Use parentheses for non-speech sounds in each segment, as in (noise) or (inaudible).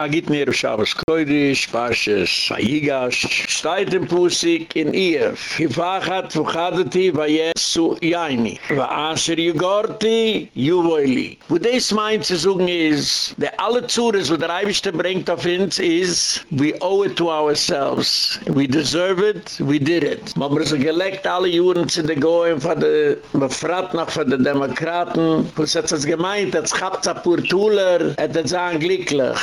Agit mir Shabbos Koidish, Parshas Hayigash, Shtayt im Pusik in Iev, Hifachat Vuchadati Vayesu Yaini, Vaasher Yugorti Yuvoili. Wo des meint zu sagen is, der alle Zures, wo der Eibischte bringt auf uns, is, we owe it to ourselves. We deserve it, we did it. Man muss so gelegt alle Juren zu de Goyen, von de, befrat noch von de Demokraten, wo es hat es gemeint, als Chabzapur Tuller, hat es anglicklich.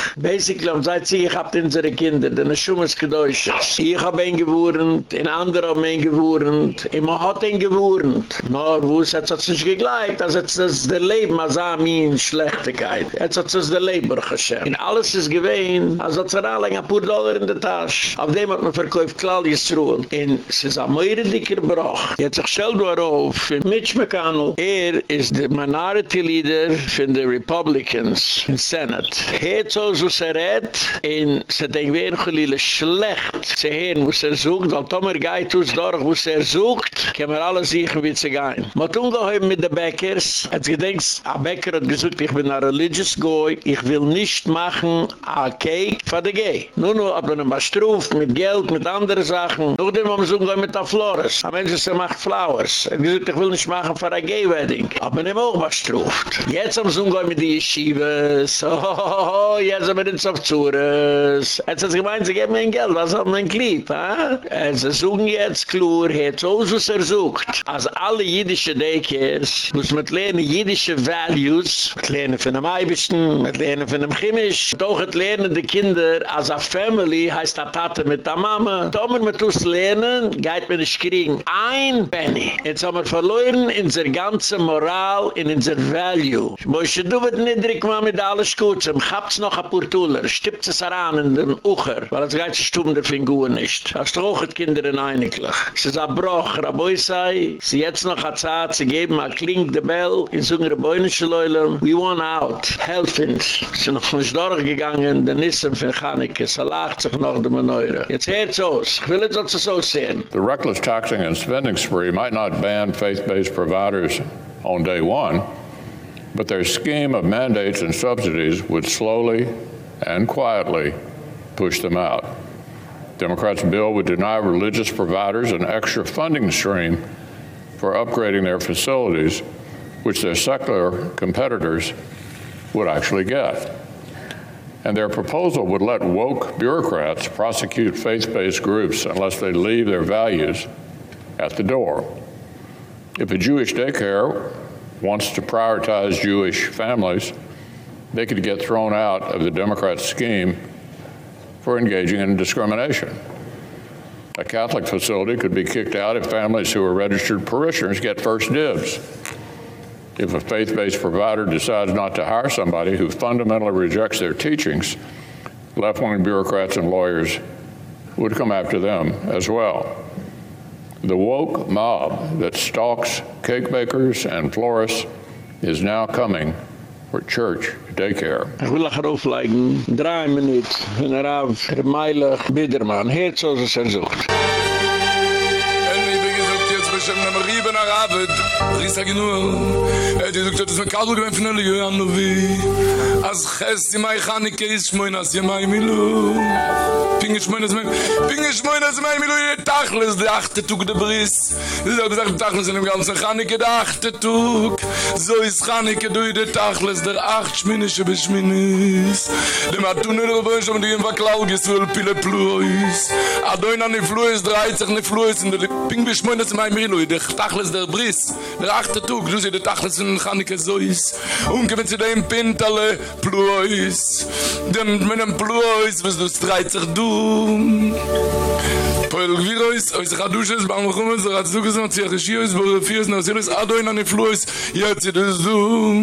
basically haben seit sie gehabt unsere Kinder, denn es schon was gedäuscht. Ich hab ihn gewohrend, ein anderer hab ihn gewohrend, immer hat ihn gewohrend. Na, wo es hat sich gegleicht, also jetzt ist der Leben, als er mir in Schlechtigkeit. Jetzt hat sich der Leben geschehen. Und alles ist gewesen, also hat er allein ein paar Dollar in der Tasche. Auf dem hat man verkauft Klallisruhl. Und es ist ein mehr dicker Bruch. Jetzt ich stelle dir auf, für Mitch McConnell, er ist der Minority Leader von den Republicans im Senate. Hier zu, so sehr gered in ze denk weer gelile schlecht. Ze heen wo ze zoekt dan tommer geit us dorg wo ze zoekt kemer alle zigen wit ze gaen maar toen ga hem met de als het gedenks a beker het gezoekt ich bin a religious goy ich will nicht machen a cake for the gay. Nur nur ab een bastroof met geld met andere zaken. Nog dem om zoeken met de flores a mensen ze macht flowers. En gezoekt ich will nicht machen for a gay wedding. Ab een oog bastroof jetzt om zoeken met die yeshiva so jetzt haben wir uns auf Zures. Jetzt hat sie gemeint, sie geben mir ein Geld, was hat mein Klieb, ha? Sie suchen jetzt klar, so was er sucht. Als alle jüdische Dekers, muss man lernen jüdische Values, mit lernen von einem Eibischen, lernen von einem Chemisch, doch mit lernen die Kinder, als a Family, heißt a Tate mit der Mama. Tomer mit uns lernen, geht mir nicht kriegen. Ein Penny. Jetzt haben wir verloren in der ganze Moral, in unser Value. Muss du wird niedrig mal mit alles gut, ich hab's noch ein paar Stippt es heran in den Ucher, weil es geht der Figur nicht. Kinder in einiglich. Es ist sei, sie jetzt noch hat Zeit, sie geben Klink de Bell, in so einer Beunische Leule, we out, uns. Sie noch nicht durchgegangen, Nissen von Chaneke, sich noch. Jetzt hört es aus, ich will uns so sehen. The reckless taxing and spending spree might not ban faith-based providers on day one, but their scheme of mandates and subsidies would slowly and quietly push them out. Democrats' bill would deny religious providers an extra funding stream for upgrading their facilities, which their secular competitors would actually get. And their proposal would let woke bureaucrats prosecute faith based groups unless they leave their values at the door. If a Jewish daycare wants to prioritize Jewish families, they could get thrown out of the Democrat scheme for engaging in discrimination. A Catholic facility could be kicked out if families who are registered parishioners get first dibs. If a faith based provider decides not to hire somebody who fundamentally rejects their teachings, left wing bureaucrats and lawyers would come after them as well. The woke mob that stalks cake bakers and florists is now coming or church daycare. Ich will nachher auflegen, drei Minuten, wenn er auf Hermeilig Biedermann, Herzog, was er sucht. Und ich bin jetzt bestimmt, ben Aravet, Risa Ginur. Et du doktor des Kabel gewen von der Johan Novi. As khas di mai khani ke is moin as ye mai milu. Ping is moin as mai, ping is moin as mai milu in tagles de achte tug de bris. Du soll gesagt tagles in dem ganzen khani gedachte tug. So is khani ke du de tagles der acht schminische beschminis. De ma tun nur über schon die verklau gesul pile plus. Adoin an die flus 30 ne flus in de ping bis moin as mai milu. Eloi, der tachlis der bris der achte tog du sie der tachlis in ganike so is und gibt sie dem pintale plois dem menem plois was du streit sich du Weil wir uns, als ich aduschen, bei mir kommen, so hat er er er, es so gesagt, sie regieren uns, wo wir vier sind, als ihr das Ado in eine Flur jetzt ist es so.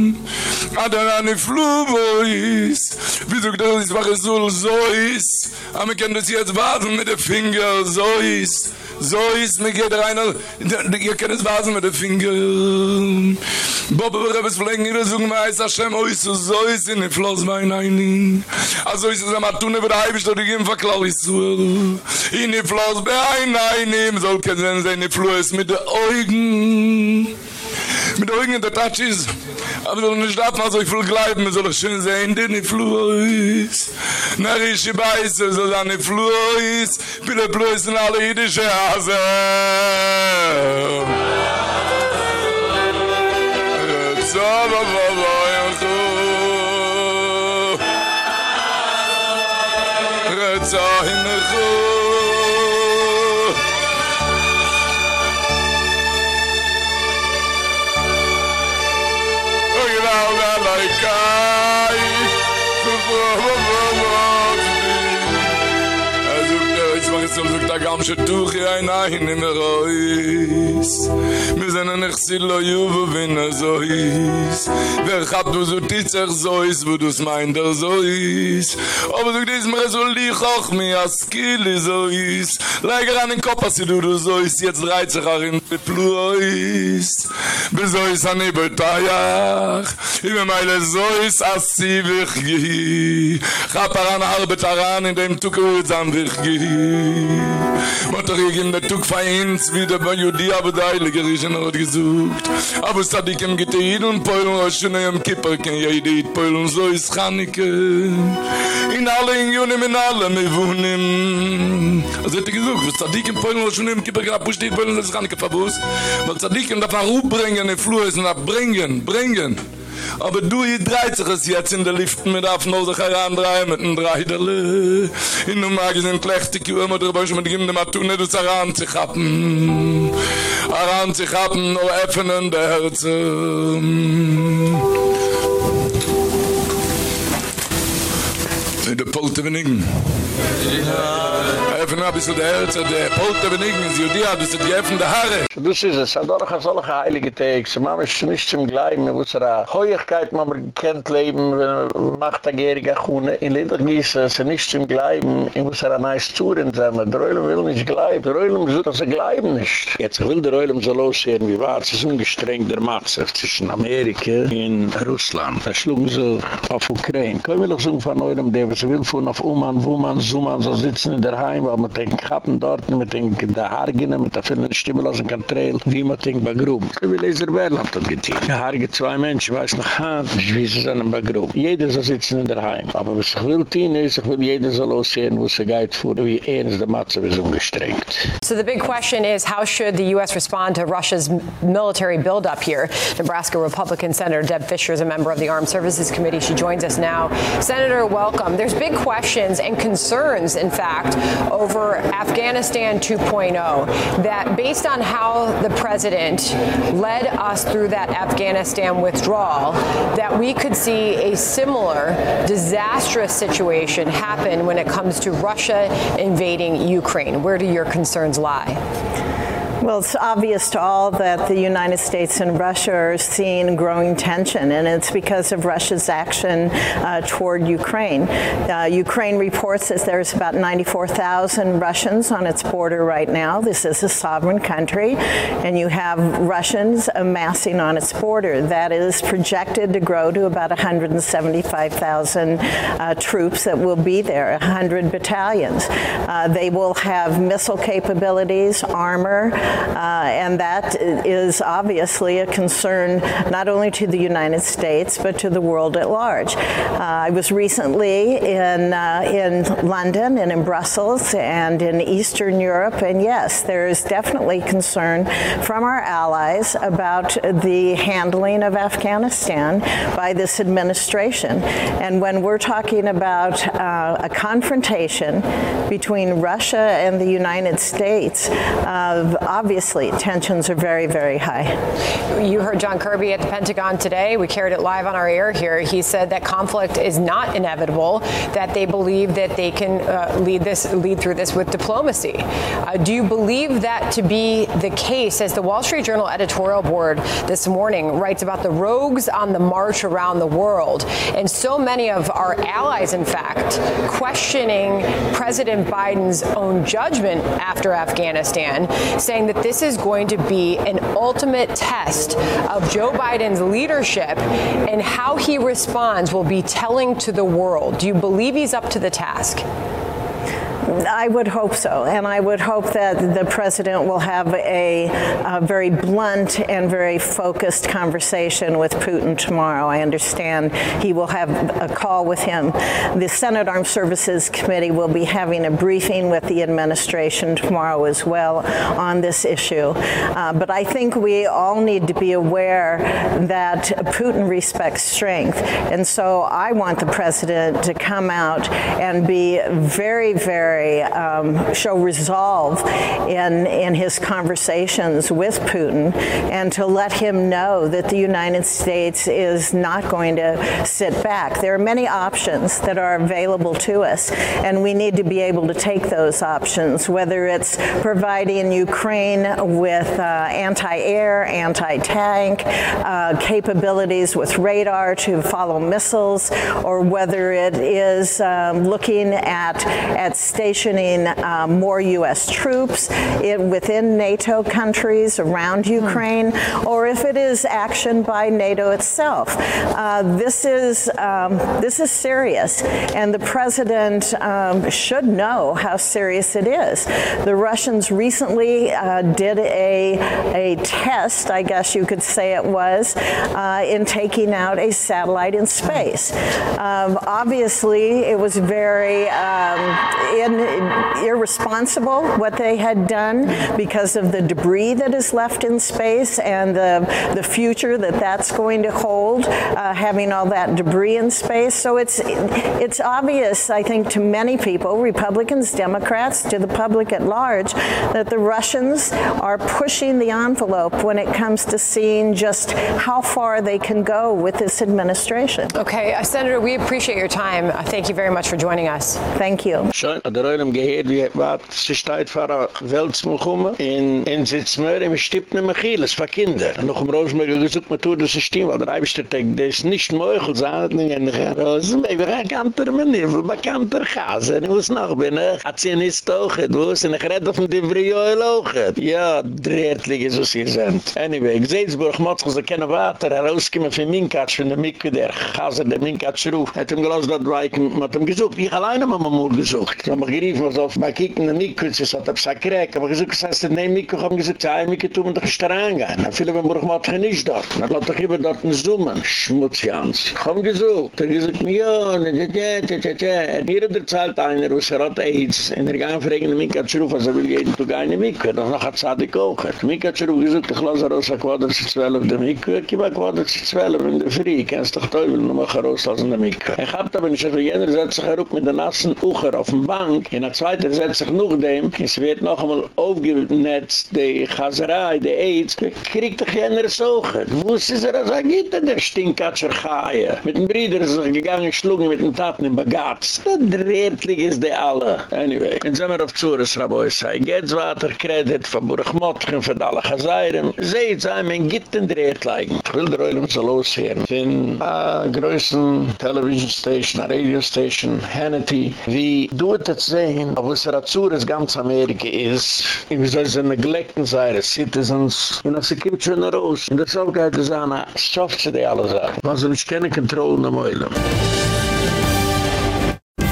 Ado in eine Flur, wie du gedacht, ich mache so, so ist. Aber wir können jetzt warten mit der Finger so ist. So ist mir geht rein ihr kennt es wasen mit der finger bob wir es verlängen ihre sung meister schem euch so so ist in floss mein nein also ist es am tun über halbe stunde gehen verklau ist so. In die floss bei nein nehmen soll kennen seine floss mit der augen mit augen der touch ist Aber soll nicht darf man so viel bleiben, soll ich schön sehen, denn ich flue ist. Na, ich beiße, so dann ich flue ist. Bitte bloß in alle jüdische Hase. So, ba, ba, ja, so. Retsa in der da gam שטוח יין אין אין רויס מזן הנחסיד לא יובו בין הזויס. ורחב דו זו תיצר זויס ודוס מיין דר זויס. אבל זוג דיס מרזו לי חוך מי אסקילי זויס. לגר an קופ אסי דו דו זויס יצ דרייט sich auch in die Pluis בזויס אני בטייח אם מיילה זויס אסי וכי. חפרן הרבה טרן in dem Tukurzam וכי. Wat er gegen der Tug vereins wieder bei Judia bedeile gerischen hat gesucht aber ich im Geteid und Peul und Roshun im Kippur ken ideit Peul so ist Chanike in alle in Junim in alle me wohnen also hat er gesucht was Zadik im Peul und Roshun im Kippur ken apush dit Peul und Chanike verbus weil Zadik im Dafar bringen in Flur ist und bringen bringen Aber du, hier dreht sich es jetzt in der Lift mit auf nur sich herandrehen mit einem Dreiderle. In der Magen sind plechtig, wo immer drüber ist, mit dem Matune, das heranzuchappen. Heranzuchappen, oh, öffnen der Herze. In der Polte wenigen. Ja. Öffnen ein bisschen der Herzen, der Polte benigen, sie und die hat, das sind die der Haare. Dus is es, a solche heilige Tag, so man ist nicht zum Gleiben, wo es a Heuigkeit, man man kennt leben, wenn macht a gierige Chune, in Lieder gießen, es ist nicht zum in wo es a neis Zuren sein, der Reulem will nicht gleiben, der Reulem sucht, dass er gleiben nicht. Jetzt will der Reulem so lossehen, wie war, es ist ungestrengt der Matze zwischen Amerika und Russland. Da schlugen sie auf Ukraine. Können wir doch so von eurem, der will, von auf Oman, wo man, so man, so sitzen in der Heim, weil man denkt, kappen dort, mit den Haargenen, mit der vielen Stimme lassen kann, Trail, wie man bei Ich will hat habe zwei Menschen, weiß noch, wie sie sind Grub. Jeder soll sitzen in der Heim. Aber was ich will tun ist, ich will jeder soll aussehen, wo sie geht vor, wie der Matze ist umgestrengt. So the big question is, how should the U.S. respond to Russia's military buildup here? Nebraska Republican Senator Deb Fischer is a member of the Armed Services Committee. She joins us now. Senator, welcome. There's big questions and concerns, in fact, over Afghanistan 2.0, that based on how the president led us through that Afghanistan withdrawal that we could see a similar disastrous situation happen when it comes to Russia invading Ukraine. Where do your concerns lie? Well, it's obvious to all that the United States and Russia are seeing growing tension, and it's because of Russia's action uh, toward Ukraine. Uh, Ukraine reports that there's about 94,000 Russians on its border right now. This is a sovereign country, and you have Russians amassing on its border. That is projected to grow to about 175,000 uh, troops that will be there, 100 battalions. Uh, they will have missile capabilities, armor, uh, and that is obviously a concern not only to the United States but to the world at large. Uh, I was recently in uh, in London and in Brussels and in Eastern Europe and yes, there is definitely concern from our allies about the handling of Afghanistan by this administration. And when we're talking about uh, a confrontation between Russia and the United States, uh, obviously tensions are very very high. You heard John Kirby at the Pentagon today. We carried it live on our air here. He said that conflict is not inevitable, that they believe that they can uh, lead this lead through this with diplomacy. Uh, do you believe that to be the case as the Wall Street Journal editorial board this morning writes about the rogues on the march around the world and so many of our allies in fact questioning President Biden's own judgment after Afghanistan saying that this is going to be an ultimate test of Joe Biden's leadership and how he responds will be telling to the world. Do you believe he's up to the task? I would hope so. And I would hope that the president will have a, a very blunt and very focused conversation with Putin tomorrow. I understand he will have a call with him. The Senate Armed Services Committee will be having a briefing with the administration tomorrow as well on this issue. Uh, but I think we all need to be aware that Putin respects strength. And so I want the president to come out and be very, very um, show resolve in in his conversations with Putin and to let him know that the United States is not going to sit back. There are many options that are available to us and we need to be able to take those options whether it's providing Ukraine with uh, anti-air, anti-tank uh, capabilities with radar to follow missiles or whether it is um, looking at at stationing um, more US troops in, within NATO countries around Ukraine hmm. or if it is action by NATO itself. Uh, this is um, this is serious and the president um, should know how serious it is. The Russians recently uh, did a a test, I guess you could say it was, uh, in taking out a satellite in space. Um, obviously, it was very um, in, irresponsible what they had done because of the debris that is left in space and the the future that that's going to hold, uh, having all that debris in space. So it's it's obvious, I think, to many people, Republicans, Democrats, to the public at large, that the Russians are pushing the envelope when it comes to seeing just how far they can go with this administration. Okay, uh, Senator, we appreciate your time. Uh, thank you very much for joining us. Thank you. Schön, der Geräulem gehört, wie wat sie steht vor der Welt zu kommen. In Sitzmöhr, im Stipp nicht mehr viel, es war Kinder. Und Noch im Rosenberg, ich such mal, tut das ein weil der Eibischter denkt, das ist nicht möglich, und sagt, nein, nein, nein, Rosenberg, wir haben kanter Menivel, wir haben kanter Chase, ich muss noch, bin ich, hat sie nicht stochen, wo ist, und ich rede auf dem Dibriol auch. Ja, drehtlich ist, was sie sind. Anyway, ich sehe, es wurde, ich muss, sie kennen weiter, herauskommen von Minkatsch, von der Miku, der Chaser, der Minkatsch ruf, hat ihm gelassen, dass er hat ihm gesucht, ich alleine habe mir mal gesucht, Ich habe mich gerief, was auf, bei Kicken der Mikke, es hat ein Psa-Krek, aber gesucht, das heißt, der Mikke, ich habe gesagt, ja, Mikke, tun wir doch nicht reingehen. Na, viele, wenn wir doch nicht dort. Na, lass doch immer dort ein Summen. Schmutz, Jans. Ich habe gesucht. Er gesagt, ja, ne, ne, ne, ne, ne, ne, Hier hat er zahlt einer, wo er hat AIDS. Und er ging fragen, der Mikke, ruf, also will jeden Tag eine Mikke. Das noch hat Zadig auch. Mikke hat ruf, gesagt, ich lasse raus, ein Quadrat zu zwölf, der Mikke, ich gebe ein Quadrat zu zwölf, in der Früh, kannst doch Teufel noch mal raus, als in der Mikke. Ich hab da, wenn ich so, jener setzt sich herup mit der nassen Ucher auf dem Bank, in der Zweite setzt sich noch dem, es wird noch einmal aufgenetzt, die Chaserei, die AIDS, kriegt doch jener so. Wo ist es er, er geht, der Stinkatscher Chaie? Mit den Brüdern ist er gegangen, schlugen mit den Taten im Bagatz. Das drehtlich ist die alle. Anyway, in Sommer auf Zures, Raboi, sei, geht's weiter, Kredit von Burgmottchen, von alle Chazayren. Seht, sei, mein Gitten drehtlich. Ich will der Oilem so losheeren. Fin, a größen Television Station, a Radio Station, Hannity, wie du et sehen, ob es er Zures ganz Amerika ist, wie soll sie neglecten seine Citizens, und als sie kommt schon raus, und das auch geht es an, schafft sie die alle Sachen. Was sie nicht keine Kontrollen am Oilem.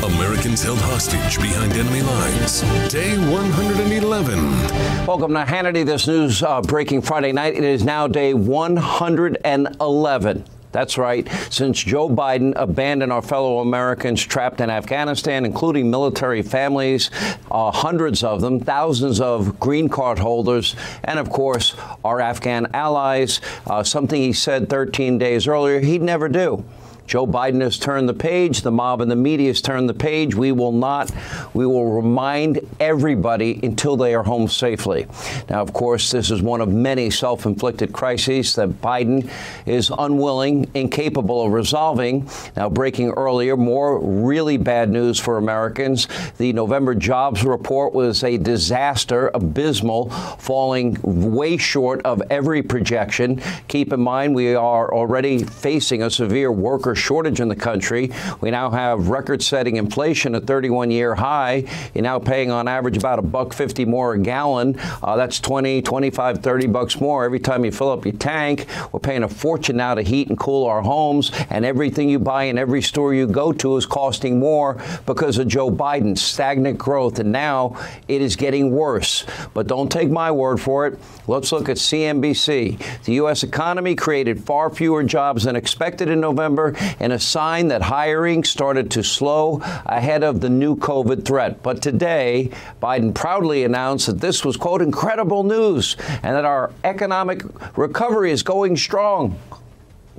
Americans held hostage behind enemy lines. Day 111. Welcome to Hannity. This news uh, breaking Friday night. It is now day 111. That's right. Since Joe Biden abandoned our fellow Americans trapped in Afghanistan, including military families, uh, hundreds of them, thousands of green card holders, and of course, our Afghan allies, uh, something he said 13 days earlier he'd never do. Joe Biden has turned the page. The mob and the media has turned the page. We will not. We will remind everybody until they are home safely. Now, of course, this is one of many self-inflicted crises that Biden is unwilling, incapable of resolving. Now, breaking earlier, more really bad news for Americans. The November jobs report was a disaster, abysmal, falling way short of every projection. Keep in mind, we are already facing a severe worker shortage in the country. We now have record setting inflation at 31 year high. high. You're now paying on average about a buck 50 more a gallon. Uh, that's 20, 25, 30 bucks more every time you fill up your tank. We're paying a fortune now to heat and cool our homes, and everything you buy in every store you go to is costing more because of Joe Biden's stagnant growth, and now it is getting worse. But don't take my word for it. Let's look at CNBC. The U.S. economy created far fewer jobs than expected in November, and a sign that hiring started to slow ahead of the new COVID threat. But today, Biden proudly announced that this was, quote, incredible news and that our economic recovery is going strong.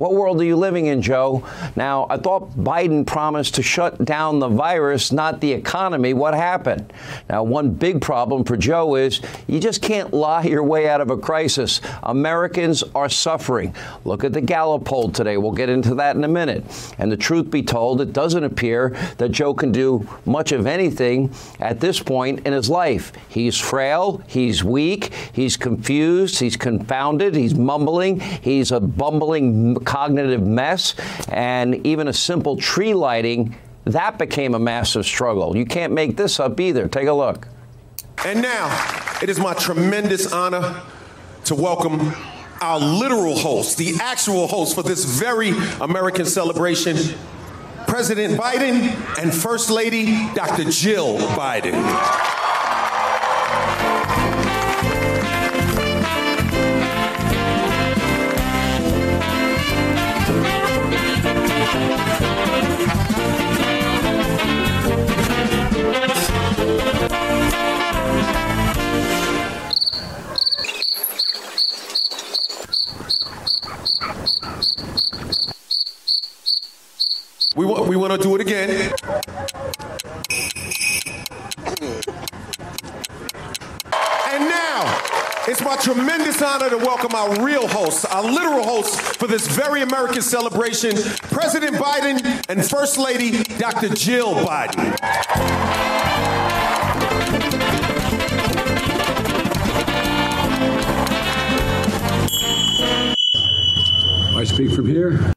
What world are you living in, Joe? Now, I thought Biden promised to shut down the virus, not the economy. What happened? Now, one big problem for Joe is you just can't lie your way out of a crisis. Americans are suffering. Look at the Gallup poll today. We'll get into that in a minute. And the truth be told, it doesn't appear that Joe can do much of anything at this point in his life. He's frail, he's weak, he's confused, he's confounded, he's mumbling, he's a bumbling cognitive mess, and even a simple tree lighting, that became a massive struggle. You can't make this up either. Take a look. And now, it is my tremendous honor to welcome our literal host, the actual host for this very American celebration, President Biden and First Lady Dr. Jill Biden. We want we want to do it again. And now, it's my tremendous honor to welcome our real hosts, our literal hosts for this very American celebration, President Biden and First Lady Dr. Jill Biden. Speak from here.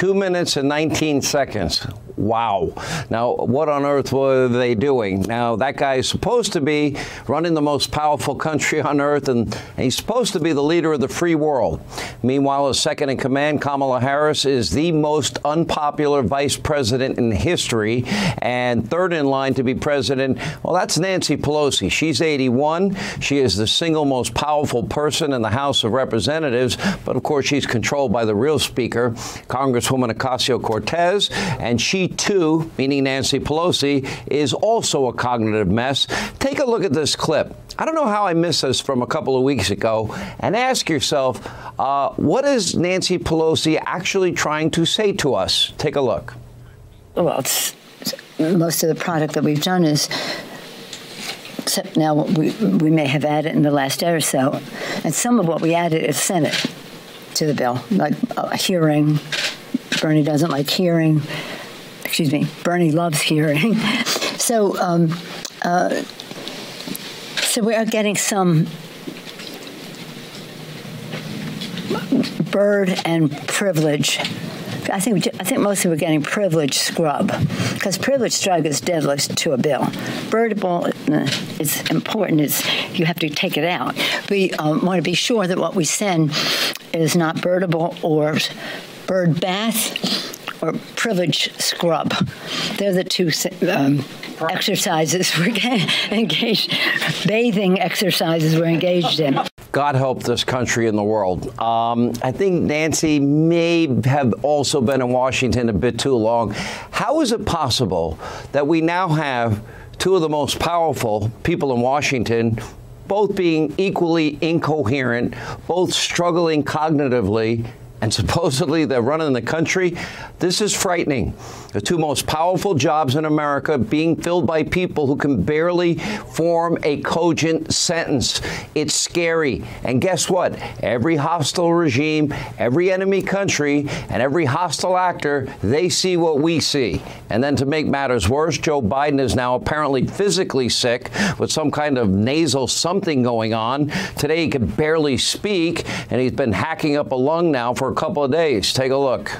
Two minutes and 19 seconds. Wow. Now, what on earth were they doing? Now, that guy is supposed to be running the most powerful country (laughs) on earth, and, he's supposed to be the leader of the free world. Meanwhile, his second in command, Kamala Harris, is the most unpopular vice president in history, and third in line to be president, well, that's Nancy Pelosi. She's 81. She is the single most powerful person in the House of Representatives, but of course, she's controlled by the real speaker, Congresswoman Ocasio Cortez, and she too, meaning Nancy Pelosi, is also a cognitive mess. Take a look at this clip. I don't know how I missed this from a couple of weeks ago, and ask yourself, uh, what is Nancy Pelosi actually trying to say to us? Take a look. Well, most of the product that we've done is except now we, we may have added in the last day or so, and some of what we added is Senate to the bill, like a hearing. Bernie doesn't like hearing excuse me, Bernie loves hearing. (laughs) so, um, uh, so we are getting some Byrd and privilege. I think I think mostly we're getting privilege scrub because privilege scrub is deadly to a bill. Birdable uh, is important. Is you have to take it out. We um, want to be sure that what we send is not birdable or Byrd bath or privilege scrub. They're the two um, exercises (laughs) we're engaged, bathing exercises we're engaged in. God help this country and the world. Um, I think Nancy may have also been in Washington a bit too long. How is it possible that we now have two of the most powerful people in Washington both being equally incoherent, both struggling cognitively, and supposedly they're running the country. This is frightening. The two most powerful jobs in America being filled by people who can barely form a cogent sentence. It's scary. And guess what? Every hostile regime, every enemy country, and every hostile actor, they see what we see. And then to make matters worse, Joe Biden is now apparently physically sick with some kind of nasal something going on. Today he could barely speak, and he's been hacking up a lung now for a couple of days. Take a look.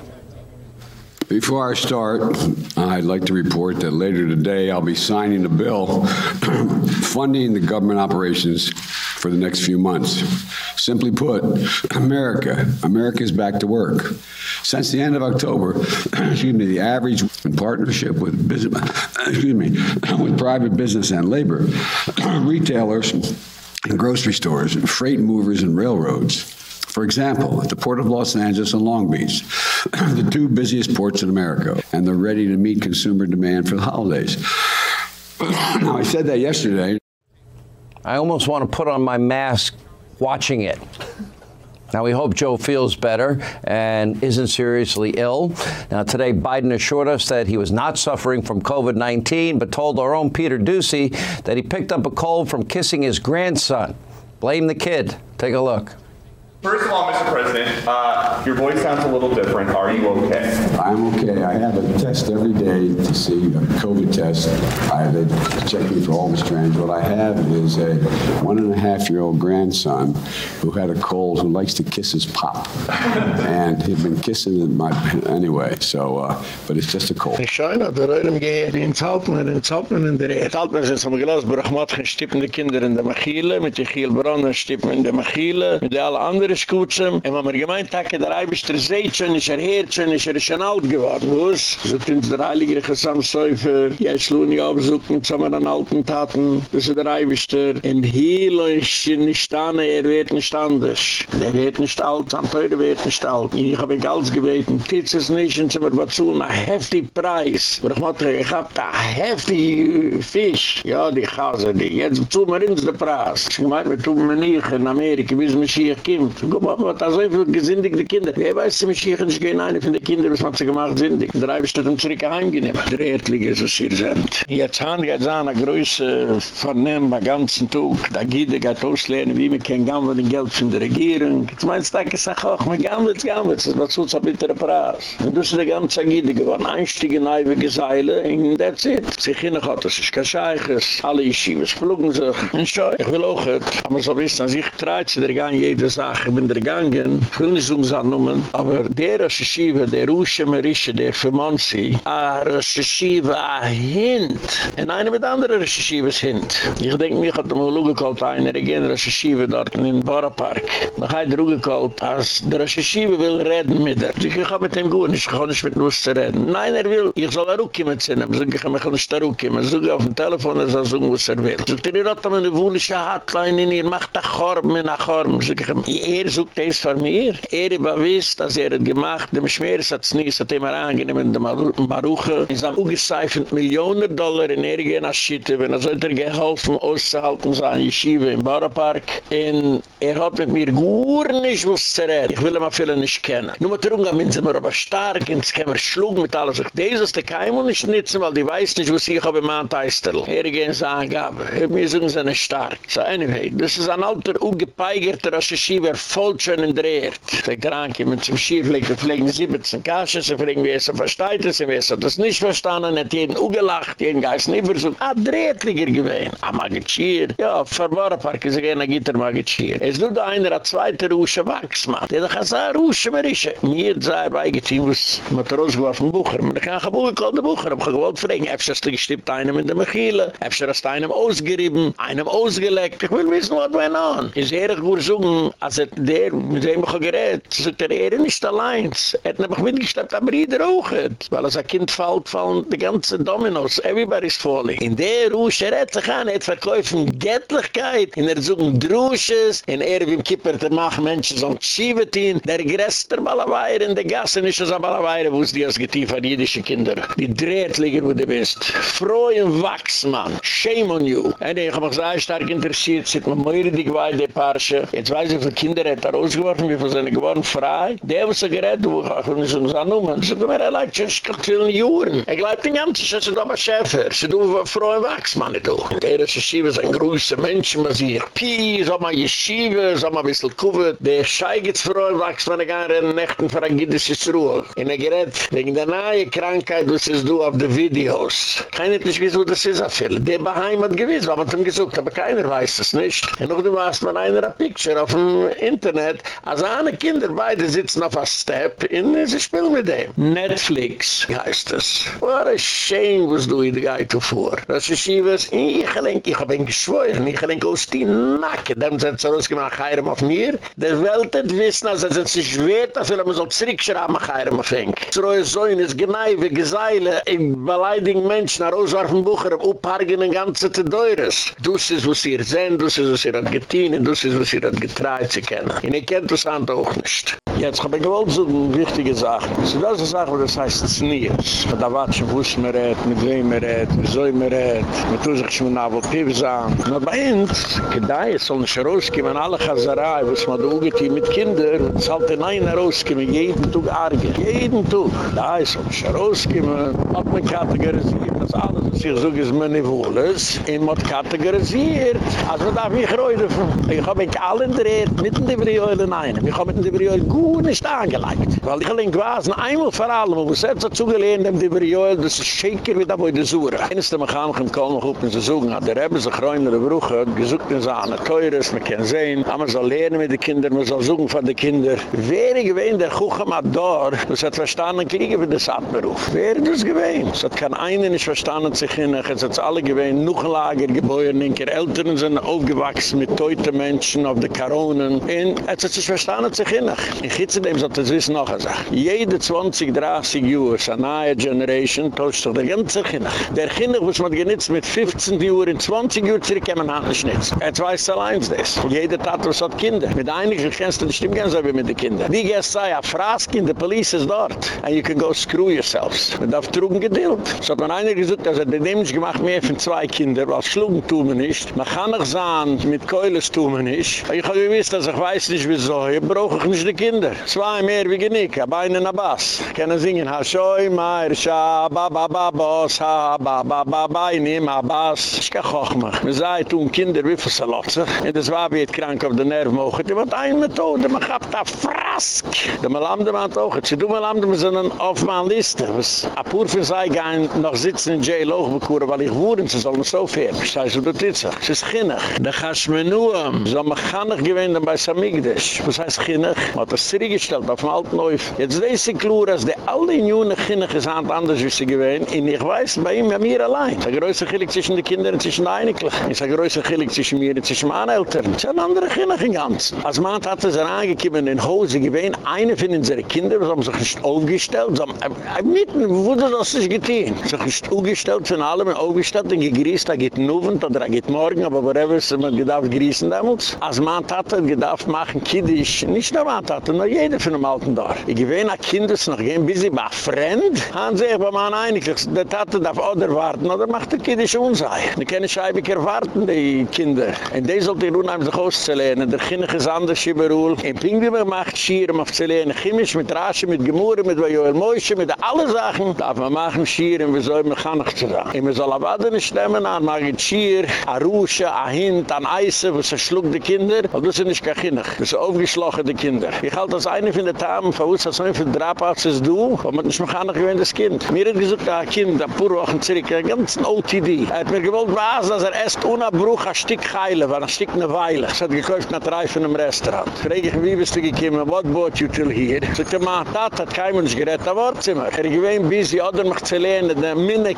Before I start, I'd like to report that later today I'll be signing a bill (clears throat) funding the government operations for the next few months. Simply put, America, America is back to work. Since the end of October, (clears throat) excuse me, the average in partnership with business, (clears throat) excuse me, with private business and labor, retailers and grocery stores, and freight movers and railroads. For example, at the Port of Los Angeles and Long Beach, (clears throat) the two busiest ports in America, and they're ready to meet consumer demand for the holidays. (clears throat) now, I said that yesterday. I almost want to put on my mask watching it. Now, we hope Joe feels better and isn't seriously ill. Now, today, Biden assured us that he was not suffering from COVID 19, but told our own Peter Doocy that he picked up a cold from kissing his grandson. Blame the kid. Take a look. First of all, Mr. President, uh, your voice sounds a little different. Are you okay? I'm okay. I have a test every day to see a COVID test. I have a checking for all the strands. What I have is a one and a half year old grandson who had a cold who likes to kiss his pop. (laughs) and he'd been kissing my anyway, so, uh, but it's just a cold. Scheiner, der Reulem geht ins Haltner, ins Haltner in der Erd. Haltner sind zum Glas, Brachmatchen stippen die Kinder in der Machile, mit die Chielbronnen stippen in der Machile, mit alle anderen Skutzen. Und wenn man gemeint hat, der Eibisch der Seitschen, ist er Herzchen, ist er schon alt geworden. Was? So tun der Heilige Gesamtsäufer, jetzt lohnt ich aufsuchen, zusammen an alten Taten, das ist der Eibisch der. Und hier ist nicht an, er wird nicht anders. Er wird nicht alt, am Teure wird nicht alt. Ich habe ihn ganz gebeten, Kitz es nicht, und sie wird was zu, ein heftig Preis. Aber ich hatte, ich hab da heftig Fisch. Ja, die Chase, die. Jetzt zu mir ins der Preis. Ich meine, wir tun mir nicht in Amerika, wie es mich hier kommt. Man hat so viele gesündigte Kinder. Wer weiß, mich hier nicht gehen, eine von den Kindern, was man sie gemacht sündig. Der Eibisch hat ihm zurück heimgenehm. Der Erdlige ist, was hier sind. Jetzt haben wir so eine Größe vernehmen, den ganzen Tag. Da geht er, geht auslernen, wie man kein Gammel in Geld von der Regierung. Jetzt meinst du, ich sage auch, man Gammel, Gammel, das ist so ein bitterer Preis. Und das ist der ganze Gide geworden. Einstiege naive Geseile, und that's it. Sie gehen hat, das ist kein Scheiches. Alle Yeshivas flogen sich. Und so, ich will auch, aber so wissen, als ich treit, sie der gang jede Sache, ich bin der gangen, ich will nicht aber der Rosh Hashiva, der Rusche Merische, der Femonsi, a Rosh Hashiva, a Hint, und eine mit anderen Rosh Hashivas Hint. Ich denke, mich hat er mal ugekalt, einer, ich gehe Rosh Hashiva dort in den Bauerpark. Dann hat er ugekalt, als der Rosh Hashiva will reden mit er. Ich habe mit ihm gut, ich kann nicht mit uns zu reden. Nein, er will, ich soll er auch kommen zu ihm, so ich kann mich nicht da auch kommen, so auf dem Telefon, er soll sagen, was er will. So ich hat er eine wohlische Hotline in ihr, macht ein Chorm, ein Chorm, so ich er sucht das von mir. Er überwiss, dass er hat gemacht, dem Schmeres hat es es hat immer angenehm in der Maruche. Es haben ungezeifend Millionen Dollar in er gehen als wenn er sollte er geholfen, auszuhalten, so an Yeshiva im Bauerpark. Und er hat mit mir gut nicht was zu reden. Ich will ihn mal viele nicht kennen. Nur mit Runga sind wir aber stark, und es kann man schlug mit alles. Ich das ist der Keim und nicht nützen, weil die weiß nicht, was ich habe im Anteistel. Er gehen sie angabe. Wir sind nicht stark. So anyway, das ist ein alter, ungepeigerter Yeshiva, voll schon in der Erd. Der Kranke mit dem Schiefleg, der pflegen 17 Kaschen, sie pflegen, wie es er versteht es, wie es er das nicht verstanden, hat jeden ugelacht, jeden Geist nicht versucht. Ah, drehtliger gewesen. Ah, Magichir. Ja, verwahren Park ist ein Gitter Magichir. Es tut einer, ein zweiter Rusche Wachsmann. Der hat gesagt, Rusche Marische. Mir sei beigetein, was mit rausgeworfen Bucher. Man kann kein Bucher, kann der Bucher. Ich wollte fragen, ob es gestimmt einem in der Mechile, ob es einem ausgerieben, einem ausgelegt. Ich will wissen, was went on. Ist ehrlich gut sagen, als er der, mit dem ich gerät, sagt er, er nicht allein. Er hat nämlich mitgestappt, aber jeder auch. Weil als ein Kind fällt, fallen die ganzen Dominos. Everybody's falling. In der Ruhe, er hat sich an, er hat verkäufen Gettlichkeit, in er suchen Drusches, in er wie im Kipper, der macht Menschen so ein Schiebetin, der größte Balaweir in der Gasse, nicht so ein Balaweir, wo es die als getief an jüdische Kinder. Die Drehtliger, wo du bist. Freuen Wachsmann. Shame on you. Ich habe mich sehr stark interessiert, sieht man mir die Gewalt der Parche. Jetzt weiß ich, wie Kinder hat er ausgeworfen, wie viele sind geworden frei. Der, was er gerät, wo ich auch nicht so ein Numen. So, mir er leid, schon vielen Juren. Er glaubt den ganzen, er doch ein Schäfer. Sie tun Freuen Wachsmann, du. Der ist ein Schiefer, ein größer Mensch, man sieht Pi, so mal Yeshiva, so mal ein bisschen Kuvert. Der Schei geht's Freuen Wachsmann, er kann rennen Nächten für ein Giddisches Ruhe. Und er gerät, wegen der nahe Krankheit, was ist du auf den Videos. Keiner hat nicht gewusst, wo das ist, Affil. Der Baheim hat gewiss, aber man hat ihm gesucht, aber keiner weiß es nicht. Und noch du machst man einer ein Picture auf dem Internet, als eine Kinder beide sitzen auf a Step, in sie spielen mit dem. Netflix heißt es. What a shame was du in die Geite vor. Das ist schiebes, ich gelenk, ich hab ihn geschworen, ich gelenk aus die Nacke, dem sind sie rausgemacht, heirem auf mir. Der Welt hat wissen, als es sich schwer, dass er man so zurückschrauben, heirem auf ihn. So ist so, in es Gneive, Geseile, in beleidigen Menschen, nach Auswarfen Bucher, uppargen den ganzen Tedeures. Dus ist, was ihr sehen, dus ist, was ihr hat getehen, dus ist, was ihr hat getreut zu kennen. Und ihr kennt das andere auch nicht. Jetzt hab ich gewollt so wichtige Sachen. So das ist eine Sache, das heißt Sneers. Da watschen, wo es mir redt, mit wem mir redt, mit so mir redt, mit tun sich schon nach Pips an. Na bei uns, gedei, es soll nicht rauskommen, alle Chazerei, wo es mal hier mit Kinder, es halt in einer rauskommen, jeden Tag arge, jeden Tag. Da ist soll nicht rauskommen, hat man kategorisiert, das alles, was ich so ist, meine Wohles, in mod kategorisiert. Also da mich reute, ich hab mich allen dreht, mitten die Brioile nein, ich hab mitten die Brioile gut nicht angelegt. Weil ich gelingt was, einmal vor allem, wo es jetzt dazu gelehnt, dem die Brioile, das ist schäker wie da wo die Sura. Eines der Mechanik im Köln noch auf den Saison hat, der haben sich reunere Brüche, gesucht in seine Teures, man kann sehen, aber man soll lernen mit den Kindern, man soll suchen von den Kindern. Wer gewähnt, der Kuchen hat da, das hat verstanden, kriegen wir das Abberuf. Wer das gewähnt? Das hat kein einer nicht verstanden, hin, es hat alle gewähnt, noch ein Lager geboren, in der Eltern sind aufgewachsen mit teuten Menschen auf der Koronen, und es hat sich verstanden, sich hin. In Gitzendem sollte es wissen noch eine Sache. Jede 20, 30 Jahre, eine neue Generation, tauscht doch der ganze Kinder. Der Kinder, was man genitzt mit 15 Uhr in 20 Uhr zurück, kann man nicht schnitzen. Er weiß allein das. Jeder Tat, was hat Kinder. Mit einigen kennst du die Stimme ganz so wie mit den Kindern. Die gehst sei, a Fraskind, the police is dort. And you can go screw yourselves. Man darf trugen gedillt. So hat man einer gesagt, dass er den Nämlich gemacht mehr von zwei Kinder, was schlugen tun wir nicht. Man kann nicht sagen, mit Keulis tun wir nicht. Ich habe gewiss, dass ich weiß nicht wieso. Ich brauche ich nicht die Kinder. Zwei mehr wie Genicke, aber einen Abbas. Können singen, ha schoi, ma, sha, ba, ba, ba, bos, ha, ba, ba, ba, ba, in ihm, Abbas. Ich kann koch mich. Man sagt, tun Kinder, wie viel sie lotzen. Und das war wie krank auf den Nerv mogen. Die wird eine Methode, man hat da Frask. Die Melamde waren auch. Sie tun Melamde, wir sind auf meiner Liste. Für sei gehen, noch sitzen in Jail auch bekuren, weil ich wohnen, sie sollen so viel. Sage, so, das ist es. ist ginnig. Da kannst du mir nur, so man kann nicht gewinnen bei Samigdash. Was heißt ginnig? Man hat das zurückgestellt auf dem alten Läuf. Jetzt weiß ich klar, dass die alle Jungen ginnig ist anders, wie sie gewinnen. Und ich weiß, bei ihm, bei mir allein. Ist ein größer Gillig zwischen den Kindern und zwischen den Einiglich. Ist ein größer Gillig zwischen mir und zwischen meinen Eltern. Es ist ein Ginnig im Ganzen. Als man hat es angekommen in Hose gewesen, eine von unseren Kindern, haben sich nicht aufgestellt, sie haben äh, mitten, wo das nicht getan? Sie haben sich aufgestellt von allem, aufgestellt und gegrießt, da geht Nuvent oder da geht morgen, aber whatever, sie haben gedacht, grießen damals. Als man hat gedacht, machen Kiddisch, nicht nur man hat es, nur jeder von dem Alten da. Ich gewähne ein Kind, das noch gehen, bis sie bei Fremd, haben sie sich bei meinen Einiglich, der Tate darf oder warten, oder macht der Kiddisch unsei. Die können scheibig erwarten, die Kinder. Und die sollte ich unheimlich sich auszulernen, der Kindig ist anders überall. In Pinguim macht Schieren auf zu lernen, chemisch, mit Rasche, mit Gemurren, mit Joel Moishe, mit alle Sachen, darf man machen Schieren, wir sollen mich nicht zu sagen. Und wir sollen aber alle stemmen, an Magit Schier, an Rusche, an Hint, an Eise, wo sie schlug die Kinder, und das sind nicht gar Kindig. Das sind aufgeschlagen die Kinder. Ich halte das eine von den Tamen, von uns, so viel Drapats ist du, und man ist mich nicht gewinnt, das Kind. Mir hat gesagt, ein Kind, ein paar Wochen zurück, ein ganz OTD. Er hat mir gewollt, was, dass er erst ohne Bruch ein Stück heile, war ein Stück eine Weile. Das hat gekauft nach drei von einem Restaurant. Frage ich, wie bist du gekommen, what brought you till here? So, der Mann hat, kein Mensch gerett, ein Wortzimmer. Er gewinnt busy, oder mich zu lernen, der Minne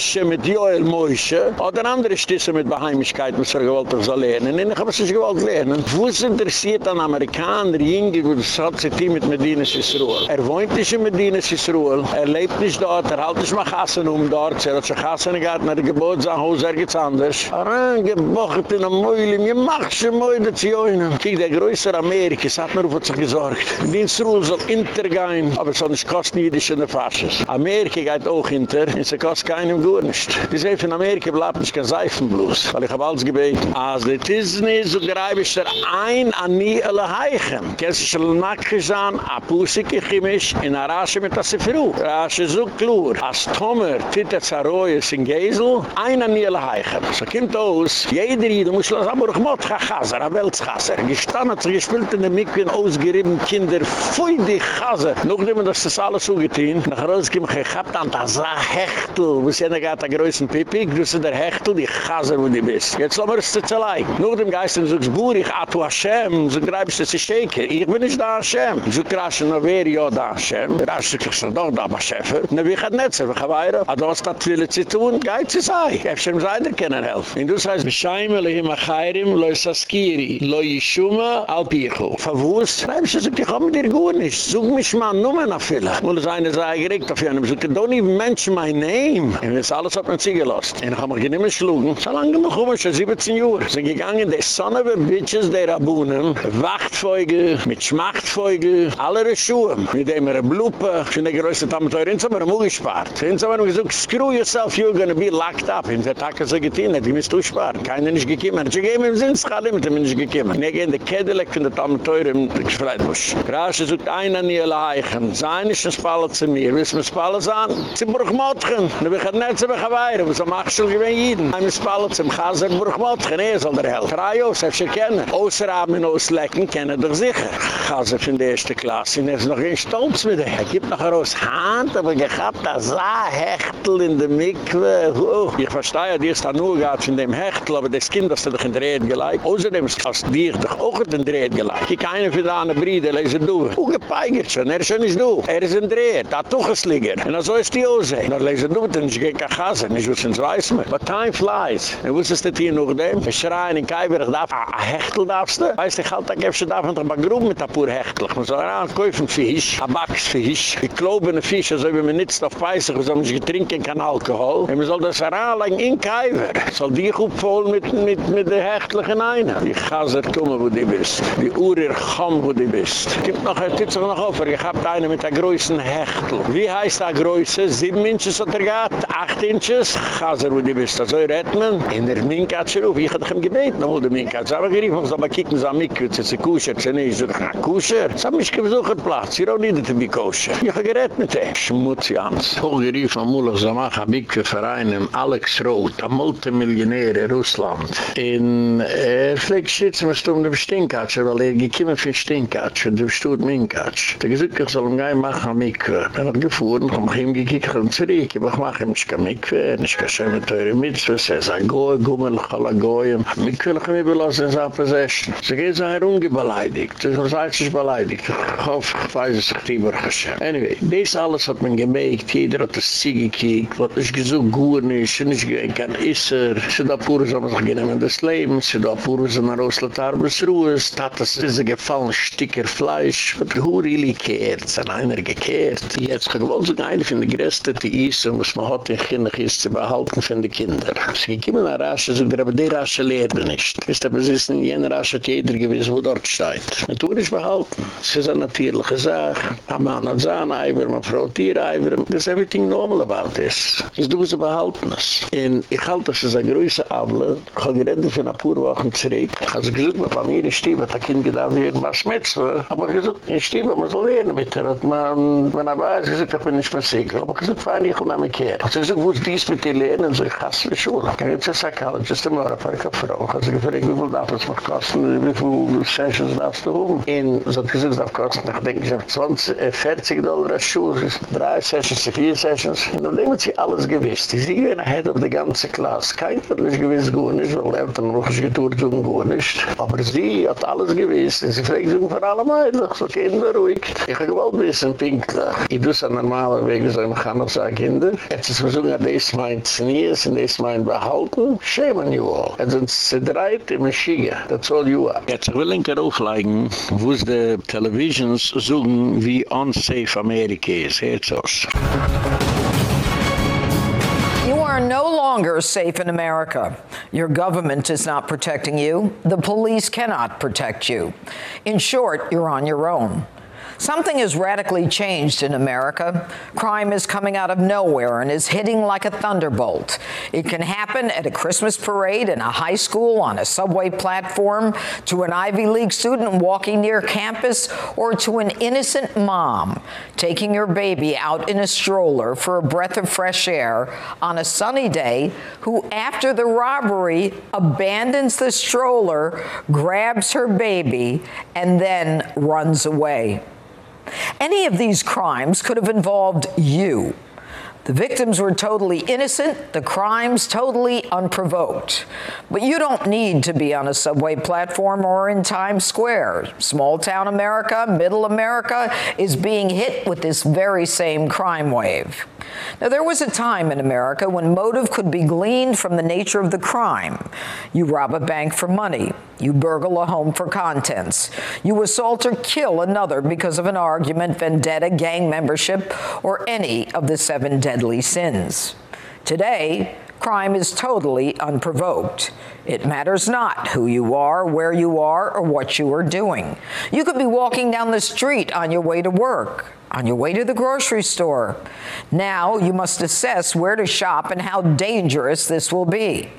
Kdeutsche mit Joel Moische, oder andere Stüsse mit Beheimigkeit, was er gewollt er soll lernen. Und ich habe es nicht gewollt lernen. Wo ist interessiert an Amerikaner, Jinge, wo das hat sich mit Medina Sisruel? Er wohnt nicht in Medina Sisruel, er lebt nicht dort, er halt nicht mal Kassen um dort, er hat sich Kassen gehabt, nach der Geburtsahaus, er geht's anders. Arangebocht in der Mäule, mir mach schon Mäule zu joinen. Kiek, der größere Amerika, es hat mir auf sich gesorgt. Dienstruhl soll intergehen, aber es soll nicht kosten jüdisch in der Fasches. Amerika geht auch hinter, und es kostet keinem gut nicht. Die Seife von Amerika bleibt nicht kein Seifenblues, weil ich hab alles gebeten. Als die Tisne, so greife ich da ein an nie alle Heichen. Kennst du schon Nackgesan, a Pusike chemisch, in a Rasche mit der Seferu. Rasche so klur, als Tomer, Tite Zaroyes in Geisel, ein an nie alle Heichen. So kommt aus, jeder Jede muss los, ich muss ga Chaser, a Weltchaser. Gestanden hat sich gespielt in der Mikve, ausgerieben Kinder, pfui die Chaser. Nachdem man das alles zugetein, nach Rose kam ich gehabt an, da sah hecht Hechtel, wo sie eine gata größen Pipi, sie der Hechtel, die Chaser, wo die bist. Jetzt lassen wir es zu. Nur dem Geist, du sagst, Burich, Atu Hashem, so greibst du sie schäke. Ich bin nicht da Hashem. So krasch, na wer, ja da Hashem. Rasch, ich sag, doch, da Schäfer. Na wie hat netzer, wir haben weiter. Aber was das will zu tun, geht sie sei. Ich hab schon seiner können helfen. Und du sagst, Bescheime, lehim achayrim, loi saskiri, loi yishuma, al pichu. Verwus, schreibst du, ich hab mit dir gut nicht. Sog mich mal, nur mehr nach Fülle. Wo das eine sei, geregt auf jenem, so, don't even mention my name. Und das alles hat man sie gelost. Und ich hab mich nicht mehr schlugen. So lange noch um, schon 17 Uhr. Sind gegangen, die son of a bitches, der Abunnen, Wachtfeuge, mit Schmachtfeuge, alle Schuhe. Mit dem er Blupe, schon der größte Tammeteuer, ins haben wir ihm gespart. Ins haben wir gesagt, screw yourself, you're gonna be locked up. In der Tag ist er getein, die müsst du sparen. Keiner nicht gekommen. Ich gebe ihm Sinn, es kann er nicht gekommen. Ich gehe in der Cadillac von der Tammeteuer im Gefreitbusch. Grasch sucht einer nie leichen. Sein ist ein Spalle zu mir. Wissen wir Spalle sein? Sie Bruchmottchen. Da bin ich nicht zu beweiren. Was am Achsel gewinnt jeden. Ein Spalle zum Chaser Bruchmottchen. Er soll der Held. Drei Jungs, hab ich kennen. Außer haben und auslecken, kennen doch sicher. Chaser von der ersten Klasse. Er ist noch ein Stolz mit ihm. Er gibt noch raus Hand, aber gehabt da sah Hechtel in der Mikve. Oh. Ich verstehe, die ist da nur gehabt von dem Hechtel, aber das Kind hast du doch in der Erde gelegt. Außerdem hast du dich doch auch in der Erde gelegt. Kijk, einer für deine Brüder, lese du. Ugepeigert schon, er ist schon nicht du. Er ist in der Erde, da tuch es liegen. Und so ist die Ose. Na lese du, denn ich gehe kein Chaser, nicht was ins Weiß mehr. But time flies. Und wo ist das hier noch dem? Wir schreien in Kaiwer, ich darf, a Hechtel darfst du? Weißt du, ich halte, da gäbst du darf man doch mal grob mit der pur Hechtel. Ich muss auch kaufen Fisch, a Backsfisch. Ich glaube, ein Fisch, also wenn man nicht auf Peisig, so man sich getrinken kann Alkohol. Und man soll das heranlegen in Kaiwer. Soll die gut voll mit, mit, mit der Hechtel in einer. Die Chaser kommen, wo die bist. Die Urir kommen, wo die bist. Gibt noch, er tut sich noch auf, hab da eine mit der größten Hechtel. Wie heißt der größte? Sieben Inches hat er gehabt? Acht 8 inches, Chaser, wo die bist, das soll retten. In der Minka hat sie ruf, ich hatte ihm gebeten, wo der Minka hat sie aber gerief, wo sie aber kicken, so mich, wo sie sie kusher, sie nicht, so kann ich kusher. Sie haben mich gebesucht, Platz, hier auch nicht, wie kusher. Ich habe gerett mit ihm. Schmutz, Jans. Ich habe gerief, wo ich so mach am ich für Vereine, Alex Roth, ein Multimillionär in Russland. In er fliegt, schützen, was du um den Stinkatscher, weil er gekiemen für Stinkatscher, du bist du mit Minkatscher. Ich gesagt, ich soll ihm gehen, mach am mich. Ich habe gefahren, ich habe ihm gekickt, ich habe ihm zurück, ich mache ihm nicht nicht geschehen mit teure Mitzvah, er sagt, goe, gummel, chala goe. Miku, ich hab mich belassen seiner Possession. Sie gehen so herumgebeleidigt. Sie sind sich beleidigt. Weiß es sich lieber geschehen. Anyway, das alles hat man gemägt, jeder hat das Ziege gekickt, was ist gesucht, gut nicht, nicht gewinnt kein Isser. Sie da pure, so man sich genommen des Lebens, sie da pure, so man auslatar bis Ruhes, tat das ist ein gefallen Sticker Fleisch, was really kehrt, sind einer gekehrt. Jetzt gewollt sich eine von den größten, Isser, was man hat in Kinder ist, zu behalten von den Kindern. Sie nach Rasche, so aber die Rasche lehrt man nicht. Ist aber, ist in jener Rasche hat jeder gewiss, wo dort steht. Man tut nicht behalten. Es ist eine natürliche Sache. Ein Mann hat seine Eiver. Das ist everything normal about this. Es tut sie behalten es. Und ich halte, das ist eine größere Able. Ich habe geredet für eine paar Wochen zurück. Ich habe gesagt, mit mir in Stiebe, hat ein Kind gedacht, wie irgendwas Schmetzwe. Aber habe gesagt, in Stiebe, man soll lernen mit. Hat man, wenn er weiß, gesagt, ich bin nicht mehr sicher. Aber fein, ich komme mit gesagt, wo ist dies mit dir lernen? So, ich hasse die Schule. Ich habe jetzt ein Psychologist, Mörder, ich habe Frau. Ich habe gefragt, wie viel darf es noch kosten? Wie viel Sessions darfst du haben? Und so hat gesagt, das kostet, ich denke, ich habe 20, 40 Dollar als Schuhe. Drei Sessions, vier Sessions. Und dann haben sie alles gewiss. Die sind gewinn ahead of the ganze Klasse. Kein hat nicht gewiss gut nicht, weil Eltern noch nicht getuert und gut nicht. Aber sie hat alles gewiss. Und sie fragt sich von allem eigentlich. So Kinder ruhig. Ich habe gewollt ein bisschen pinklich. Ich tue es an normaler Wege, so ich kann noch sagen, Kinder. Jetzt ist versuchen, das meint Znees und das meint behalten. Shame on you all. Es sind zedreit im Schiege. That's all you are. Jetzt will ich auflegen, wo es die Televisions suchen, wie unsafe Amerika ist. Jetzt aus. You are no longer safe in America. Your government is not protecting you. The police cannot protect you. In short, you're on your own. Something has radically changed in America. Crime is coming out of nowhere and is hitting like a thunderbolt. It can happen at a Christmas parade in a high school on a subway platform to an Ivy League student walking near campus or to an innocent mom taking her baby out in a stroller for a breath of fresh air on a sunny day who after the robbery abandons the stroller, grabs her baby and then runs away. Any of these crimes could have involved you. The victims were totally innocent, the crimes totally unprovoked. But you don't need to be on a subway platform or in Times Square. Small town America, middle America is being hit with this very same crime wave. Now, there was a time in America when motive could be gleaned from the nature of the crime. You rob a bank for money. You burgle a home for contents. You assault or kill another because of an argument, vendetta, gang membership, or any of the seven deadly sins. Today, crime is totally unprovoked. It matters not who you are, where you are, or what you are doing. You could be walking down the street on your way to work on your way to the grocery store. Now you must assess where to shop and how dangerous this will be.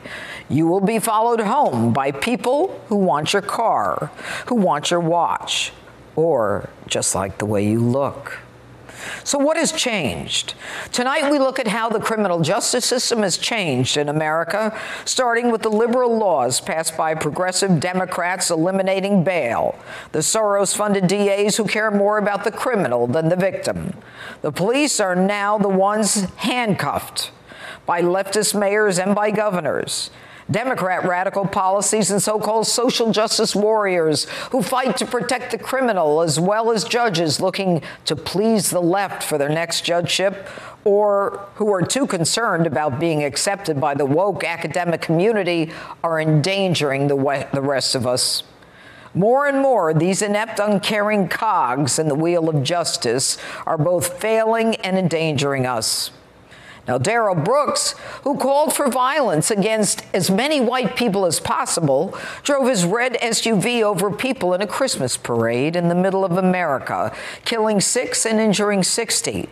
You will be followed home by people who want your car, who want your watch, or just like the way you look. So, what has changed? Tonight, we look at how the criminal justice system has changed in America, starting with the liberal laws passed by progressive Democrats eliminating bail, the Soros funded DAs who care more about the criminal than the victim. The police are now the ones handcuffed by leftist mayors and by governors. Democrat radical policies and so-called social justice warriors who fight to protect the criminal as well as judges looking to please the left for their next judgeship or who are too concerned about being accepted by the woke academic community are endangering the, the rest of us. More and more, these inept, uncaring cogs in the wheel of justice are both failing and endangering us. Now, Darrell Brooks, who called for violence against as many white people as possible, drove his red SUV over people in a Christmas parade in the middle of America, killing six and injuring 60.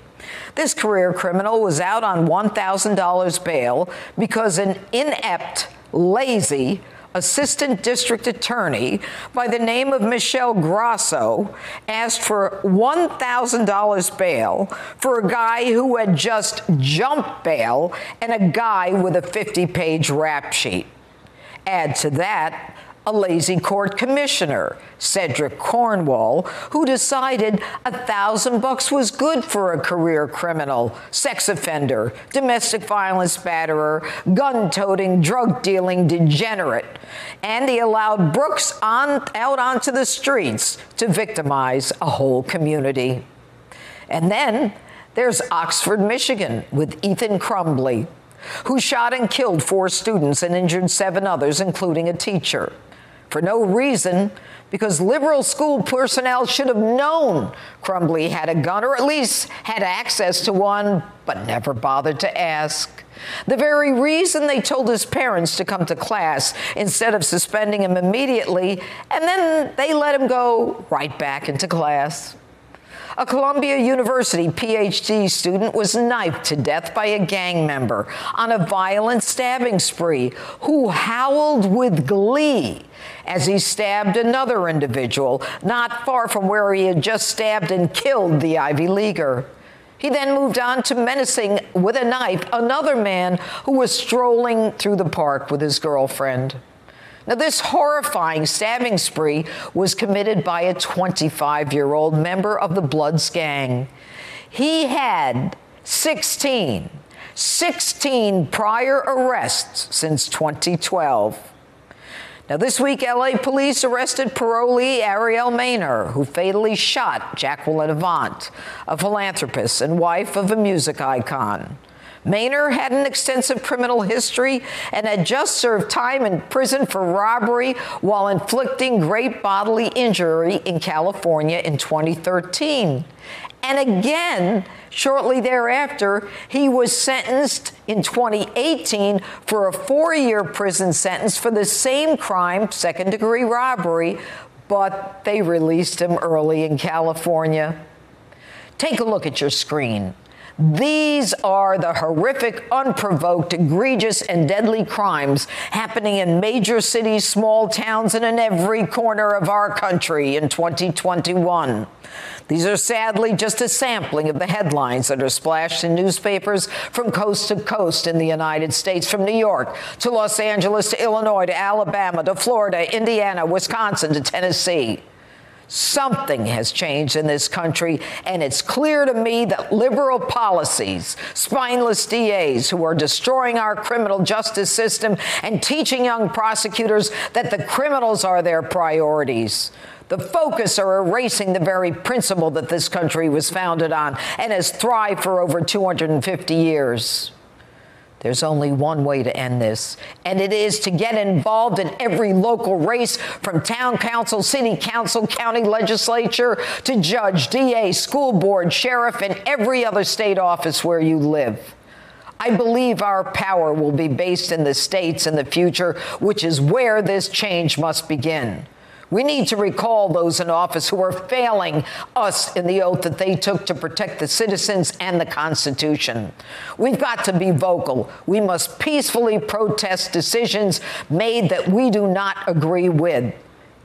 This career criminal was out on $1,000 bail because an inept, lazy, assistant district attorney by the name of Michelle Grasso asked for $1,000 bail for a guy who had just jumped bail and a guy with a 50 page rap sheet. Add to that, a lazy court commissioner, Cedric Cornwall, who decided a thousand bucks was good for a career criminal, sex offender, domestic violence batterer, gun toting, drug dealing degenerate. And he allowed Brooks on, out onto the streets to victimize a whole community. And then there's Oxford, Michigan, with Ethan Crumbley, who shot and killed four students and injured seven others, including a teacher for no reason because liberal school personnel should have known Crumbley had a gun or at least had access to one, but never bothered to ask. The very reason they told his parents to come to class instead of suspending him immediately, and then they let him go right back into class. A Columbia University PhD student was knifed to death by a gang member on a violent stabbing spree who howled with glee as he stabbed another individual not far from where he had just stabbed and killed the Ivy Leaguer. He then moved on to menacing with a knife another man who was strolling through the park with his girlfriend. Now, this horrifying stabbing spree was committed by a 25 year old member of the Bloods gang. He had 16, 16 prior arrests since 2012. Now, this week, LA police arrested parolee Aariel Maynor, who fatally shot Jacqueline Avant, a philanthropist and wife of a music icon. Maynor had an extensive criminal history and had just served time in prison for robbery while inflicting great bodily injury in California in 2013. And again, shortly thereafter, he was sentenced in 2018 for a four year prison sentence for the same crime, second degree robbery, but they released him early in California. Take a look at your screen. These are the horrific, unprovoked, egregious, and deadly crimes happening in major cities, small towns, and in every corner of our country in 2021. These are sadly just a sampling of the headlines that are splashed in newspapers from coast to coast in the United States, from New York to Los Angeles to Illinois to Alabama to Florida, Indiana, Wisconsin to Tennessee. Something has changed in this country, and it's clear to me that liberal policies, spineless DAs who are destroying our criminal justice system and teaching young prosecutors that the criminals are their priorities. The focus are erasing the very principle that this country was founded on and has thrived for over 250 years. There's only one way to end this, and it is to get involved in every local race from town council, city council, county legislature to judge, DA, school board, sheriff, and every other state office where you live. I believe our power will be based in the states in the future, which is where this change must begin. We need to recall those in office who are failing us in the oath that they took to protect the citizens and the Constitution. We've got to be vocal. We must peacefully protest decisions made that we do not agree with.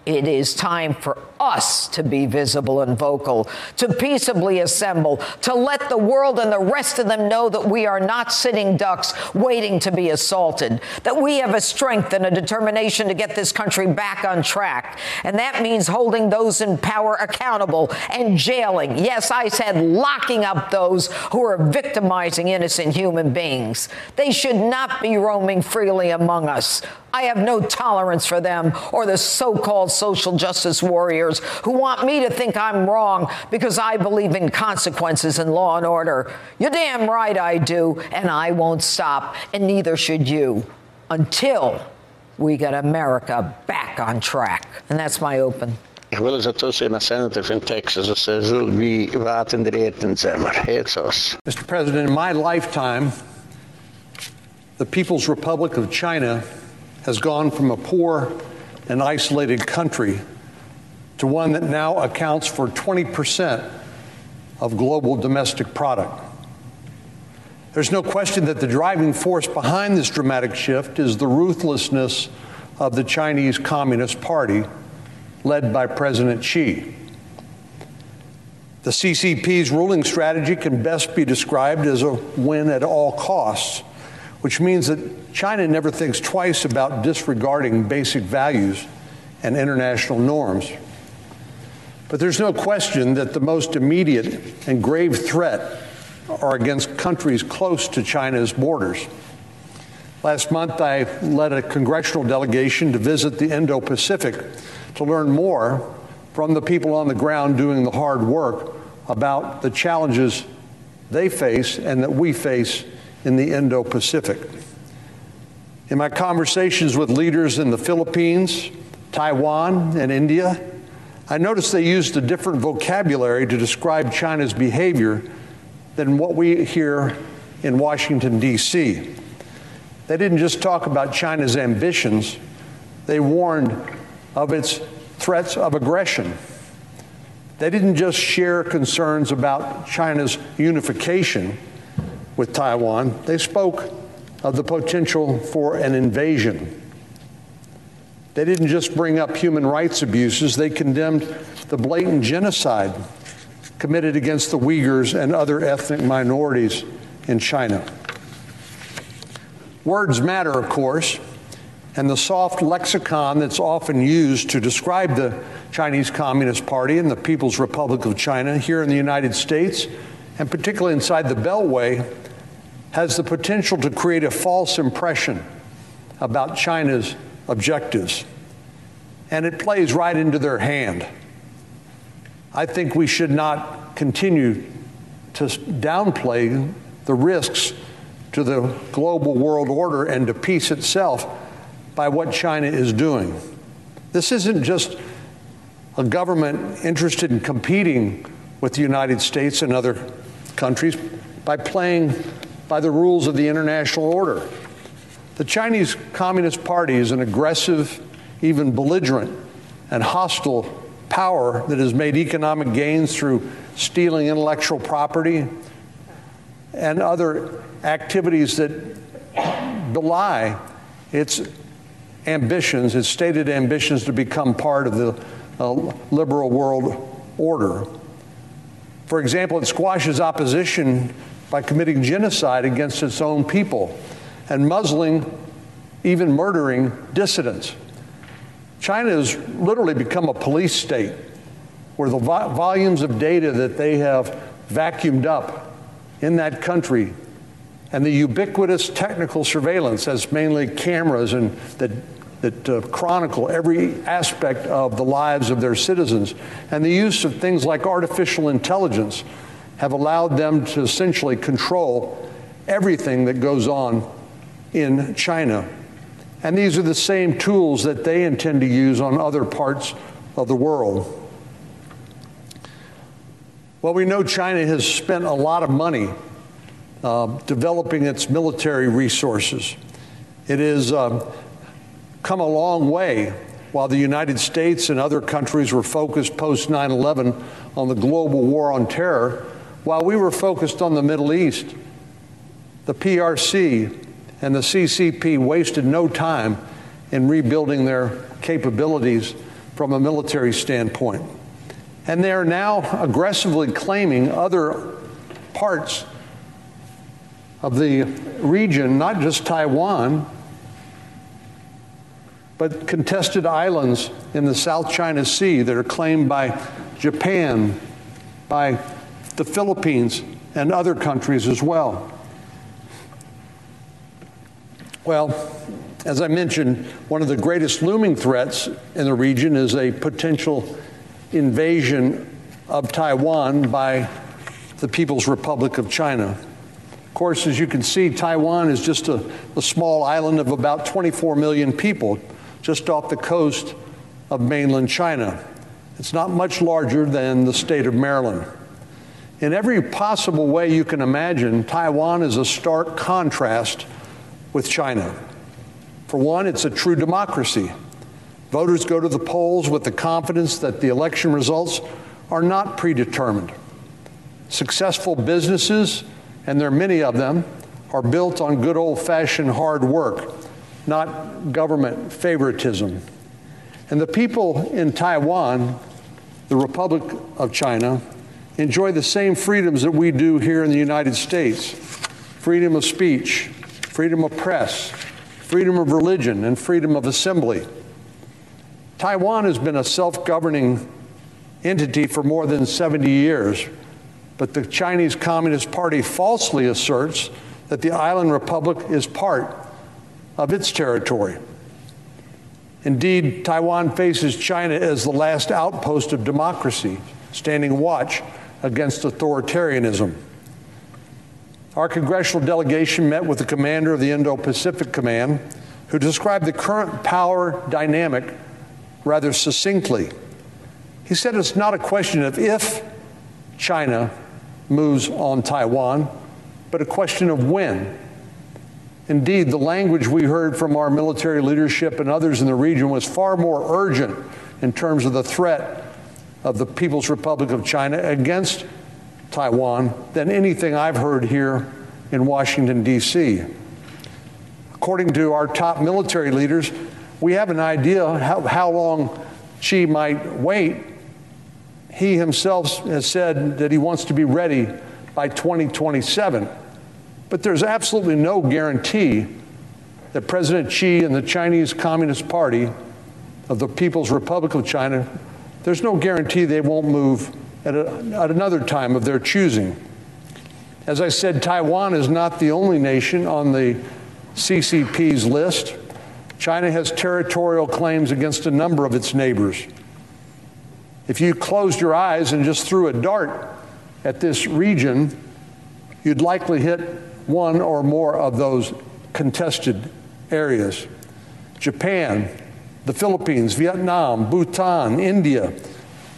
It is time for us to be visible and vocal, to peaceably assemble, to let the world and the rest of them know that we are not sitting ducks waiting to be assaulted, that we have a strength and a determination to get this country back on track. And that means holding those in power accountable and jailing. Yes, I said locking up those who are victimizing innocent human beings. They should not be roaming freely among us. I have no tolerance for them or the so called social justice warriors who want me to think I'm wrong because I believe in consequences and law and order. You're damn right I do, and I won't stop, and neither should you until we get America back on track. And that's my open. Ich will es dazu sehen, als Senator von Texas, dass er so wie warten der Erdenzimmer. Jetzt aus. Mr. President, in my lifetime, the People's Republic of China has gone from a poor and isolated country to one that now accounts for 20% of global domestic product. There's no question that the driving force behind this dramatic shift is the ruthlessness of the Chinese Communist Party, led by President Xi. The CCP's ruling strategy can best be described as a win at all costs, which means that China never thinks twice about disregarding basic values and international norms. But there's no question that the most immediate and grave threat are against countries close to China's borders. Last month, I led a congressional delegation to visit the Indo Pacific to learn more from the people on the ground doing the hard work about the challenges they face and that we face in the Indo Pacific. In my conversations with leaders in the Philippines, Taiwan, and India, I noticed they used a different vocabulary to describe China's behavior than what we hear in Washington, D.C. They didn't just talk about China's ambitions, they warned of its threats of aggression. They didn't just share concerns about China's unification with Taiwan, they spoke of the potential for an invasion. They didn't just bring up human rights abuses, they condemned the blatant genocide committed against the Uyghurs and other ethnic minorities in China. Words matter, of course, and the soft lexicon that's often used to describe the Chinese Communist Party and the People's Republic of China here in the United States, and particularly inside the Beltway, has the potential to create a false impression about China's objectives. And it plays right into their hand. I think we should not continue to downplay the risks to the global world order and to peace itself by what China is doing. This isn't just a government interested in competing with the United States and other countries by playing by the rules of the international order. The Chinese Communist Party is an aggressive, even belligerent, and hostile power that has made economic gains through stealing intellectual property and other activities that belie its ambitions, its stated ambitions to become part of the uh, liberal world order. For example, it squashes opposition by committing genocide against its own people and muzzling, even murdering dissidents. China has literally become a police state where the vo- volumes of data that they have vacuumed up in that country and the ubiquitous technical surveillance as mainly cameras and that that uh, chronicle every aspect of the lives of their citizens and the use of things like artificial intelligence have allowed them to essentially control everything that goes on in China. And these are the same tools that they intend to use on other parts of the world. Well, we know China has spent a lot of money uh, developing its military resources. It has uh, come a long way while the United States and other countries were focused post 9 11 on the global war on terror, while we were focused on the Middle East, the PRC and the CCP wasted no time in rebuilding their capabilities from a military standpoint. And they are now aggressively claiming other parts of the region, not just Taiwan, but contested islands in the South China Sea that are claimed by Japan, by the Philippines, and other countries as well. Well, as I mentioned, one of the greatest looming threats in the region is a potential invasion of Taiwan by the People's Republic of China. Of course, as you can see, Taiwan is just a, a small island of about 24 million people just off the coast of mainland China. It's not much larger than the state of Maryland. In every possible way you can imagine, Taiwan is a stark contrast with China. For one, it's a true democracy. Voters go to the polls with the confidence that the election results are not predetermined. Successful businesses, and there are many of them, are built on good old fashioned hard work not government favoritism. And the people in Taiwan, the Republic of China, enjoy the same freedoms that we do here in the United States freedom of speech, freedom of press, freedom of religion, and freedom of assembly. Taiwan has been a self governing entity for more than 70 years, but the Chinese Communist Party falsely asserts that the island republic is part of its territory. Indeed, Taiwan faces China as the last outpost of democracy, standing watch against authoritarianism. Our congressional delegation met with the commander of the Indo Pacific Command, who described the current power dynamic rather succinctly. He said it's not a question of if China moves on Taiwan, but a question of when. Indeed, the language we heard from our military leadership and others in the region was far more urgent in terms of the threat of the People's Republic of China against Taiwan than anything I've heard here in Washington, D.C. According to our top military leaders, we have an idea how, how long Xi might wait. He himself has said that he wants to be ready by 2027. But there's absolutely no guarantee that President Xi and the Chinese Communist Party of the People's Republic of China, there's no guarantee they won't move at, a, at another time of their choosing. As I said, Taiwan is not the only nation on the CCP's list. China has territorial claims against a number of its neighbors. If you closed your eyes and just threw a dart at this region, you'd likely hit one or more of those contested areas. Japan, the Philippines, Vietnam, Bhutan, India,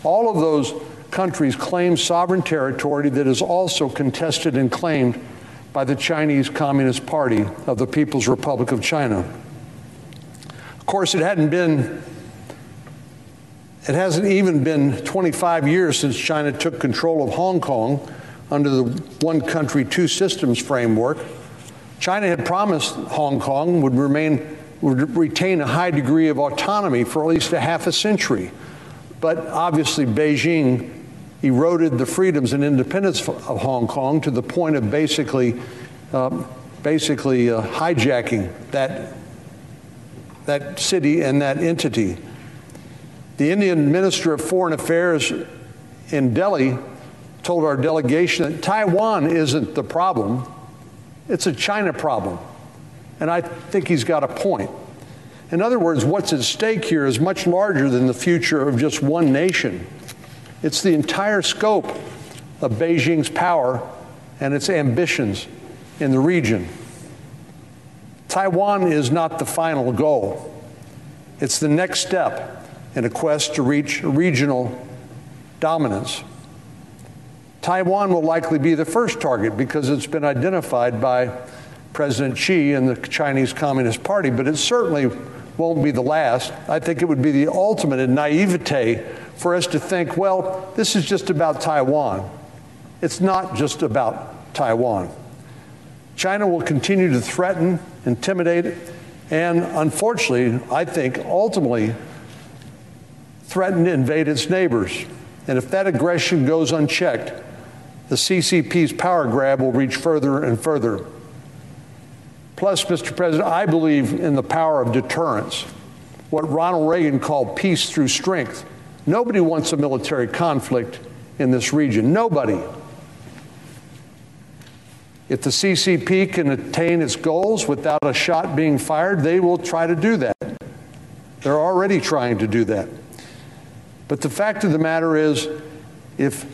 all of those countries claim sovereign territory that is also contested and claimed by the Chinese Communist Party of the People's Republic of China. Of course, it hadn't been it hasn't even been 25 years since China took control of Hong Kong under the one country, two systems framework. China had promised Hong Kong would remain would retain a high degree of autonomy for at least a half a century. But obviously Beijing eroded the freedoms and independence of Hong Kong to the point of basically uh, basically uh, hijacking that that city and that entity. The Indian Minister of Foreign Affairs in Delhi told our delegation that Taiwan isn't the problem, it's a China problem. And I think he's got a point. In other words, what's at stake here is much larger than the future of just one nation. It's the entire scope of Beijing's power and its ambitions in the region. Taiwan is not the final goal. It's the next step in a quest to reach regional dominance. Taiwan will likely be the first target because it's been identified by President Xi and the Chinese Communist Party, but it certainly won't be the last. I think it would be the ultimate in naivete for us to think, well, this is just about Taiwan. It's not just about Taiwan. China will continue to threaten, intimidate, and unfortunately, I think ultimately threaten to invade its neighbors. And if that aggression goes unchecked, the CCP's power grab will reach further and further. Plus, Mr. President, I believe in the power of deterrence, what Ronald Reagan called peace through strength. Nobody wants a military conflict in this region. Nobody. If the CCP can attain its goals without a shot being fired, they will try to do that. They're already trying to do that. But the fact of the matter is, if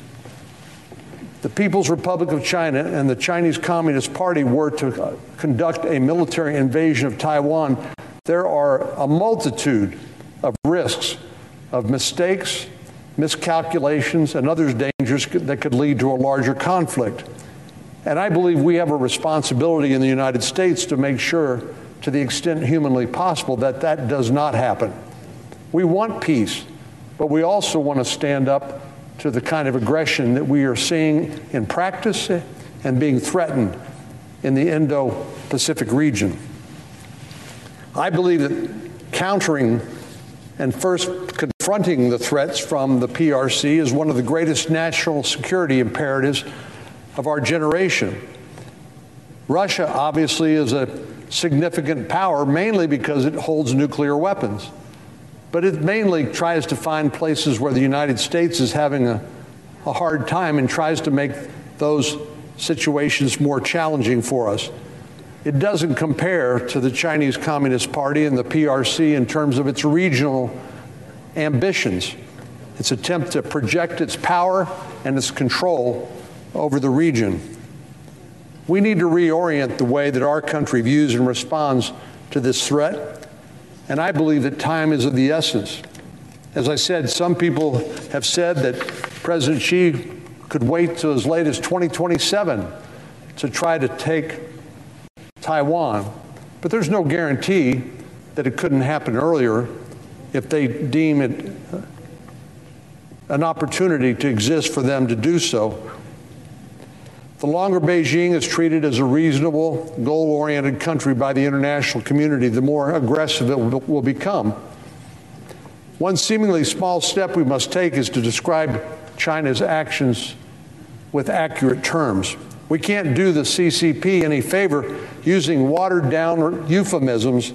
the People's Republic of China and the Chinese Communist Party were to uh, conduct a military invasion of Taiwan, there are a multitude of risks, of mistakes, miscalculations, and other dangers that could lead to a larger conflict. And I believe we have a responsibility in the United States to make sure, to the extent humanly possible, that that does not happen. We want peace, but we also want to stand up to the kind of aggression that we are seeing in practice and being threatened in the Indo Pacific region. I believe that countering and first confronting the threats from the PRC is one of the greatest national security imperatives of our generation. Russia obviously is a significant power mainly because it holds nuclear weapons. But it mainly tries to find places where the United States is having a, a hard time and tries to make those situations more challenging for us. It doesn't compare to the Chinese Communist Party and the PRC in terms of its regional ambitions, its attempt to project its power and its control over the region. We need to reorient the way that our country views and responds to this threat, and I believe that time is of the essence. As I said, some people have said that President Xi could wait till as late as 2027 to try to take Taiwan, but there's no guarantee that it couldn't happen earlier if they deem it an opportunity to exist for them to do so. The longer Beijing is treated as a reasonable, goal oriented country by the international community, the more aggressive it will become. One seemingly small step we must take is to describe China's actions with accurate terms. We can't do the CCP any favor using watered down euphemisms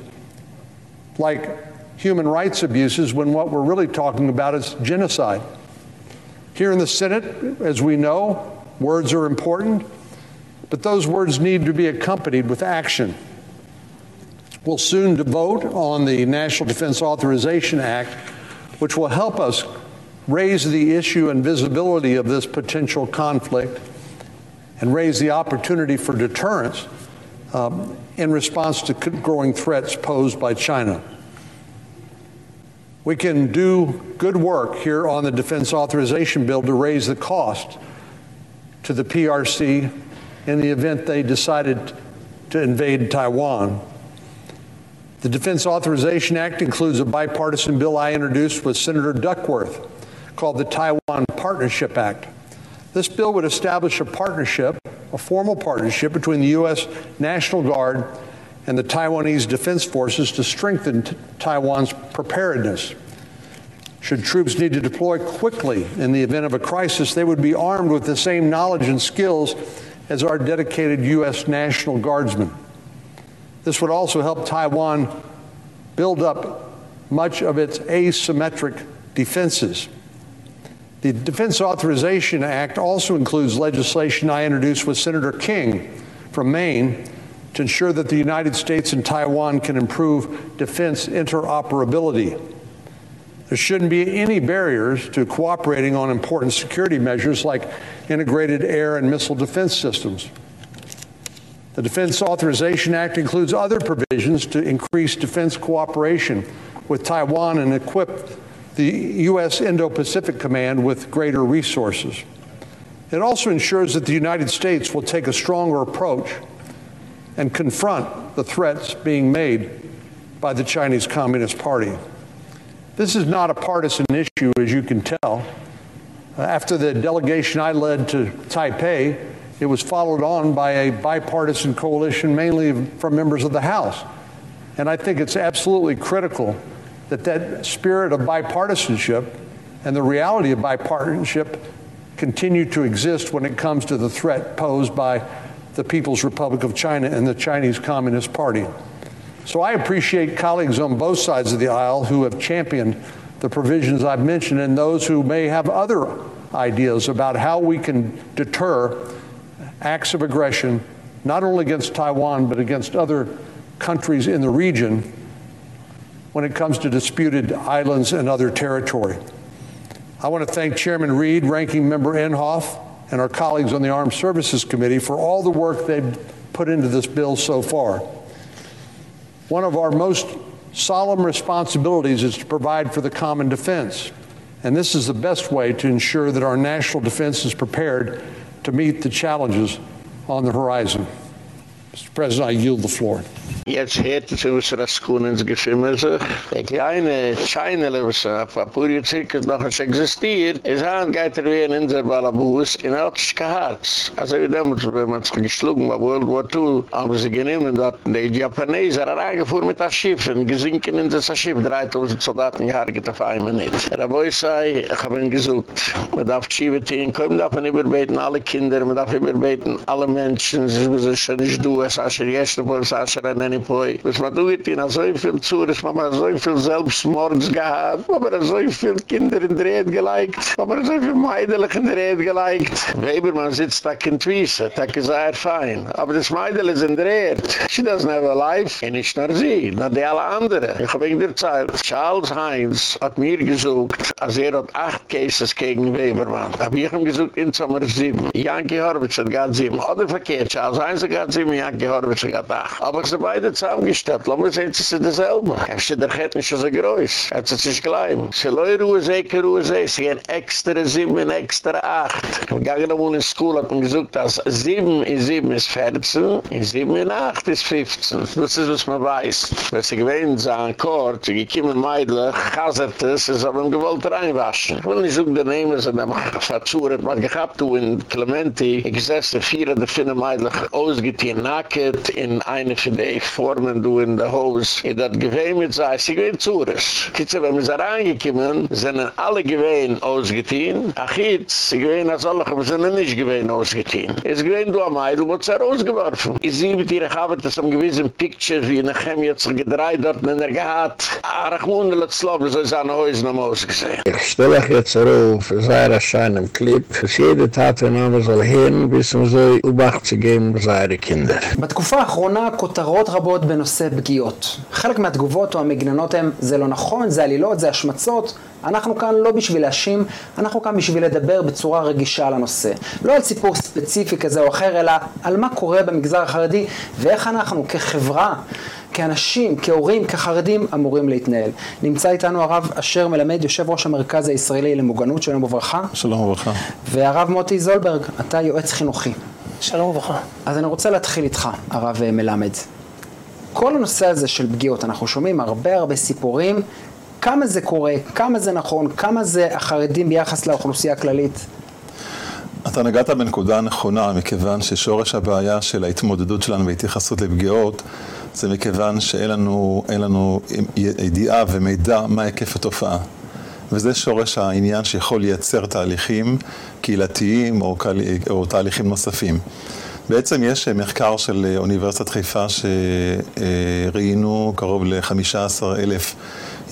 like human rights abuses when what we're really talking about is genocide. Here in the Senate, as we know, Words are important, but those words need to be accompanied with action. We'll soon vote on the National Defense Authorization Act, which will help us raise the issue and visibility of this potential conflict and raise the opportunity for deterrence um, in response to growing threats posed by China. We can do good work here on the Defense Authorization Bill to raise the cost to the PRC in the event they decided to invade Taiwan. The Defense Authorization Act includes a bipartisan bill I introduced with Senator Duckworth called the Taiwan Partnership Act. This bill would establish a partnership, a formal partnership between the U.S. National Guard and the Taiwanese Defense Forces to strengthen Taiwan's preparedness. Should troops need to deploy quickly in the event of a crisis, they would be armed with the same knowledge and skills as our dedicated U.S. National Guardsmen. This would also help Taiwan build up much of its asymmetric defenses. The Defense Authorization Act also includes legislation I introduced with Senator King from Maine to ensure that the United States and Taiwan can improve defense interoperability. There shouldn't be any barriers to cooperating on important security measures like integrated air and missile defense systems. The Defense Authorization Act includes other provisions to increase defense cooperation with Taiwan and equip the U.S. Indo Pacific Command with greater resources. It also ensures that the United States will take a stronger approach and confront the threats being made by the Chinese Communist Party. This is not a partisan issue, as you can tell. Uh, after the delegation I led to Taipei, it was followed on by a bipartisan coalition, mainly from members of the House. And I think it's absolutely critical that that spirit of bipartisanship and the reality of bipartisanship continue to exist when it comes to the threat posed by the People's Republic of China and the Chinese Communist Party. So I appreciate colleagues on both sides of the aisle who have championed the provisions I've mentioned and those who may have other ideas about how we can deter acts of aggression not only against Taiwan but against other countries in the region when it comes to disputed islands and other territory. I want to thank Chairman Reed, Ranking Member Inhofe, and our colleagues on the Armed Services Committee for all the work they've put into this bill so far. One of our most solemn responsibilities is to provide for the common defense. And this is the best way to ensure that our national defense is prepared to meet the challenges on the horizon. Mr. President, I yield the floor. Jetzt hört es uns Raskun ins Gefimmelse. Die kleine Scheinele, was auf Apurio Zirkus noch nicht existiert, ist an, geht er wie ein Inser Balabus in Altschke Harz. Also wie damals, wenn man sich geschlungen bei World War II, haben sie genommen dort, die Japaneser er reingefuhr mit das Schiff, und gesinken in das Schiff, 3000 Soldaten gehargert auf einmal nicht. Habe euch sei, ich habe ihn gesucht. Man darf Schiebetien, kommen darf man überbeten alle Kinder, man darf überbeten alle Menschen, sie müssen schon nicht du, es ist ein Gäste, es ist ein meine Poi. Was man tut, in so viel Zures, man hat so viel Selbstmords gehad, man hat so viel Kinder in geliked, man hat so viel Meidelich in der Erde geliked. Webermann sitzt da in Twisse, da er fein. Aber das Meidel ist in Erde. She doesn't have a life, und nicht nur sie, nur die alle anderen. Ich hab in der Zeit, Charles Heinz hat mir gesucht, als er hat acht Cases gegen Webermann. Hab ich ihm gesucht in Sommer sieben. Yankee Horwitz hat gehad sieben. Oder verkehrt, Charles Heinz hat gehad sieben, Yankee Horwitz hat gehad acht. Aber sie beide zusammengestellt. Mal sehen, sie sind dasselbe. Er ist der Gett nicht so groß. Er hat sich gleich. Sie leu Ruhe See, ke Ruhe See. Sie gehen extra sieben, extra acht. Wir gingen noch mal in die Schule, hat man gesagt, dass sieben in sieben ist 14, in sieben in acht ist 15. Das ist, was man weiß. Wenn sie gewähnt sind, Kort, sie gekommen meidlich, chasert es, sie haben gewollt reinwaschen. Ich will nicht sagen, der Nehmer, sie haben verzuhrt, man gehabt, du in Clementi, ich gesessen, vier der Finne meidlich, ausgetien, nackt, in eine von den formen du in der Haus. I dat gewein mit sei, sie gewein zuhres. Kitzel, wenn wir da reingekommen, sind alle gewein ausgetien. Ach jetzt, sie gewein als alle, aber sind nicht gewein ausgetien. Es gewein du am Ei, du wurdest er ausgeworfen. Ich sehe mit ihr, ich habe das am gewissen Picture, wie der Chem jetzt gedreht dort, in der gehad. Arachmunde, let slob, so ist an Häus noch ausgesehen. Ich stelle euch jetzt auf, es sei ein scheinem Clip, dass jede Tat, wenn man soll hin, bis man so Obacht zu geben, seine Kinder. בתקופה האחרונה כותרות רבות בנושא פגיעות. חלק מהתגובות או המגננות הן זה לא נכון, זה עלילות, זה השמצות. אנחנו כאן לא בשביל להאשים, אנחנו כאן בשביל לדבר בצורה רגישה על הנושא. לא על סיפור ספציפי כזה או אחר, אלא על מה קורה במגזר החרדי ואיך אנחנו כחברה, כאנשים, כהורים, כחרדים, אמורים להתנהל. נמצא איתנו הרב אשר מלמד, יושב ראש המרכז הישראלי למוגנות, שלום וברכה. שלום וברכה. והרב מוטי זולברג, אתה יועץ חינוכי. שלום וברכה. אז אני רוצה להתחיל איתך, הרב מלמד. כל הנושא הזה של פגיעות, אנחנו שומעים הרבה הרבה סיפורים, כמה זה קורה, כמה זה נכון, כמה זה החרדים ביחס לאוכלוסייה הכללית. אתה נגעת בנקודה נכונה, מכיוון ששורש הבעיה של ההתמודדות שלנו בהתייחסות לפגיעות, זה מכיוון שאין לנו, לנו ידיעה ומידע מה היקף התופעה. וזה שורש העניין שיכול לייצר תהליכים קהילתיים או, או תהליכים נוספים. בעצם יש מחקר של אוניברסיטת חיפה שראיינו קרוב ל-15 אלף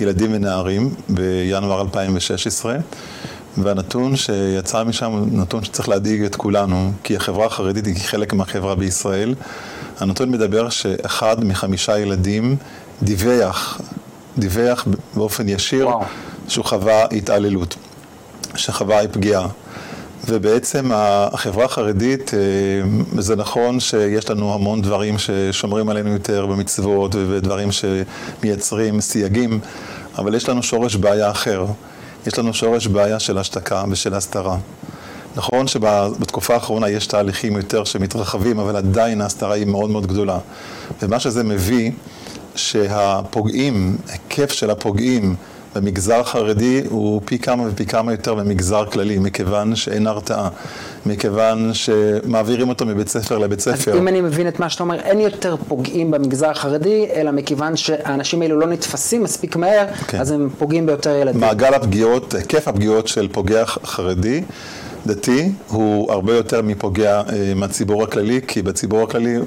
ילדים ונערים בינואר 2016, והנתון שיצא משם הוא נתון שצריך להדאיג את כולנו, כי החברה החרדית היא חלק מהחברה בישראל. הנתון מדבר שאחד מחמישה ילדים דיווח, דיווח באופן ישיר וואו. שהוא חווה התעללות, שחווה פגיעה. ובעצם החברה החרדית, אה, זה נכון שיש לנו המון דברים ששומרים עלינו יותר במצוות ודברים שמייצרים סייגים, אבל יש לנו שורש בעיה אחר. יש לנו שורש בעיה של השתקה ושל הסתרה. נכון שבתקופה האחרונה יש תהליכים יותר שמתרחבים, אבל עדיין ההסתרה היא מאוד מאוד גדולה. ומה שזה מביא, שהפוגעים, היקף של הפוגעים במגזר החרדי הוא פי כמה ופי כמה יותר במגזר כללי, מכיוון שאין הרתעה, מכיוון שמעבירים אותו מבית ספר לבית ספר. אז אם אני מבין את מה שאתה אומר, אין יותר פוגעים במגזר החרדי, אלא מכיוון שהאנשים האלו לא נתפסים מספיק מהר, כן. אז הם פוגעים ביותר ילדים. מעגל הפגיעות, היקף הפגיעות של פוגע חרדי, דתי, הוא הרבה יותר מפוגע אה, מהציבור הכללי, כי בציבור הכללי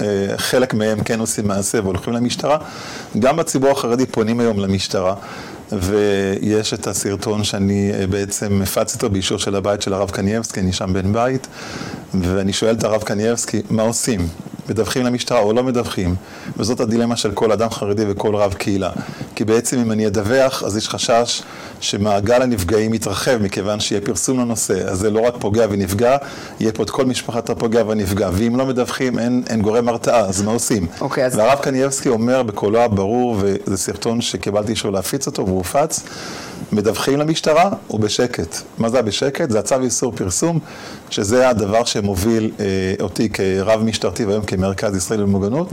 אה, חלק מהם כן עושים מעשה והולכים למשטרה. גם בציבור החרדי פונים היום למשטרה. ויש את הסרטון שאני אה, בעצם מפץ איתו באישור של הבית של הרב קנייבסקי, אני שם בן בית, ואני שואל את הרב קנייבסקי, מה עושים? מדווחים למשטרה או לא מדווחים? וזאת הדילמה של כל אדם חרדי וכל רב קהילה. כי בעצם אם אני אדווח, אז יש חשש שמעגל הנפגעים יתרחב, מכיוון שיהיה פרסום לנושא. אז זה לא רק פוגע ונפגע, יהיה פה את כל משפחת הפוגע והנפגע. ואם לא מדווחים, אין, אין גורם הרתעה, אז מה עושים? אוקיי, אז... והרב קנייבסקי אומר בקולו הברור, וזה סרטון שקיבלתי אישור להפיץ אותו, והוא הופץ, מדווחים למשטרה ובשקט. מה זה בשקט? זה הצו איסור פרסום, שזה הדבר שמוביל אה, אותי כרב משטרתי והיום כמרכז ישראל למוגנות,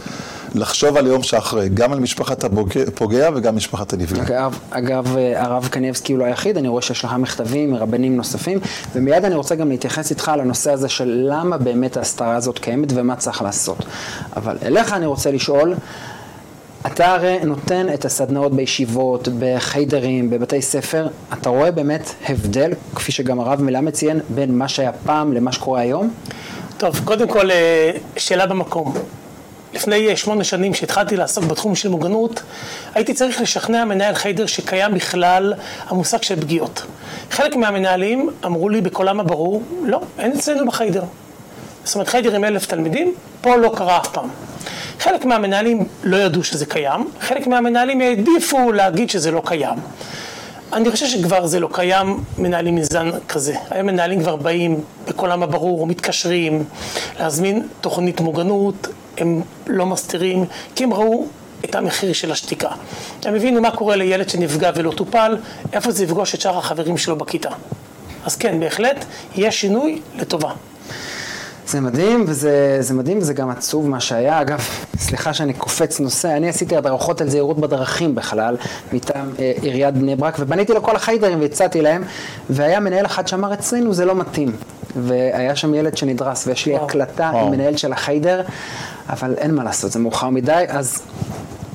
לחשוב על יום שאחרי, גם על משפחת הפוגע וגם משפחת הנפגע. אגב, אגב, אה, הרב קניבסקי הוא לא היחיד, אני רואה שיש לך מכתבים מרבנים נוספים, ומיד אני רוצה גם להתייחס איתך לנושא הזה של למה באמת ההסתרה הזאת קיימת ומה צריך לעשות. אבל אליך אני רוצה לשאול, אתה הרי נותן את הסדנאות בישיבות, בחיידרים, בבתי ספר, אתה רואה באמת הבדל, כפי שגם הרב מלמד ציין, בין מה שהיה פעם למה שקורה היום? טוב, קודם כל, אה, שאלה במקום. לפני שמונה שנים שהתחלתי לעסוק בתחום של מוגנות, הייתי צריך לשכנע מנהל חיידר שקיים בכלל המושג של פגיעות. חלק מהמנהלים אמרו לי בקולם הברור, לא, אין אצלנו בחיידר. זאת אומרת, חיידר עם אלף תלמידים, פה לא קרה אף פעם. חלק מהמנהלים לא ידעו שזה קיים, חלק מהמנהלים העדיפו להגיד שזה לא קיים. אני חושב שכבר זה לא קיים, מנהלים מזן כזה. היום מנהלים כבר באים בקולם הברור, מתקשרים, להזמין תוכנית מוגנות, הם לא מסתירים, כי הם ראו את המחיר של השתיקה. הם הבינו מה קורה לילד שנפגע ולא טופל, איפה זה יפגוש את שאר החברים שלו בכיתה. אז כן, בהחלט, יש שינוי לטובה. זה מדהים, וזה מדהים, וזה גם עצוב מה שהיה. אגב, סליחה שאני קופץ נושא, אני עשיתי הדרכות על זהירות בדרכים בכלל, מטעם אה, עיריית בני ברק, ובניתי לכל החיידרים והצעתי להם, והיה מנהל אחד שאמר, אצלנו זה לא מתאים. והיה שם ילד שנדרס, ויש לי הקלטה עם מנהל של החיידר, אבל אין מה לעשות, זה מאוחר מדי, אז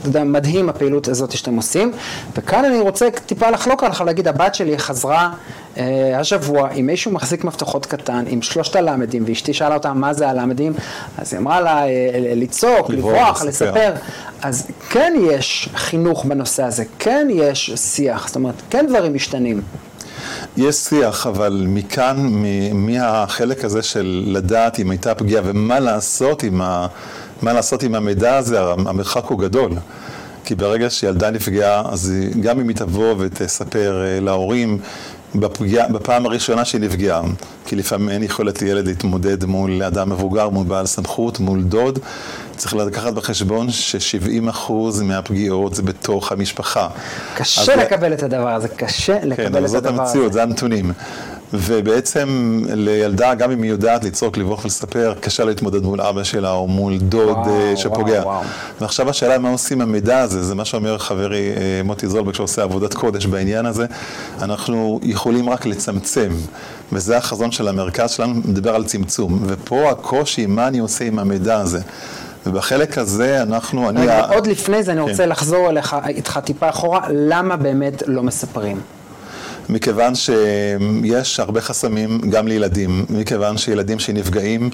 אתה יודע, מדהים הפעילות הזאת שאתם עושים. וכאן אני רוצה טיפה לחלוק עליך, להגיד, הבת שלי חזרה השבוע עם מישהו מחזיק מפתחות קטן, עם שלושת הלמדים, ואשתי שאלה אותה מה זה הלמדים, אז היא אמרה לה אה, לצעוק, לברוח, לספר. אז כן יש חינוך בנושא הזה, כן יש שיח, זאת אומרת, כן דברים משתנים. יש שיח, אבל מכאן, מהחלק הזה של לדעת אם הייתה פגיעה ומה לעשות עם ה... מה לעשות עם המידע הזה, המרחק הוא גדול. כי ברגע שילדה נפגעה, אז גם אם היא תבוא ותספר אה, להורים בפגיע, בפעם הראשונה שהיא נפגעה, כי לפעמים אין יכולת לילד להתמודד מול אדם מבוגר, מול בעל סמכות, מול דוד, צריך לקחת בחשבון ש-70% מהפגיעות זה בתוך המשפחה. קשה לקבל את הדבר הזה, קשה לקבל כן, את הדבר הזה. כן, זאת המציאות, זה הנתונים. ובעצם לילדה, גם אם היא יודעת לצעוק, לבוך ולספר, קשה להתמודד מול אבא שלה או מול דוד וואו, אה, שפוגע. וואו, וואו. ועכשיו השאלה מה עושים עם המידע הזה, זה מה שאומר חברי אה, מוטי זולבק שעושה עבודת קודש בעניין הזה. אנחנו יכולים רק לצמצם, וזה החזון של המרכז שלנו, מדבר על צמצום. ופה הקושי, מה אני עושה עם המידע הזה. ובחלק הזה אנחנו, אני... עוד לפני זה אני כן. רוצה לחזור אליך, איתך טיפה אחורה, למה באמת לא מספרים? מכיוון שיש הרבה חסמים גם לילדים, מכיוון שילדים שנפגעים,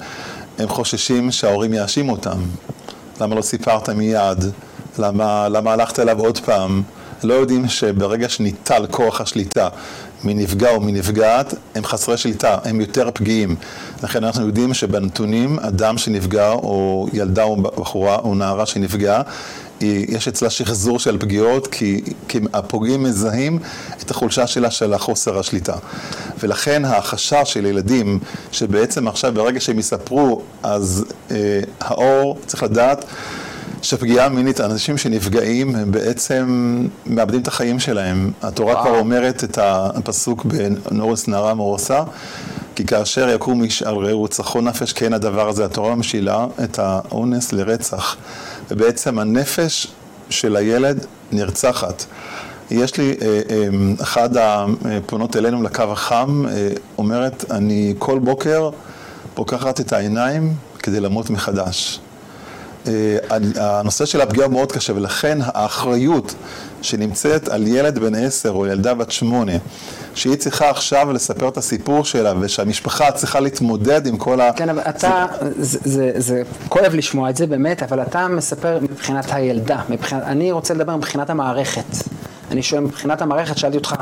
הם חוששים שההורים יאשימו אותם. למה לא סיפרת מיד? למה, למה הלכת אליו עוד פעם? לא יודעים שברגע שניטל כוח השליטה מנפגע או מנפגעת, הם חסרי שליטה, הם יותר פגיעים. לכן אנחנו יודעים שבנתונים, אדם שנפגע, או ילדה או בחורה או נערה שנפגעה, יש אצלה שחזור של פגיעות, כי, כי הפוגעים מזהים את החולשה שלה של החוסר השליטה. ולכן החשש של ילדים, שבעצם עכשיו ברגע שהם יספרו, אז אה, האור, צריך לדעת, שפגיעה מינית, אנשים שנפגעים הם בעצם מאבדים את החיים שלהם. התורה וואו. כבר אומרת את הפסוק בנורס נערה מורסה, כי כאשר יקום איש על רעהו צחו נפש, כן הדבר הזה, התורה משילה את האונס לרצח. ובעצם הנפש של הילד נרצחת. יש לי, אה, אה, אחת הפונות אלינו לקו החם אה, אומרת, אני כל בוקר פוקחת את העיניים כדי למות מחדש. הנושא של הפגיעה הוא מאוד קשה, ולכן האחריות שנמצאת על ילד בן עשר או ילדה בת שמונה, שהיא צריכה עכשיו לספר את הסיפור שלה, ושהמשפחה צריכה להתמודד עם כל ה... כן, אבל אתה, זה, זה, זה כואב לשמוע את זה באמת, אבל אתה מספר מבחינת הילדה, מבחינת, אני רוצה לדבר מבחינת המערכת. אני שואל מבחינת המערכת, שאלתי אותך,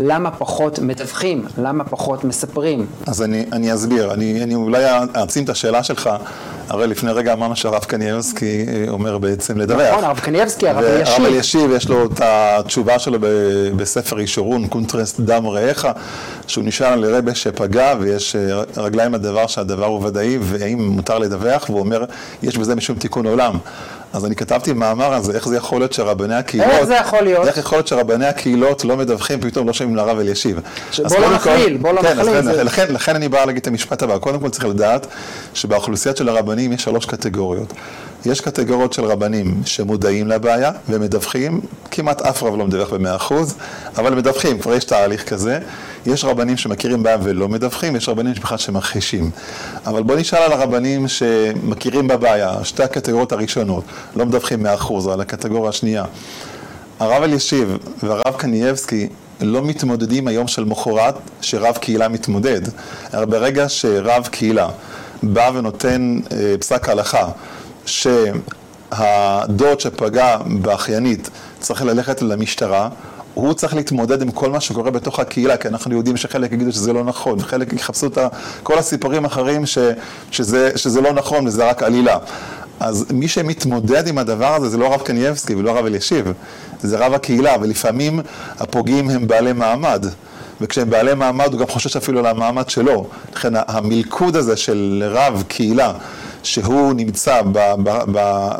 למה פחות מדווחים? למה פחות מספרים? אז אני, אני אסביר, אני, אני אולי אעצים את השאלה שלך. הרי לפני רגע אמרנו שהרב קנייבסקי אה, אומר בעצם לדווח. נכון, הרב קנייבסקי, הרב אלישיב. הרב אלישיב, יש לו את התשובה שלו בספר ישורון, קונטרסט דם רעך, שהוא נשאל על רבה שפגע ויש אה, רגליים לדבר שהדבר הוא ודאי, והאם מותר לדווח, והוא אומר, יש בזה משום תיקון עולם. אז אני כתבתי מאמר על זה, איך זה יכול להיות שרבני הקהילות... איך זה יכול להיות? איך יכול להיות שרבני הקהילות לא מדווחים, פתאום לא שומעים לרב אלישיב. בוא לא נכליל, בוא לא כן, נכליל. לכן, לכן, לכן אני בא להגיד את המשפט הבא. קודם כל צריך לדעת שבאוכלוסיית של הרבנים יש שלוש קטגוריות. יש קטגוריות של רבנים שמודעים לבעיה ומדווחים, כמעט אף רב לא מדווח במאה אחוז, אבל מדווחים, כבר יש תהליך כזה. יש רבנים שמכירים בעיה ולא מדווחים, יש רבנים בכלל שמכחישים. אבל בוא נשאל על הרבנים שמכירים בבעיה, שתי הקטגוריות הראשונות, לא מדווחים מאה אחוז, על הקטגוריה השנייה. הרב אלישיב והרב קנייבסקי לא מתמודדים היום של מחרת שרב קהילה מתמודד. ברגע שרב קהילה בא ונותן אה, פסק הלכה שהדוד שפגע באחיינית צריך ללכת למשטרה, הוא צריך להתמודד עם כל מה שקורה בתוך הקהילה, כי אנחנו יודעים שחלק יגידו שזה לא נכון, וחלק יחפשו את כל הסיפורים האחרים ש, שזה, שזה לא נכון וזה רק עלילה. אז מי שמתמודד עם הדבר הזה זה לא הרב קנייבסקי ולא הרב אלישיב, זה רב הקהילה, ולפעמים הפוגעים הם בעלי מעמד. וכשהם בעלי מעמד הוא גם חושש אפילו על המעמד שלו. לכן המלכוד הזה של רב קהילה, שהוא נמצא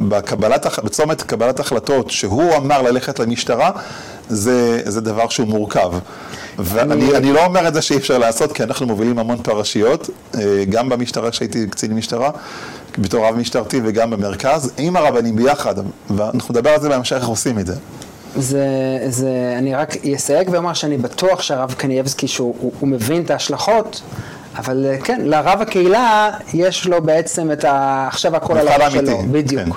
בקבלת, בצומת קבלת החלטות, שהוא אמר ללכת למשטרה, זה, זה דבר שהוא מורכב. ואני אני לא אומר את זה שאי אפשר לעשות, כי אנחנו מובילים המון פרשיות, אה, גם במשטרה, כשהייתי קצין משטרה, בתור רב משטרתי וגם במרכז, עם הרבנים ביחד, ואנחנו נדבר על זה בהמשך איך עושים את זה. זה, זה, אני רק אסייג ואומר שאני בטוח שהרב קנייבסקי, שהוא הוא, הוא מבין את ההשלכות, אבל אה, כן, לרב הקהילה יש לו בעצם את ה... עכשיו הכל על הראש שלו, בדיוק. כן,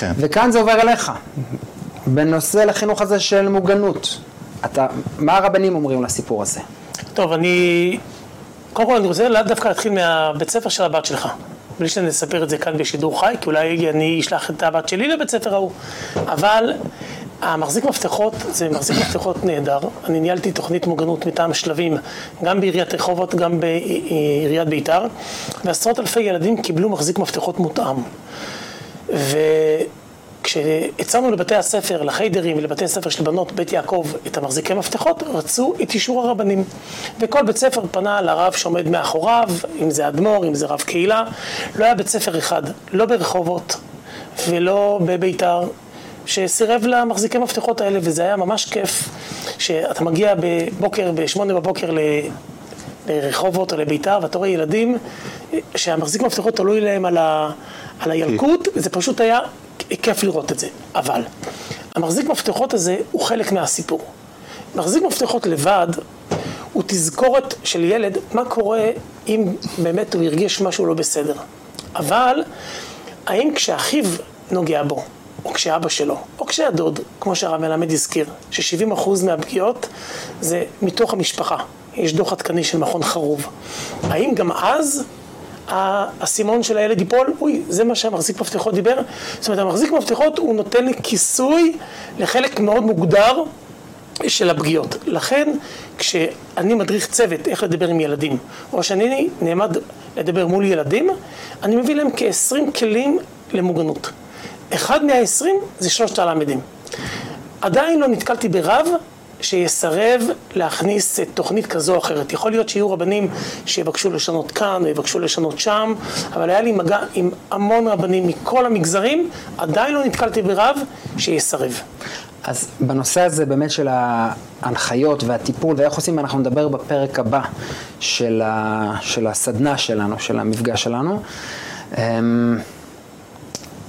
כן. וכאן זה עובר אליך. בנושא לחינוך הזה של מוגנות, אתה, מה הרבנים אומרים לסיפור הזה? טוב, אני... קודם כל אני רוצה לאו דווקא להתחיל מהבית ספר של הבת שלך. בלי שנספר את זה כאן בשידור חי, כי אולי אני אשלח את הבת שלי לבית ספר ההוא. אבל המחזיק מפתחות זה מחזיק מפתחות נהדר. אני ניהלתי תוכנית מוגנות מטעם שלבים, גם בעיריית רחובות, גם בעיריית ביתר, ועשרות אלפי ילדים קיבלו מחזיק מפתחות מותאם. ו... כשהצענו לבתי הספר, לחיידרים ולבתי הספר של בנות בית יעקב את המחזיקי מפתחות, רצו את אישור הרבנים. וכל בית ספר פנה לרב שעומד מאחוריו, אם זה אדמו"ר, אם זה רב קהילה. לא היה בית ספר אחד, לא ברחובות ולא בביתר, שסירב למחזיקי מפתחות האלה, וזה היה ממש כיף, שאתה מגיע בבוקר, בשמונה בבוקר ל... לרחובות או לביתר, ואתה רואה ילדים שהמחזיק מפתחות תלוי להם על, ה, על הילקוט, זה פשוט היה כיף לראות את זה. אבל המחזיק מפתחות הזה הוא חלק מהסיפור. מחזיק מפתחות לבד הוא תזכורת של ילד מה קורה אם באמת הוא הרגיש משהו לא בסדר. אבל האם כשאחיו נוגע בו, או כשאבא שלו, או כשהדוד, כמו שהרב מלמד הזכיר, ש-70% מהפגיעות זה מתוך המשפחה. יש דוח עדכני של מכון חרוב. האם גם אז האסימון של הילד ייפול, אוי, זה מה שהמחזיק מפתחות דיבר. זאת אומרת, המחזיק מפתחות הוא נותן כיסוי לחלק מאוד מוגדר של הפגיעות. לכן, כשאני מדריך צוות איך לדבר עם ילדים, או שאני נעמד לדבר מול ילדים, אני מביא להם כ-20 כלים למוגנות. אחד מה-20 זה שלושת הלמדים. עדיין לא נתקלתי ברב שיסרב להכניס תוכנית כזו או אחרת. יכול להיות שיהיו רבנים שיבקשו לשנות כאן או יבקשו לשנות שם, אבל היה לי מגע עם המון רבנים מכל המגזרים, עדיין לא נתקלתי ברב שיסרב. אז בנושא הזה באמת של ההנחיות והטיפול ואיך עושים, אנחנו נדבר בפרק הבא של, ה, של הסדנה שלנו, של המפגש שלנו.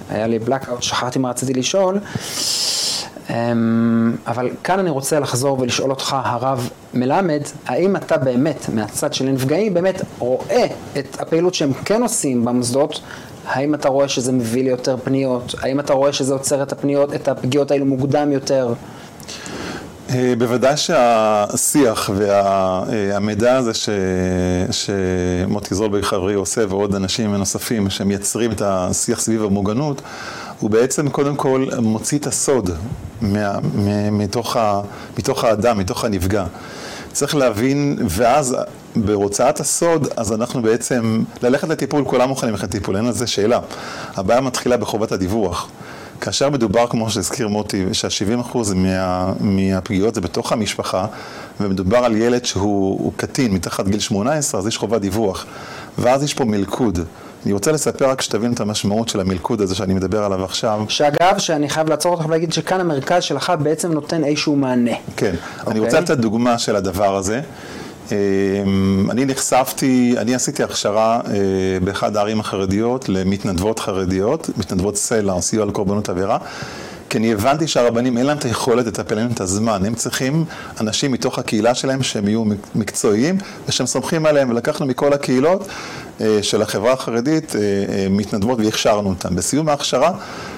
היה לי בלאקאוט, שכחתי מה רציתי לשאול. אמ, אבל כאן אני רוצה לחזור ולשאול אותך, הרב מלמד, האם אתה באמת, מהצד של הנפגעים, באמת רואה את הפעילות שהם כן עושים במוסדות, האם אתה רואה שזה מביא ליותר פניות? האם אתה רואה שזה עוצר את הפניות, את הפגיעות האלו מוקדם יותר? אה, בוודאי שהשיח והמידע הזה ש... שמוטי זולברג חברי עושה ועוד אנשים נוספים שמייצרים את השיח סביב המוגנות הוא בעצם קודם כל מוציא את הסוד מה, מתוך, ה, מתוך האדם, מתוך הנפגע. צריך להבין, ואז בהוצאת הסוד, אז אנחנו בעצם, ללכת לטיפול, כולם מוכנים ללכת לטיפול, אין על זה שאלה. הבעיה מתחילה בחובת הדיווח. כאשר מדובר, כמו שהזכיר מוטי, שה-70% מה, מהפגיעות זה בתוך המשפחה, ומדובר על ילד שהוא קטין, מתחת גיל 18, אז יש חובת דיווח. ואז יש פה מלכוד. אני רוצה לספר רק שתבין את המשמעות של המלכוד הזה שאני מדבר עליו עכשיו. שאגב, שאני חייב לעצור אותך ולהגיד שכאן המרכז שלך בעצם נותן איזשהו מענה. כן, okay. אני רוצה אוקיי? לתת דוגמה של הדבר הזה. אמ, אני נחשפתי, אני עשיתי הכשרה אה, באחד הערים החרדיות למתנדבות חרדיות, מתנדבות סלע, סיוע לקורבנות עבירה. כי אני הבנתי שהרבנים אין להם את היכולת לטפל, להם את הזמן, הם צריכים אנשים מתוך הקהילה שלהם שהם יהיו מקצועיים ושהם סומכים עליהם, ולקחנו מכל הקהילות אה, של החברה החרדית אה, מתנדבות והכשרנו אותן. בסיום ההכשרה,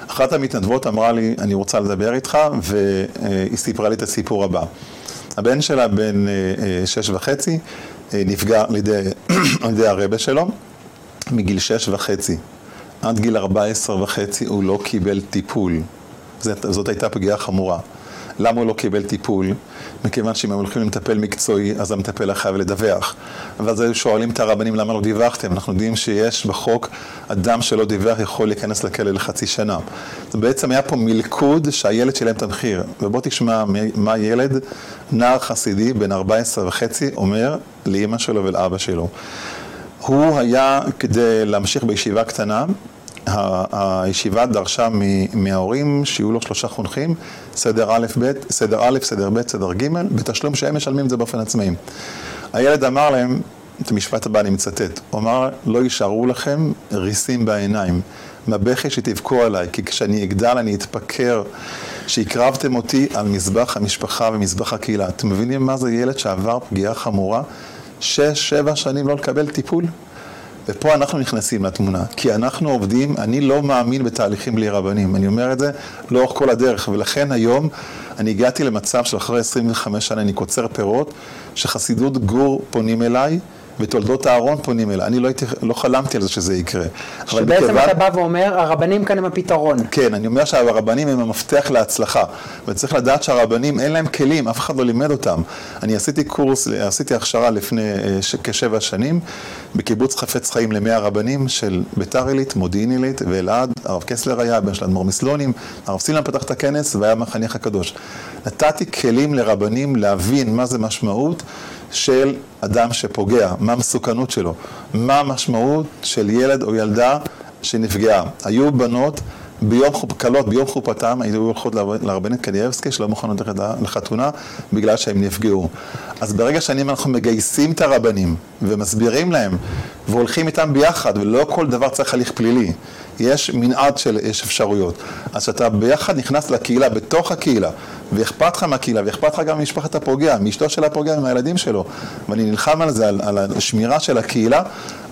אחת המתנדבות אמרה לי, אני רוצה לדבר איתך, והיא סיפרה לי את הסיפור הבא. הבן שלה בן אה, אה, שש וחצי, אה, נפגע (clears throat) על ידי, הרבה שלו מגיל שש וחצי. עד גיל ארבע עשרה וחצי הוא לא קיבל טיפול. זאת, זאת הייתה פגיעה חמורה. למה הוא לא קיבל טיפול? מכיוון שאם הם הולכים למטפל מקצועי, אז המטפל חייב לדווח. ואז שואלים את הרבנים למה לא דיווחתם. אנחנו יודעים שיש בחוק, אדם שלא דיווח יכול להיכנס לכלא לחצי שנה. זה בעצם היה פה מלכוד שהילד שילם את המחיר. ובוא תשמע מה ילד, נער חסידי, בן 14 וחצי, אומר לאימא שלו ולאבא שלו. הוא היה, כדי להמשיך בישיבה קטנה, הישיבה דרשה מההורים שיהיו לו שלושה חונכים, סדר א', ב', סדר א', סדר ב', סדר ג', בתשלום שהם משלמים את זה באופן עצמאי. הילד אמר להם, את המשפט הבא אני מצטט, הוא אמר, לא יישארו לכם ריסים בעיניים, מהבכי שתבכו עליי, כי כשאני אגדל אני אתפקר, שהקרבתם אותי על מזבח המשפחה ומזבח הקהילה. אתם מבינים מה זה ילד שעבר פגיעה חמורה? שש, שבע שנים לא לקבל טיפול? ופה אנחנו נכנסים לתמונה, כי אנחנו עובדים, אני לא מאמין בתהליכים בלי רבנים, אני אומר את זה לאורך כל הדרך, ולכן היום אני הגעתי למצב של אחרי 25 שנה אני קוצר פירות, שחסידות גור פונים אליי, ותולדות אהרון פונים אליי. אני לא, הייתי, לא חלמתי על זה שזה יקרה. שבעצם מכיוון... אתה בא ואומר, הרבנים כאן הם הפתרון. כן, אני אומר שהרבנים הם המפתח להצלחה. וצריך לדעת שהרבנים, אין להם כלים, אף אחד לא לימד אותם. אני עשיתי קורס, עשיתי הכשרה לפני אה, ש... כשבע שנים, בקיבוץ חפץ חיים למאה רבנים של ביתר עילית, מודיעין עילית ואלעד. הרב קסלר היה, בן של אדמו"ר מסלונים, הרב סילמן פתח את הכנס והיה מחניך הקדוש. נתתי כלים לרבנים להבין מה זה משמעות. של אדם שפוגע, מה המסוכנות שלו, מה המשמעות של ילד או ילדה שנפגעה. היו בנות ביום חופ... קלות ביום חופתם היו הולכות לרבנית קניאבסקי שלא מוכנות ללכת לחתונה בגלל שהם נפגעו. אז ברגע שנים אנחנו מגייסים את הרבנים ומסבירים להם והולכים איתם ביחד ולא כל דבר צריך הליך פלילי, יש מנעד של, יש אפשרויות. אז כשאתה ביחד נכנס לקהילה, בתוך הקהילה, ואכפת לך מהקהילה, ואכפת לך גם ממשפחת הפוגע, מאשתו של הפוגע ומהילדים שלו, ואני נלחם על זה, על, על השמירה של הקהילה,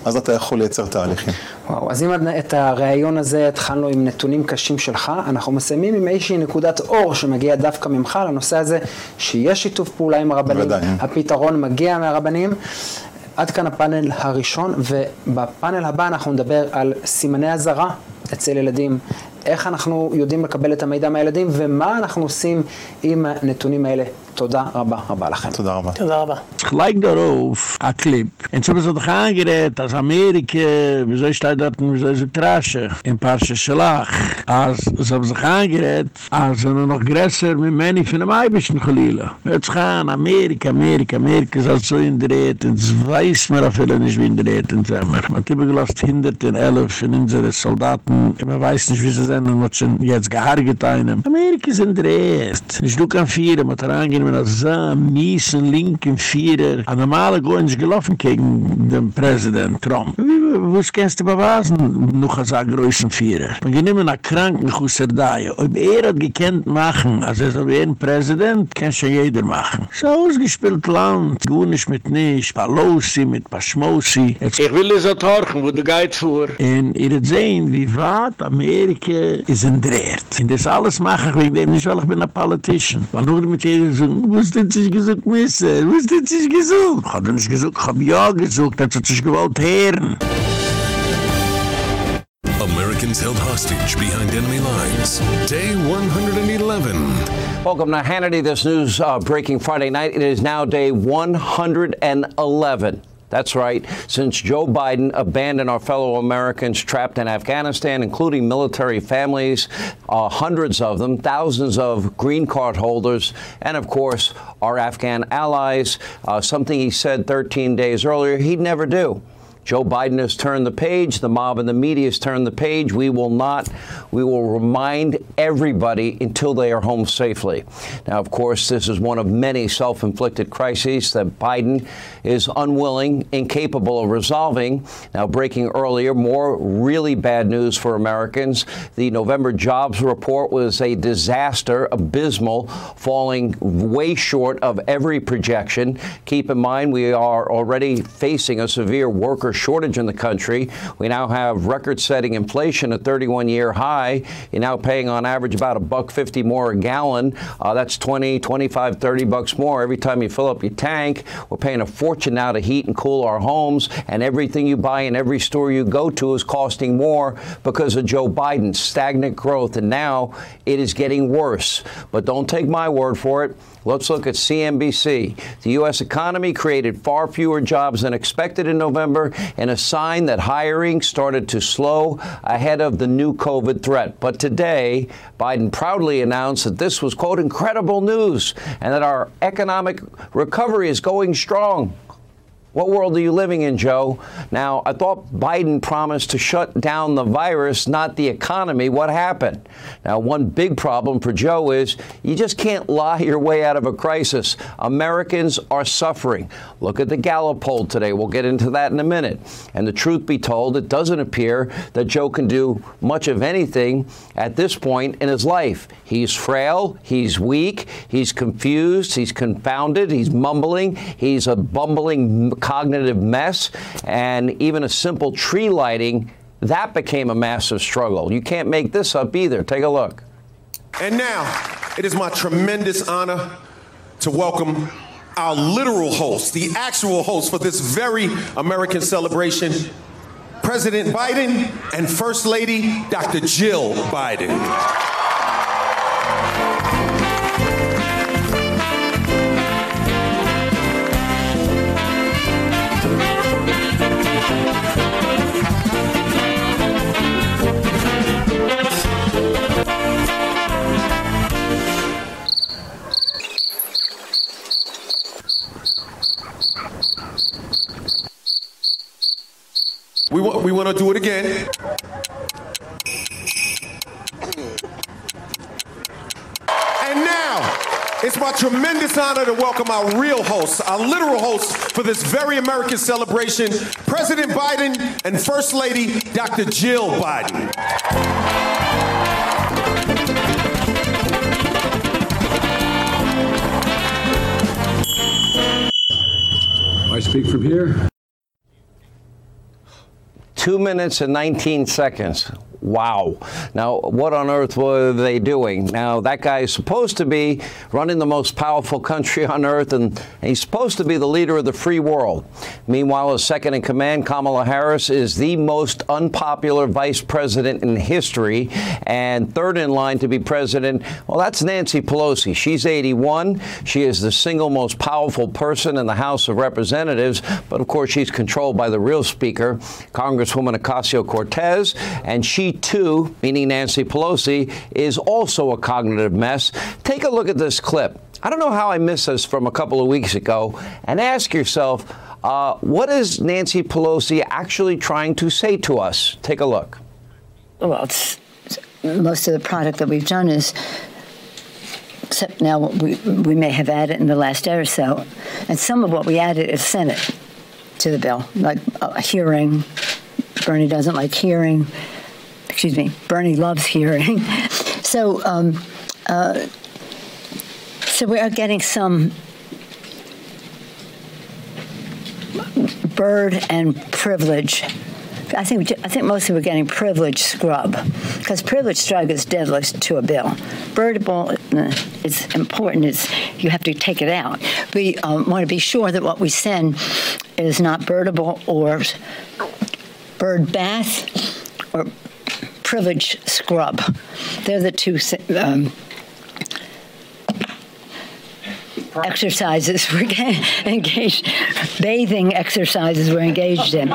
אז אתה יכול לייצר תהליכים. וואו, אז אם את הריאיון הזה התחלנו עם נתונים קשים שלך, אנחנו מסיימים עם איזושהי נקודת אור שמגיעה דווקא ממך לנושא הזה, שיש שיתוף פעולה עם הרבנים, בוודאי. הפתרון מגיע מהרבנים. עד כאן הפאנל הראשון, ובפאנל הבא אנחנו נדבר על סימני אזהרה אצל ילדים, איך אנחנו יודעים לקבל את המידע מהילדים, ומה אנחנו עושים עם הנתונים האלה. תודה רבה רבה לכם. תודה רבה. תודה רבה. גלייק דרוף, הקליפ. אין שבס עוד חנגרת, אז אמריקה, וזו יש לדעתן, וזו איזה קרשה, אין פרשה שלך. אז זו זה חנגרת, אז זה נוח גרסר ממני פן המייבשן חלילה. jetzt gaan Amerika, Amerika, Amerika ist so in der Reden, das weiß man auf jeden nicht, wie in der אין sind wir. Man hat immer gelost hindert den Elf von unseren Soldaten, man weiß nicht, wie sie sind, man hat jetzt gehargert einem. Amerika ist in. Ich du man hat so miesen linken Vierer. Ein normaler Goin ist gelaufen gegen den Präsident Trump. Wo ist kennst du bewasen? Noch als ein größer Vierer. Man geht immer nach Kranken, Husserdei. Ob er hat gekannt machen, als er so wie ein Präsident, kann schon jeder machen. So ausgespielt Land, Gunisch mit Nisch, Palosi mit Paschmosi. Ich will es auch horchen, wo du gehit vor. Und ihr sehen, wie weit Amerika ist entdreht. Und das alles mache ich wegen dem nicht, weil ich bin ein Politician. Weil nur mit jedem so, wo ist denn sich gesagt, Misse? Wo ist denn sich gesagt? Ich hab doch nicht gesagt, ich hab ja gesagt, dass er sich gewollt hören. Americans held hostage behind enemy lines. Day 111. Welcome to Hannity. This news uh, breaking Friday night. It is now day 111. That's right. Since Joe Biden abandoned our fellow Americans trapped in Afghanistan, including military families, uh, hundreds of them, thousands of green card holders, and of course, our Afghan allies, uh, something he said 13 days earlier he'd never do. Joe Biden has turned the page. The mob and the media has turned the page. We will not. We will remind everybody until they are home safely. Now, of course, this is one of many self inflicted crises that Biden is unwilling, incapable of resolving. Now, breaking earlier, more really bad news for Americans. The November jobs report was a disaster, abysmal, falling way short of every projection. Keep in mind, we are already facing a severe worker shortage in the country. We now have record-setting inflation at 31-year high. You're now paying on average about a buck 50 more a gallon. Uh, that's 20, 25, 30 bucks more every time you fill up your tank. We're paying a fortune now to heat and cool our homes, and everything you buy in every store you go to is costing more because of Joe Biden's stagnant growth, and now it is getting worse. But don't take my word for it. Let's look at CNBC. The U.S. economy created far fewer jobs than expected in November, and a sign that hiring started to slow ahead of the new COVID threat. But today, Biden proudly announced that this was, quote, incredible news and that our economic recovery is going strong. What world are you living in, Joe? Now, I thought Biden promised to shut down the virus, not the economy. What happened? Now, one big problem for Joe is you just can't lie your way out of a crisis. Americans are suffering. Look at the Gallup poll today. We'll get into that in a minute. And the truth be told, it doesn't appear that Joe can do much of anything at this point in his life. He's frail, he's weak, he's confused, he's confounded, he's mumbling, he's a bumbling cognitive mess, and even a simple tree lighting, that became a massive struggle. You can't make this up either. Take a look. And now, it is my tremendous honor to welcome our literal host, the actual host for this very American celebration, President Biden and First Lady Dr. Jill Biden. We want, we want to do it again. And now, it's my tremendous honor to welcome our real hosts, our literal hosts for this very American celebration, President Biden and First Lady Dr. Jill Biden. I speak from here. Two minutes and 19 seconds. Wow. Now, what on earth were they doing? Now, that guy is supposed to be running the most powerful country on earth, and he's supposed to be the leader of the free world. Meanwhile, his second in command, Kamala Harris, is the most unpopular vice president in history, and third in line to be president, well, that's Nancy Pelosi. She's 81. She is the single most powerful person in the House of Representatives, but of course, she's controlled by the real speaker, Congresswoman Ocasio Cortez, and she too, meaning Nancy Pelosi, is also a cognitive mess. Take a look at this clip. I don't know how I missed this from a couple of weeks ago, and ask yourself, uh, what is Nancy Pelosi actually trying to say to us? Take a look. Well, it's, most of the product that we've done is except now we, we may have added in the last day or so, and some of what we added is Senate to the bill, like a hearing. Bernie doesn't like hearing. Excuse me, Bernie loves hearing. (laughs) so, um, uh, so we are getting some Byrd and privilege. I think I think mostly we're getting privilege scrub because privilege drug is deadly to a bill. Byrdable uh, is important. It's you have to take it out. We um, want to be sure that what we send is not Byrdable or Byrd bath or privilege scrub. They're the two. Um, exercises we're (laughs) engaged, bathing exercises we're engaged in.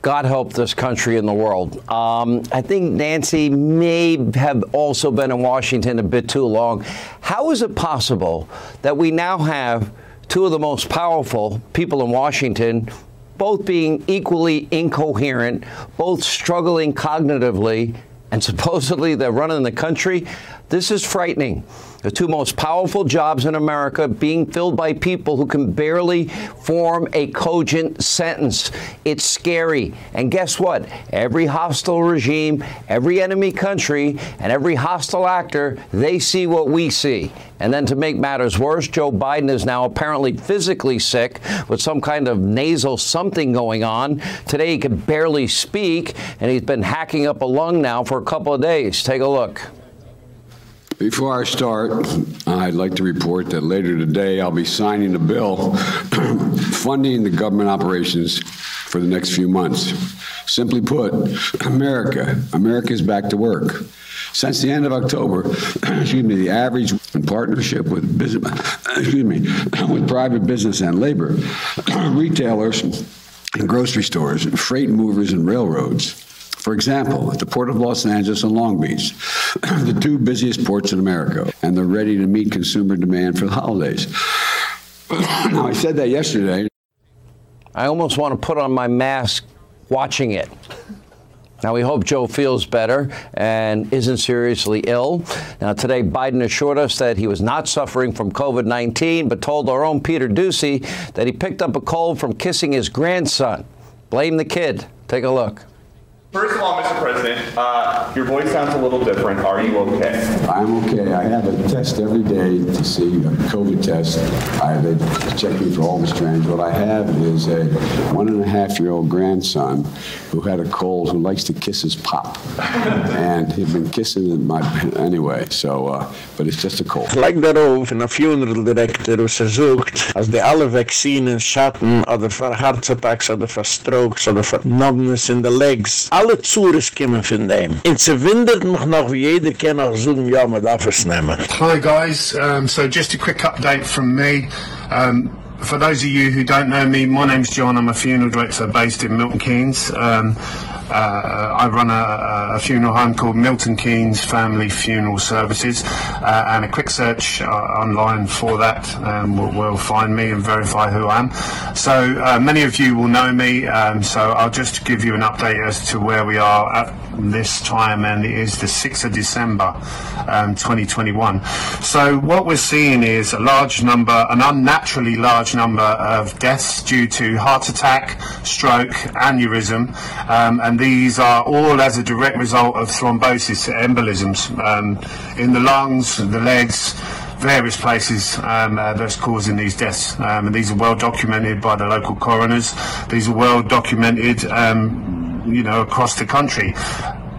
God help this country and the world. Um, I think Nancy may have also been in Washington a bit too long. How is it possible that we now have two of the most powerful people in Washington both being equally incoherent, both struggling cognitively, and (laughs) supposedly they're running the country? This is frightening. The two most powerful jobs in America being filled by people who can barely form a cogent sentence. It's scary. And guess what? Every hostile regime, every enemy country, and every hostile actor, they see what we see. And then to make matters worse, Joe Biden is now apparently physically sick with some kind of nasal something going on. Today he could barely speak, and he's been hacking up a lung now for a couple of days. Take a look. Before I start, I'd like to report that later today I'll be signing a bill (clears throat) funding the government operations for the next few months. Simply put, America, America is back to work. Since the end of October, (clears throat) excuse me, the average in partnership with business, (clears throat) excuse me, with private business and labor, retailers and grocery stores, freight movers and railroads for example, at the Port of Los Angeles and Long Beach, (clears throat) the two busiest ports in America, and they're ready to meet consumer demand for the holidays. (clears throat) now, I said that yesterday. I almost want to put on my mask watching it. Now, we hope Joe feels better and isn't seriously ill. Now, today, Biden assured us that he was not suffering from COVID 19, but told our own Peter Doocy that he picked up a cold from kissing his grandson. Blame the kid. Take a look. First of all, Mr. President, uh, your voice sounds a little different. Are you okay? I'm okay. I have a test every day to see a COVID test. I they check me for all the strands. What I have is a one and a half year old grandson who had a cold who likes to kiss his pop, (laughs) and he'd been kissing my anyway. So, uh, but it's just a cold. Like darauf in a funeral director who sucht, als die alle vaccinen schatten oder für Herzattacks oder für Strokes oder für numbness in the legs. Alle Zures kommen von dem. Und sie wundert mich noch, wie jeder kann auch sagen, ja, man darf nehmen. Hi guys, um, so just a quick update from me. Um, for those of you who don't know me, my name's John. I'm a funeral director based in Milton Keynes. Um, uh, I run a, a, funeral home called Milton Keynes Family Funeral Services, uh, and a quick search uh, online for that um, will, will, find me and verify who I am. So uh, many of you will know me, um, so I'll just give you an update as to where we are at this time, and it is the 6th of December um, 2021. So what we're seeing is a large number, an unnaturally large number of deaths due to heart attack, stroke, aneurysm, um, these are all as a direct result of thrombosis embolisms um, in the lungs, the legs, various places um, uh, that's causing these deaths. Um, and these are well documented by the local coroners. These are well documented, um, you know, across the country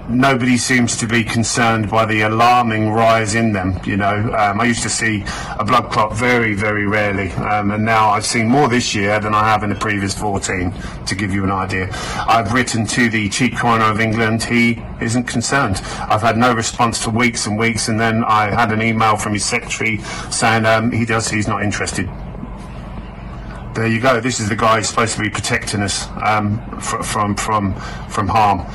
nobody seems to be concerned by the alarming rise in them. You know, um, I used to see a blood clot very, very rarely, um, and now I've seen more this year than I have in the previous 14. To give you an idea, I've written to the chief coroner of England. He isn't concerned. I've had no response for weeks and weeks, and then I had an email from his secretary saying um, he does. He's not interested there you go. This is the guy who's supposed to be protecting us um, fr- from from from harm.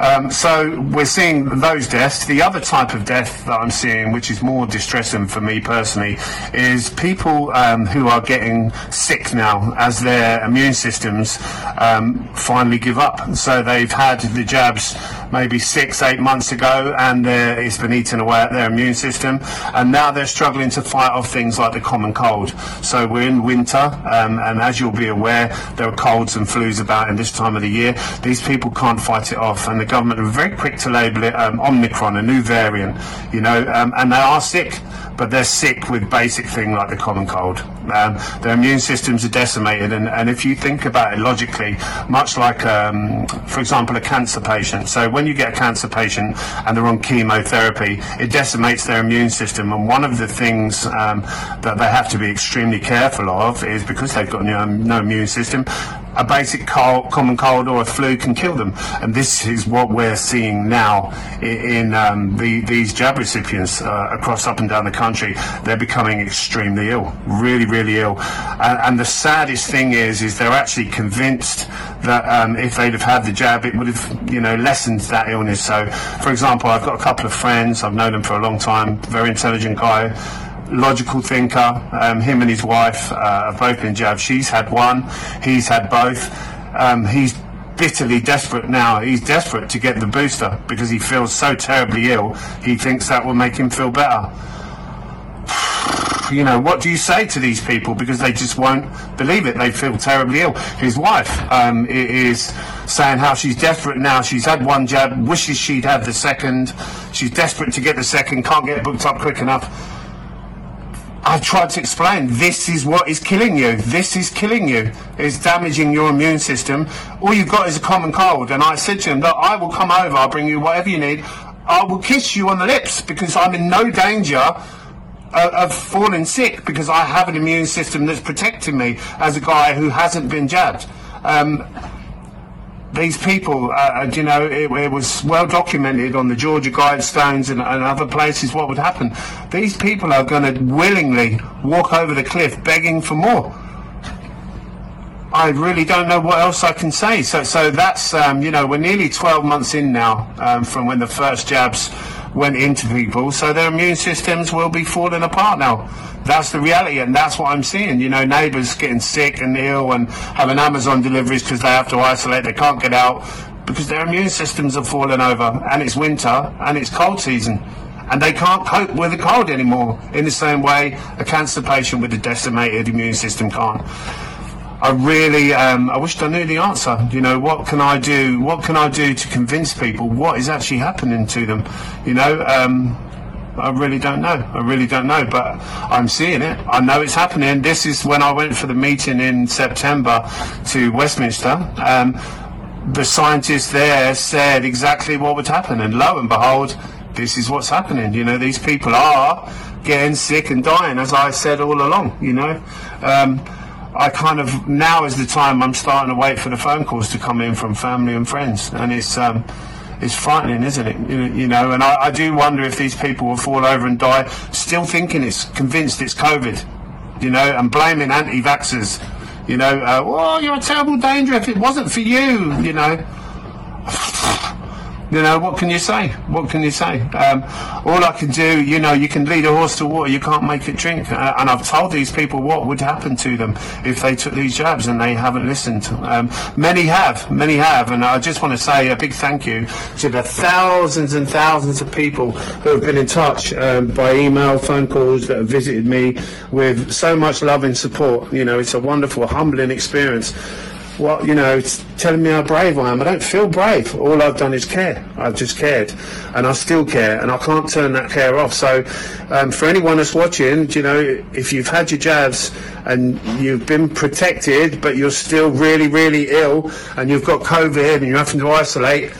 Um, so we're seeing those deaths. The other type of death that I'm seeing, which is more distressing for me personally, is people um, who are getting sick now as their immune systems um, finally give up. So they've had the jabs maybe six, eight months ago, and it's been eaten away at their immune system, and now they're struggling to fight off things like the common cold. So we're in winter, um, and as you'll be aware, there are colds and flus about in this time of the year. These people can't fight it off, and the government are very quick to label it um, Omicron, a new variant, you know, um, and they are sick but they're sick with basic thing like the common cold. Um, their immune systems are decimated, and, and if you think about it logically, much like, um, for example, a cancer patient. So when you get a cancer patient and they're on chemotherapy, it decimates their immune system, and one of the things um, that they have to be extremely careful of is because they've got no, no immune system, a basic common cold or a flu can kill them. And this is what we're seeing now in, in um, the, these jab recipients uh, across up and down the country. They're becoming extremely ill, really, really ill. And, and the saddest thing is, is they're actually convinced that um, if they'd have had the jab, it would have, you know, lessened that illness. So, for example, I've got a couple of friends. I've known them for a long time. Very intelligent guy logical thinker. Um, him and his wife uh, have both been jabbed. She's had one, he's had both. Um, he's bitterly desperate now. He's desperate to get the booster because he feels so terribly ill. He thinks that will make him feel better. (sighs) You know, what do you say to these people? Because they just won't believe it. They feel terribly ill. His wife um, is saying how she's desperate now. She's had one jab, wishes she'd had the second. She's desperate to get the second, can't get booked up quick enough I've tried to explain this is what is killing you. This is killing you. It's damaging your immune system. All you've got is a common cold. And I said to him, Look, I will come over, I'll bring you whatever you need. I will kiss you on the lips because I'm in no danger of falling sick because I have an immune system that's protecting me as a guy who hasn't been jabbed. Um, these people, uh, uh, you know, it, it, was well documented on the Georgia Guidestones and, and other places what would happen. These people are going to willingly walk over the cliff begging for more. I really don't know what else I can say. So, so that's, um, you know, we're nearly 12 months in now um, from when the first jabs went into people, so their immune systems will be falling apart now. That's the reality, and that's what I'm seeing. You know, neighbours getting sick and ill and having Amazon deliveries because they have to isolate, they can't get out because their immune systems are falling over, and it's winter and it's cold season. And they can't cope with the cold anymore in the same way a cancer patient with a decimated immune system can't. I really, um, I wished I knew the answer. You know, what can I do? What can I do to convince people what is actually happening to them? You know, um, I really don't know. I really don't know, but I'm seeing it. I know it's happening. This is when I went for the meeting in September to Westminster. Um, the scientists there said exactly what would happen, and lo and behold, this is what's happening. You know, these people are getting sick and dying, as I said all along. You know. Um, I kind of now is the time I'm starting to wait for the phone calls to come in from family and friends, and it's um, it's frightening, isn't it? You, know, and I, I, do wonder if these people will fall over and die, still thinking it's convinced it's COVID, you know, and blaming anti-vaxxers. You know, uh, oh, you're a terrible danger if it wasn't for you, you know. You know, what can you say? What can you say? Um, all I can do, you know, you can lead a horse to water, you can't make it drink. Uh, and I've told these people what would happen to them if they took these jabs and they haven't listened. Um, many have, many have. And I just want to say a big thank you to the thousands and thousands of people who have been in touch um, by email, phone calls, that have visited me with so much love and support. You know, it's a wonderful, humbling experience. What you know, it's telling me how brave I am. I don't feel brave. All I've done is care. I've just cared, and I still care, and I can't turn that care off. So, um, for anyone that's watching, you know, if you've had your jabs and you've been protected, but you're still really, really ill, and you've got COVID and you're having to isolate.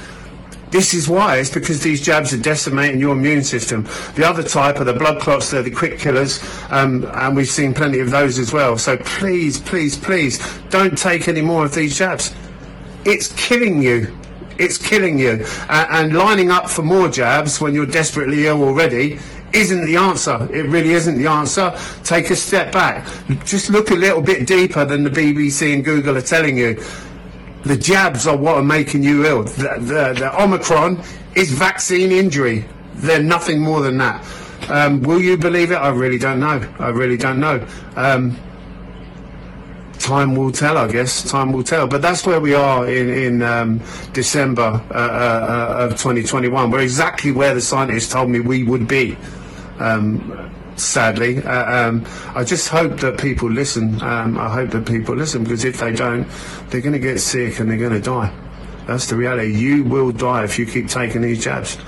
This is why. It's because these jabs are decimating your immune system. The other type are the blood clots. They're the quick killers, um, and we've seen plenty of those as well. So please, please, please, don't take any more of these jabs. It's killing you. It's killing you. Uh, and lining up for more jabs when you're desperately ill already isn't the answer. It really isn't the answer. Take a step back. Just look a little bit deeper than the BBC and Google are telling you. The jabs are what are making you ill. The, the, the Omicron is vaccine injury. They're nothing more than that. Um, will you believe it? I really don't know. I really don't know. Um, time will tell, I guess. Time will tell. But that's where we are in, in um, December uh, uh, uh, of 2021. We're exactly where the scientists told me we would be. Um, sadly, uh, um, I just hope that people listen. Um, I hope that people listen because if they don't, they're going to get sick and they're going to die. That's the reality. You will die if you keep taking these jabs.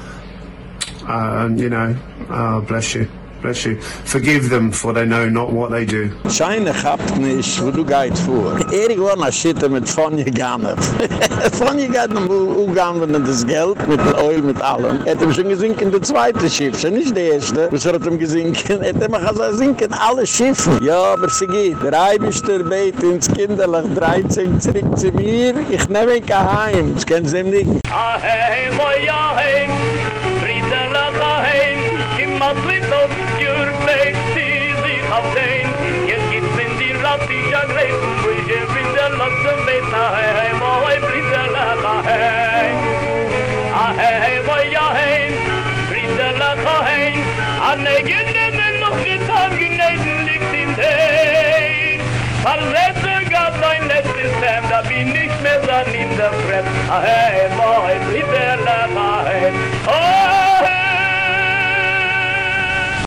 Uh, and you know, oh, bless you. Bless you. Forgive them, for they know not what they do. Scheine gehabt nicht, wo du gehit vor. Erik war nach Schitte mit Fonje Gannet. (laughs) Fonje geht noch umgegangen das Geld, mit dem Oil, mit allem. Er hat ihm schon gesinkt in der zweite Schiff, schon nicht der erste. Was hat ihm gesinkt? (laughs) Er hat ihm gesagt, in alle Schiffe. Ja, aber sie geht. Der Eibischter beit ins Kinderlach 13 zurück zu mir. Ich nehme ihn heim. Das kennen sie ihm nicht. Ah, hey, moi, ja, hey. Friedela, heim. Immer Flintop, your place, abdein a wo ich der zum ah, hey hey mo hey blitzer la hey. A hey hey mo ja hey blitzer la la hey. Ah, ne git noch git tag liegt in dei par let da bin ich mehr san in der fret a ah, hey mo hey blitzer la hey. Oh hey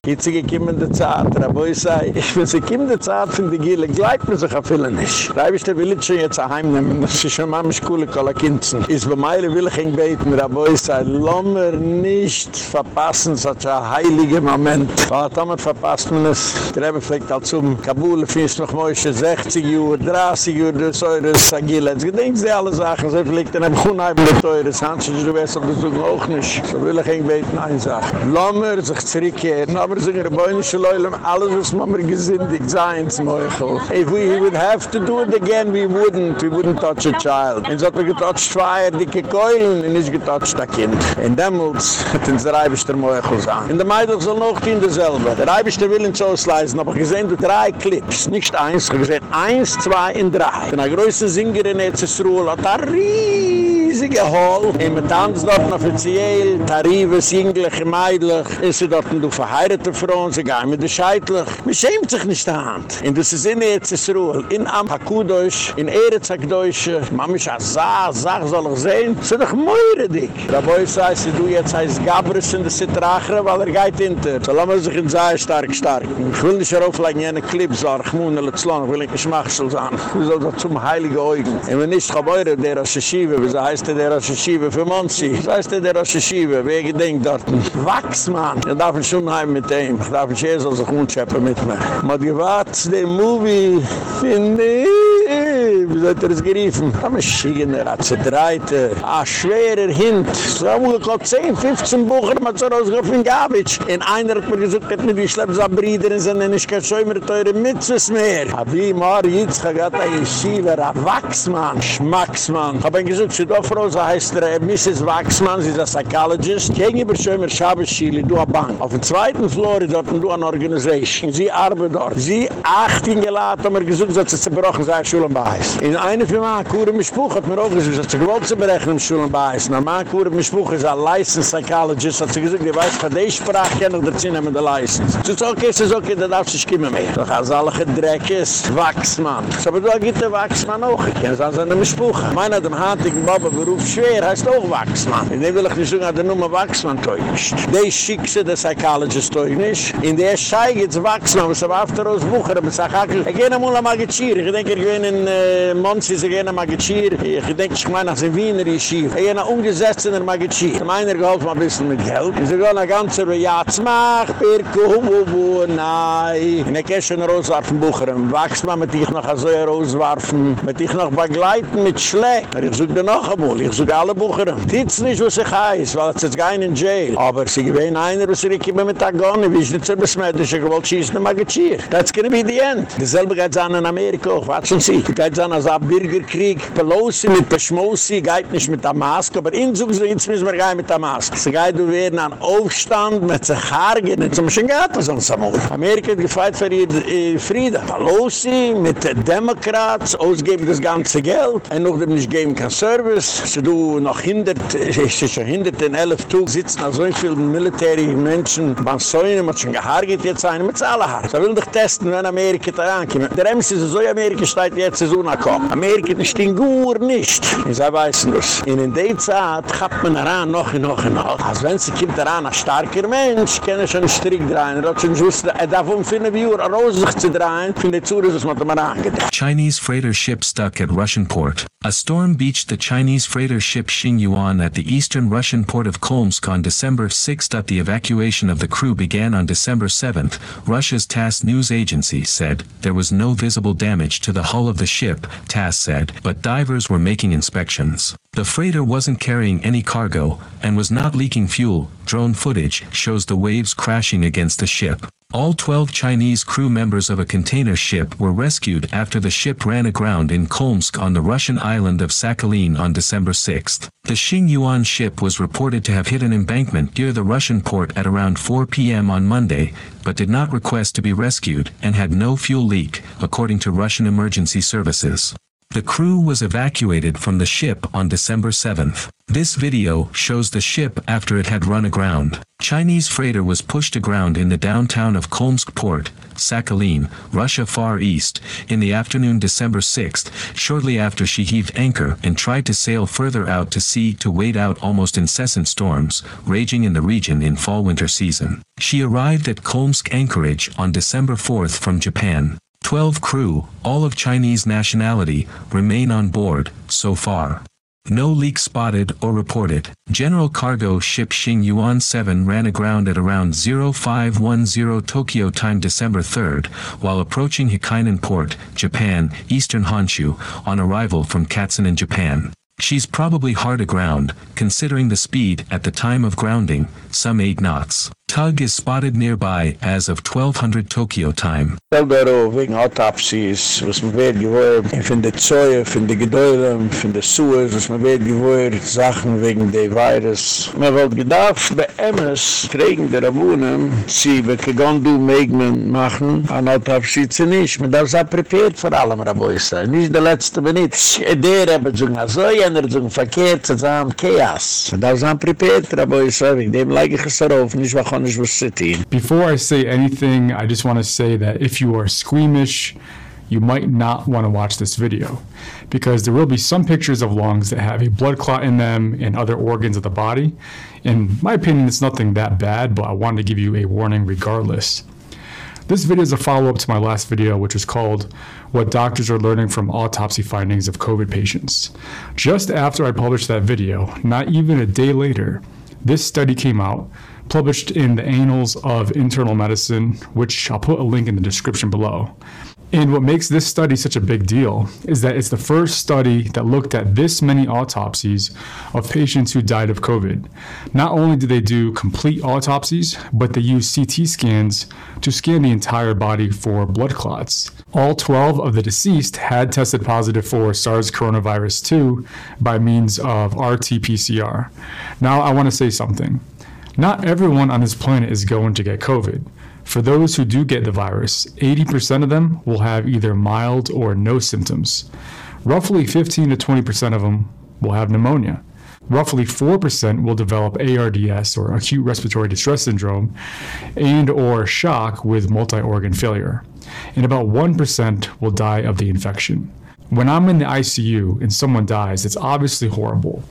Jetzt ist gekommen die Zeit, aber ich sage, wenn sie kommen die Zeit von der Gile, gleicht man sich auf viele nicht. Da habe ich der Wille schon jetzt daheim nehmen, das ist schon mal eine Schule, alle Kindern. Ist bei mir will ich ihn beten, aber ich sage, lass mir nicht verpassen, solch ein heiliger Moment. Hat man verpasst, man es, der Rebbe fliegt halt zum Kabul, findest noch mal 60 Uhr, 30 Uhr, das ist ein Gile. Jetzt gedenkst du alle Sachen, so fliegt dann ein Unheim der Teure, das Hanschen, du weißt, ob du so auch nicht. So will ich ihn beten, eine Sache. Lass mir sich zurückkehren, aber so ihre Beunische Leulem, alles was man mir gesündigt sein zum Meuchel. If we would have to do it again, we wouldn't. We wouldn't touch a child. Und so hat man getoucht zwei dicke Keulen und nicht getoucht ein Kind. Und damals hat uns der Eibisch der Meuchel sein. In der Meidl soll noch Kinder selber. Der Eibisch der will uns ausleisen, aber gesehen du drei Clips, nicht eins, gesehen eins, zwei und drei. Von der Singer in Ezesruel hat er riesige Hall. Und mit Tanz dort offiziell, Tarifes, Jüngliche, Meidlich, ist sie dort du verheiratete Frauen, sie gehen mit der Scheitlich. Man schämt sich nicht der Hand. Und das ist in Ezesruel, in Amhakudosh, in Erezakdosh, man ist ein Saar, Saar soll ich sehen, sie doch meure dich. Da boi sei, sie du jetzt heißt Gabris in der Sittrachere, weil er geht hinter. So lassen wir sich in Saar stark, stark. Ich will nicht herauflegen, jene Clip, so ich muss nicht zu ich will nicht Schmachsel sein. Sollen doch zum Heiligen Eugen. Und wenn nicht, gebeure der Rosh-Hashiva, wieso heißt der Rosh-Hashiva für Monsi? Wieso heißt der Rosh-Hashiva? Wer gedenkt dort? Wachsmann! Ich darf schon heim mit dem. Ich darf nicht jeder sich unschäppen mit mir. Man hat gewartet, den Movie, finde ich. Wie sollt ihr es geriefen? Da haben Schigener, hat sie dreite. A schwerer Hint. So haben wir gekocht 10, 15 Bucher, man hat so rausgehofen in Gabitsch. Und einer hat mir gesagt, hat mir die Schleppsabrieder in seinen ich kann schon immer teure Mitzvahs mehr. Aber wie Mar Jitzcha gatt ein Yeshiva, ein Wachsmann, Schmacksmann. Ich hab ihn gesagt, sie doch Frau, so heißt er, Mrs. Wachsmann, sie ist ein Psychologist. Gegenüber schon immer Schabeschiele, du a Bank. Auf dem zweiten Floor dort du an Organisation. Sie arbeitet dort. Sie acht ihn geladen, haben wir gesagt, dass sie zerbrochen sei, Schulen. In einer von meinen Kuren Spruch hat mir auch gesagt, dass sie gewollt zu berechnen, Schulen bei uns. Na, mein Kuren Spruch ist ein Licensed Psychologist, hat sie gesagt, die weiß, von der Sprache kennen, dass sie nehmen die License. Sie sagt, okay, sie sagt, okay, da darf sie kommen mehr. Doch als alle gedreck ist, Wachsmann. So, aber da gibt der Wachsmann auch. Ich kenne es an seinem Spruch. Meiner dem hartigen Baba ruf schwer, heißt auch Wachsmann. In dem will ich nicht sagen, dass er nur mal Wachsmann teugt ist. Die Schickse, der Psychologist teugt ist. In der Schei gibt es Wachsmann, was er auf der Haus aber ich sage, ich gehe einmal am Magichir. Ich denke, ich bin in äh, Monsi, ich gehe am ein Magichir. Ich denke, ich meine, als bin Wiener in der Schiff. Ich gehe noch umgesetzt Magichir. Ich meine, er geholfen ein bisschen mit Geld. Ich sage, eine ganze Rejahrts mach, per komm, wo, wo, wo, nei. In der Käse in der Haus Wachsmann mit dich noch ein Zäuer mit dich noch begleiten mit Schleck. Ich suche dir noch einmal. Ich suche alle Bucherem. Titz nicht, was ich heiß, weil es jetzt gehen in Jail. Aber sie gewähnen einer, was ich immer mit der Gonne, wie ich nicht besmettisch, ich wollte schießen in Magitschir. That's gonna be the end. Dasselbe geht es an in Amerika auch. Watschen Sie. Geht es an als ein Bürgerkrieg. Pelosi mit Peschmosi geht nicht mit der Maske, aber in so jetzt müssen wir gehen mit der Maske. Sie geht du werden an Aufstand mit sich Haargen, nicht zum Schengaten, sonst am Ort. Amerika hat gefeit für ihr Frieden. Pelosi mit den Demokrats ausgeben das ganze Geld. Und noch dem nicht geben kein Service. Sie du noch hindert, ich schon hindert den elf Tug sitzen an so vielen Military Menschen. Man ihnen, man schon gehargert jetzt ein, mit alle Haar. Sie will dich testen, wenn Amerika da ankommt. Der Ems ist so, Amerika steht jetzt so nach Kopf. Amerika ist den Gur nicht. Ich sage, weiss nicht. In in der Zeit hat man daran noch und noch und noch. Als wenn sie kommt daran ein starker Mensch, kann er schon einen Strick drehen. Er hat schon gewusst, er darf um fünf Uhr raus sich zu drehen. Ich finde zu, dass man da mal angedacht. Chinese freighter ship stuck at Russian port. A storm beached the Chinese freighter ship Xingyuan at the eastern Russian port of Kholmsk on December 6. The evacuation of the crew began on December 7. Russia's TASS news agency said there was no visible damage to the hull of the ship, TASS said, but divers were making inspections. The freighter wasn't carrying any cargo and was not leaking fuel. Drone footage shows the waves crashing against the ship. All 12 Chinese crew members of a container ship were rescued after the ship ran aground in Kholmsk on the Russian island of Sakhalin on December 6. The Xingyuan ship was reported to have hit an embankment near the Russian port at around 4 p.m. on Monday, but did not request to be rescued and had no fuel leak, according to Russian emergency services. The crew was evacuated from the ship on December 7th. This video shows the ship after it had run aground. Chinese freighter was pushed aground in the downtown of Kholmsk port, Sakhalin, Russia Far East, in the afternoon December 6th, shortly after she heaved anchor and tried to sail further out to sea to wait out almost incessant storms, raging in the region in fall-winter season. She arrived at Kholmsk anchorage on December 4th from Japan. 12 crew, all of Chinese nationality, remain on board, so far. No leak spotted or reported. General cargo ship Xing Yuan 7 ran aground at around 0510 Tokyo time December 3rd, while approaching Hikainan Port, Japan, Eastern Honshu, on arrival from Katsunan, Japan. She's probably hard aground, considering the speed at the time of grounding, some 8 knots. Tug is spotted nearby as of 1200 Tokyo time. Selber wegen Autopsies, was man wird gewohrt, von der Zeue, von der Gedäulem, von der Suez, was man wird gewohrt, Sachen wegen der Virus. Man wird gedacht, bei Emmes, kriegen der Abunnen, sie wird gegangen, du Megmen machen, an Autopsie zu nicht. Man darf sein prepared für allem, Rabois sein. Nicht der letzte Minute. Der haben so so, jener so verkehrt, zusammen Chaos. Man darf sein prepared, Rabois sein, wegen dem leige ich es darauf, nicht was Before I say anything, I just want to say that if you are squeamish, you might not want to watch this video because there will be some pictures of lungs that have a blood clot in them and other organs of the body. In my opinion, it's nothing that bad, but I wanted to give you a warning regardless. This video is a follow up to my last video, which was called What Doctors Are Learning from Autopsy Findings of COVID Patients. Just after I published that video, not even a day later, this study came out published in the Annals of Internal Medicine, which I'll put a link in the description below. And what makes this study such a big deal is that it's the first study that looked at this many autopsies of patients who died of COVID. Not only did they do complete autopsies, but they used CT scans to scan the entire body for blood clots. All 12 of the deceased had tested positive for SARS coronavirus 2 by means of RT PCR. Now, I want to say something. Not everyone on this planet is going to get COVID. For those who do get the virus, 80% of them will have either mild or no symptoms. Roughly 15 to 20% of them will have pneumonia. Roughly 4% will develop ARDS or acute respiratory distress syndrome and or shock with multi-organ failure. And about 1% will die of the infection. When I'm in the ICU and someone dies, it's obviously horrible.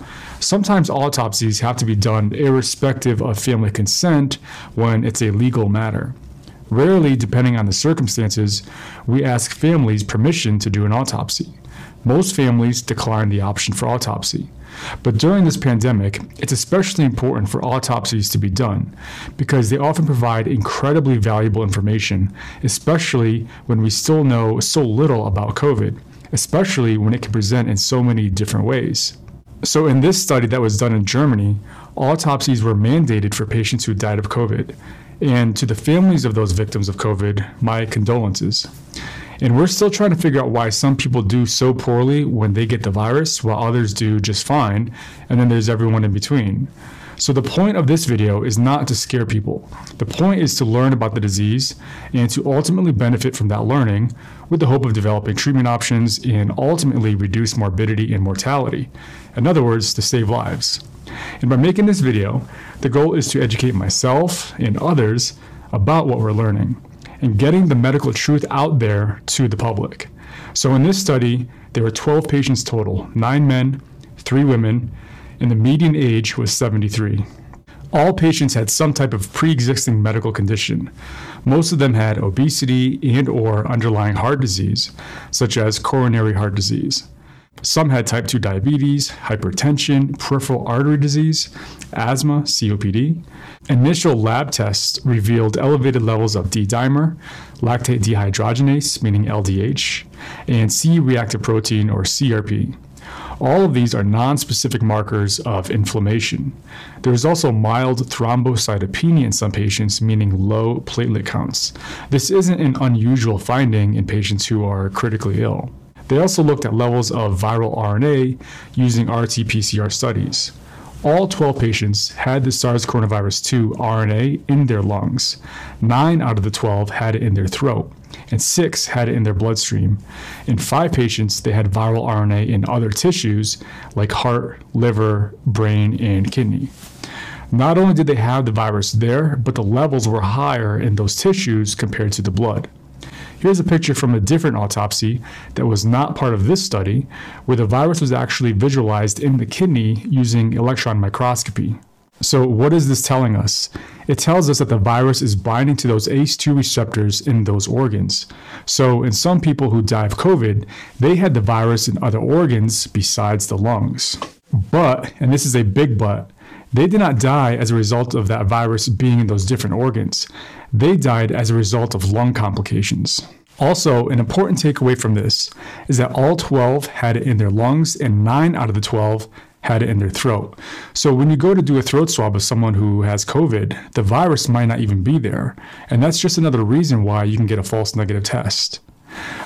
Sometimes autopsies have to be done irrespective of family consent when it's a legal matter. Rarely, depending on the circumstances, we ask families permission to do an autopsy. Most families decline the option for autopsy. But during this pandemic, it's especially important for autopsies to be done because they often provide incredibly valuable information, especially when we still know so little about COVID, especially when it can present in so many different ways. So, in this study that was done in Germany, autopsies were mandated for patients who died of COVID. And to the families of those victims of COVID, my condolences. And we're still trying to figure out why some people do so poorly when they get the virus, while others do just fine, and then there's everyone in between. So, the point of this video is not to scare people. The point is to learn about the disease and to ultimately benefit from that learning with the hope of developing treatment options and ultimately reduce morbidity and mortality. In other words, to save lives. And by making this video, the goal is to educate myself and others about what we're learning and getting the medical truth out there to the public. So in this study, there were 12 patients total, 9 men, 3 women, and the median age was 73. All patients had some type of pre-existing medical condition. Most of them had obesity and or underlying heart disease, such as coronary heart disease. Some had type 2 diabetes, hypertension, peripheral artery disease, asthma, COPD. Initial lab tests revealed elevated levels of D dimer, lactate dehydrogenase, meaning LDH, and C reactive protein, or CRP. All of these are non-specific markers of inflammation. There is also mild thrombocytopenia in some patients, meaning low platelet counts. This isn't an unusual finding in patients who are critically ill. They also looked at levels of viral RNA using RT PCR studies. All 12 patients had the SARS coronavirus 2 RNA in their lungs. Nine out of the 12 had it in their throat, and six had it in their bloodstream. In five patients, they had viral RNA in other tissues like heart, liver, brain, and kidney. Not only did they have the virus there, but the levels were higher in those tissues compared to the blood. Here's a picture from a different autopsy that was not part of this study, where the virus was actually visualized in the kidney using electron microscopy. So, what is this telling us? It tells us that the virus is binding to those ACE2 receptors in those organs. So, in some people who die of COVID, they had the virus in other organs besides the lungs. But, and this is a big but, they did not die as a result of that virus being in those different organs. They died as a result of lung complications. Also, an important takeaway from this is that all 12 had it in their lungs and 9 out of the 12 had it in their throat. So when you go to do a throat swab of someone who has COVID, the virus might not even be there. And that's just another reason why you can get a false negative test.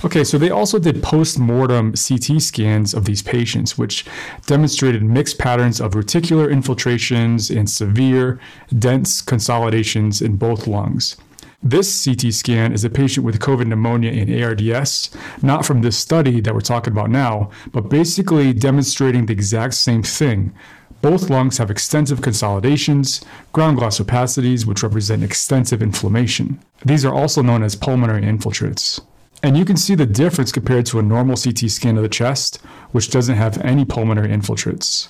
Okay, so they also did post mortem CT scans of these patients, which demonstrated mixed patterns of reticular infiltrations and severe, dense consolidations in both lungs. This CT scan is a patient with COVID pneumonia and ARDS, not from this study that we're talking about now, but basically demonstrating the exact same thing. Both lungs have extensive consolidations, ground glass opacities, which represent extensive inflammation. These are also known as pulmonary infiltrates. And you can see the difference compared to a normal CT scan of the chest, which doesn't have any pulmonary infiltrates.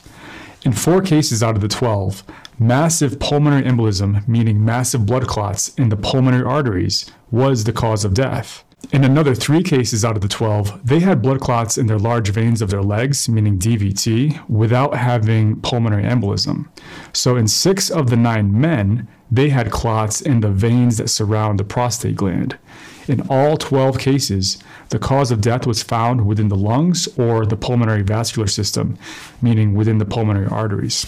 In four cases out of the 12, massive pulmonary embolism, meaning massive blood clots in the pulmonary arteries, was the cause of death. In another three cases out of the 12, they had blood clots in their large veins of their legs, meaning DVT, without having pulmonary embolism. So in six of the nine men, they had clots in the veins that surround the prostate gland. In all 12 cases, the cause of death was found within the lungs or the pulmonary vascular system, meaning within the pulmonary arteries.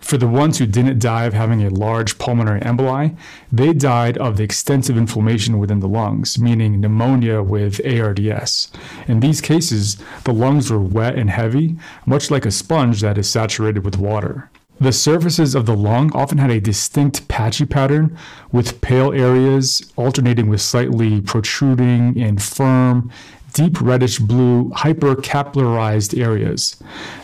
For the ones who didn't die of having a large pulmonary emboli, they died of the extensive inflammation within the lungs, meaning pneumonia with ARDS. In these cases, the lungs were wet and heavy, much like a sponge that is saturated with water. The surfaces of the lung often had a distinct patchy pattern, with pale areas alternating with slightly protruding and firm, deep reddish blue, hypercapillarized areas.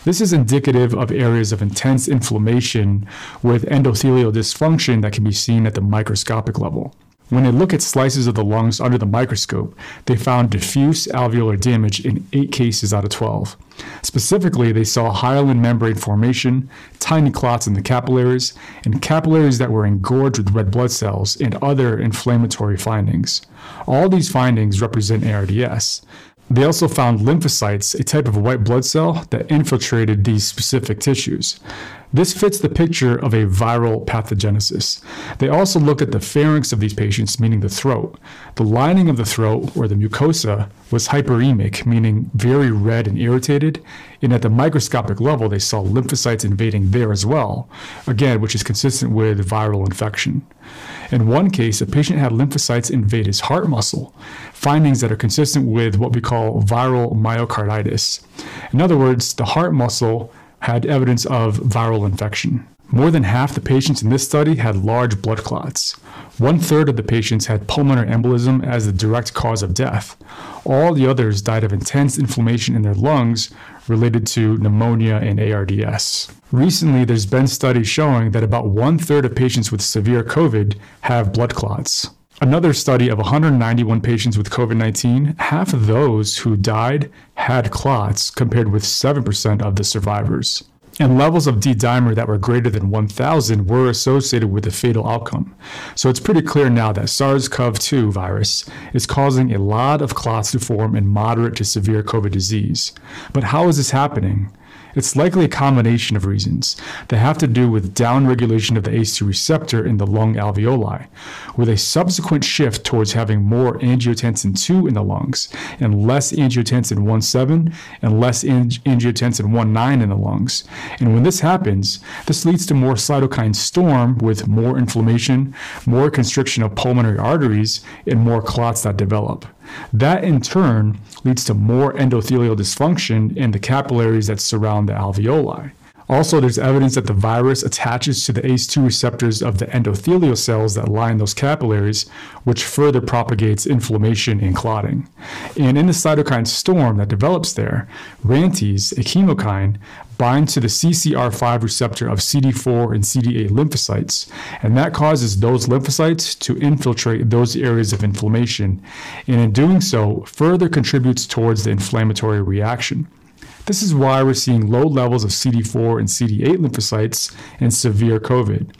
This is indicative of areas of intense inflammation with endothelial dysfunction that can be seen at the microscopic level. When they look at slices of the lungs under the microscope, they found diffuse alveolar damage in 8 cases out of 12. Specifically, they saw hyaline membrane formation, tiny clots in the capillaries, and capillaries that were engorged with red blood cells and other inflammatory findings. All these findings represent ARDS. They also found lymphocytes, a type of white blood cell that infiltrated these specific tissues. This fits the picture of a viral pathogenesis. They also looked at the pharynx of these patients, meaning the throat. The lining of the throat, or the mucosa, was hyperemic, meaning very red and irritated. And at the microscopic level, they saw lymphocytes invading there as well, again, which is consistent with viral infection. In one case, a patient had lymphocytes invade his heart muscle, findings that are consistent with what we call viral myocarditis. In other words, the heart muscle had evidence of viral infection. More than half the patients in this study had large blood clots. One third of the patients had pulmonary embolism as the direct cause of death. All the others died of intense inflammation in their lungs related to pneumonia and ARDS. Recently, there's been studies showing that about one third of patients with severe COVID have blood clots. Another study of 191 patients with COVID 19, half of those who died had clots, compared with 7% of the survivors. And levels of D dimer that were greater than 1,000 were associated with a fatal outcome. So it's pretty clear now that SARS CoV 2 virus is causing a lot of clots to form in moderate to severe COVID disease. But how is this happening? It's likely a combination of reasons that have to do with downregulation of the ACE2 receptor in the lung alveoli, with a subsequent shift towards having more angiotensin 2 in the lungs and less angiotensin 1.7 and less ang- angiotensin 1.9 in the lungs. And when this happens, this leads to more cytokine storm with more inflammation, more constriction of pulmonary arteries, and more clots that develop. That in turn leads to more endothelial dysfunction in the capillaries that surround the alveoli. Also, there's evidence that the virus attaches to the ACE2 receptors of the endothelial cells that line those capillaries, which further propagates inflammation and clotting. And in the cytokine storm that develops there, RANTES, a chemokine, bind to the CCR5 receptor of CD4 and CD8 lymphocytes, and that causes those lymphocytes to infiltrate those areas of inflammation, and in doing so, further contributes towards the inflammatory reaction. This is why we're seeing low levels of CD4 and CD8 lymphocytes in severe COVID.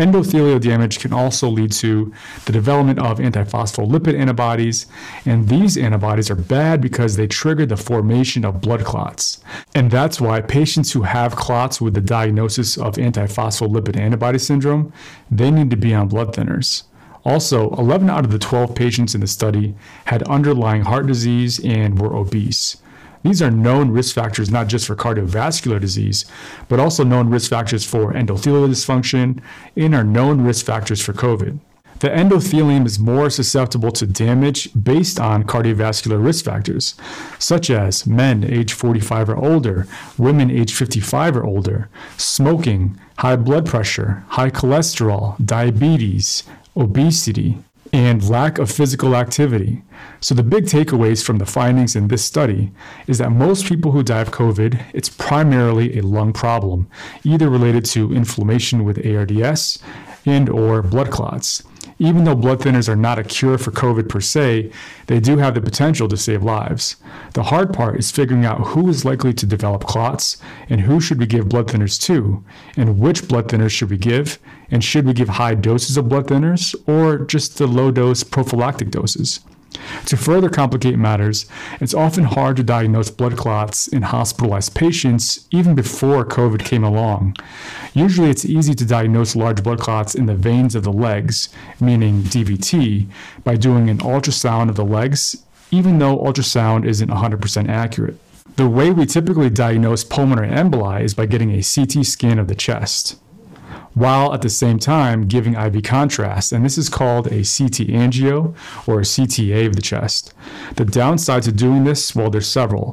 Endothelial damage can also lead to the development of antiphospholipid antibodies, and these antibodies are bad because they trigger the formation of blood clots. And that's why patients who have clots with the diagnosis of antiphospholipid antibody syndrome, they need to be on blood thinners. Also, 11 out of the 12 patients in the study had underlying heart disease and were obese. These are known risk factors not just for cardiovascular disease, but also known risk factors for endothelial dysfunction and are known risk factors for COVID. The endothelium is more susceptible to damage based on cardiovascular risk factors, such as men age 45 or older, women age 55 or older, smoking, high blood pressure, high cholesterol, diabetes, obesity, and lack of physical activity. So, the big takeaways from the findings in this study is that most people who die of COVID, it's primarily a lung problem, either related to inflammation with ARDS and or blood clots. Even though blood thinners are not a cure for COVID per se, they do have the potential to save lives. The hard part is figuring out who is likely to develop clots and who should we give blood thinners to, and which blood thinners should we give, and should we give high doses of blood thinners or just the low dose prophylactic doses. To further complicate matters, it's often hard to diagnose blood clots in hospitalized patients even before COVID came along. Usually, it's easy to diagnose large blood clots in the veins of the legs, meaning DVT, by doing an ultrasound of the legs, even though ultrasound isn't 100% accurate. The way we typically diagnose pulmonary emboli is by getting a CT scan of the chest while at the same time giving IV contrast. And this is called a CT angio or a CTA of the chest. The downside to doing this, well, there's several.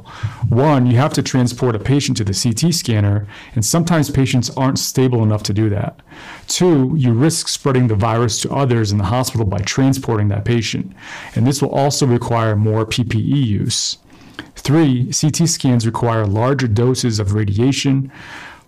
One, you have to transport a patient to the CT scanner, and sometimes patients aren't stable enough to do that. Two, you risk spreading the virus to others in the hospital by transporting that patient. And this will also require more PPE use. Three, CT scans require larger doses of radiation.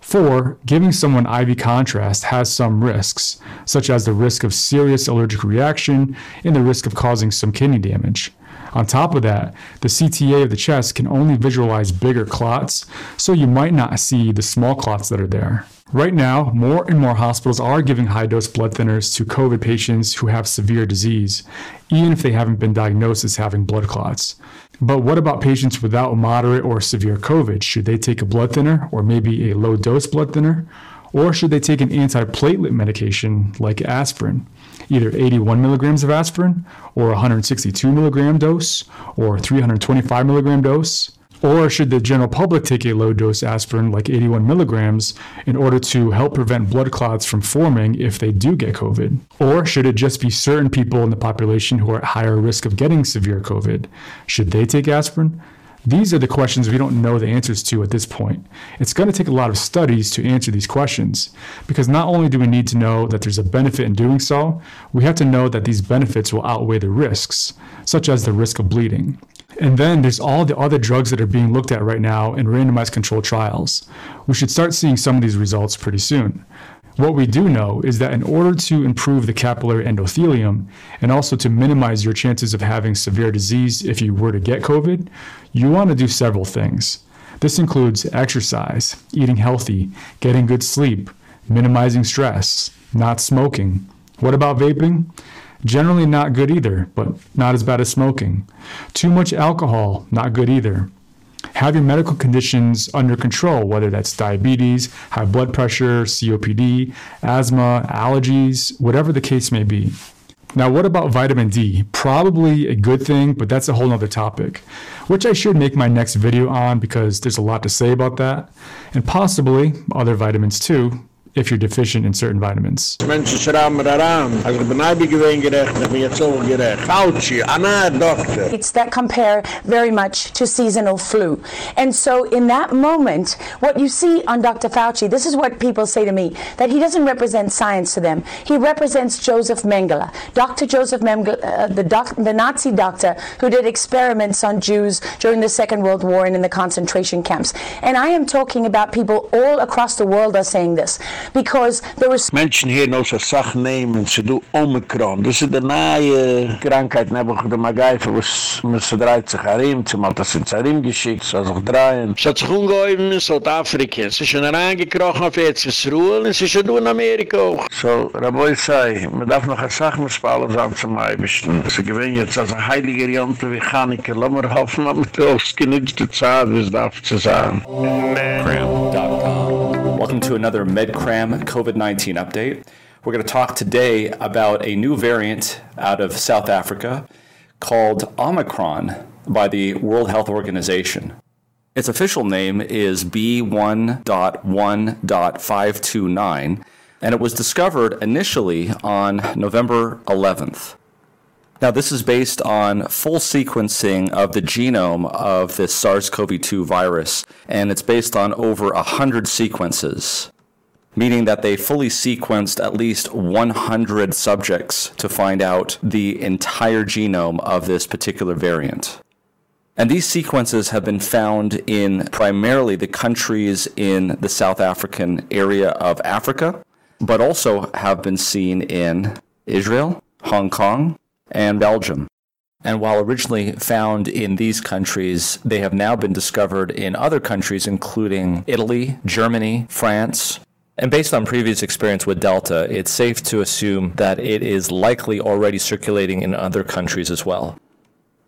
Four, giving someone IV contrast has some risks, such as the risk of serious allergic reaction and the risk of causing some kidney damage. On top of that, the CTA of the chest can only visualize bigger clots, so you might not see the small clots that are there. Right now, more and more hospitals are giving high dose blood thinners to COVID patients who have severe disease, even if they haven't been diagnosed as having blood clots. But what about patients without moderate or severe COVID? Should they take a blood thinner or maybe a low dose blood thinner? Or should they take an antiplatelet medication like aspirin? Either 81 milligrams of aspirin, or 162 milligram dose, or 325 milligram dose? Or should the general public take a low dose aspirin like 81 milligrams in order to help prevent blood clots from forming if they do get COVID? Or should it just be certain people in the population who are at higher risk of getting severe COVID? Should they take aspirin? These are the questions we don't know the answers to at this point. It's going to take a lot of studies to answer these questions because not only do we need to know that there's a benefit in doing so, we have to know that these benefits will outweigh the risks, such as the risk of bleeding. And then there's all the other drugs that are being looked at right now in randomized controlled trials. We should start seeing some of these results pretty soon. What we do know is that in order to improve the capillary endothelium and also to minimize your chances of having severe disease if you were to get COVID, you want to do several things. This includes exercise, eating healthy, getting good sleep, minimizing stress, not smoking. What about vaping? Generally not good either, but not as bad as smoking. Too much alcohol, not good either. Have your medical conditions under control, whether that's diabetes, high blood pressure, COPD, asthma, allergies, whatever the case may be. Now, what about vitamin D? Probably a good thing, but that's a whole other topic, which I should make my next video on because there's a lot to say about that, and possibly other vitamins too, if you're deficient in certain vitamins. Menschen schrauben mir daran. Also ich bin ein bisschen gerecht, ich bin jetzt auch gerecht. Fauci, Anna, Doktor. It's that compare very much to seasonal flu. And so in that moment, what you see on Dr. Fauci, this is what people say to me, that he doesn't represent science to them. He represents Joseph Mengele. Dr. Joseph Mengele, uh, the, doc, the Nazi doctor who did experiments on Jews during the Second World War and in the concentration camps. And I am talking about people all across the world are saying this because there was Menschen hier noch so Sachen nehmen, sie do Omikron. Das ist die neue Krankheit, nebuch de Magaife, was man so dreht sich Harim, zum hat das ins Harim geschickt, so sich drehen. Es hat sich umgehoben in Südafrika. Es ist schon reingekrochen auf Erzsruel, es ist schon in Amerika auch. So, Raboi sei, man darf noch eine Sache mit Spallen sagen zum Eibischten. Sie gewinnen jetzt als ein heiliger Jonte wie Chaneke, lass mir hoffen, mit der ausgenützte Zeit, wie es darf zu sagen. Cram.com. Welcome to another MedCram COVID 19 update. We're going to talk today about a new variant out of South Africa called Omicron by the World Health Organization. Its official name is B1.1.529, and it was discovered initially on November 11th. Now, this is based on full sequencing of the genome of this SARS CoV 2 virus, and it's based on over 100 sequences, meaning that they fully sequenced at least 100 subjects to find out the entire genome of this particular variant. And these sequences have been found in primarily the countries in the South African area of Africa, but also have been seen in Israel, Hong Kong, and Belgium. And while originally found in these countries, they have now been discovered in other countries, including Italy, Germany, France. And based on previous experience with Delta, it's safe to assume that it is likely already circulating in other countries as well.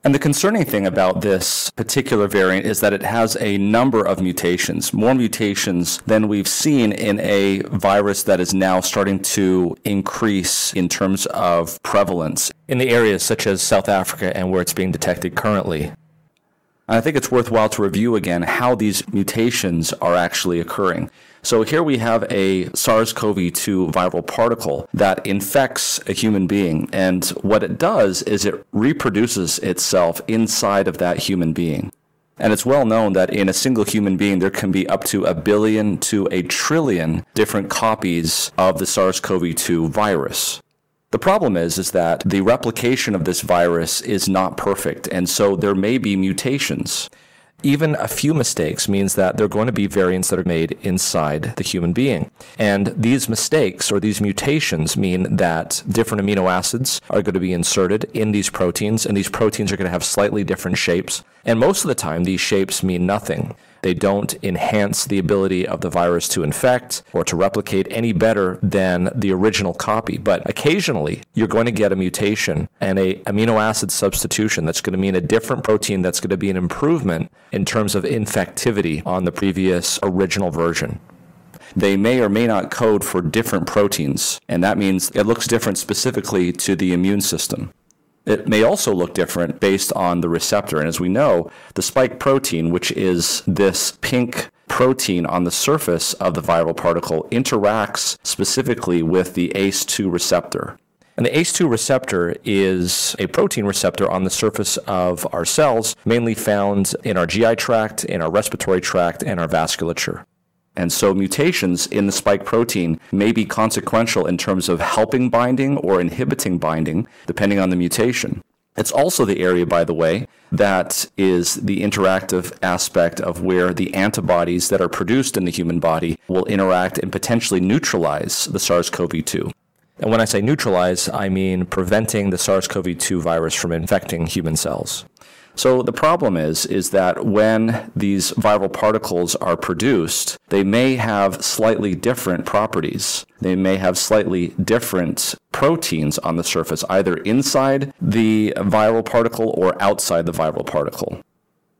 And the concerning thing about this particular variant is that it has a number of mutations, more mutations than we've seen in a virus that is now starting to increase in terms of prevalence in the areas such as South Africa and where it's being detected currently. I think it's worthwhile to review again how these mutations are actually occurring. So here we have a SARS CoV 2 viral particle that infects a human being. And what it does is it reproduces itself inside of that human being. And it's well known that in a single human being, there can be up to a billion to a trillion different copies of the SARS CoV 2 virus. The problem is, is that the replication of this virus is not perfect, and so there may be mutations. Even a few mistakes means that there are going to be variants that are made inside the human being. And these mistakes or these mutations mean that different amino acids are going to be inserted in these proteins, and these proteins are going to have slightly different shapes. And most of the time, these shapes mean nothing. They don't enhance the ability of the virus to infect or to replicate any better than the original copy. But occasionally, you're going to get a mutation and a amino acid substitution that's going to mean a different protein that's going to be an improvement in terms of infectivity on the previous original version they may or may not code for different proteins, and that means it looks different specifically to the immune system. It may also look different based on the receptor. And as we know, the spike protein, which is this pink protein on the surface of the viral particle, interacts specifically with the ACE2 receptor. And the ACE2 receptor is a protein receptor on the surface of our cells, mainly found in our GI tract, in our respiratory tract, and our vasculature. And so mutations in the spike protein may be consequential in terms of helping binding or inhibiting binding, depending on the mutation. It's also the area, by the way, that is the interactive aspect of where the antibodies that are produced in the human body will interact and potentially neutralize the SARS CoV 2. And when I say neutralize, I mean preventing the SARS CoV 2 virus from infecting human cells. So the problem is is that when these viral particles are produced, they may have slightly different properties. They may have slightly different proteins on the surface, either inside the viral particle or outside the viral particle.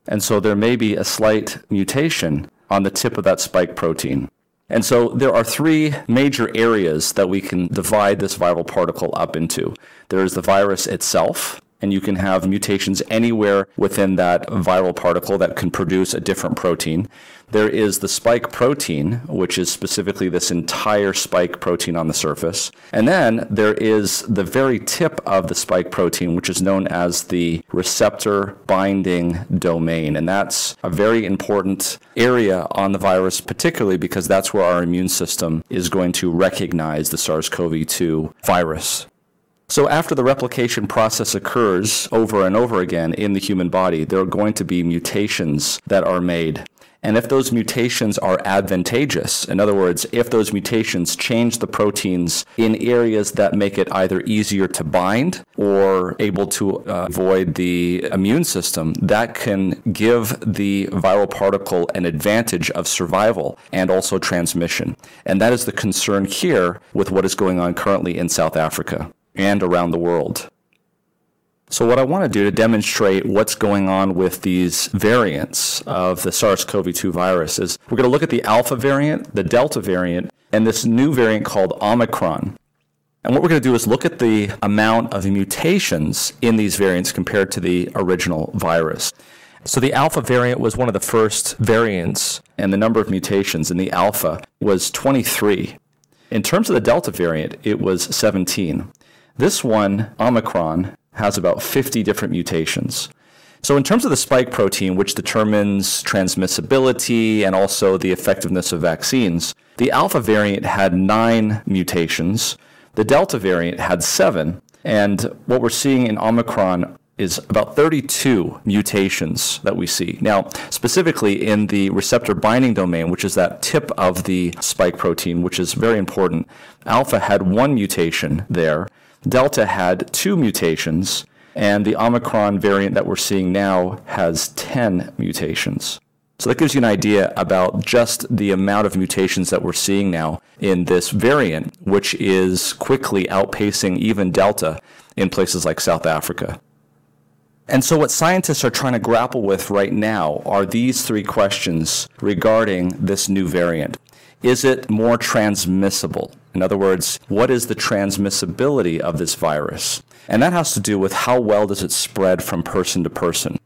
And so there may be a slight mutation on the tip of that spike protein. And so there are three major areas that we can divide this viral particle up into. There is the virus itself, and you can have mutations anywhere within that viral particle that can produce a different protein. There is the spike protein, which is specifically this entire spike protein on the surface. And then there is the very tip of the spike protein, which is known as the receptor binding domain. And that's a very important area on the virus, particularly because that's where our immune system is going to recognize the SARS CoV 2 virus. So, after the replication process occurs over and over again in the human body, there are going to be mutations that are made. And if those mutations are advantageous, in other words, if those mutations change the proteins in areas that make it either easier to bind or able to uh, avoid the immune system, that can give the viral particle an advantage of survival and also transmission. And that is the concern here with what is going on currently in South Africa and around the world. So, what I want to do to demonstrate what's going on with these variants of the SARS CoV 2 virus is we're going to look at the alpha variant, the delta variant, and this new variant called Omicron. And what we're going to do is look at the amount of mutations in these variants compared to the original virus. So, the alpha variant was one of the first variants, and the number of mutations in the alpha was 23. In terms of the delta variant, it was 17. This one, Omicron, has about 50 different mutations. So, in terms of the spike protein, which determines transmissibility and also the effectiveness of vaccines, the alpha variant had nine mutations, the delta variant had seven, and what we're seeing in Omicron is about 32 mutations that we see. Now, specifically in the receptor binding domain, which is that tip of the spike protein, which is very important, alpha had one mutation there, Delta had two mutations, and the Omicron variant that we're seeing now has 10 mutations. So that gives you an idea about just the amount of mutations that we're seeing now in this variant, which is quickly outpacing even Delta in places like South Africa. And so, what scientists are trying to grapple with right now are these three questions regarding this new variant. Is it more transmissible? In other words, what is the transmissibility of this virus? And that has to do with how well does it spread from person to person.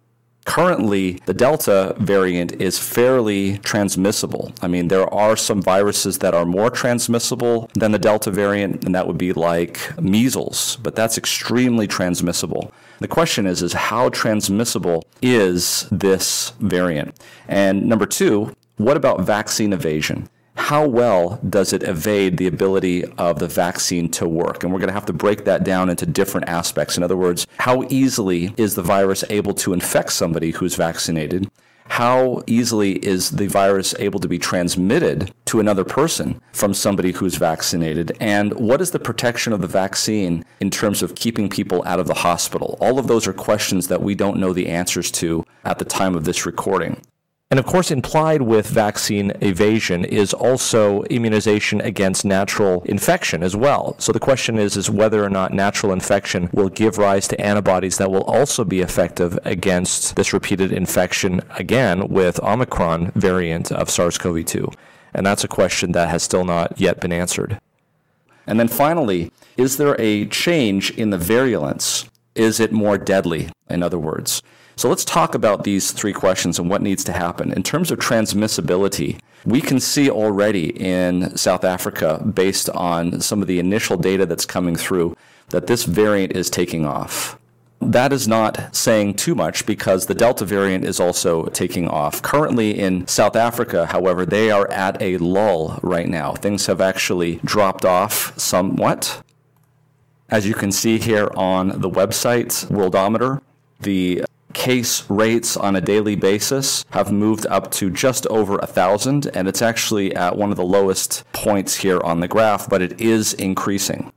Currently, the Delta variant is fairly transmissible. I mean, there are some viruses that are more transmissible than the Delta variant, and that would be like measles, but that's extremely transmissible. The question is, is how transmissible is this variant? And number two, what about vaccine evasion? How well does it evade the ability of the vaccine to work? And we're going to have to break that down into different aspects. In other words, how easily is the virus able to infect somebody who's vaccinated? how easily is the virus able to be transmitted to another person from somebody who's vaccinated? And what is the protection of the vaccine in terms of keeping people out of the hospital? All of those are questions that we don't know the answers to at the time of this recording. And of course, implied with vaccine evasion is also immunization against natural infection as well. So the question is, is whether or not natural infection will give rise to antibodies that will also be effective against this repeated infection again with Omicron variant of SARS-CoV-2. And that's a question that has still not yet been answered. And then finally, is there a change in the virulence? Is it more deadly, in other words? So let's talk about these three questions and what needs to happen. In terms of transmissibility, we can see already in South Africa, based on some of the initial data that's coming through, that this variant is taking off. That is not saying too much because the Delta variant is also taking off. Currently in South Africa, however, they are at a lull right now. Things have actually dropped off somewhat. As you can see here on the website, Worldometer, the case rates on a daily basis have moved up to just over a thousand, and it's actually at one of the lowest points here on the graph, but it is increasing.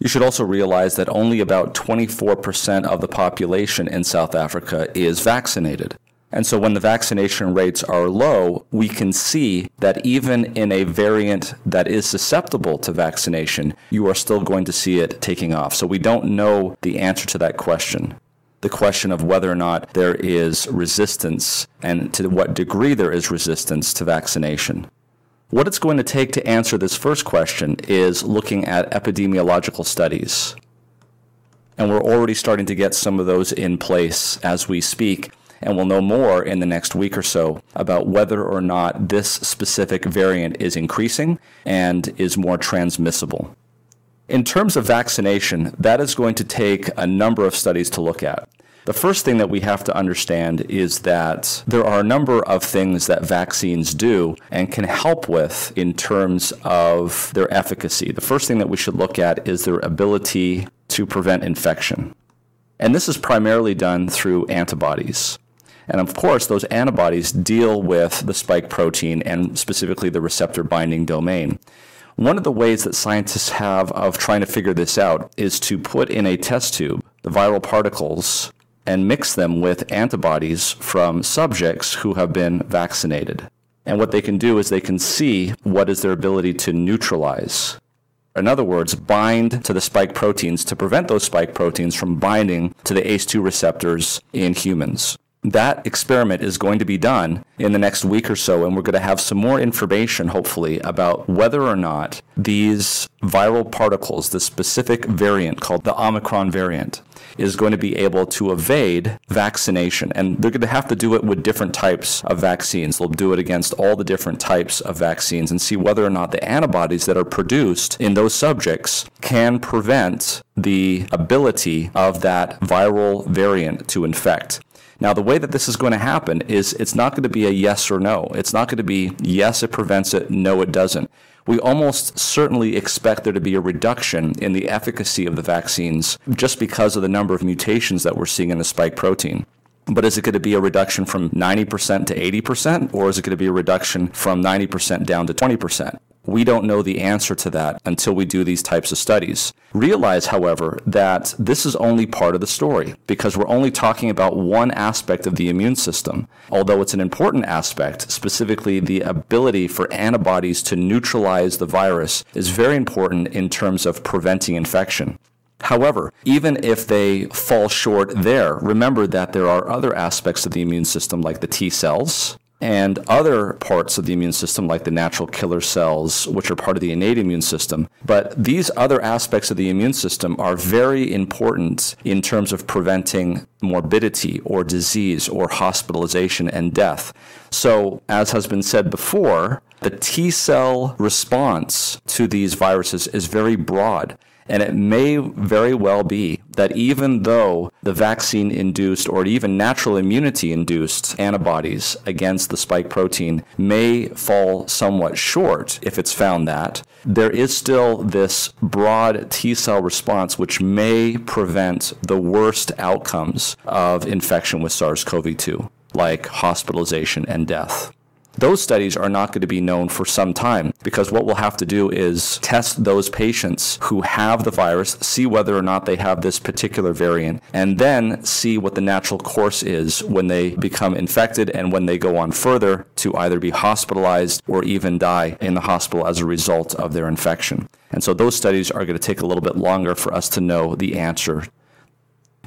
You should also realize that only about 24% of the population in South Africa is vaccinated. And so when the vaccination rates are low, we can see that even in a variant that is susceptible to vaccination, you are still going to see it taking off. So we don't know the answer to that question the question of whether or not there is resistance and to what degree there is resistance to vaccination. What it's going to take to answer this first question is looking at epidemiological studies. And we're already starting to get some of those in place as we speak. And we'll know more in the next week or so about whether or not this specific variant is increasing and is more transmissible. In terms of vaccination, that is going to take a number of studies to look at. The first thing that we have to understand is that there are a number of things that vaccines do and can help with in terms of their efficacy. The first thing that we should look at is their ability to prevent infection. And this is primarily done through antibodies. And of course, those antibodies deal with the spike protein and specifically the receptor binding domain. One of the ways that scientists have of trying to figure this out is to put in a test tube the viral particles and mix them with antibodies from subjects who have been vaccinated. And what they can do is they can see what is their ability to neutralize. In other words, bind to the spike proteins to prevent those spike proteins from binding to the ACE2 receptors in humans that experiment is going to be done in the next week or so, and we're going to have some more information, hopefully, about whether or not these viral particles, the specific variant called the Omicron variant, is going to be able to evade vaccination. And they're going to have to do it with different types of vaccines. They'll do it against all the different types of vaccines and see whether or not the antibodies that are produced in those subjects can prevent the ability of that viral variant to infect. Now, the way that this is going to happen is it's not going to be a yes or no. It's not going to be yes, it prevents it, no, it doesn't. We almost certainly expect there to be a reduction in the efficacy of the vaccines just because of the number of mutations that we're seeing in the spike protein. But is it going to be a reduction from 90% to 80%, or is it going to be a reduction from 90% down to 20%? We don't know the answer to that until we do these types of studies. Realize, however, that this is only part of the story because we're only talking about one aspect of the immune system. Although it's an important aspect, specifically the ability for antibodies to neutralize the virus is very important in terms of preventing infection. However, even if they fall short there, remember that there are other aspects of the immune system like the T cells, and other parts of the immune system, like the natural killer cells, which are part of the innate immune system. But these other aspects of the immune system are very important in terms of preventing morbidity or disease or hospitalization and death. So, as has been said before, the T cell response to these viruses is very broad. And it may very well be that even though the vaccine induced or even natural immunity induced antibodies against the spike protein may fall somewhat short if it's found that, there is still this broad T cell response which may prevent the worst outcomes of infection with SARS CoV 2. like hospitalization and death. Those studies are not going to be known for some time because what we'll have to do is test those patients who have the virus, see whether or not they have this particular variant, and then see what the natural course is when they become infected and when they go on further to either be hospitalized or even die in the hospital as a result of their infection. And so those studies are going to take a little bit longer for us to know the answer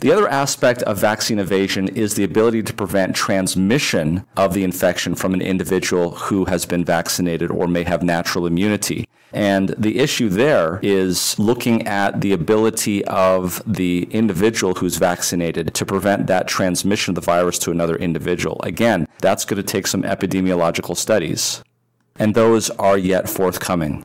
the other aspect of vaccine evasion is the ability to prevent transmission of the infection from an individual who has been vaccinated or may have natural immunity. And the issue there is looking at the ability of the individual who's vaccinated to prevent that transmission of the virus to another individual. Again, that's going to take some epidemiological studies, and those are yet forthcoming.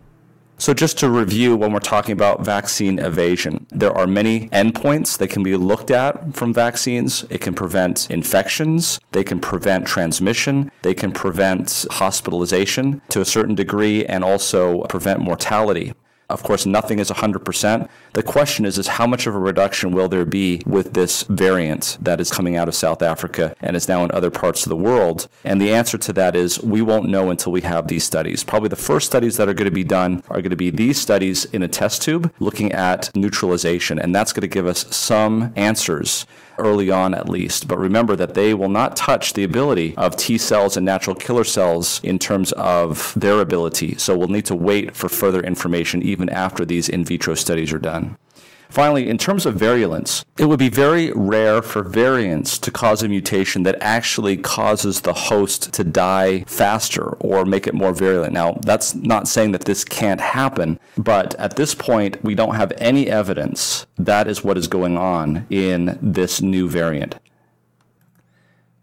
So, just to review when we're talking about vaccine evasion, there are many endpoints that can be looked at from vaccines. It can prevent infections, they can prevent transmission, they can prevent hospitalization to a certain degree, and also prevent mortality. Of course, nothing is 100%. The question is, is how much of a reduction will there be with this variant that is coming out of South Africa and is now in other parts of the world? And the answer to that is we won't know until we have these studies. Probably the first studies that are going to be done are going to be these studies in a test tube looking at neutralization. And that's going to give us some answers early on at least. But remember that they will not touch the ability of T cells and natural killer cells in terms of their ability. So we'll need to wait for further information even after these in vitro studies are done. Finally, in terms of virulence, it would be very rare for variants to cause a mutation that actually causes the host to die faster or make it more virulent. Now, that's not saying that this can't happen, but at this point, we don't have any evidence that is what is going on in this new variant.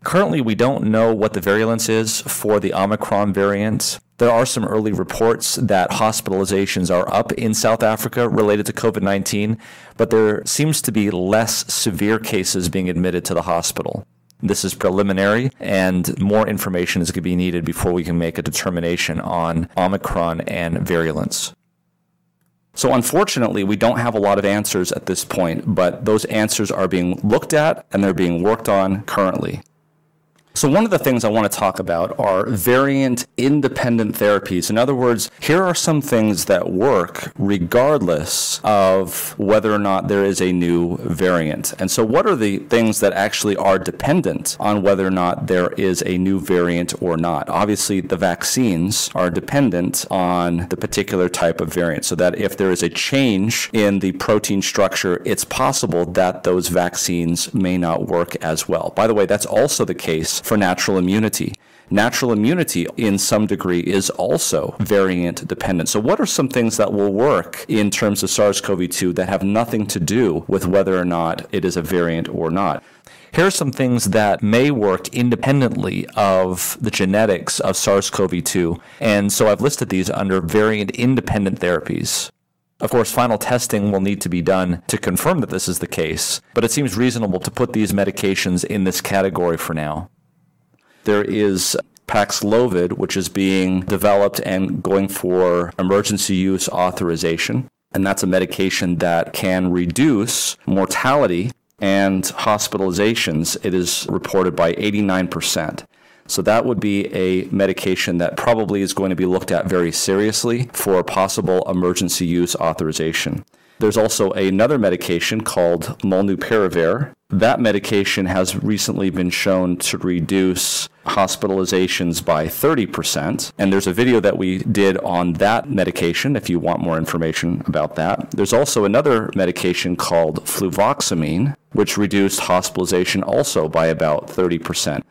Currently, we don't know what the virulence is for the Omicron variant. There are some early reports that hospitalizations are up in South Africa related to COVID 19, but there seems to be less severe cases being admitted to the hospital. This is preliminary, and more information is going to be needed before we can make a determination on Omicron and virulence. So, unfortunately, we don't have a lot of answers at this point, but those answers are being looked at and they're being worked on currently. So, one of the things I want to talk about are variant independent therapies. In other words, here are some things that work regardless of whether or not there is a new variant. And so, what are the things that actually are dependent on whether or not there is a new variant or not? Obviously, the vaccines are dependent on the particular type of variant, so that if there is a change in the protein structure, it's possible that those vaccines may not work as well. By the way, that's also the case for natural immunity. Natural immunity, in some degree, is also variant dependent. So, what are some things that will work in terms of SARS CoV 2 that have nothing to do with whether or not it is a variant or not? Here are some things that may work independently of the genetics of SARS CoV 2. And so I've listed these under variant independent therapies. Of course, final testing will need to be done to confirm that this is the case, but it seems reasonable to put these medications in this category for now. There is Paxlovid, which is being developed and going for emergency use authorization. And that's a medication that can reduce mortality and hospitalizations, it is reported by 89%. So that would be a medication that probably is going to be looked at very seriously for possible emergency use authorization. There's also another medication called molnupiravir. That medication has recently been shown to reduce hospitalizations by 30%. And there's a video that we did on that medication if you want more information about that. There's also another medication called fluvoxamine, which reduced hospitalization also by about 30%.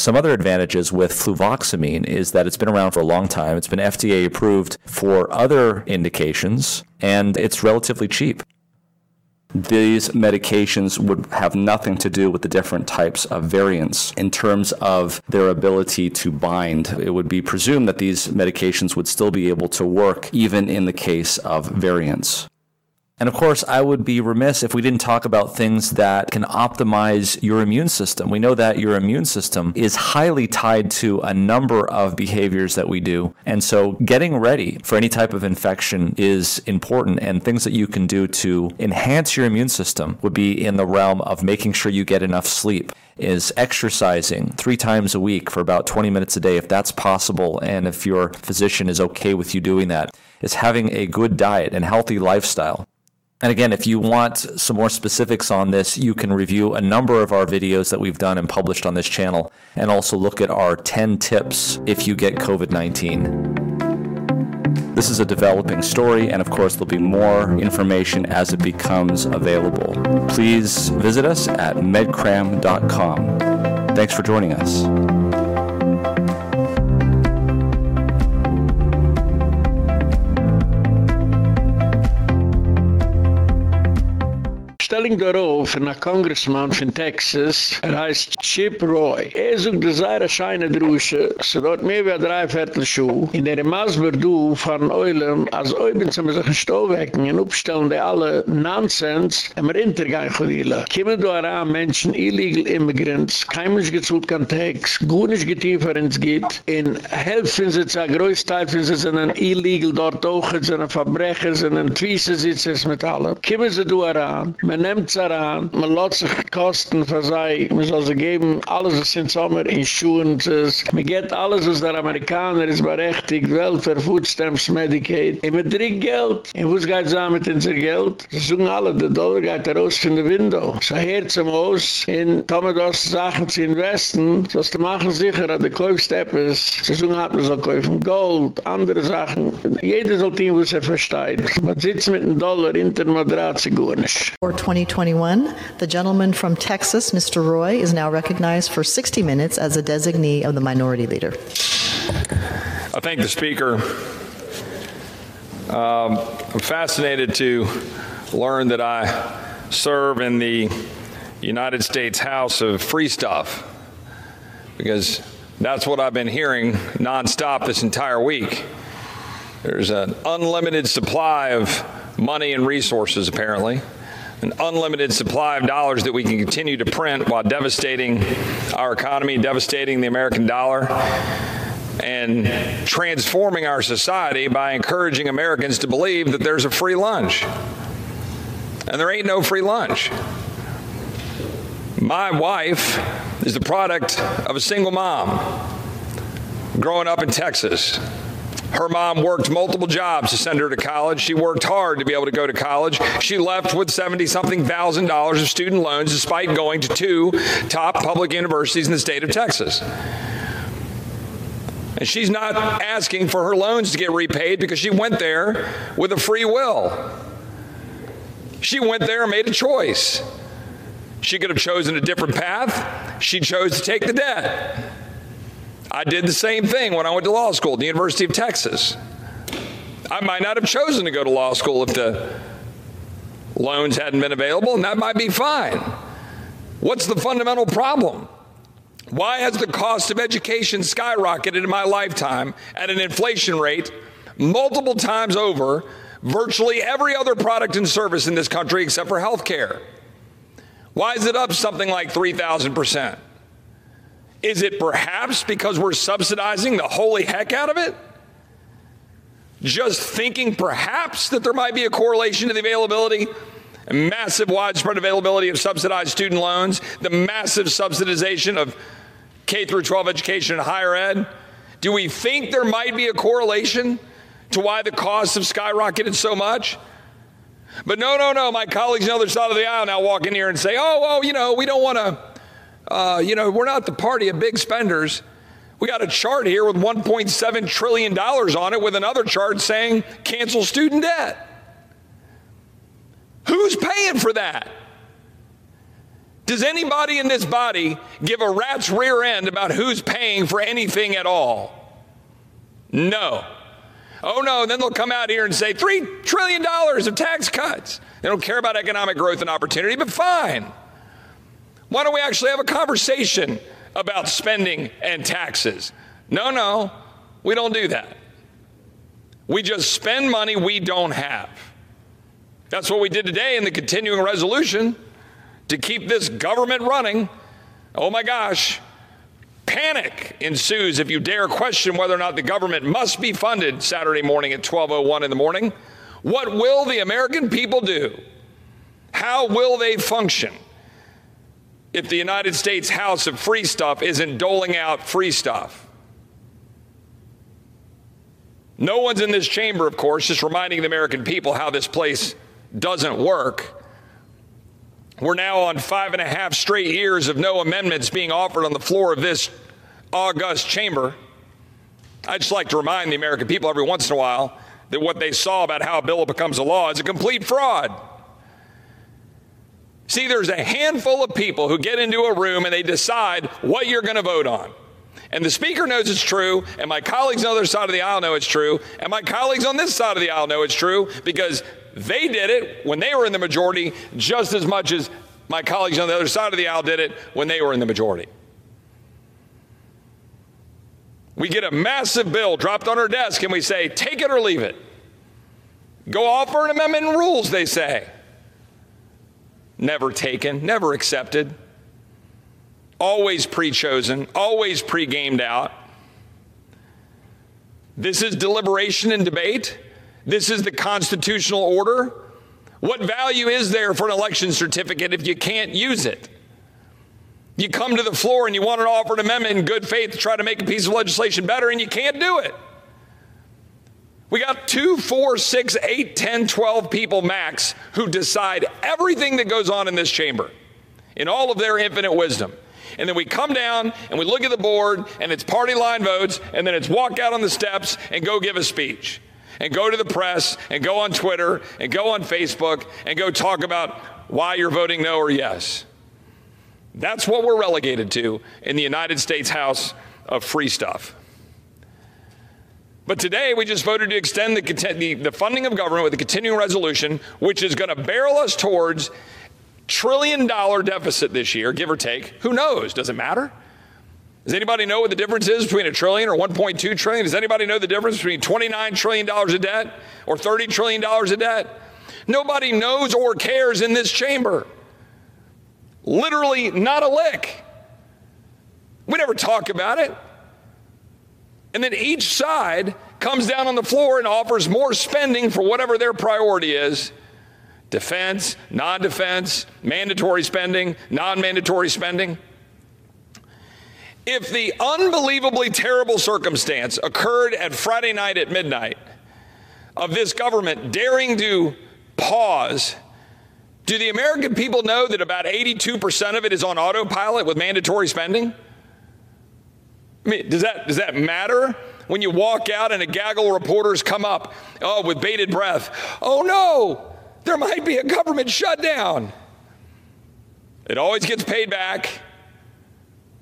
Some other advantages with fluvoxamine is that it's been around for a long time. It's been FDA approved for other indications, and it's relatively cheap. These medications would have nothing to do with the different types of variants in terms of their ability to bind. It would be presumed that these medications would still be able to work even in the case of variants. And of course, I would be remiss if we didn't talk about things that can optimize your immune system. We know that your immune system is highly tied to a number of behaviors that we do. And so getting ready for any type of infection is important. And things that you can do to enhance your immune system would be in the realm of making sure you get enough sleep is exercising three times a week for about 20 minutes a day, if that's possible, and if your physician is okay with you doing that, is having a good diet and healthy lifestyle. And again, if you want some more specifics on this, you can review a number of our videos that we've done and published on this channel, and also look at our 10 tips if you get COVID 19. This is a developing story, and of course, there'll be more information as it becomes available. Please visit us at medcram.com. Thanks for joining us. Stelling darauf, ein Congressman von Texas, er heißt Chip Roy. Er sucht die Zaira Scheine Drusche, so dort mehr wie ein Dreiviertel Schuh, in der Masber du von Eulen, als Euben zum sich ein Stauwecken und aufstellen die alle Nonsens, am Rintergang gewielen. Kiemen du heran Menschen, illegal Immigrants, kein Mensch gezult kann Tex, gut nicht getiefer ins Gitt, in helfen sie zu, größteil finden sie sind illegal dort auch, sind Verbrecher, sind Twiese-Sitzers mit allem. Kiemen sie du man nimmt es heran, man lässt sich kosten für sei, man soll sie geben, alles was in Sommer, Insurances, man geht alles, was der Amerikaner ist berechtigt, Welfare, Food Stamps, Medicaid, und man trinkt Geld. Und wo geht es an mit unser Geld? Sie suchen alle, der Dollar geht raus von der Window. So hört zum Haus, in Tomados Sachen zu investen, so die machen sicher, dass der Käufstepp ist, sie suchen hat, man soll kaufen Gold, andere Sachen, jeder soll tun, was er versteht. Man sitzt mit einem Dollar in der Madratze, gar nicht. For 2021, the gentleman from Texas, Mr. Roy, is now recognized for 60 minutes as a designee of the minority leader. I thank the Speaker. Um, I'm fascinated to learn that I serve in the United States House of Free Stuff because that's what I've been hearing nonstop this entire week. There's an unlimited supply of money and resources, apparently an unlimited supply of dollars that we can continue to print while devastating our economy, devastating the American dollar and transforming our society by encouraging Americans to believe that there's a free lunch. And there ain't no free lunch. My wife is the product of a single mom growing up in Texas. Her mom worked multiple jobs to send her to college. She worked hard to be able to go to college. She left with 70 something thousand dollars of student loans despite going to two top public universities in the state of Texas. And she's not asking for her loans to get repaid because she went there with a free will. She went there and made a choice. She could have chosen a different path. She chose to take the debt. I did the same thing when I went to law school at the University of Texas. I might not have chosen to go to law school if the loans hadn't been available, and that might be fine. What's the fundamental problem? Why has the cost of education skyrocketed in my lifetime at an inflation rate multiple times over virtually every other product and service in this country except for health care? Why is it up something like 3,000%? Is it perhaps because we're subsidizing the holy heck out of it? Just thinking perhaps that there might be a correlation to the availability massive widespread availability of subsidized student loans, the massive subsidization of K through 12 education and higher ed? Do we think there might be a correlation to why the costs have skyrocketed so much? But no, no, no. My colleagues on the other side of the aisle now walk in here and say, oh, well, you know, we don't want to uh, you know, we're not the party of big spenders. We got a chart here with $1.7 trillion on it with another chart saying cancel student debt. Who's paying for that? Does anybody in this body give a rat's rear end about who's paying for anything at all? No. Oh no, then they'll come out here and say $3 trillion of tax cuts. They don't care about economic growth and opportunity, but fine. Why don't we actually have a conversation about spending and taxes? No, no, we don't do that. We just spend money we don't have. That's what we did today in the continuing resolution to keep this government running. Oh my gosh. Panic ensues if you dare question whether or not the government must be funded Saturday morning at 12:01 in the morning. What will the American people do? How will they function if the United States House of Free Stuff isn't doling out free stuff? No one's in this chamber, of course, just reminding the American people how this place doesn't work. We're now on five and a half straight years of no amendments being offered on the floor of this august chamber. I'd just like to remind the American people every once in a while that what they saw about how a bill becomes a law is a complete fraud. See, there's a handful of people who get into a room and they decide what you're going to vote on. And the speaker knows it's true, and my colleagues on the other side of the aisle know it's true, and my colleagues on this side of the aisle know it's true because they did it when they were in the majority just as much as my colleagues on the other side of the aisle did it when they were in the majority. We get a massive bill dropped on our desk and we say, take it or leave it. Go offer an amendment in rules, they say. Never taken, never accepted. Always pre chosen, always pre gamed out. This is deliberation and debate. This is the constitutional order. What value is there for an election certificate if you can't use it? You come to the floor and you want to offer an amendment in good faith to try to make a piece of legislation better, and you can't do it. We got two, four, six, eight, 10, 12 people max who decide everything that goes on in this chamber in all of their infinite wisdom. And then we come down and we look at the board and it's party line votes, and then it's walk out on the steps and go give a speech, and go to the press, and go on Twitter, and go on Facebook, and go talk about why you're voting no or yes. That's what we're relegated to in the United States House of Free Stuff. But today we just voted to extend the, the, the funding of government with a continuing resolution, which is going to barrel us towards trillion dollar deficit this year, give or take. Who knows? Does it matter? Does anybody know what the difference is between a trillion or 1.2 trillion? Does anybody know the difference between 29 trillion dollars of debt or 30 trillion dollars of debt? Nobody knows or cares in this chamber. Literally, not a lick. We never talk about it. And then each side comes down on the floor and offers more spending for whatever their priority is defense, non defense, mandatory spending, non mandatory spending. If the unbelievably terrible circumstance occurred at Friday night at midnight of this government daring to pause do the American people know that about 82% of it is on autopilot with mandatory spending? I mean, does that, does that matter? When you walk out and a gaggle of reporters come up, oh, with bated breath, oh no, there might be a government shutdown. It always gets paid back.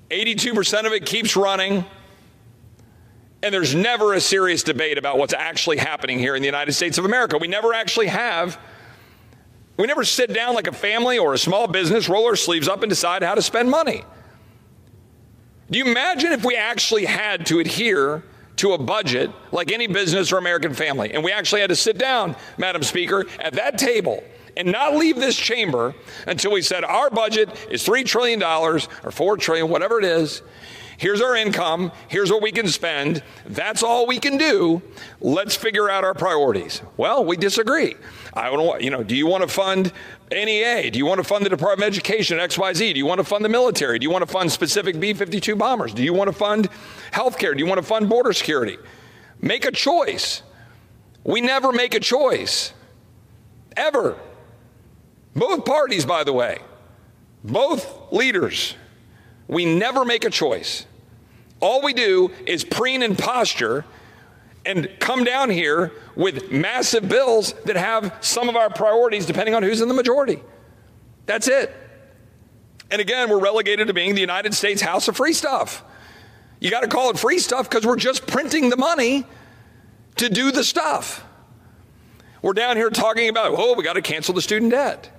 82% of it keeps running. And there's never a serious debate about what's actually happening here in the United States of America. We never actually have we never sit down like a family or a small business, roll our sleeves up, and decide how to spend money. Do you imagine if we actually had to adhere to a budget like any business or American family, and we actually had to sit down, Madam Speaker, at that table and not leave this chamber until we said our budget is $3 trillion or 4 trillion, whatever it is. Here's our income. Here's what we can spend. That's all we can do. Let's figure out our priorities. Well, we disagree. I don't want, you know, do you want to fund NEA? Do you want to fund the Department of Education XYZ? Do you want to fund the military? Do you want to fund specific B 52 bombers? Do you want to fund healthcare? Do you want to fund border security? Make a choice. We never make a choice. Ever. Both parties, by the way, both leaders, we never make a choice. All we do is preen and posture and come down here with massive bills that have some of our priorities depending on who's in the majority. That's it. And again, we're relegated to being the United States House of Free Stuff. You got to call it free stuff because we're just printing the money to do the stuff. We're down here talking about, oh, we got to cancel the student debt.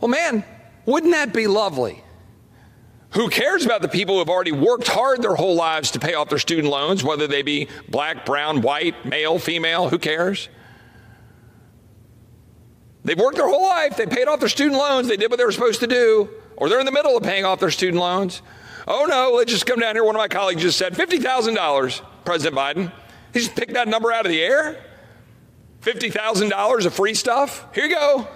Well, man, wouldn't that be lovely? Who cares about the people who have already worked hard their whole lives to pay off their student loans, whether they be black, brown, white, male, female? Who cares? They've worked their whole life. They paid off their student loans. They did what they were supposed to do, or they're in the middle of paying off their student loans. Oh no, let's just come down here. One of my colleagues just said $50,000, President Biden. He just picked that number out of the air. $50,000 of free stuff. Here you go.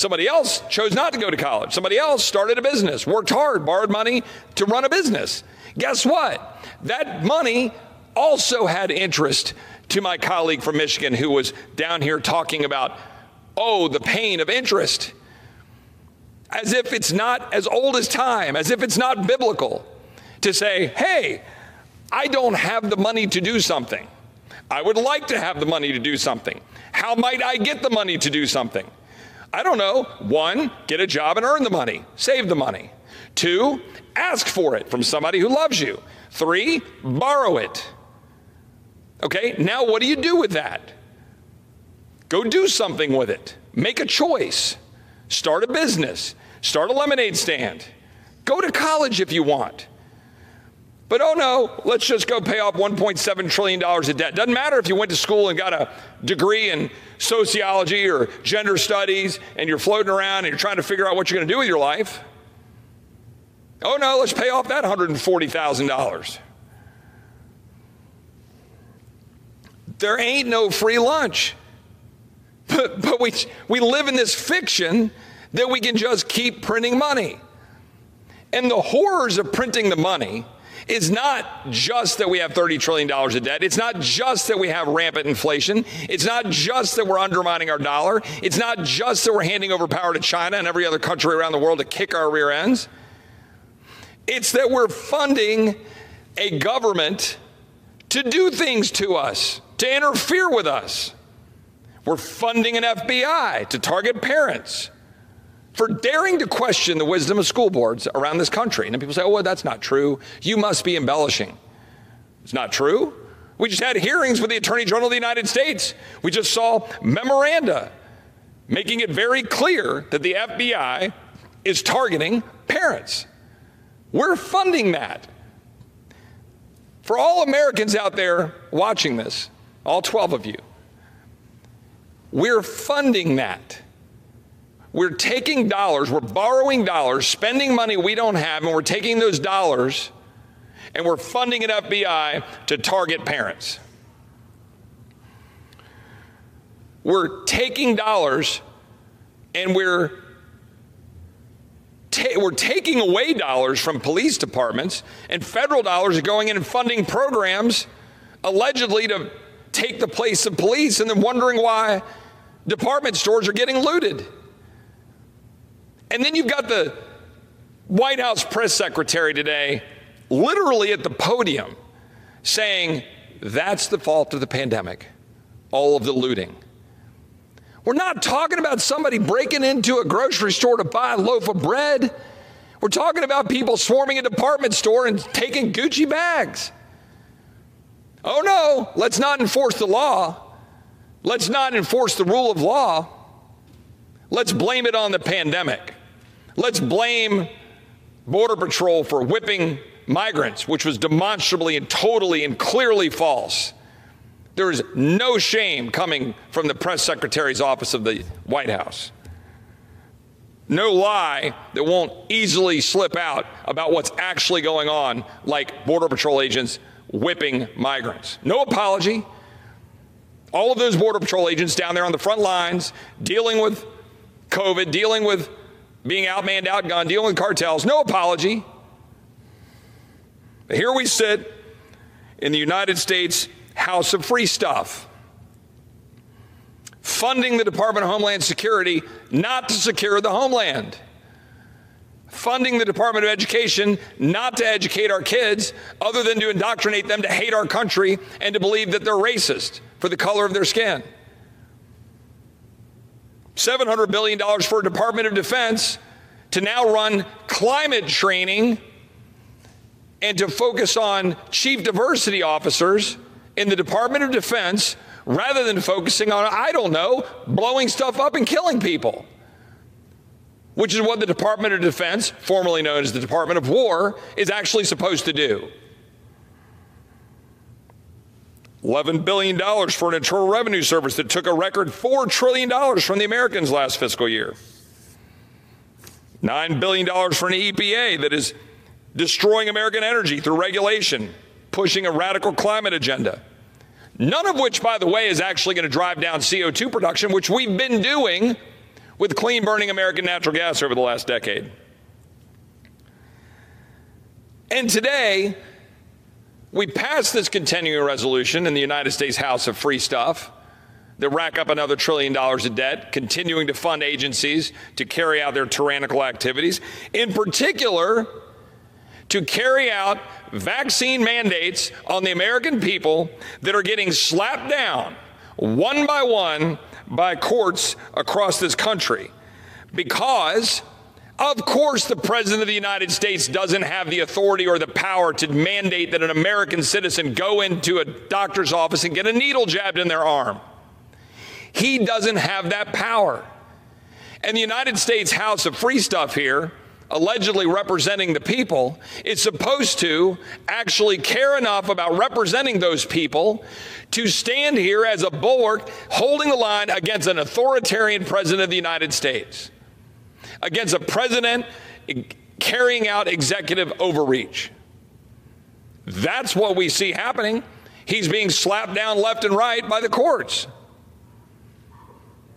Somebody else chose not to go to college. Somebody else started a business, worked hard, borrowed money to run a business. Guess what? That money also had interest to my colleague from Michigan who was down here talking about, oh, the pain of interest. As if it's not as old as time, as if it's not biblical to say, hey, I don't have the money to do something. I would like to have the money to do something. How might I get the money to do something? I don't know. One, get a job and earn the money, save the money. Two, ask for it from somebody who loves you. Three, borrow it. Okay, now what do you do with that? Go do something with it. Make a choice. Start a business. Start a lemonade stand. Go to college if you want. But oh no, let's just go pay off $1.7 trillion of debt. Doesn't matter if you went to school and got a degree in sociology or gender studies and you're floating around and you're trying to figure out what you're going to do with your life. Oh no, let's pay off that $140,000. There ain't no free lunch. But, but we, we live in this fiction that we can just keep printing money. And the horrors of printing the money is not just that we have $30 trillion of debt. It's not just that we have rampant inflation. It's not just that we're undermining our dollar. It's not just that we're handing over power to China and every other country around the world to kick our rear ends. It's that we're funding a government to do things to us, to interfere with us. We're funding an FBI to target parents for daring to question the wisdom of school boards around this country. And people say, oh, well, that's not true. You must be embellishing. It's not true. We just had hearings with the Attorney General of the United States. We just saw memoranda making it very clear that the FBI is targeting parents. We're funding that. For all Americans out there watching this, all 12 of you, we're funding that. We're taking dollars, we're borrowing dollars, spending money we don't have, and we're taking those dollars and we're funding an FBI to target parents. We're taking dollars and we're ta- we're taking away dollars from police departments and federal dollars are going in and funding programs allegedly to take the place of police and then wondering why department stores are getting looted. And then you've got the White House press secretary today, literally at the podium, saying that's the fault of the pandemic, all of the looting. We're not talking about somebody breaking into a grocery store to buy a loaf of bread. We're talking about people swarming a department store and taking Gucci bags. Oh no, let's not enforce the law. Let's not enforce the rule of law. Let's blame it on the pandemic. Let's blame Border Patrol for whipping migrants, which was demonstrably and totally and clearly false. There is no shame coming from the press secretary's office of the White House. No lie that won't easily slip out about what's actually going on, like Border Patrol agents whipping migrants. No apology. All of those Border Patrol agents down there on the front lines dealing with COVID, dealing with being outmanned, outgunned, dealing with cartels, no apology. But here we sit in the United States House of Free Stuff, funding the Department of Homeland Security not to secure the homeland, funding the Department of Education not to educate our kids, other than to indoctrinate them to hate our country and to believe that they're racist for the color of their skin. $700 billion for Department of Defense to now run climate training and to focus on chief diversity officers in the Department of Defense rather than focusing on, I don't know, blowing stuff up and killing people, which is what the Department of Defense, formerly known as the Department of War, is actually supposed to do. $11 billion for an Internal Revenue Service that took a record $4 trillion from the Americans last fiscal year. $9 billion for an EPA that is destroying American energy through regulation, pushing a radical climate agenda. None of which, by the way, is actually going to drive down CO2 production, which we've been doing with clean burning American natural gas over the last decade. And today, we passed this continuing resolution in the United States House of Free Stuff that rack up another trillion dollars of debt, continuing to fund agencies to carry out their tyrannical activities. In particular, to carry out vaccine mandates on the American people that are getting slapped down one by one by courts across this country. Because, of course, the President of the United States doesn't have the authority or the power to mandate that an American citizen go into a doctor's office and get a needle jabbed in their arm. He doesn't have that power. And the United States House of Free Stuff here allegedly representing the people, is supposed to actually care enough about representing those people to stand here as a bulwark holding the line against an authoritarian president of the United States, against a president carrying out executive overreach. That's what we see happening. He's being slapped down left and right by the courts.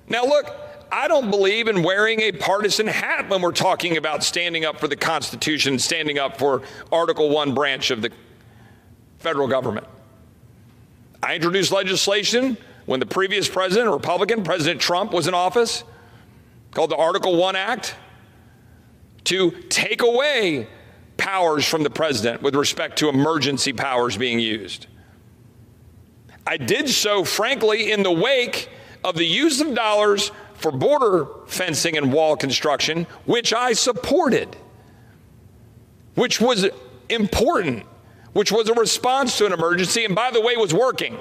Now, look, I don't believe in wearing a partisan hat when we're talking about standing up for the Constitution, standing up for Article 1 branch of the federal government. I introduced legislation when the previous president, Republican, President Trump, was in office, called the Article 1 Act, to take away powers from the president with respect to emergency powers being used. I did so, frankly, in the wake of the use of dollars for border fencing and wall construction, which I supported, which was important, which was a response to an emergency, and by the way, was working.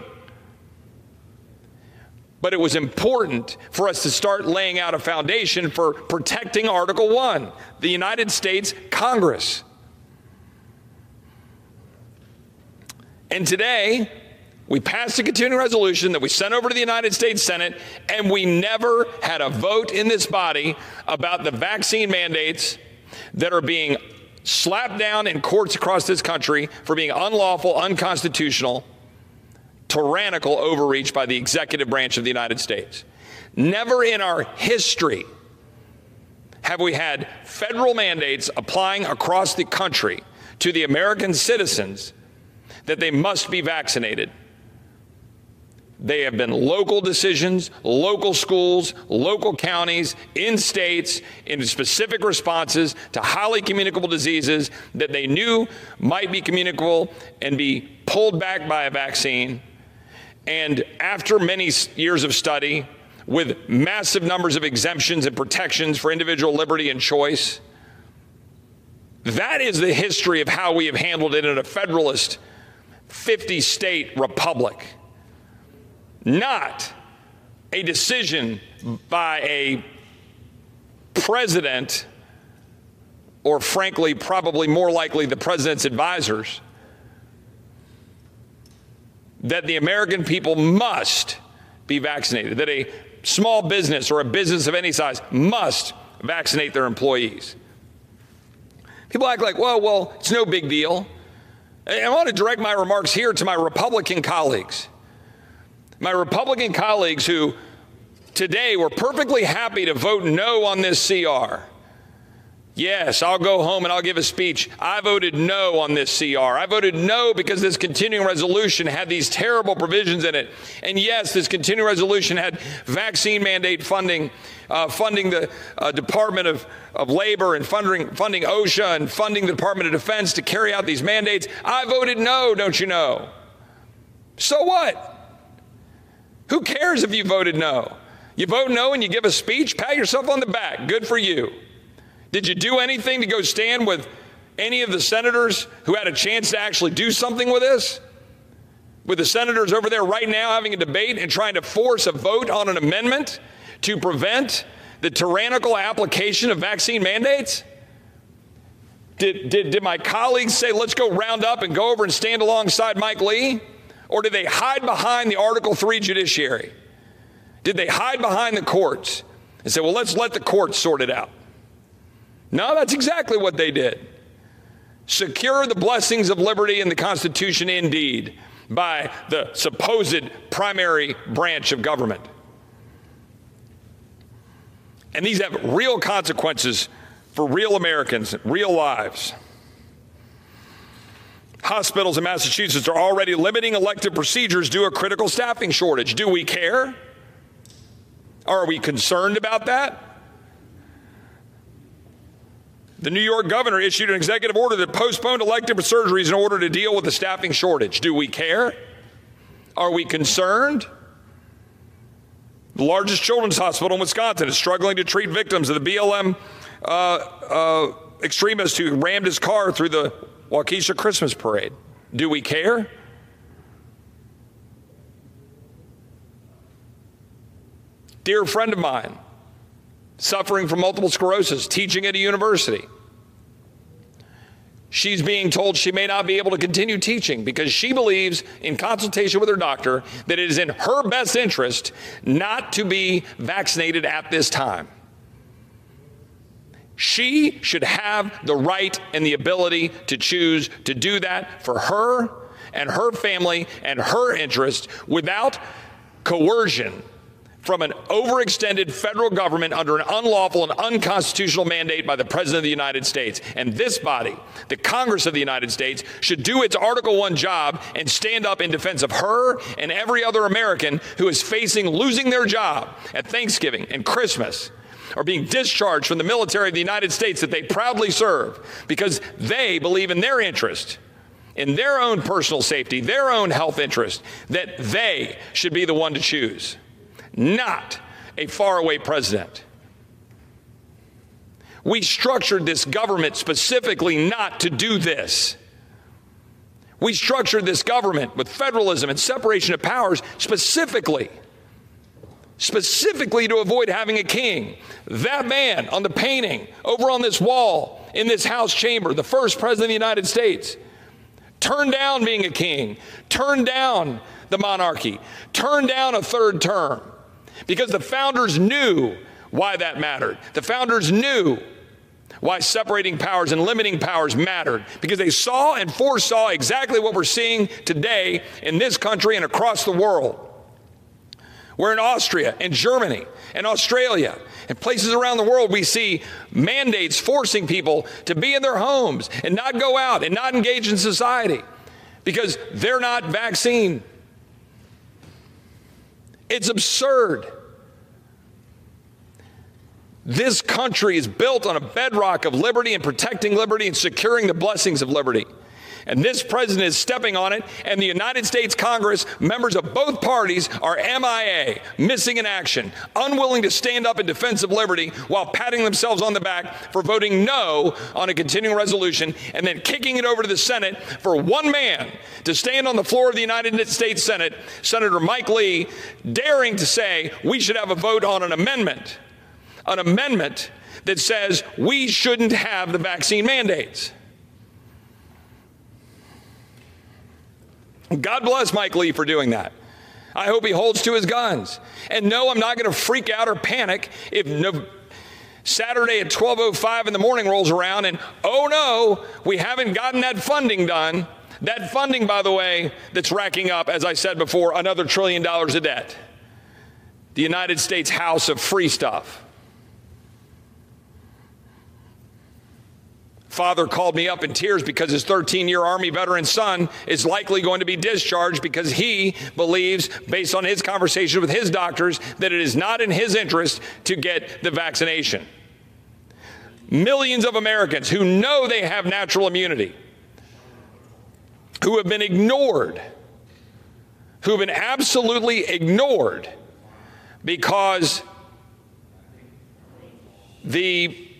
But it was important for us to start laying out a foundation for protecting Article 1, the United States Congress. And today, we passed a continuing resolution that we sent over to the United States Senate, and we never had a vote in this body about the vaccine mandates that are being slapped down in courts across this country for being unlawful, unconstitutional, tyrannical overreach by the executive branch of the United States. Never in our history have we had federal mandates applying across the country to the American citizens that they must be vaccinated. They have been local decisions, local schools, local counties, in states, in specific responses to highly communicable diseases that they knew might be communicable and be pulled back by a vaccine. And after many years of study, with massive numbers of exemptions and protections for individual liberty and choice, that is the history of how we have handled it in a federalist 50 state republic. Not a decision by a president, or frankly, probably more likely the president's advisors, that the American people must be vaccinated, that a small business or a business of any size must vaccinate their employees. People act like, well, well, it's no big deal. I want to direct my remarks here to my Republican colleagues my Republican colleagues who today were perfectly happy to vote no on this CR. Yes, I'll go home and I'll give a speech. I voted no on this CR. I voted no because this continuing resolution had these terrible provisions in it. And yes, this continuing resolution had vaccine mandate funding, uh, funding the uh, Department of, of Labor and funding, funding OSHA and funding the Department of Defense to carry out these mandates. I voted no, don't you know? So what? Who cares if you voted no? You vote no and you give a speech, pat yourself on the back. Good for you. Did you do anything to go stand with any of the senators who had a chance to actually do something with this? With the senators over there right now having a debate and trying to force a vote on an amendment to prevent the tyrannical application of vaccine mandates? Did, did, did my colleagues say, let's go round up and go over and stand alongside Mike Lee? Or did they hide behind the Article 3 judiciary? Did they hide behind the courts and say, well, let's let the courts sort it out? No, that's exactly what they did. Secure the blessings of liberty and the Constitution indeed by the supposed primary branch of government. And these have real consequences for real Americans, real lives. Hospitals in Massachusetts are already limiting elective procedures due to a critical staffing shortage. Do we care? Are we concerned about that? The New York governor issued an executive order that postponed elective surgeries in order to deal with the staffing shortage. Do we care? Are we concerned? The largest children's hospital in Wisconsin is struggling to treat victims of the BLM uh, uh, extremist who rammed his car through the Waukesha Christmas parade. Do we care? Dear friend of mine, suffering from multiple sclerosis, teaching at a university. She's being told she may not be able to continue teaching because she believes, in consultation with her doctor, that it is in her best interest not to be vaccinated at this time. She should have the right and the ability to choose to do that for her and her family and her interest without coercion from an overextended federal government under an unlawful and unconstitutional mandate by the President of the United States. And this body, the Congress of the United States, should do its Article 1 job and stand up in defense of her and every other American who is facing losing their job at Thanksgiving and Christmas or being discharged from the military of the United States that they proudly serve because they believe in their interest in their own personal safety, their own health interest, that they should be the one to choose not a faraway president. We structured this government specifically not to do this. We structured this government with federalism and separation of powers specifically, specifically to avoid having a king. That man on the painting over on this wall in this House chamber, the first president of the United States, turned down being a king, turned down the monarchy, turned down a third term because the founders knew why that mattered. The founders knew why separating powers and limiting powers mattered because they saw and foresaw exactly what we're seeing today in this country and across the world. We're in Austria and Germany and Australia and places around the world we see mandates forcing people to be in their homes and not go out and not engage in society because they're not vaccine it's absurd. This country is built on a bedrock of liberty and protecting liberty and securing the blessings of liberty. And this president is stepping on it, and the United States Congress, members of both parties, are MIA, missing in action, unwilling to stand up in defense of liberty while patting themselves on the back for voting no on a continuing resolution and then kicking it over to the Senate for one man to stand on the floor of the United States Senate, Senator Mike Lee, daring to say we should have a vote on an amendment, an amendment that says we shouldn't have the vaccine mandates. God bless Mike Lee for doing that. I hope he holds to his guns. And no, I'm not going to freak out or panic if no, Saturday at 12:05 in the morning rolls around and oh no, we haven't gotten that funding done. That funding by the way that's racking up as I said before another trillion dollars of debt. The United States House of free stuff. Father called me up in tears because his 13 year Army veteran son is likely going to be discharged because he believes, based on his conversation with his doctors, that it is not in his interest to get the vaccination. Millions of Americans who know they have natural immunity, who have been ignored, who have been absolutely ignored because the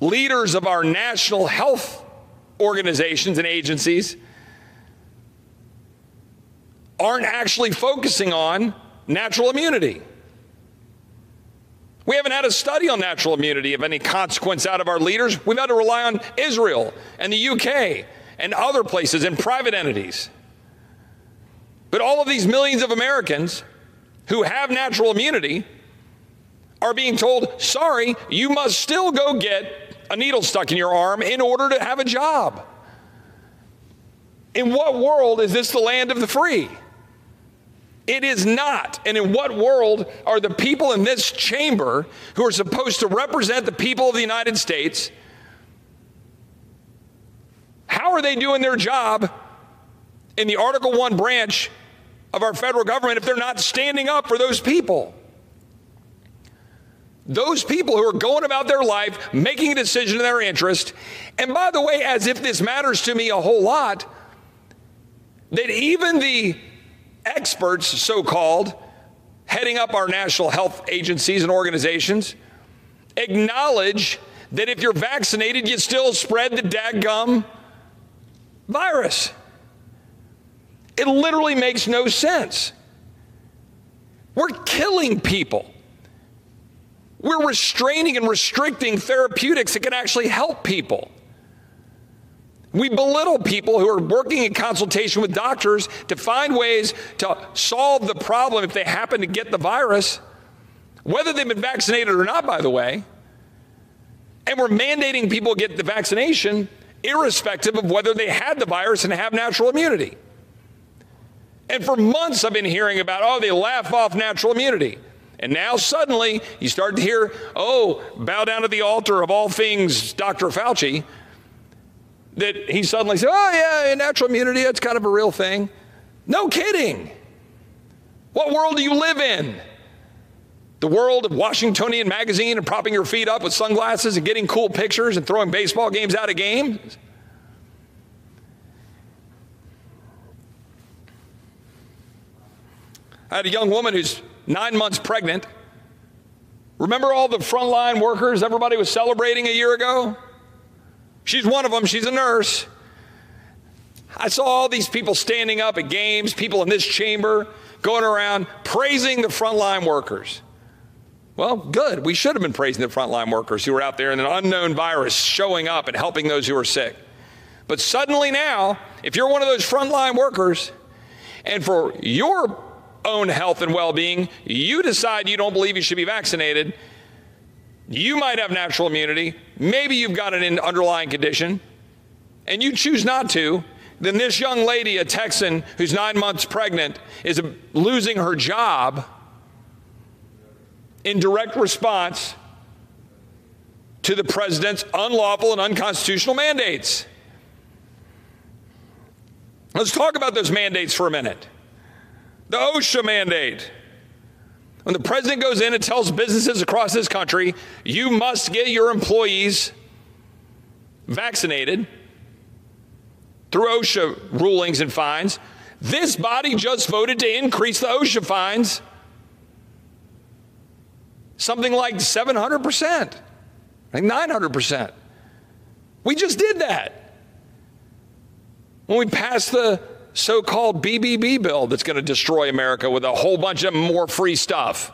leaders of our national health organizations and agencies aren't actually focusing on natural immunity. We haven't had a study on natural immunity of any consequence out of our leaders. We've had to rely on Israel and the UK and other places and private entities. But all of these millions of Americans who have natural immunity are being told, sorry, you must still go get a needle stuck in your arm in order to have a job. In what world is this the land of the free? It is not. And in what world are the people in this chamber who are supposed to represent the people of the United States? How are they doing their job in the Article 1 branch of our federal government if they're not standing up for those people? Those people who are going about their life, making a decision in their interest. And by the way, as if this matters to me a whole lot, that even the experts, so called, heading up our national health agencies and organizations, acknowledge that if you're vaccinated, you still spread the dadgum virus. It literally makes no sense. We're killing people. We're restraining and restricting therapeutics that can actually help people. We belittle people who are working in consultation with doctors to find ways to solve the problem if they happen to get the virus, whether they've been vaccinated or not, by the way. And we're mandating people get the vaccination irrespective of whether they had the virus and have natural immunity. And for months, I've been hearing about, oh, they laugh off natural immunity. And now suddenly you start to hear, oh, bow down to the altar of all things Dr. Fauci that he suddenly said, oh, yeah, natural immunity, it's kind of a real thing. No kidding. What world do you live in? The world of Washingtonian magazine and propping your feet up with sunglasses and getting cool pictures and throwing baseball games out of games? I had a young woman who's nine months pregnant. Remember all the frontline workers everybody was celebrating a year ago? She's one of them, she's a nurse. I saw all these people standing up at games, people in this chamber going around praising the frontline workers. Well, good. We should have been praising the frontline workers who were out there in an unknown virus showing up and helping those who are sick. But suddenly now, if you're one of those frontline workers and for your own health and well being, you decide you don't believe you should be vaccinated, you might have natural immunity. Maybe you've got an underlying condition and you choose not to. Then this young lady, a Texan who's nine months pregnant, is losing her job in direct response to the president's unlawful and unconstitutional mandates. Let's talk about those mandates for a minute. The OSHA mandate. When the president goes in and tells businesses across this country, you must get your employees vaccinated through OSHA rulings and fines, this body just voted to increase the OSHA fines something like 700%, like 900%. We just did that. When we passed the so called BBB bill that's going to destroy America with a whole bunch of more free stuff.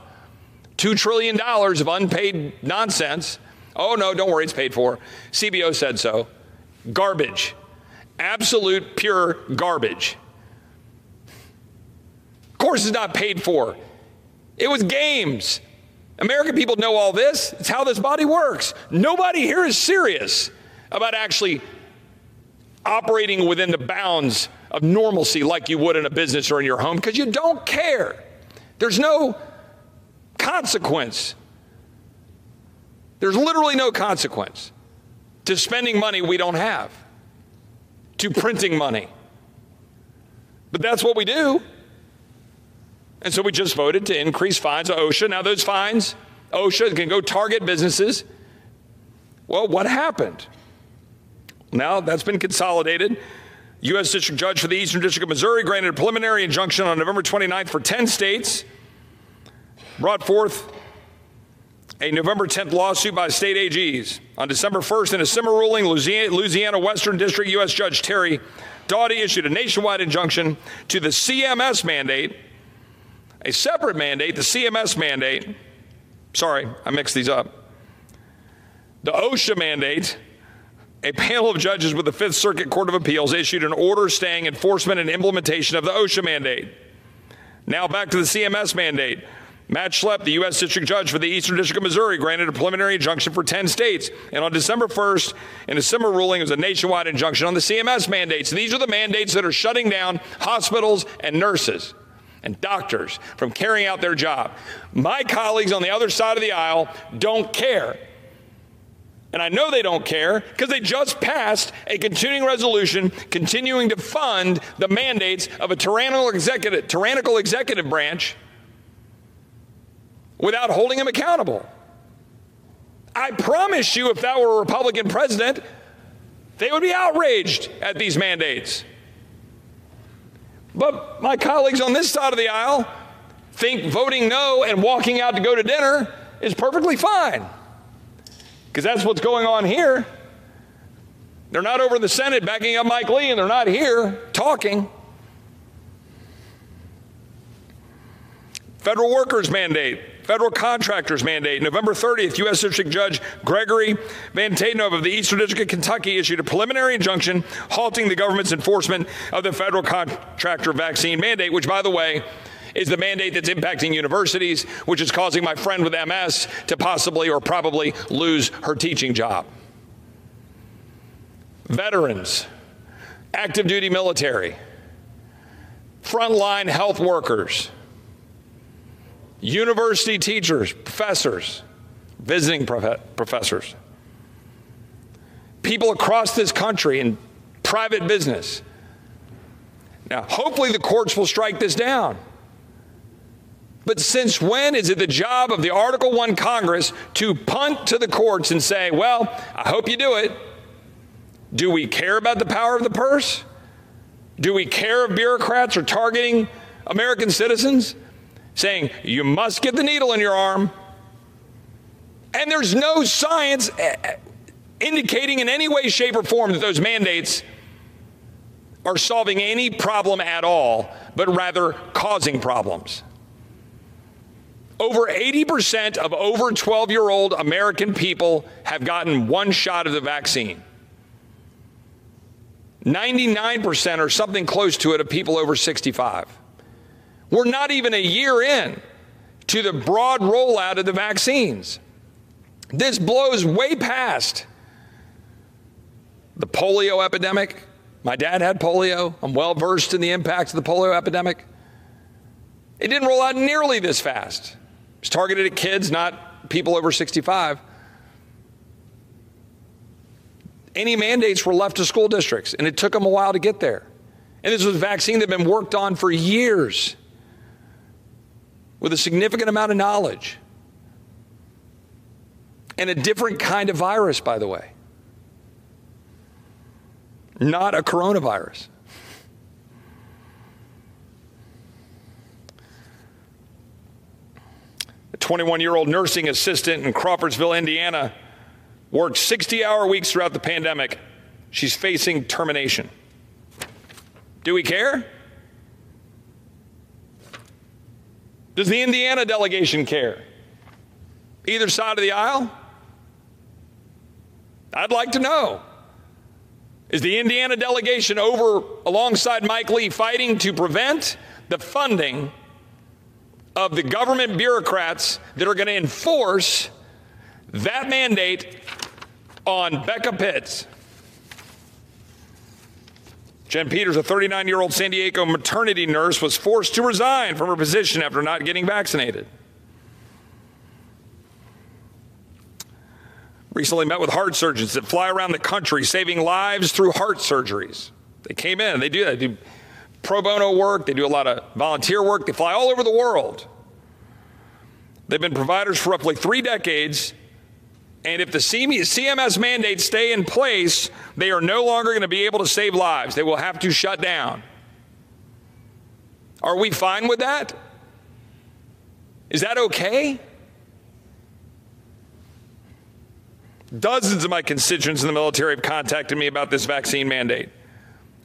$2 trillion of unpaid nonsense. Oh, no, don't worry, it's paid for. CBO said so. Garbage. Absolute pure garbage. Of course, it's not paid for. It was games. American people know all this. It's how this body works. Nobody here is serious about actually operating within the bounds of normalcy like you would in a business or in your home because you don't care. There's no consequence. There's literally no consequence to spending money we don't have, to printing money. But that's what we do. And so we just voted to increase fines to OSHA. Now, those fines, OSHA can go target businesses. Well, what happened? Now that's been consolidated. U.S. District Judge for the Eastern District of Missouri granted a preliminary injunction on November 29th for 10 states, brought forth a November 10th lawsuit by state AGs. On December 1st, in a similar ruling, Louisiana Western District U.S. Judge Terry Doughty issued a nationwide injunction to the CMS mandate, a separate mandate, the CMS mandate. Sorry, I mixed these up. The OSHA mandate a panel of judges with the Fifth Circuit Court of Appeals issued an order staying enforcement and implementation of the OSHA mandate. Now back to the CMS mandate. Matt Schelp, the U.S. District Judge for the Eastern District of Missouri, granted a preliminary injunction for 10 states. And on December 1st, in a similar ruling, it was a nationwide injunction on the CMS mandates. These are the mandates that are shutting down hospitals and nurses and doctors from carrying out their job. My colleagues on the other side of the aisle don't care. And I know they don't care because they just passed a continuing resolution continuing to fund the mandates of a tyrannical executive, tyrannical executive branch without holding him accountable. I promise you, if that were a Republican president, they would be outraged at these mandates. But my colleagues on this side of the aisle think voting no and walking out to go to dinner is perfectly fine. Because that's what's going on here. They're not over in the Senate backing up Mike Lee, and they're not here talking. Federal workers mandate, federal contractors mandate. November 30th, U.S. District Judge Gregory Van Tatenhove of the Eastern District of Kentucky issued a preliminary injunction halting the government's enforcement of the federal contractor vaccine mandate, which, by the way, is the mandate that's impacting universities, which is causing my friend with MS to possibly or probably lose her teaching job. Veterans, active duty military, frontline health workers, university teachers, professors, visiting prof- professors, people across this country in private business. Now, hopefully, the courts will strike this down. But since when is it the job of the Article 1 Congress to punt to the courts and say, well, I hope you do it? Do we care about the power of the purse? Do we care if bureaucrats are targeting American citizens? saying you must get the needle in your arm. And there's no science eh, eh, indicating in any way, shape, or form that those mandates are solving any problem at all, but rather causing problems. Over 80% of over 12 year old American people have gotten one shot of the vaccine. 99% or something close to it of people over 65. We're not even a year in to the broad rollout of the vaccines. This blows way past the polio epidemic. My dad had polio. I'm well versed in the impacts of the polio epidemic. It didn't roll out nearly this fast. It's targeted at kids, not people over 65. Any mandates were left to school districts, and it took them a while to get there. And this was a vaccine that had been worked on for years with a significant amount of knowledge. And a different kind of virus, by the way. Not a coronavirus. 21 year old nursing assistant in Crawfordsville, Indiana, worked 60 hour weeks throughout the pandemic. She's facing termination. Do we care? Does the Indiana delegation care? Either side of the aisle? I'd like to know. Is the Indiana delegation over alongside Mike Lee fighting to prevent the funding of the government bureaucrats that are going to enforce that mandate on Becca Pitts? Jen Peters, a 39 year old San Diego maternity nurse, was forced to resign from her position after not getting vaccinated. Recently met with heart surgeons that fly around the country saving lives through heart surgeries. They came in, they do that. They do pro bono work, they do a lot of volunteer work, they fly all over the world. They've been providers for roughly three decades and if the CMS mandates stay in place, they are no longer going to be able to save lives. They will have to shut down. Are we fine with that? Is that okay? Dozens of my constituents in the military have contacted me about this vaccine mandate.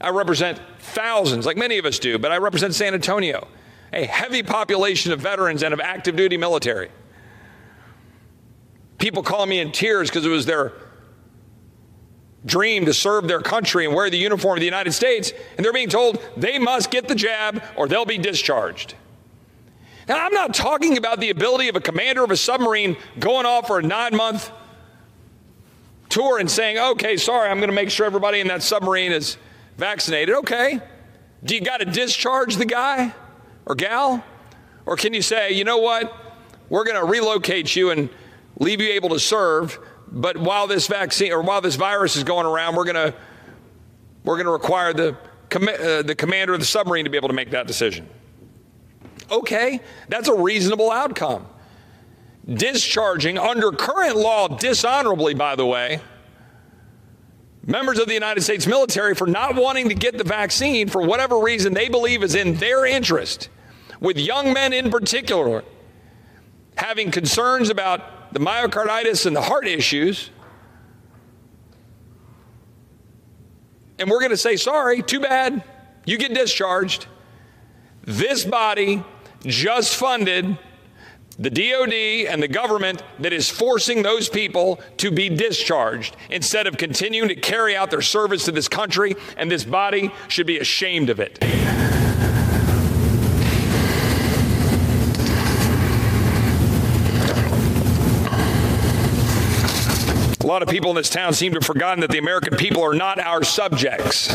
I represent thousands, like many of us do, but I represent San Antonio, a heavy population of veterans and of active duty military people calling me in tears because it was their dream to serve their country and wear the uniform of the United States, and they're being told they must get the jab or they'll be discharged. Now, I'm not talking about the ability of a commander of a submarine going off for a nine month tour and saying, okay, sorry, I'm going to make sure everybody in that submarine is vaccinated. Okay. Do you got to discharge the guy or gal? Or can you say, you know what? We're going to relocate you and leave you able to serve, but while this vaccine or while this virus is going around, we're going to we're going to require the uh, the commander of the submarine to be able to make that decision. Okay, that's a reasonable outcome. Discharging under current law dishonorably, by the way, members of the United States military for not wanting to get the vaccine for whatever reason they believe is in their interest, with young men in particular having concerns about the myocarditis and the heart issues. And we're going to say, sorry, too bad, you get discharged. This body just funded the DOD and the government that is forcing those people to be discharged instead of continuing to carry out their service to this country, and this body should be ashamed of it. A lot of people in this town seem to have forgotten that the American people are not our subjects.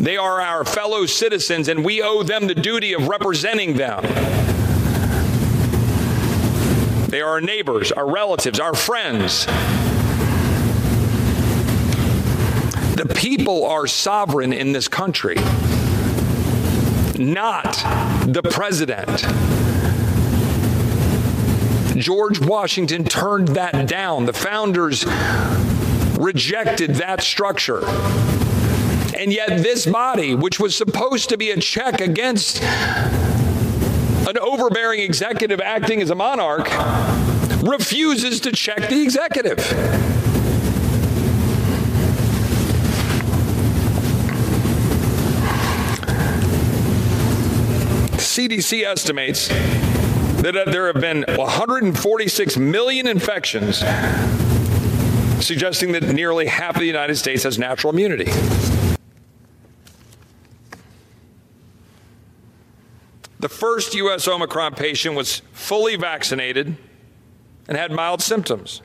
They are our fellow citizens, and we owe them the duty of representing them. They are our neighbors, our relatives, our friends. The people are sovereign in this country, not the president. George Washington turned that down. The founders rejected that structure. And yet this body, which was supposed to be a check against an overbearing executive acting as a monarch refuses to check the executive. CDC estimates that uh, there have been 146 million infections suggesting that nearly half of the United States has natural immunity. The first US Omicron patient was fully vaccinated and had mild symptoms.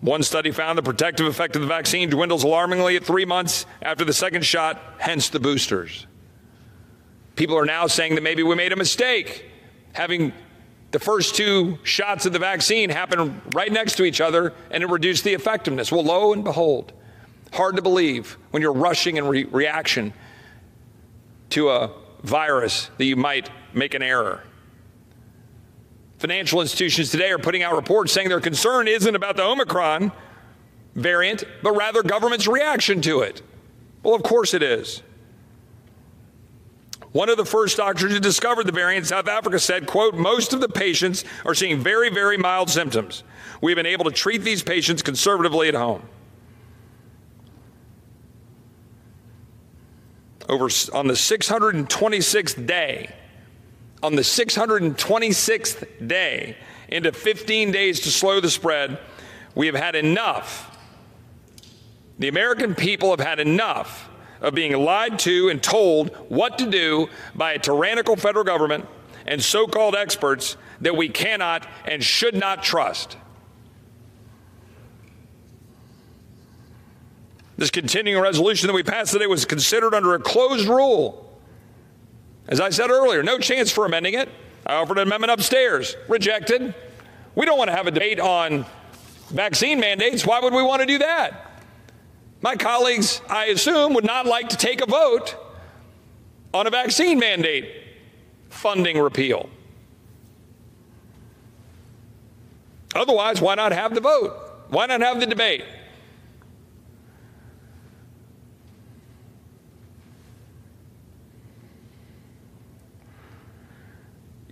One study found the protective effect of the vaccine dwindles alarmingly at 3 months after the second shot, hence the boosters. People are now saying that maybe we made a mistake having the first two shots of the vaccine happen right next to each other and it reduced the effectiveness. Well, lo and behold, hard to believe when you're rushing in re- reaction to a virus that you might make an error. Financial institutions today are putting out reports saying their concern isn't about the Omicron variant, but rather government's reaction to it. Well, of course it is. One of the first doctors who discovered the variant in South Africa said, quote, most of the patients are seeing very, very mild symptoms. We've been able to treat these patients conservatively at home. Over on the 626th day on the 626th day into 15 days to slow the spread we have had enough. The american people have had enough of being lied to and told what to do by a tyrannical federal government and so-called experts that we cannot and should not trust This continuing resolution that we passed today was considered under a closed rule. As I said earlier, no chance for amending it. I offered an amendment upstairs, rejected. We don't want to have a debate on vaccine mandates. Why would we want to do that? My colleagues, I assume, would not like to take a vote on a vaccine mandate funding repeal. Otherwise, why not have the vote? Why not have the debate?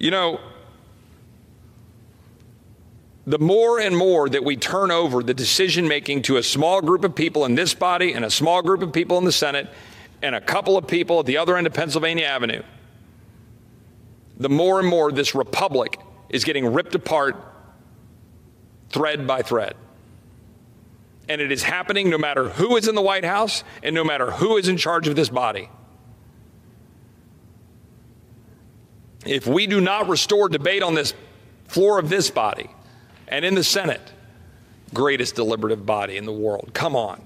You know, the more and more that we turn over the decision making to a small group of people in this body and a small group of people in the Senate and a couple of people at the other end of Pennsylvania Avenue, the more and more this republic is getting ripped apart thread by thread. And it is happening no matter who is in the White House and no matter who is in charge of this body. If we do not restore debate on this floor of this body and in the Senate, greatest deliberative body in the world, come on.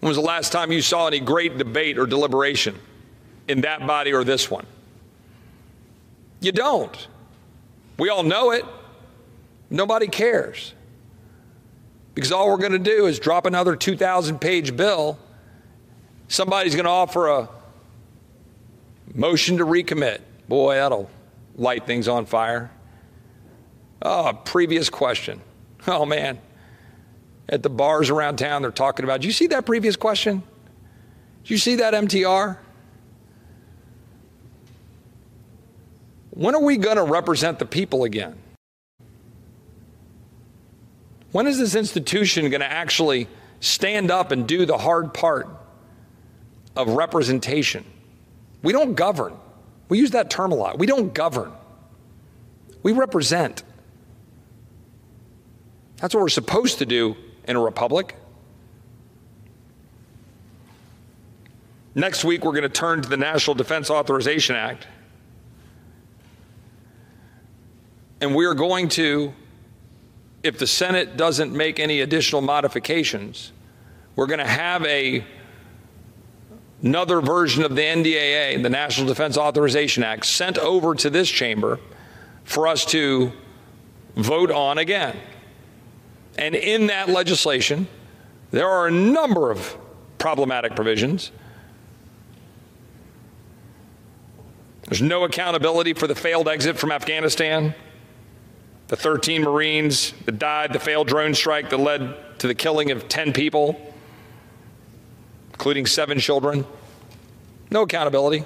When was the last time you saw any great debate or deliberation in that body or this one? You don't. We all know it. Nobody cares. Because all we're going to do is drop another 2,000 page bill. Somebody's going to offer a motion to recommit. Boy, that'll light things on fire. Oh, previous question. (laughs) Oh, man. At the bars around town, they're talking about, do you see that previous question? Do you see that MTR? When are we going to represent the people again? When is this institution going to actually stand up and do the hard part of representation? We don't govern. We use that term a lot. We don't govern, we represent. That's what we're supposed to do in a republic. Next week, we're going to turn to the National Defense Authorization Act. And we are going to, if the Senate doesn't make any additional modifications, we're going to have a another version of the NDAA, the National Defense Authorization Act, sent over to this chamber for us to vote on again. And in that legislation, there are a number of problematic provisions. There's no accountability for the failed exit from Afghanistan, the 13 Marines that died, the failed drone strike that led to the killing of 10 people including seven children. No accountability.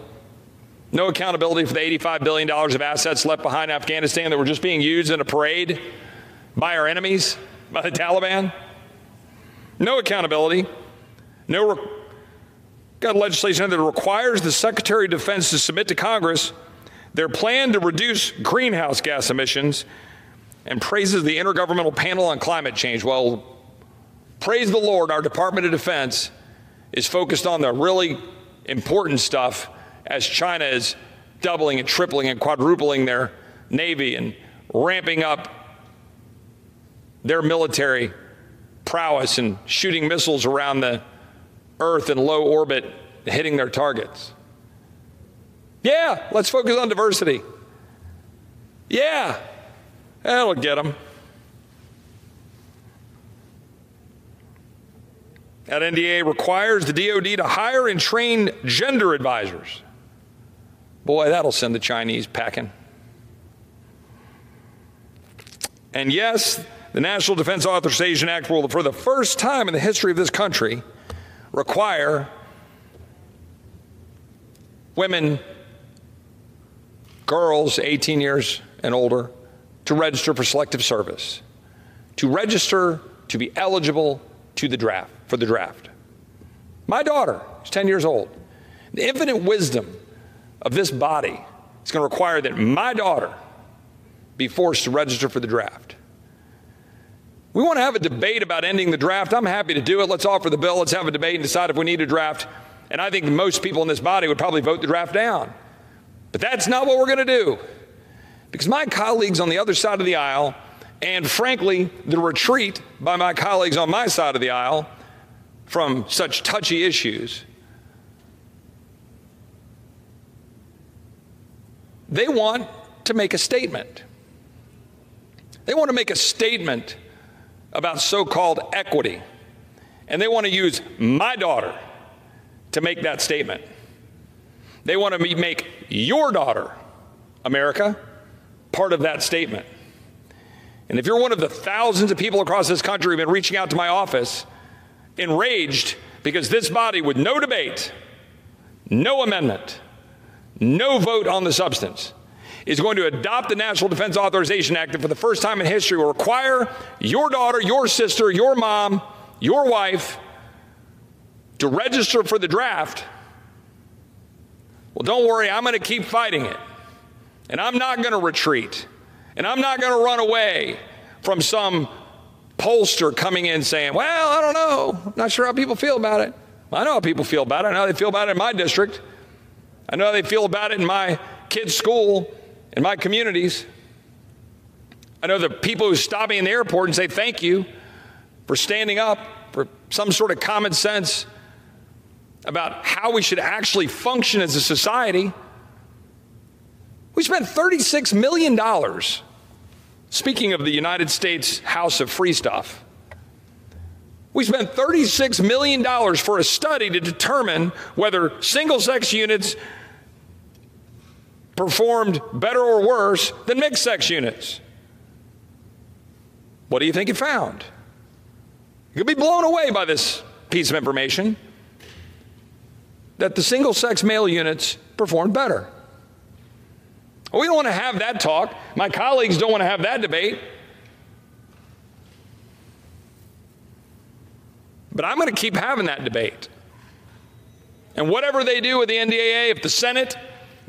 No accountability for the $85 billion of assets left behind in Afghanistan that were just being used in a parade by our enemies, by the Taliban. No accountability. No got legislation that requires the Secretary of Defense to submit to Congress their plan to reduce greenhouse gas emissions and praises the Intergovernmental Panel on Climate Change. Well, praise the Lord, our Department of Defense is focused on the really important stuff as China is doubling and tripling and quadrupling their navy and ramping up their military prowess and shooting missiles around the earth in low orbit hitting their targets. Yeah, let's focus on diversity. Yeah, that'll get them. That NDA requires the DoD to hire and train gender advisors. Boy, that'll send the Chinese packing. And yes, the National Defense Authorization Act will, for the first time in the history of this country, require women, girls 18 years and older, to register for selective service, to register to be eligible to the draft, for the draft. My daughter is 10 years old. The infinite wisdom of this body is going to require that my daughter be forced to register for the draft. We want to have a debate about ending the draft. I'm happy to do it. Let's offer the bill. Let's have a debate and decide if we need a draft. And I think most people in this body would probably vote the draft down. But that's not what we're going to do. Because my colleagues on the other side of the aisle and frankly, the retreat by my colleagues on my side of the aisle from such touchy issues. They want to make a statement. They want to make a statement about so called equity. And they want to use my daughter to make that statement. They want to make your daughter, America, part of that statement. And if you're one of the thousands of people across this country who've been reaching out to my office, enraged because this body, with no debate, no amendment, no vote on the substance, is going to adopt the National Defense Authorization Act that for the first time in history will require your daughter, your sister, your mom, your wife to register for the draft. Well, don't worry, I'm going to keep fighting it. And I'm not going to retreat. And I'm not going to run away from some pollster coming in saying, well, I don't know. I'm not sure how people feel about it. I know how people feel about it. I know how they feel about it in my district. I know how they feel about it in my kids' school in my communities. I know the people who stop me in the airport and say thank you for standing up for some sort of common sense about how we should actually function as a society. We spent $36 million, speaking of the United States House of Free Stuff. We spent $36 million for a study to determine whether single sex units performed better or worse than mixed sex units. What do you think it found? You could be blown away by this piece of information that the single sex male units performed better. We don't want to have that talk. My colleagues don't want to have that debate. But I'm going to keep having that debate. And whatever they do with the NDAA, if the Senate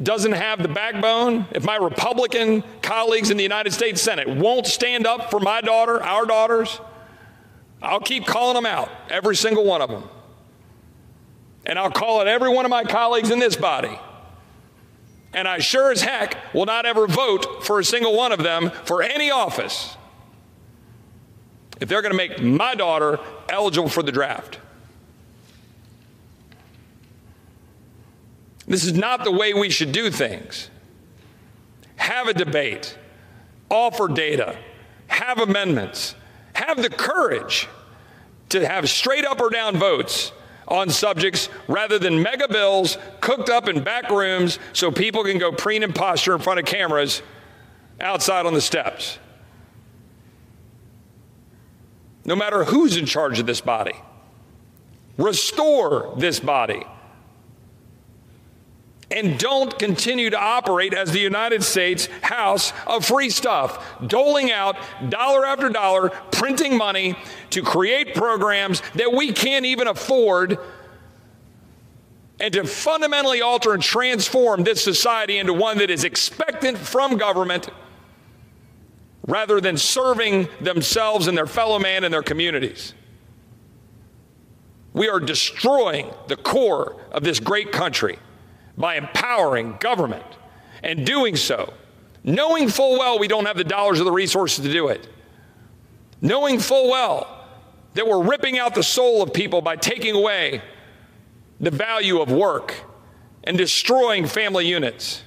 doesn't have the backbone, if my Republican colleagues in the United States Senate won't stand up for my daughter, our daughters, I'll keep calling them out, every single one of them. And I'll call it every one of my colleagues in this body. And I sure as heck will not ever vote for a single one of them for any office if they're going to make my daughter eligible for the draft. This is not the way we should do things. Have a debate, offer data, have amendments, have the courage to have straight up or down votes on subjects rather than mega bills cooked up in back rooms so people can go preen and posture in front of cameras outside on the steps. No matter who's in charge of this body, restore this body and don't continue to operate as the United States House of Free Stuff, doling out dollar after dollar, printing money to create programs that we can't even afford and to fundamentally alter and transform this society into one that is expectant from government rather than serving themselves and their fellow man and their communities. We are destroying the core of this great country by empowering government and doing so, knowing full well we don't have the dollars or the resources to do it, knowing full well that we're ripping out the soul of people by taking away the value of work and destroying family units,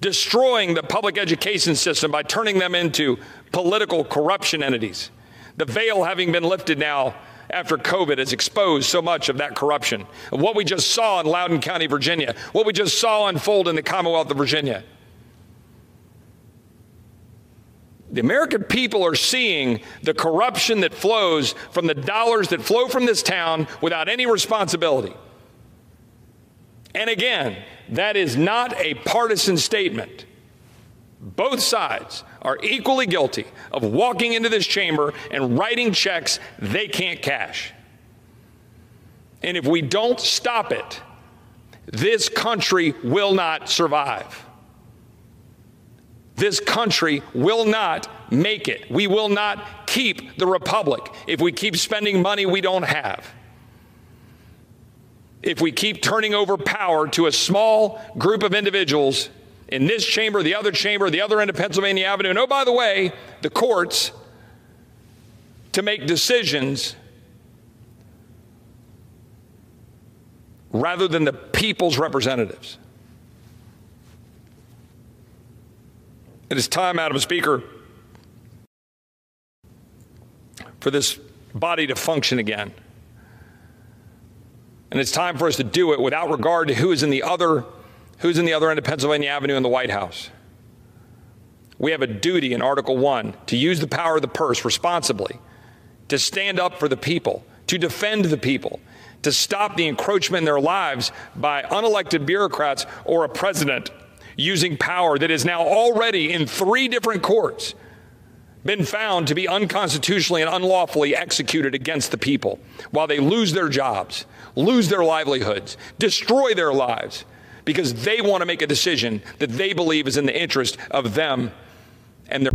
destroying the public education system by turning them into political corruption entities. The veil having been lifted now after COVID has exposed so much of that corruption, of what we just saw in Loudoun County, Virginia, what we just saw unfold in the Commonwealth of Virginia. The American people are seeing the corruption that flows from the dollars that flow from this town without any responsibility. And again, that is not a partisan statement. Both sides are equally guilty of walking into this chamber and writing checks they can't cash. And if we don't stop it, this country will not survive. This country will not make it. We will not keep the republic if we keep spending money we don't have. If we keep turning over power to a small group of individuals in this chamber, the other chamber, the other end of Pennsylvania Avenue, and oh, by the way, the courts to make decisions rather than the people's representatives. It is time, Madam Speaker, for this body to function again. And it's time for us to do it without regard to who is in the other who's in the other end of Pennsylvania Avenue in the White House. We have a duty in Article 1 to use the power of the purse responsibly, to stand up for the people, to defend the people, to stop the encroachment in their lives by unelected bureaucrats or a president using power that is now already in three different courts been found to be unconstitutionally and unlawfully executed against the people while they lose their jobs, lose their livelihoods, destroy their lives because they want to make a decision that they believe is in the interest of them and their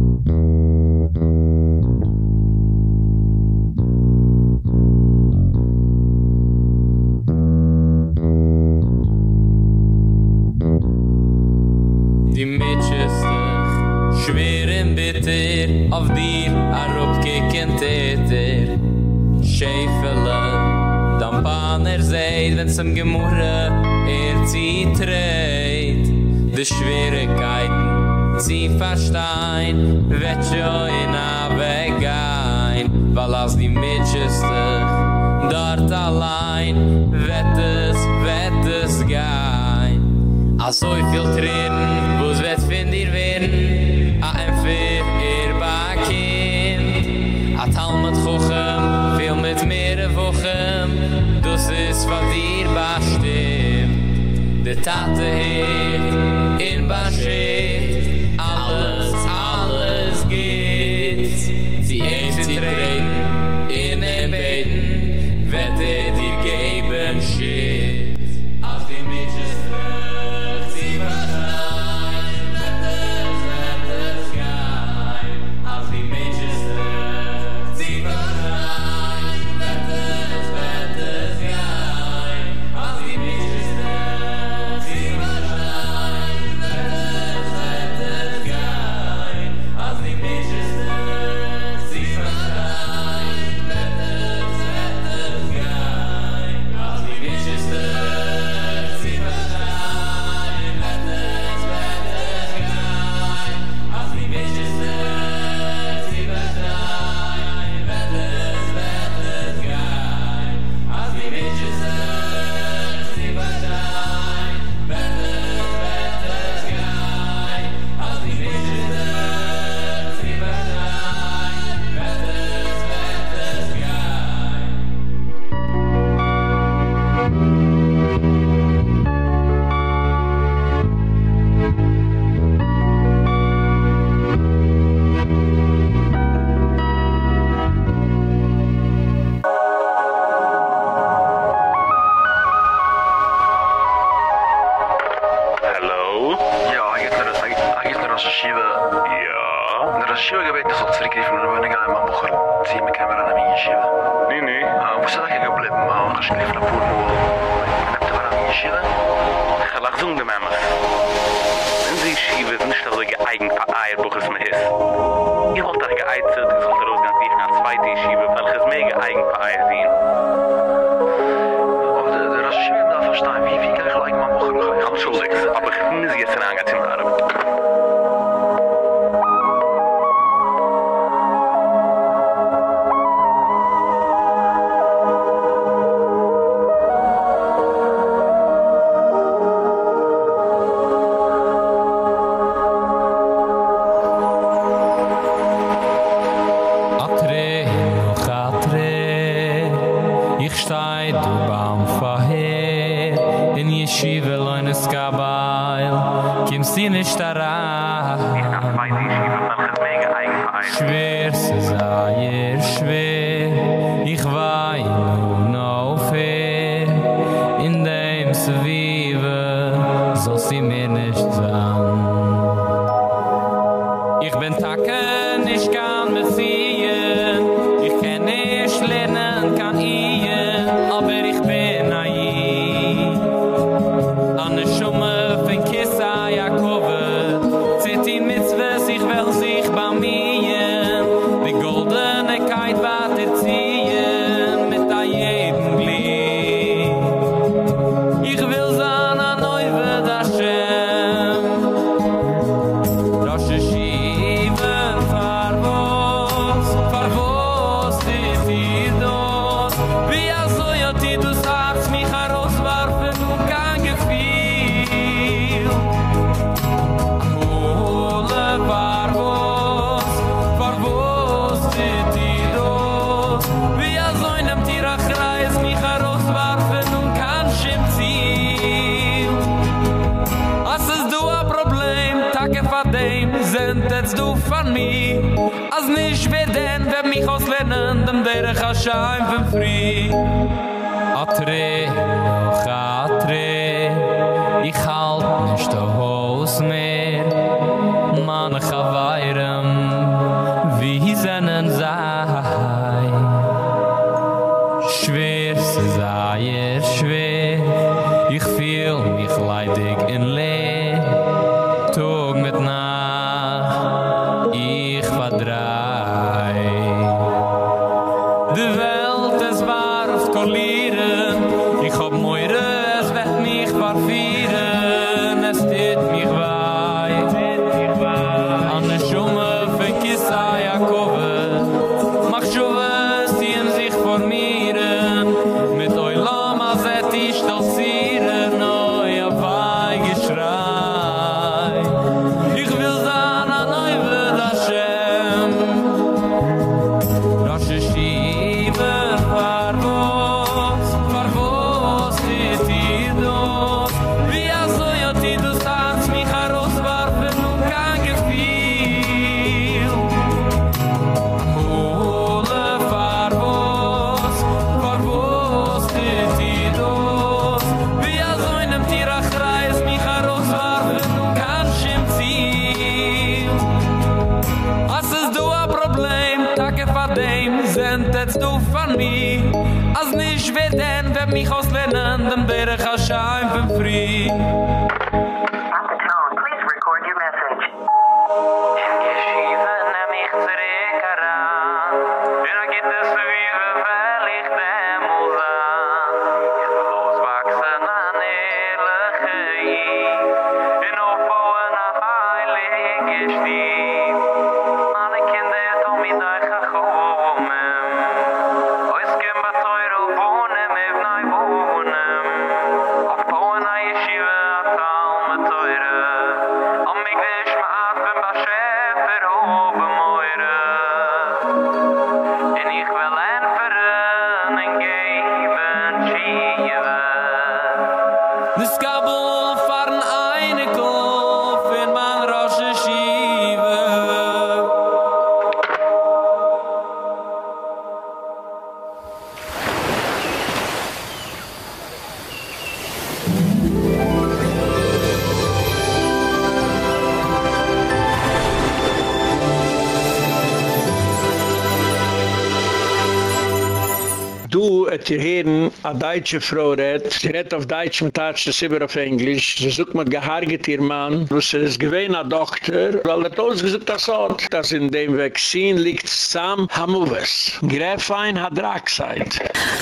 a deutsche Frau redt, sie redt auf Deutsch, mit Tatsch, das immer auf Englisch, sie sucht mit geharget ihr Mann, wo sie ist gewähnt a Doktor, weil er ausgesucht das hat, dass in dem Vaccin liegt Sam Hamovus, Graphine Hydroxide.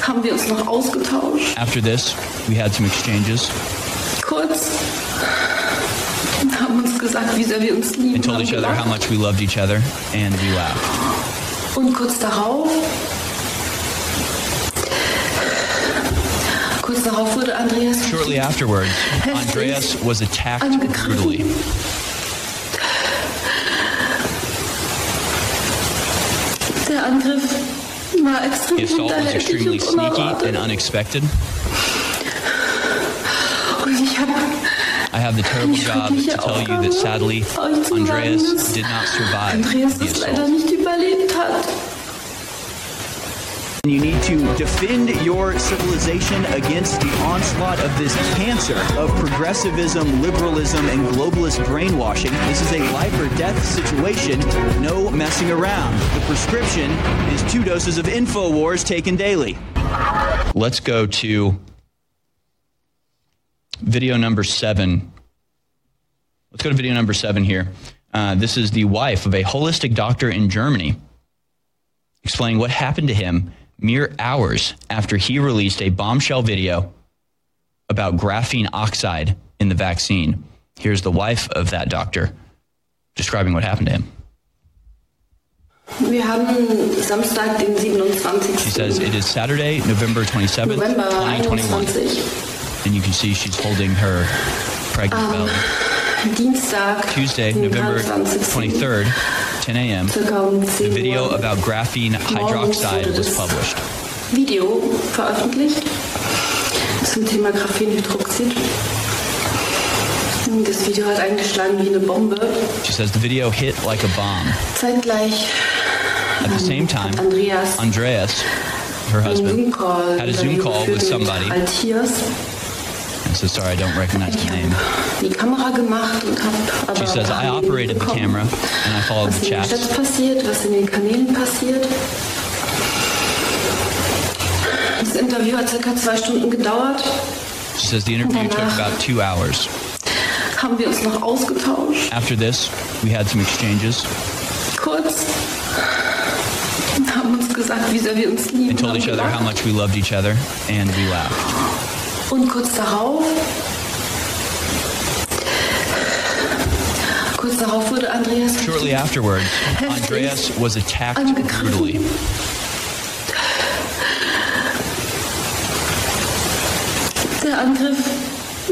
Haben wir uns noch ausgetauscht? After this, we had some exchanges Kurz. Und haben uns gesagt, wie sehr wir uns lieben. and told each other how much we loved each other, and we laughed. Und kurz darauf, Shortly afterwards, Andreas was attacked brutally. Der Angriff war extrem The assault was extremely sneaky and unexpected. Und ich habe I have the terrible job to tell you that sadly, Andreas did not survive Andreas the assault. Hat. You need to defend your civilization against the onslaught of this cancer of progressivism, liberalism, and globalist brainwashing. This is a life or death situation. No messing around. The prescription is two doses of InfoWars taken daily. Let's go to video number seven. Let's go to video number seven here. Uh, this is the wife of a holistic doctor in Germany explaining what happened to him mere hours after he released a bombshell video about graphene oxide in the vaccine. Here's the wife of that doctor describing what happened to him. Wir haben Samstag, den 27. She says it is Saturday, November 27th, November 2021. 21. And you can see she's holding her pregnant um, belly. Dienstag, Tuesday, November 23rd, 10 a.m. The video about graphene hydroxide was published. Video veröffentlicht zum Thema Graphenhydroxid. Das Video hat eingeschlagen wie eine Bombe. She says the video hit like a bomb. Zeitgleich At the same time, Andreas Andreas, her husband, had a Zoom call with somebody. I'm so sorry, I don't recognize the name. die Kamera gemacht und habe aber She says, I operated the camera and I followed the chat. den chats. Chats was in den Kanälen passiert. Das Interview hat circa zwei Stunden gedauert. She says the interview took about two hours. Haben wir uns noch ausgetauscht. After this, we had some exchanges. Kurz. und haben uns gesagt, wie sehr wir uns lieben. and told each other how much we loved each other, and we laughed. Und kurz darauf, kurz darauf wurde Andreas Shortly afterwards, Andreas was attacked brutally. Der Angriff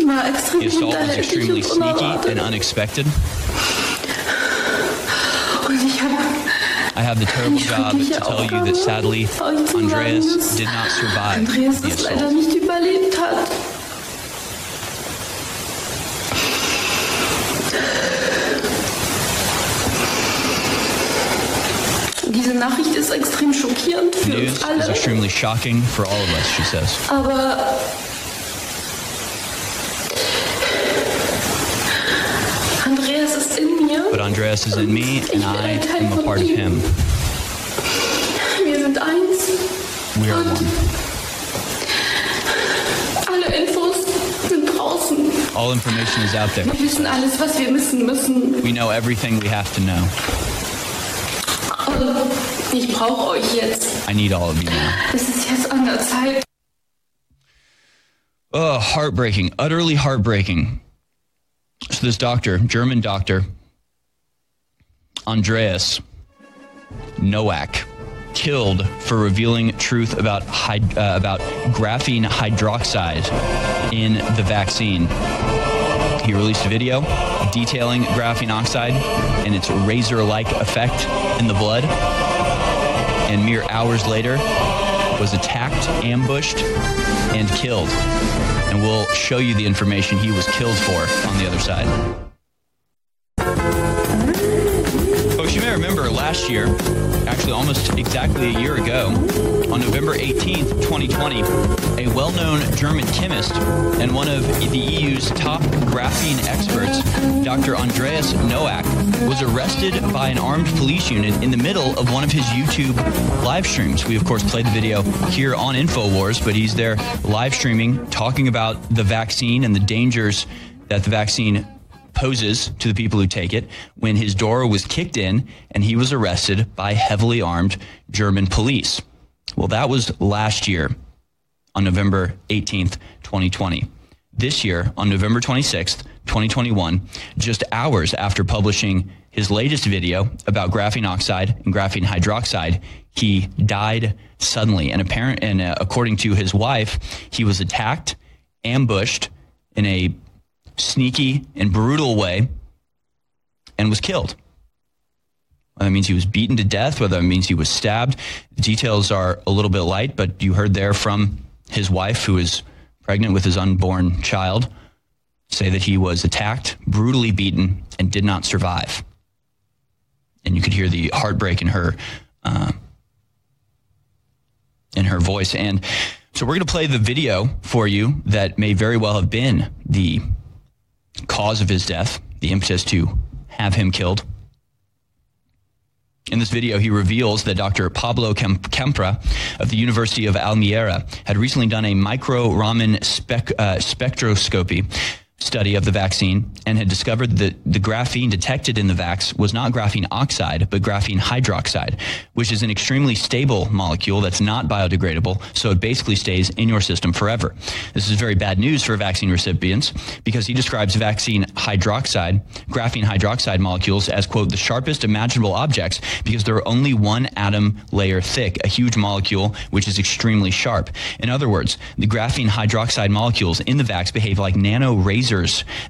war extrem The assault was extremely sneaky and unexpected. Und ich habe I have the terrible job to tell you that sadly, Andreas did not survive Andreas the assault. Überlebt hat. Diese Nachricht ist extrem schockierend für news uns is alle, extremely shocking for all of us, she says. aber Andreas ist in mir. But Andreas is in me, and I am a part of him. Wir sind eins. We are one. All information is out there. Wir wissen alles, was wir wissen müssen. We know everything we have to know. Ich brauche euch jetzt. I need all of you now. Es ist jetzt an der Zeit. Oh, heartbreaking, utterly heartbreaking. So, this doctor, German doctor, Andreas Nowak, killed for revealing truth about hyd- uh, about graphene hydroxide in the vaccine. He released a video detailing graphene oxide and its razor-like effect in the blood. And mere hours later, was attacked, ambushed, and killed. And we'll show you the information he was killed for on the other side. Folks, you may remember last year, actually almost exactly a year ago, on November 18th, 2020, a well known German chemist and one of the EU's top graphene experts, Dr. Andreas Noack, was arrested by an armed police unit in the middle of one of his YouTube live streams. We, of course, played the video here on InfoWars, but he's there live streaming, talking about the vaccine and the dangers that the vaccine poses to the people who take it when his door was kicked in and he was arrested by heavily armed German police. Well, that was last year on November 18th, 2020. This year, on November 26th, 2021, just hours after publishing his latest video about graphene oxide and graphene hydroxide, he died suddenly. And apparent, and uh, according to his wife, he was attacked, ambushed in a sneaky and brutal way, and was killed. Whether that means he was beaten to death, whether that means he was stabbed. The details are a little bit light, but you heard there from his wife, who is pregnant with his unborn child, say that he was attacked, brutally beaten, and did not survive. And you could hear the heartbreak in her uh, in her voice. And so we're going to play the video for you that may very well have been the cause of his death, the impetus to have him killed. In this video, he reveals that Dr. Pablo Kem- Kempra of the University of Almeria had recently done a micro Raman spec- uh, spectroscopy study of the vaccine and had discovered that the graphene detected in the vax was not graphene oxide, but graphene hydroxide, which is an extremely stable molecule that's not biodegradable, so it basically stays in your system forever. This is very bad news for vaccine recipients because he describes vaccine hydroxide, graphene hydroxide molecules as, quote, the sharpest imaginable objects because they're only one atom layer thick, a huge molecule which is extremely sharp. In other words, the graphene hydroxide molecules in the vax behave like nano razors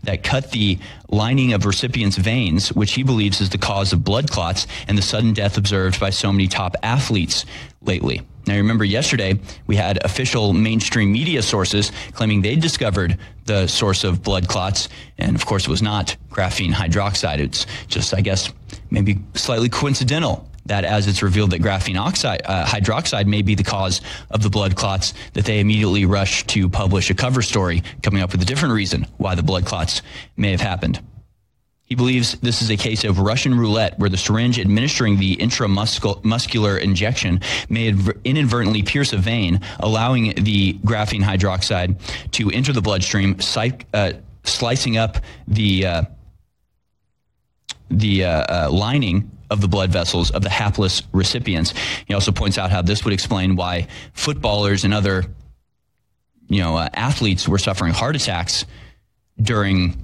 that cut the lining of recipients' veins, which he believes is the cause of blood clots and the sudden death observed by so many top athletes lately. Now, remember, yesterday we had official mainstream media sources claiming they discovered the source of blood clots, and of course, it was not graphene hydroxide. It's just, I guess, maybe slightly coincidental that as it's revealed that graphene oxide, uh, hydroxide may be the cause of the blood clots, that they immediately rush to publish a cover story coming up with a different reason why the blood clots may have happened. He believes this is a case of Russian roulette where the syringe administering the intramuscular injection may inadvertently pierce a vein, allowing the graphene hydroxide to enter the bloodstream, uh, slicing up the, uh, the uh, uh, lining of the blood vessels of the hapless recipients. He also points out how this would explain why footballers and other you know uh, athletes were suffering heart attacks during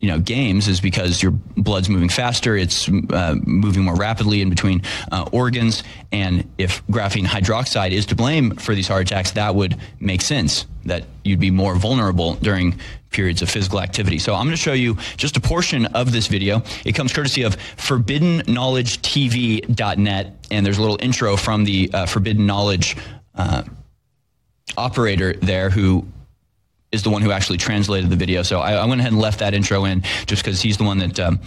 you know games is because your blood's moving faster it's uh, moving more rapidly in between uh, organs and if graphene hydroxide is to blame for these heart attacks that would make sense that you'd be more vulnerable during periods of physical activity so i'm going to show you just a portion of this video it comes courtesy of forbiddenknowledgetv.net and there's a little intro from the uh, forbidden knowledge uh, operator there who is the one who actually translated the video. So I, I went ahead and left that intro in just because he's the one that um,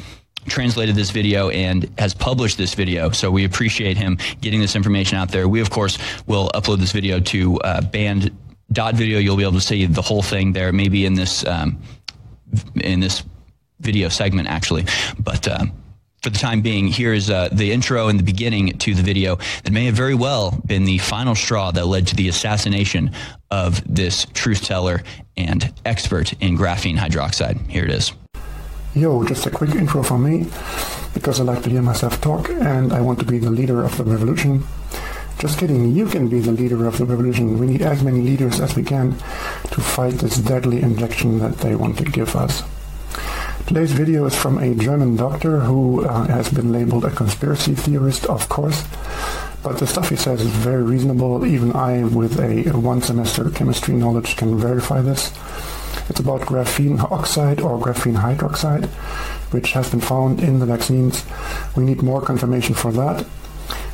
translated this video and has published this video. So we appreciate him getting this information out there. We, of course, will upload this video to uh, banned dot video. You'll be able to see the whole thing there, maybe in this um, in this video segment actually, but. Uh, for the time being, here's uh, the intro and the beginning to the video that may have very well been the final straw that led to the assassination of this truth teller and expert in graphene hydroxide. Here it is. Yo, just a quick intro from me, because I like to hear myself talk and I want to be the leader of the revolution. Just kidding, you can be the leader of the revolution. We need as many leaders as we can to fight this deadly injection that they want to give us. Today's video is from a German doctor who uh, has been labeled a conspiracy theorist, of course. But the stuff he says is very reasonable. Even I, with a one semester chemistry knowledge, can verify this. It's about graphene oxide or graphene hydroxide, which has been found in the vaccines. We need more confirmation for that.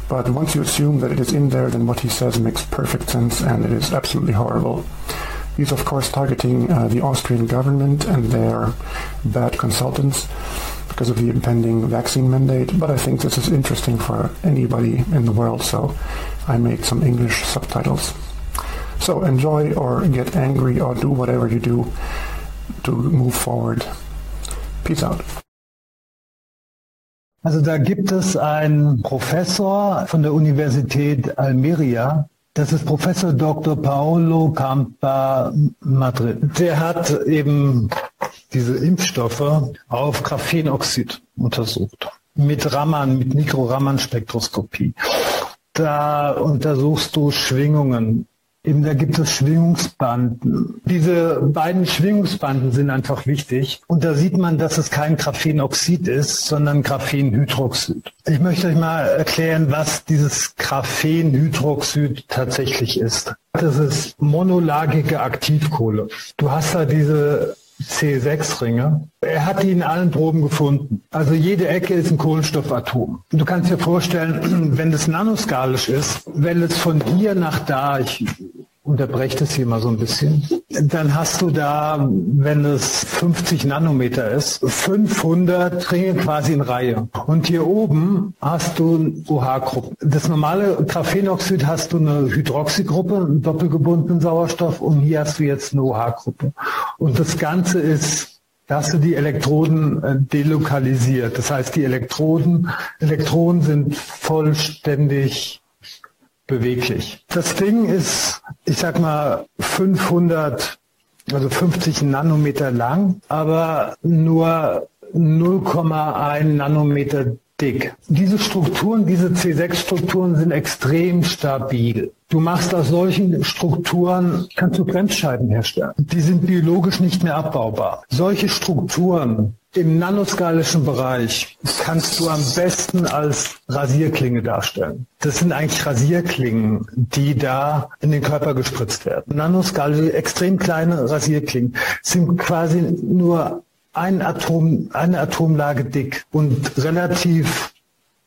But once you assume that it is in there, then what he says makes perfect sense and it is absolutely horrible. He's of course targeting uh, the Austrian government and their bad consultants because of the impending vaccine mandate, but I think this is interesting for anybody in the world, so I made some English subtitles. So enjoy or get angry or do whatever you do to move forward. Peace out. Also da gibt es einen Professor von der Universität Almeria, Das ist Professor Dr. Paolo Campa Madrid. Der hat eben diese Impfstoffe auf Graphenoxid untersucht. Mit Raman, mit Mikroraman-Spektroskopie. Da untersuchst du Schwingungen Eben, da gibt es Schwingungsbanden. Diese beiden Schwingungsbanden sind einfach wichtig. Und da sieht man, dass es kein Graphenoxid ist, sondern Graphenhydroxid. Ich möchte euch mal erklären, was dieses Graphenhydroxid tatsächlich ist. Das ist monolagige Aktivkohle. Du hast da diese C6-Ringe. Er hat die in allen Proben gefunden. Also jede Ecke ist ein Kohlenstoffatom. Du kannst dir vorstellen, (clears throat) wenn das nanoskalisch ist, wenn es von hier nach da, ich unterbreche das hier mal so ein bisschen, dann hast du da, wenn es 50 Nanometer ist, 500 Ringe quasi in Reihe. Und hier oben hast du OH-Gruppen. Das normale Graphenoxid hast du eine Hydroxygruppe, einen doppelgebundenen Sauerstoff und hier hast du jetzt eine OH-Gruppe. Und das Ganze ist da hast du die Elektroden äh, delokalisiert. Das heißt, die Elektroden, Elektronen sind vollständig beweglich. Das Ding ist, ich sag mal, 500, also 50 Nanometer lang, aber nur 0,1 Nanometer dick. Diese Strukturen, diese C6-Strukturen sind extrem stabil. Du machst aus solchen Strukturen, kannst du Bremsscheiben herstellen. Die sind biologisch nicht mehr abbaubar. Solche Strukturen im nanoskalischen Bereich kannst du am besten als Rasierklinge darstellen. Das sind eigentlich Rasierklingen, die da in den Körper gespritzt werden. Nanoskalische, extrem kleine Rasierklingen sind quasi nur ein Atom, eine Atomlage dick und relativ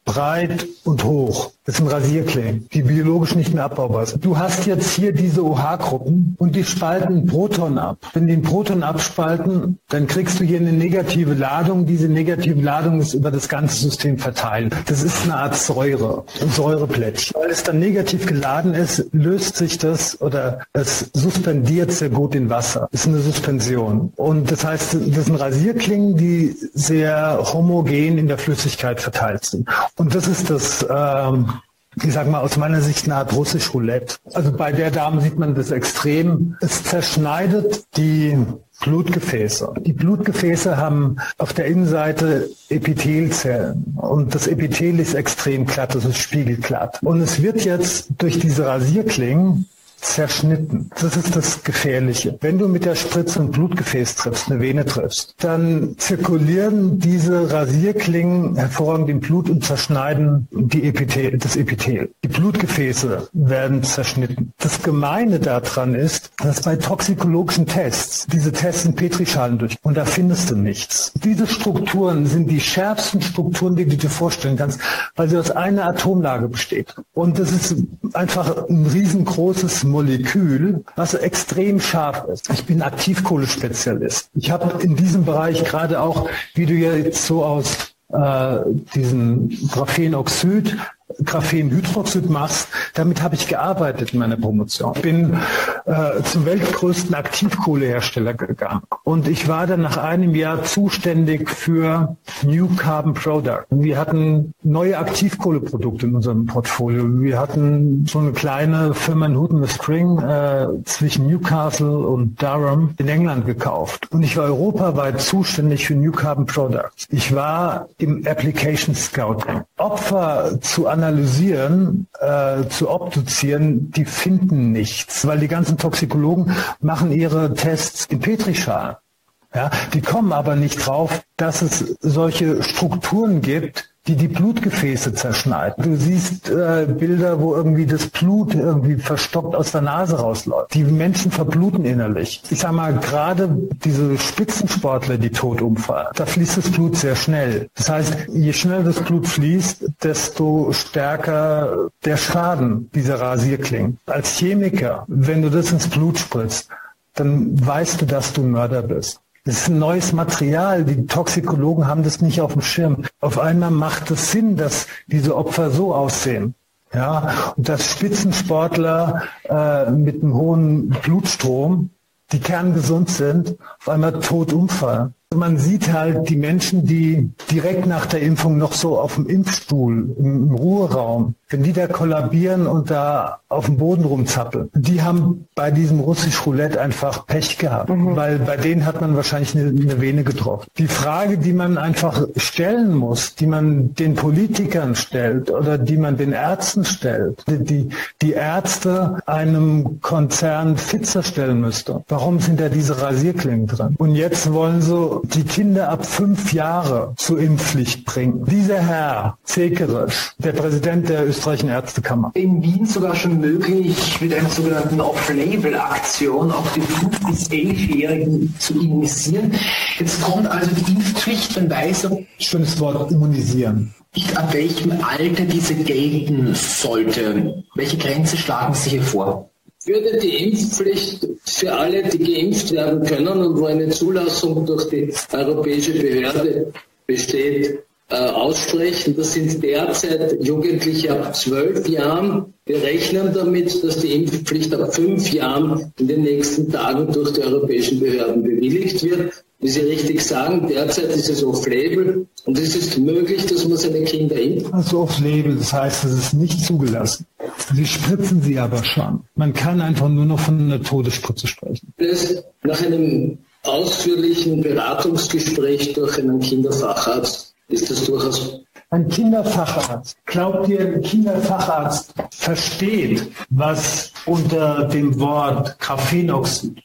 breit und hoch. Das sind Rasierklingen, die biologisch nicht mehr abbaubar sind. Du hast jetzt hier diese OH-Gruppen und die spalten Proton ab. Wenn die ein Proton abspalten, dann kriegst du hier eine negative Ladung. Diese negative Ladung ist über das ganze System verteilt. Das ist eine Art Säure, ein Säureplättchen. Weil es dann negativ geladen ist, löst sich das oder es suspendiert sehr gut in Wasser. Das ist eine Suspension. Und das heißt, das sind Rasierklingen, die sehr homogen in der Flüssigkeit verteilt sind. Und das ist das ähm, ich sag mal, aus meiner Sicht eine Art russisch Roulette. Also bei der Dame sieht man das extrem. Es zerschneidet die Blutgefäße. Die Blutgefäße haben auf der Innenseite Epithelzellen und das Epithel ist extrem glatt, das ist spiegelglatt. Und es wird jetzt durch diese Rasierklingen zerschnitten. Das ist das Gefährliche. Wenn du mit der Spritze ein Blutgefäß triffst, eine Vene triffst, dann zirkulieren diese Rasierklingen hervorragend im Blut und zerschneiden die Epithel, das Epithel. Die Blutgefäße werden zerschnitten. Das Gemeine daran ist, dass bei toxikologischen Tests diese Tests in Petrischalen durch und da findest du nichts. Diese Strukturen sind die schärfsten Strukturen, die du dir vorstellen kannst, weil sie aus einer Atomlage besteht. Und das ist einfach ein riesengroßes Molekül, was extrem scharf ist. Ich bin Aktivkohlespezialist. Ich habe in diesem Bereich gerade auch, wie du jetzt so aus äh, diesen Graphenoxid Graphenhydroxid machst, damit habe ich gearbeitet in meiner Promotion. Bin äh, zum weltgrößten Aktivkohlehersteller gegangen und ich war dann nach einem Jahr zuständig für New Carbon Product. Wir hatten neue Aktivkohleprodukte in unserem Portfolio. Wir hatten so eine kleine Firma in Houghton Spring äh, zwischen Newcastle und Durham in England gekauft und ich war europaweit zuständig für New Carbon Products. Ich war im Application Scouting. Opfer zu analysieren, äh, zu obduzieren, die finden nichts, weil die ganzen Toxikologen machen ihre Tests in Petrischalen. Ja, die kommen aber nicht drauf, dass es solche Strukturen gibt, die die Blutgefäße zerschneiden. Du siehst äh, Bilder, wo irgendwie das Blut irgendwie verstockt aus der Nase rausläuft. Die Menschen verbluten innerlich. Ich sag mal, gerade diese Spitzensportler, die tot umfallen, da fließt das Blut sehr schnell. Das heißt, je schneller das Blut fließt, desto stärker der Schaden dieser Rasierklingen. Als Chemiker, wenn du das ins Blut spritzt, dann weißt du, dass du Mörder bist. Das ist ein neues Material. Die Toxikologen haben das nicht auf dem Schirm. Auf einmal macht es Sinn, dass diese Opfer so aussehen. Ja, und dass Spitzensportler äh, mit einem hohen Blutstrom, die kerngesund sind, auf einmal tot umfallen. Man sieht halt die Menschen, die direkt nach der Impfung noch so auf dem Impfstuhl, im Ruheraum, wenn die da kollabieren und da auf dem Boden rumzappeln, die haben bei diesem russisch Roulette einfach Pech gehabt, mhm. weil bei denen hat man wahrscheinlich eine, eine Vene getroffen. Die Frage, die man einfach stellen muss, die man den Politikern stellt oder die man den Ärzten stellt, die, die Ärzte einem Konzern Pfizer stellen müsste. Warum sind da diese Rasierklingen drin? Und jetzt wollen sie die Kinder ab fünf Jahre zur Impfpflicht bringen. Dieser Herr Zekerisch, der Präsident der österreichischen Ärztekammer. In Wien sogar schon möglich, mit einer sogenannten Off-Label-Aktion auch die 5- bis 11-Jährigen zu immunisieren. Jetzt kommt also die Impfpflicht, man weiß... Schönes Wort, immunisieren. Nicht ab welchem Alter diese gelten sollte. Welche Grenze schlagen Sie hier vor? Würde die Impfpflicht für alle, die geimpft werden können und wo eine Zulassung durch die europäische Behörde besteht, äh, aussprechen. Das sind derzeit Jugendliche ab zwölf Jahren. Wir rechnen damit, dass die Impfpflicht ab fünf Jahren in den nächsten Tagen durch die europäischen Behörden bewilligt wird. Wie Sie richtig sagen, derzeit ist es off-label und es ist möglich, dass man seine Kinder impft. Also off-label, das heißt, es ist nicht zugelassen. Sie spritzen sie aber schon. Man kann einfach nur noch von einer Todesspritze sprechen. Das nach einem ausführlichen Beratungsgespräch durch einen Kinderfacharzt ist das durchaus ein Kinderfacharzt, glaubt ihr, ein Kinderfacharzt versteht, was unter dem Wort Graphenoxid?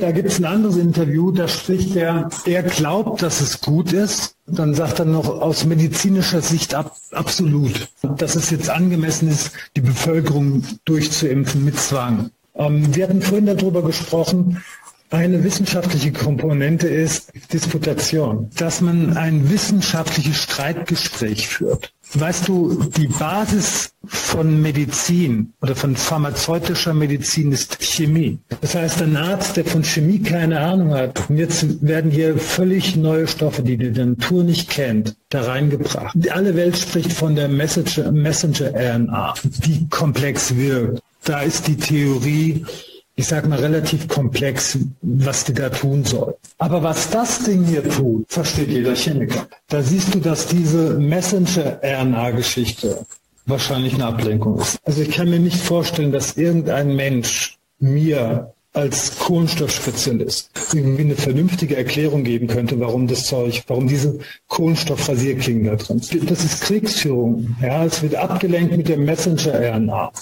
Da gibt es ein anderes Interview, da spricht er, er glaubt, dass es gut ist. Dann sagt er noch aus medizinischer Sicht ab, absolut, dass es jetzt angemessen ist, die Bevölkerung durchzuimpfen mit Zwang. Ähm, wir hatten vorhin darüber gesprochen, eine wissenschaftliche Komponente ist Disputation, dass man ein wissenschaftliches Streitgespräch führt. Weißt du, die Basis von Medizin oder von pharmazeutischer Medizin ist Chemie. Das heißt, ein Arzt, der von Chemie keine Ahnung hat, und jetzt werden hier völlig neue Stoffe, die die Natur nicht kennt, da reingebracht. Alle Welt spricht von der Messenger-RNA, die komplex wirkt. Da ist die Theorie, ich sag mal, relativ komplex, was die da tun soll. Aber was das Ding hier tut, versteht jeder Chemiker. Da siehst du, dass diese Messenger-RNA-Geschichte wahrscheinlich eine Ablenkung ist. Also ich kann mir nicht vorstellen, dass irgendein Mensch mir als Kohlenstoffspezialist irgendwie eine vernünftige Erklärung geben könnte, warum das Zeug, warum diese Kohlenstoffrasierklingen da drin sind. Das ist Kriegsführung. Ja, es wird abgelenkt mit der Messenger-RNA.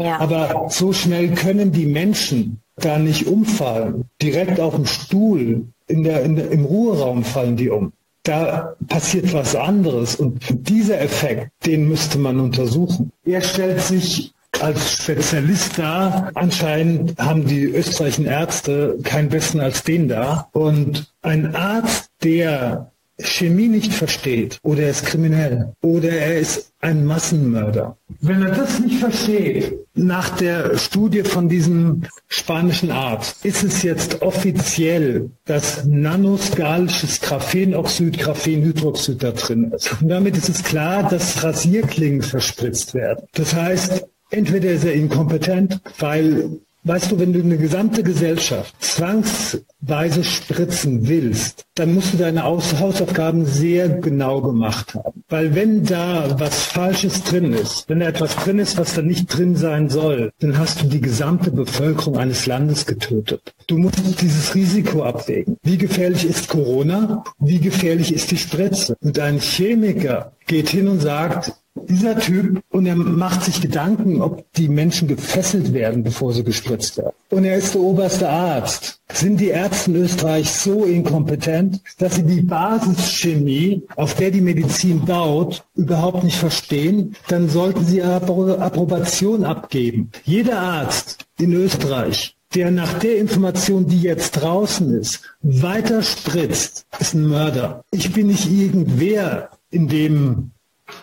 Ja. Aber so schnell können die Menschen da nicht umfallen. Direkt auf dem Stuhl, in der, in der, im Ruheraum fallen die um. Da passiert was anderes. Und dieser Effekt, den müsste man untersuchen. Er stellt sich als Spezialist da. Anscheinend haben die österreichischen Ärzte keinen besseren als den da. Und ein Arzt, der Chemie nicht versteht oder er ist kriminell oder er ist ein Massenmörder. Wenn er das nicht versteht, nach der Studie von diesem spanischen Arzt, ist es jetzt offiziell, dass nanoskalisches Graphenoxid, Graphenhydroxid da drin ist. Und damit ist es klar, dass Rasierklingen verspritzt werden. Das heißt, entweder ist er inkompetent, weil Weißt du, wenn du eine gesamte Gesellschaft zwangsweise spritzen willst, dann musst du deine Hausaufgaben sehr genau gemacht haben. Weil wenn da was Falsches drin ist, wenn da etwas drin ist, was da nicht drin sein soll, dann hast du die gesamte Bevölkerung eines Landes getötet. Du musst dieses Risiko abwägen. Wie gefährlich ist Corona? Wie gefährlich ist die Spritze? Und ein Chemiker geht hin und sagt, dieser Typ und er macht sich Gedanken, ob die Menschen gefesselt werden, bevor sie gespritzt werden. Und er ist der oberste Arzt. Sind die Ärzte in Österreich so inkompetent, dass sie die Basischemie, auf der die Medizin baut, überhaupt nicht verstehen? Dann sollten sie Approbation abgeben. Jeder Arzt in Österreich, der nach der Information, die jetzt draußen ist, weiter spritzt, ist ein Mörder. Ich bin nicht irgendwer in dem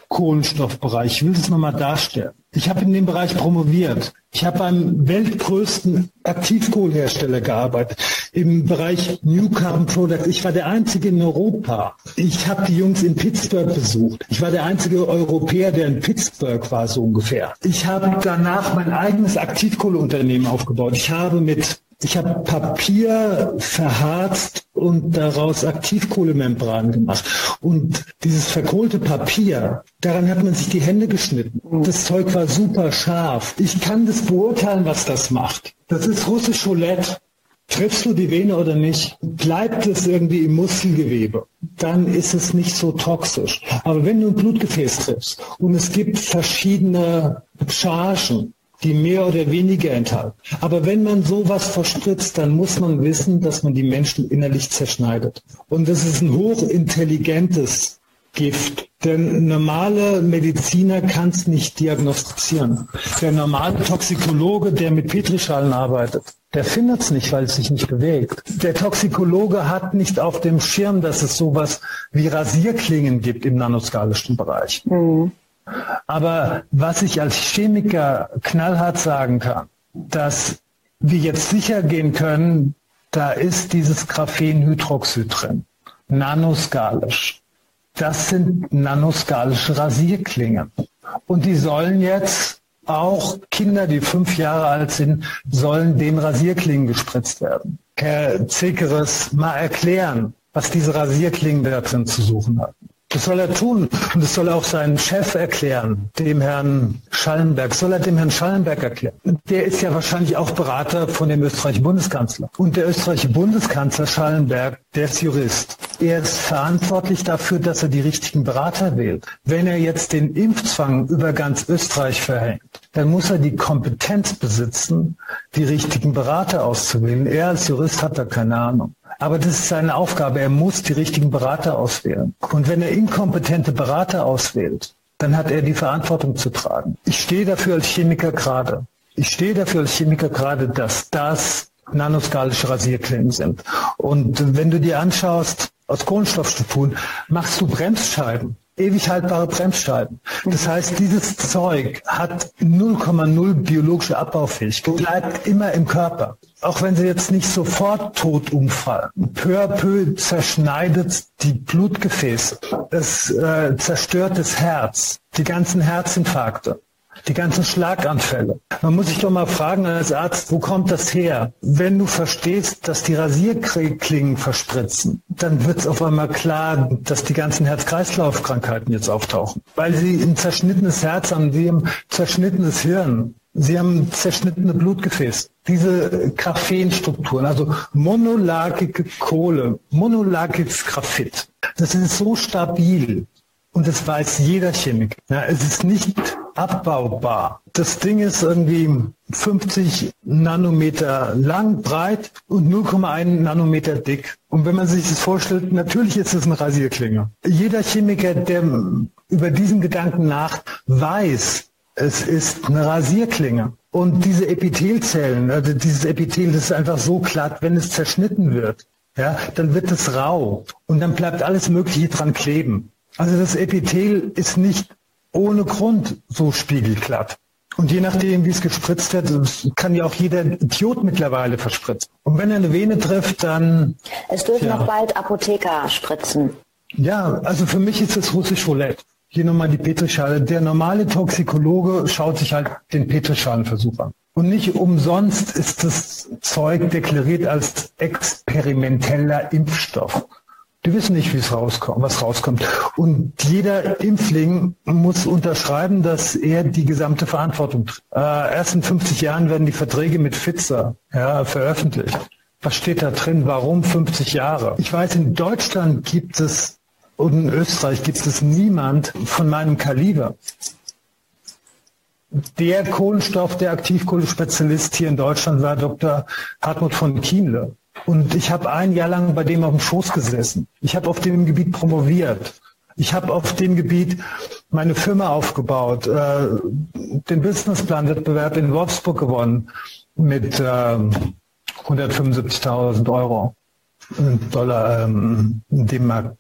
Kohlenstoffbereich. Ich will es nochmal darstellen. Ich habe in dem Bereich promoviert. Ich habe beim weltgrößten Aktivkohlhersteller gearbeitet, im Bereich New Carbon Products. Ich war der Einzige in Europa. Ich habe die Jungs in Pittsburgh besucht. Ich war der einzige Europäer, der in Pittsburgh war, so ungefähr. Ich habe danach mein eigenes Aktivkohleunternehmen aufgebaut. Ich habe mit ich habe Papier verharzt und daraus Aktivkohlemembran gemacht. Und dieses verkohlte Papier, daran hat man sich die Hände geschnitten. Das Zeug war super scharf. Ich kann das beurteilen, was das macht. Das ist russisch Roulette. Triffst du die Vene oder nicht, bleibt es irgendwie im Muskelgewebe, dann ist es nicht so toxisch. Aber wenn du ein Blutgefäß triffst und es gibt verschiedene Chargen, die mehr oder weniger enthalten. Aber wenn man sowas verspritzt, dann muss man wissen, dass man die Menschen innerlich zerschneidet. Und das ist ein hochintelligentes Gift. Denn normale Mediziner kann es nicht diagnostizieren. Der normale Toxikologe, der mit Petrischalen arbeitet, der findet es nicht, weil es sich nicht bewegt. Der Toxikologe hat nicht auf dem Schirm, dass es sowas wie Rasierklingen gibt im nanoskalischen Bereich. Mhm. Aber was ich als Chemiker knallhart sagen kann, dass wir jetzt sicher gehen können, da ist dieses Graphenhydroxid drin, nanoskalisch. Das sind nanoskalische Rasierklingen. Und die sollen jetzt auch Kinder, die fünf Jahre alt sind, sollen den Rasierklingen gespritzt werden. Herr Zekeres, mal erklären, was diese Rasierklingen da drin zu suchen hatten. Das soll er tun. Und das soll auch seinen Chef erklären, dem Herrn Schallenberg. Soll er dem Herrn Schallenberg erklären. Der ist ja wahrscheinlich auch Berater von dem österreichischen Bundeskanzler. Und der österreichische Bundeskanzler Schallenberg, der ist Jurist. Er ist verantwortlich dafür, dass er die richtigen Berater wählt. Wenn er jetzt den Impfzwang über ganz Österreich verhängt, dann muss er die Kompetenz besitzen, die richtigen Berater auszuwählen. Er als Jurist hat da keine Ahnung. Aber das ist seine Aufgabe. Er muss die richtigen Berater auswählen. Und wenn er inkompetente Berater auswählt, dann hat er die Verantwortung zu tragen. Ich stehe dafür als Chemiker gerade. Ich stehe dafür als Chemiker gerade, dass das nanoskalische Rasierklingen sind. Und wenn du dir anschaust, aus Kohlenstoff zu tun, machst du Bremsscheiben ewig haltbare Bremsscheiben. Das heißt, dieses Zeug hat 0,0 biologische Abbaufähigkeit, bleibt immer im Körper. Auch wenn sie jetzt nicht sofort tot umfallen. Peu à peu zerschneidet die Blutgefäße. Es äh, zerstört das Herz. Die ganzen Herzinfarkte die ganzen Schlaganfälle. Man muss sich doch mal fragen als Arzt, wo kommt das her? Wenn du verstehst, dass die Rasierklingen verspritzen, dann wird es auf einmal klar, dass die ganzen Herz-Kreislauf-Krankheiten jetzt auftauchen. Weil sie ein zerschnittenes Herz haben, sie haben zerschnittenes Hirn. Sie haben zerschnittene Blutgefäße. Diese Graphenstrukturen, also monolagige Kohle, monolagiges Graphit, das ist so stabil und das weiß jeder Chemiker. Ja, es ist nicht abbaubar. Das Ding ist irgendwie 50 Nanometer lang, breit und 0,1 Nanometer dick. Und wenn man sich das vorstellt, natürlich ist es eine Rasierklinge. Jeder Chemiker, der über diesen Gedanken nach weiß, es ist eine Rasierklinge. Und diese Epithelzellen, also dieses Epithel, das ist einfach so glatt, wenn es zerschnitten wird, ja, dann wird es rau und dann bleibt alles Mögliche dran kleben. Also das Epithel ist nicht ohne Grund so spiegelglatt. Und je nachdem, wie es gespritzt wird, kann ja auch jeder Idiot mittlerweile verspritzen. Und wenn er eine Vene trifft, dann... Es dürfen ja. noch bald Apotheker spritzen. Ja, also für mich ist es russisch Roulette. Hier nochmal die Petrischale. Der normale Toxikologe schaut sich halt den Petrischalenversuch an. Und nicht umsonst ist das Zeug deklariert als experimenteller Impfstoff. Die wissen nicht, wie es rauskommt, was rauskommt. Und jeder Impfling muss unterschreiben, dass er die gesamte Verantwortung trägt. Äh, erst in 50 Jahren werden die Verträge mit Pfizer ja, veröffentlicht. Was steht da drin? Warum 50 Jahre? Ich weiß, in Deutschland gibt es und in Österreich gibt es niemand von meinem Kaliber. Der Kohlenstoff, der Aktivkohlespezialist hier in Deutschland war Dr. Hartmut von Kienle. Und ich habe ein Jahr lang bei dem auf dem Schoß gesessen. Ich habe auf dem Gebiet promoviert. Ich habe auf dem Gebiet meine Firma aufgebaut, äh, den Businessplan-Wettbewerb in Wolfsburg gewonnen mit äh, 175.000 Euro, Dollar, ähm, D-Mark.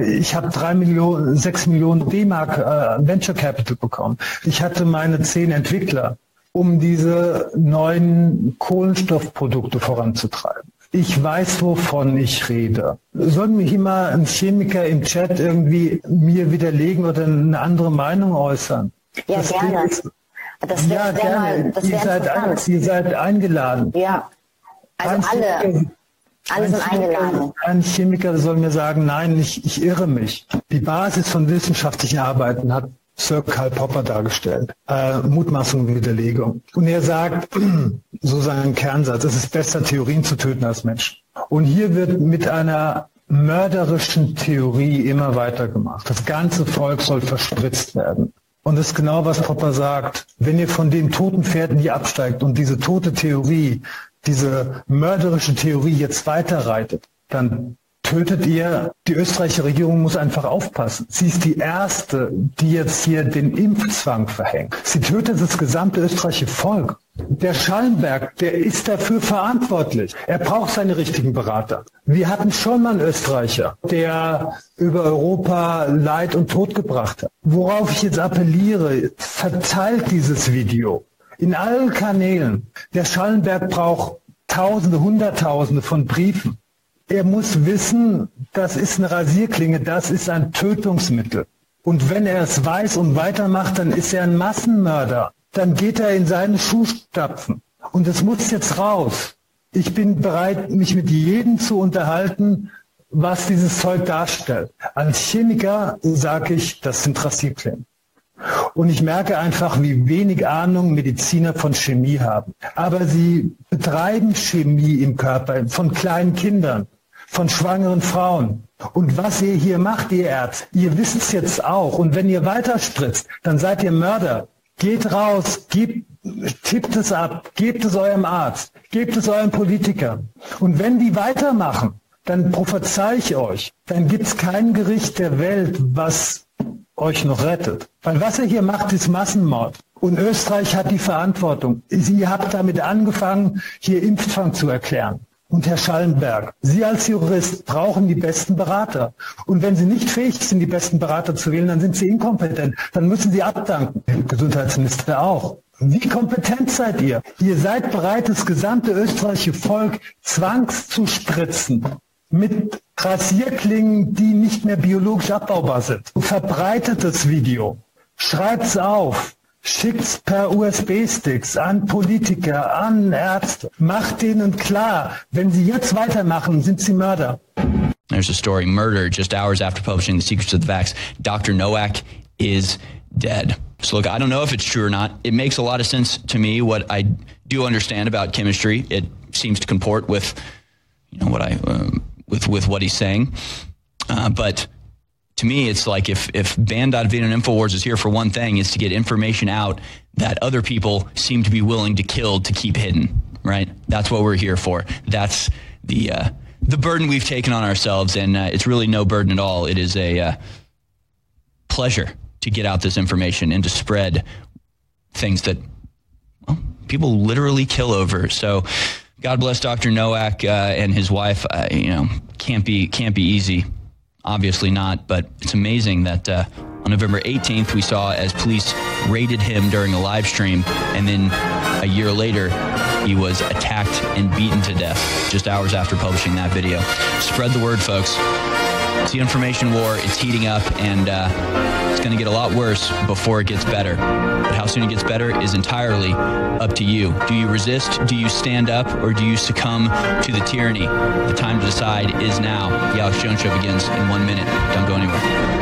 Ich habe drei Millionen, sechs Millionen D-Mark äh, Venture Capital bekommen. Ich hatte meine zehn Entwickler, um diese neuen Kohlenstoffprodukte voranzutreiben. Ich weiß, wovon ich rede. Soll mich immer ein Chemiker im Chat irgendwie mir widerlegen oder eine andere Meinung äußern? Ja, das gerne. Ist, das wär, ja, gerne. Mal, das ihr, seid, ihr seid eingeladen. Ja, also alle. Alle sind eingeladen. Ein Chemiker soll mir sagen, nein, ich, ich irre mich. Die Basis von wissenschaftlichen Arbeiten hat Sir Karl Popper dargestellt. Äh, Mutmaßung und Widerlegung. Und er sagt, (clears throat) so sein Kernsatz, es ist besser, Theorien zu töten als Menschen. Und hier wird mit einer mörderischen Theorie immer weitergemacht. Das ganze Volk soll verspritzt werden. Und das ist genau, was Popper sagt. Wenn ihr von dem toten Pferd nie absteigt und diese tote Theorie diese mörderische Theorie jetzt weiterreitet, dann tötet ihr, die österreichische Regierung muss einfach aufpassen. Sie ist die erste, die jetzt hier den Impfzwang verhängt. Sie tötet das gesamte österreichische Volk. Der Schallenberg, der ist dafür verantwortlich. Er braucht seine richtigen Berater. Wir hatten schon mal einen Österreicher, der über Europa Leid und Tod gebracht hat. Worauf ich jetzt appelliere, verteilt dieses Video in allen Kanälen. Der Schallenberg braucht Tausende, Hunderttausende von Briefen. Er muss wissen, das ist eine Rasierklinge, das ist ein Tötungsmittel. Und wenn er es weiß und weitermacht, dann ist er ein Massenmörder. Dann geht er in seine Schuhstapfen. Und es muss jetzt raus. Ich bin bereit, mich mit jedem zu unterhalten, was dieses Zeug darstellt. Als Chemiker sage ich, das sind Rasierklingen. Und ich merke einfach, wie wenig Ahnung Mediziner von Chemie haben. Aber sie betreiben Chemie im Körper von kleinen Kindern, von schwangeren Frauen. Und was ihr hier macht, ihr Ärzte, ihr wisst es jetzt auch. Und wenn ihr weiter spritzt, dann seid ihr Mörder. Geht raus, gebt, tippt es ab, gebt es eurem Arzt, gebt es eurem Politiker. Und wenn die weitermachen, dann prophezei ich euch, dann gibt es kein Gericht der Welt, was euch noch rettet. Weil was er hier macht, ist Massenmord. Und Österreich hat die Verantwortung. Sie habt damit angefangen, hier Impfzwang zu erklären. Und Herr Schallenberg, Sie als Jurist brauchen die besten Berater. Und wenn Sie nicht fähig sind, die besten Berater zu wählen, dann sind Sie inkompetent. Dann müssen Sie abdanken. Der Gesundheitsminister auch. Wie kompetent seid ihr? Ihr seid bereit, das gesamte österreichische Volk zwangs zu spritzen mit Rasierklingen, die nicht mehr biologisch abbaubar sind. Verbreitet das Video, schreibt's auf, schickt's per USB-Sticks an Politiker, an Ärzte. Macht denen klar, wenn sie jetzt weitermachen, sind sie Mörder. There's a story, murder just hours after publishing The Secrets of the Vax. Dr. Noack is dead. So look, I don't know if it's true or not. It makes a lot of sense to me what I do understand about chemistry. It seems to comport with you know what I um, with with what he's saying. Uh, but to me, it's like if if Banned.Video and Infowars is here for one thing, is to get information out that other people seem to be willing to kill to keep hidden. Right? That's what we're here for. That's the uh, the burden we've taken on ourselves, and uh, it's really no burden at all. It is a uh, pleasure to get out this information and to spread things that well, people literally kill over. So, God bless Dr. Noack uh, and his wife. Uh, you know, can't be can't be easy. Obviously not, but it's amazing that uh, on November 18th we saw as police raided him during a live stream, and then a year later he was attacked and beaten to death just hours after publishing that video. Spread the word, folks. It's the information war. It's heating up, and uh, it's going to get a lot worse before it gets better. But how soon it gets better is entirely up to you. Do you resist? Do you stand up? Or do you succumb to the tyranny? The time to decide is now. The Alex Jones Show begins in one minute. Don't go anywhere.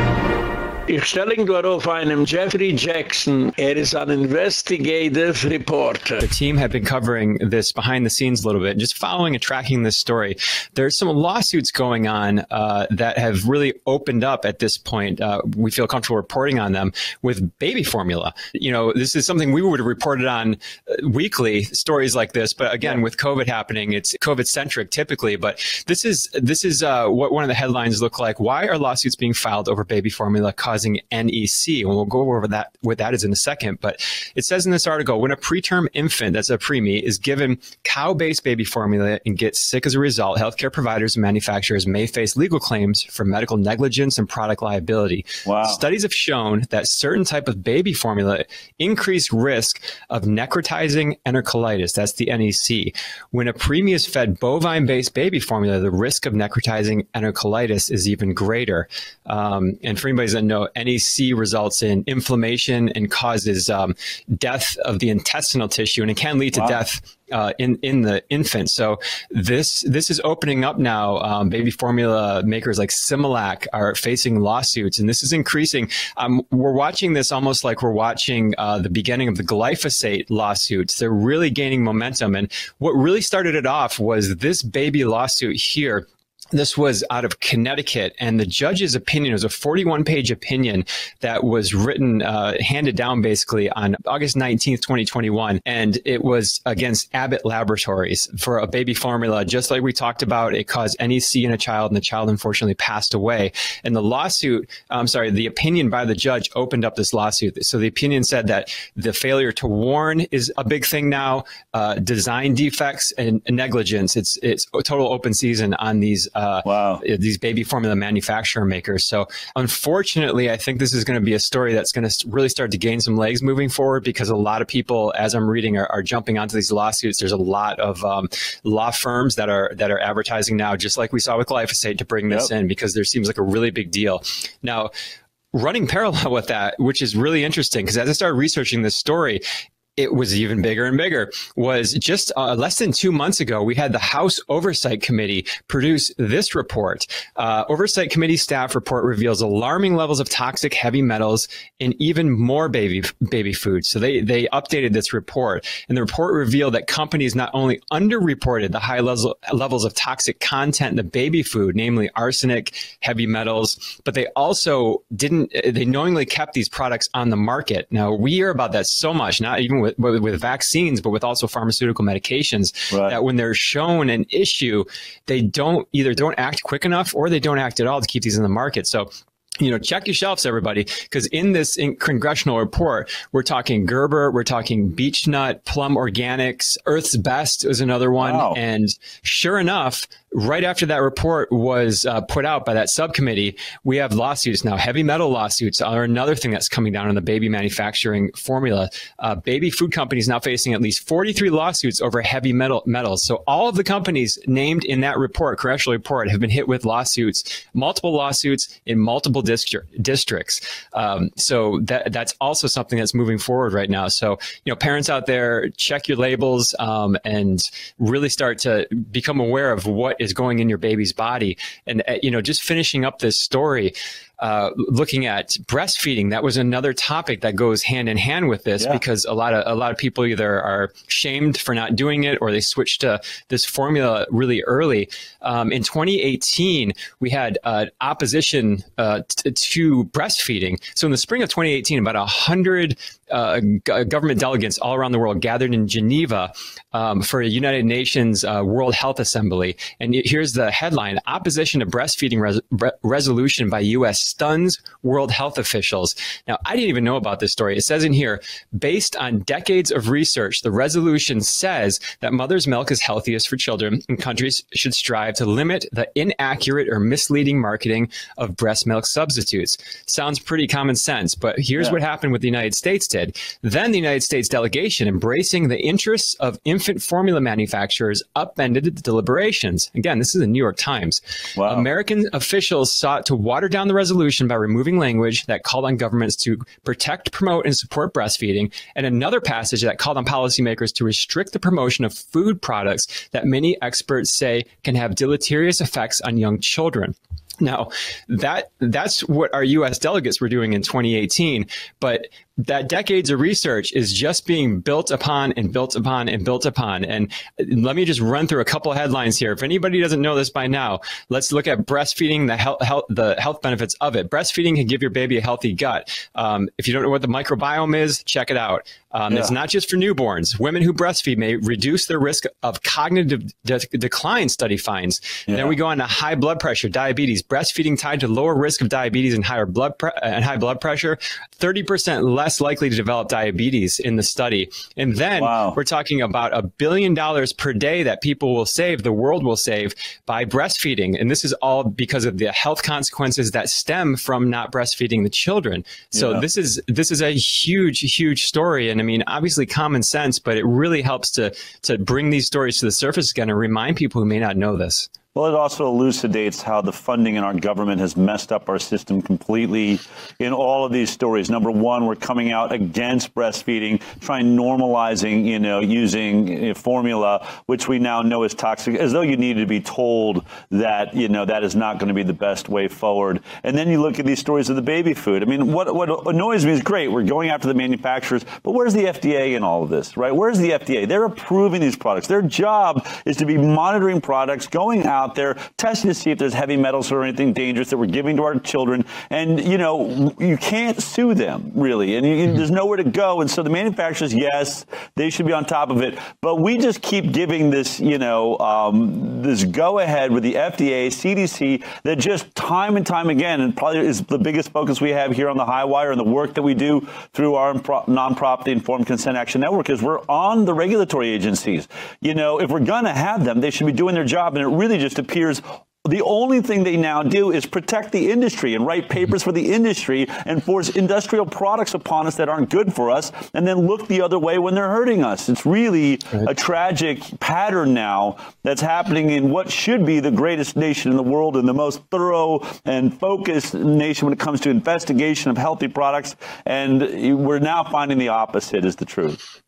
Ich stelle ihn auf einem Jefferey Jaxen. Er ist ein investigative reporter. The team had been covering this behind the scenes a little bit, just following and tracking this story. There's some lawsuits going on uh, that have really opened up at this point. Uh, we feel comfortable reporting on them with baby formula. You know, this is something we would have reported on uh, weekly stories like this, but again, yeah. with COVID happening, it's COVID centric typically. But this is this is uh, what one of the headlines look like. Why are lawsuits being filed over baby formula NEC? And we'll go over that what that is in a second. But it says in this article, when a preterm infant, that's a preemie, is given cow-based baby formula and gets sick as a result, healthcare providers and manufacturers may face legal claims for medical negligence and product liability. Wow. Studies have shown that certain type of baby formula increase risk of necrotizing enterocolitis. That's the NEC. When a preemie is fed bovine-based baby formula, the risk of necrotizing enterocolitis is even greater. Um, and for anybody that know, NEC results in inflammation and causes um, death of the intestinal tissue, and it can lead to wow. death uh, in in the infant. So this this is opening up now. Um, baby formula makers like Similac are facing lawsuits, and this is increasing. Um, we're watching this almost like we're watching uh, the beginning of the glyphosate lawsuits. They're really gaining momentum, and what really started it off was this baby lawsuit here this was out of Connecticut, and the judge's opinion was a 41 page opinion that was written, uh, handed down basically on August 19th, 2021. And it was against Abbott Laboratories for a baby formula. Just like we talked about, it caused NEC in a child, and the child unfortunately passed away. And the lawsuit, I'm sorry, the opinion by the judge opened up this lawsuit. So the opinion said that the failure to warn is a big thing now, uh, design defects and negligence. It's, it's total open season on these. Uh, uh, wow. these baby formula manufacturer makers. So unfortunately, I think this is going to be a story that's going to really start to gain some legs moving forward because a lot of people, as I'm reading, are, are jumping onto these lawsuits. There's a lot of um, law firms that are that are advertising now, just like we saw with glyphosate, to bring this yep. in because there seems like a really big deal. Now, running parallel (laughs) with that, which is really interesting because as I started researching this story, it was even bigger and bigger was just uh, less than two months ago we had the house oversight committee produce this report. Uh, oversight committee staff report reveals alarming levels of toxic heavy metals in even more baby baby food. So they they updated this report. And the report revealed that companies not only underreported the high level, levels of toxic content in the baby food namely arsenic heavy metals but they also didn't they knowingly kept these products on the market. Now we hear about that so much not even with, with vaccines, but with also pharmaceutical medications, right. that when they're shown an issue, they don't either don't act quick enough or they don't act at all to keep these in the market. So you know, check your shelves, everybody, because in this in congressional report, we're talking Gerber, we're talking Beech Nut, Plum Organics, Earth's Best is another one, wow. and sure enough, right after that report was uh, put out by that subcommittee, we have lawsuits now. Heavy metal lawsuits are another thing that's coming down on the baby manufacturing formula. Uh, baby food companies now facing at least 43 lawsuits over heavy metal metals. So all of the companies named in that report, congressional report, have been hit with lawsuits, multiple lawsuits in multiple distri- districts. Um, so that that's also something that's moving forward right now. So you know, parents out there, check your labels um, and really start to become aware of what is going in your baby's body. And, uh, you know, just finishing up this story, uh, looking at breastfeeding. That was another topic that goes hand in hand with this Yeah. because a lot of a lot of people either are shamed for not doing it or they switch to this formula really early. Um, in 2018, we had uh, opposition uh, t- to breastfeeding. So in the spring of 2018, about a hundred uh, g- government delegates all around the world gathered in Geneva um, for a United Nations uh, World Health Assembly. And here's the headline: Opposition to breastfeeding res- re- resolution by U.S. stuns World Health officials. Now, I didn't even know about this story. It says in here, based on decades of research, the resolution says that mother's milk is healthiest for children, and countries should strive to limit the inaccurate or misleading marketing of breast milk substitutes. Sounds pretty common sense, but here's Yeah. what happened with the United States Then the United States delegation, embracing the interests of infant formula manufacturers, upended the deliberations. Again, this is the New York Times. American officials sought to water down the resolution by removing language that called on governments to protect, promote, and support breastfeeding, and another passage that called on policymakers to restrict the promotion of food products that many experts say can have deleterious effects on young children. Now, that that's what our U.S. delegates were doing in 2018, but that decades of research is just being built upon and built upon and built upon. And let me just run through a couple headlines here. If anybody doesn't know this by now, let's look at breastfeeding, the health, health the health benefits of it. Breastfeeding can give your baby a healthy gut. Um, if you don't know what the microbiome is, check it out. Um, It's not just for newborns. Women who breastfeed may reduce their risk of cognitive de- decline, study finds. Then we go on to high blood pressure, diabetes. Breastfeeding tied to lower risk of diabetes and higher blood pre- and high blood pressure. Thirty percent less likely to develop diabetes in the study. And then we're talking about a billion dollars per day that people will save, the world will save by breastfeeding. And this is all because of the health consequences that stem from not breastfeeding the children. So Yeah. this is this is a huge, huge story. And I mean, obviously common sense, but it really helps to to bring these stories to the surface again and remind people who may not know this. Well, it also elucidates how the funding in our government has messed up our system completely in all of these stories. Number one, we're coming out against breastfeeding, trying normalizing, you know, using formula, which we now know is toxic, as though you needed to be told that, you know, that is not going to be the best way forward. And then you look at these stories of the baby food. I mean, what, what annoys me is great. We're going after the manufacturers, but where's the FDA in all of this, right? Where's the FDA? They're approving these products. Their job is to be monitoring products, going out there, testing to see if there's heavy metals or anything dangerous that we're giving to our children. And, you know, you can't sue them, really. And you, there's nowhere to go. And so the manufacturers, yes, they should be on top of it. But we just keep giving this, you know, um, this go ahead with the FDA, CDC, that just time and time again, and probably is the biggest focus we have here on the High Wire and the work that we do through our nonprofit Informed Consent Action Network is we're on the regulatory agencies. You know, if we're going to have them, they should be doing their job. And it really just appears the only thing they now do is protect the industry and write papers for the industry and force industrial products upon us that aren't good for us and then look the other way when they're hurting us. It's really a tragic pattern now that's happening in what should be the greatest nation in the world and the most thorough and focused nation when it comes to investigation of healthy products. And we're now finding the opposite is the truth.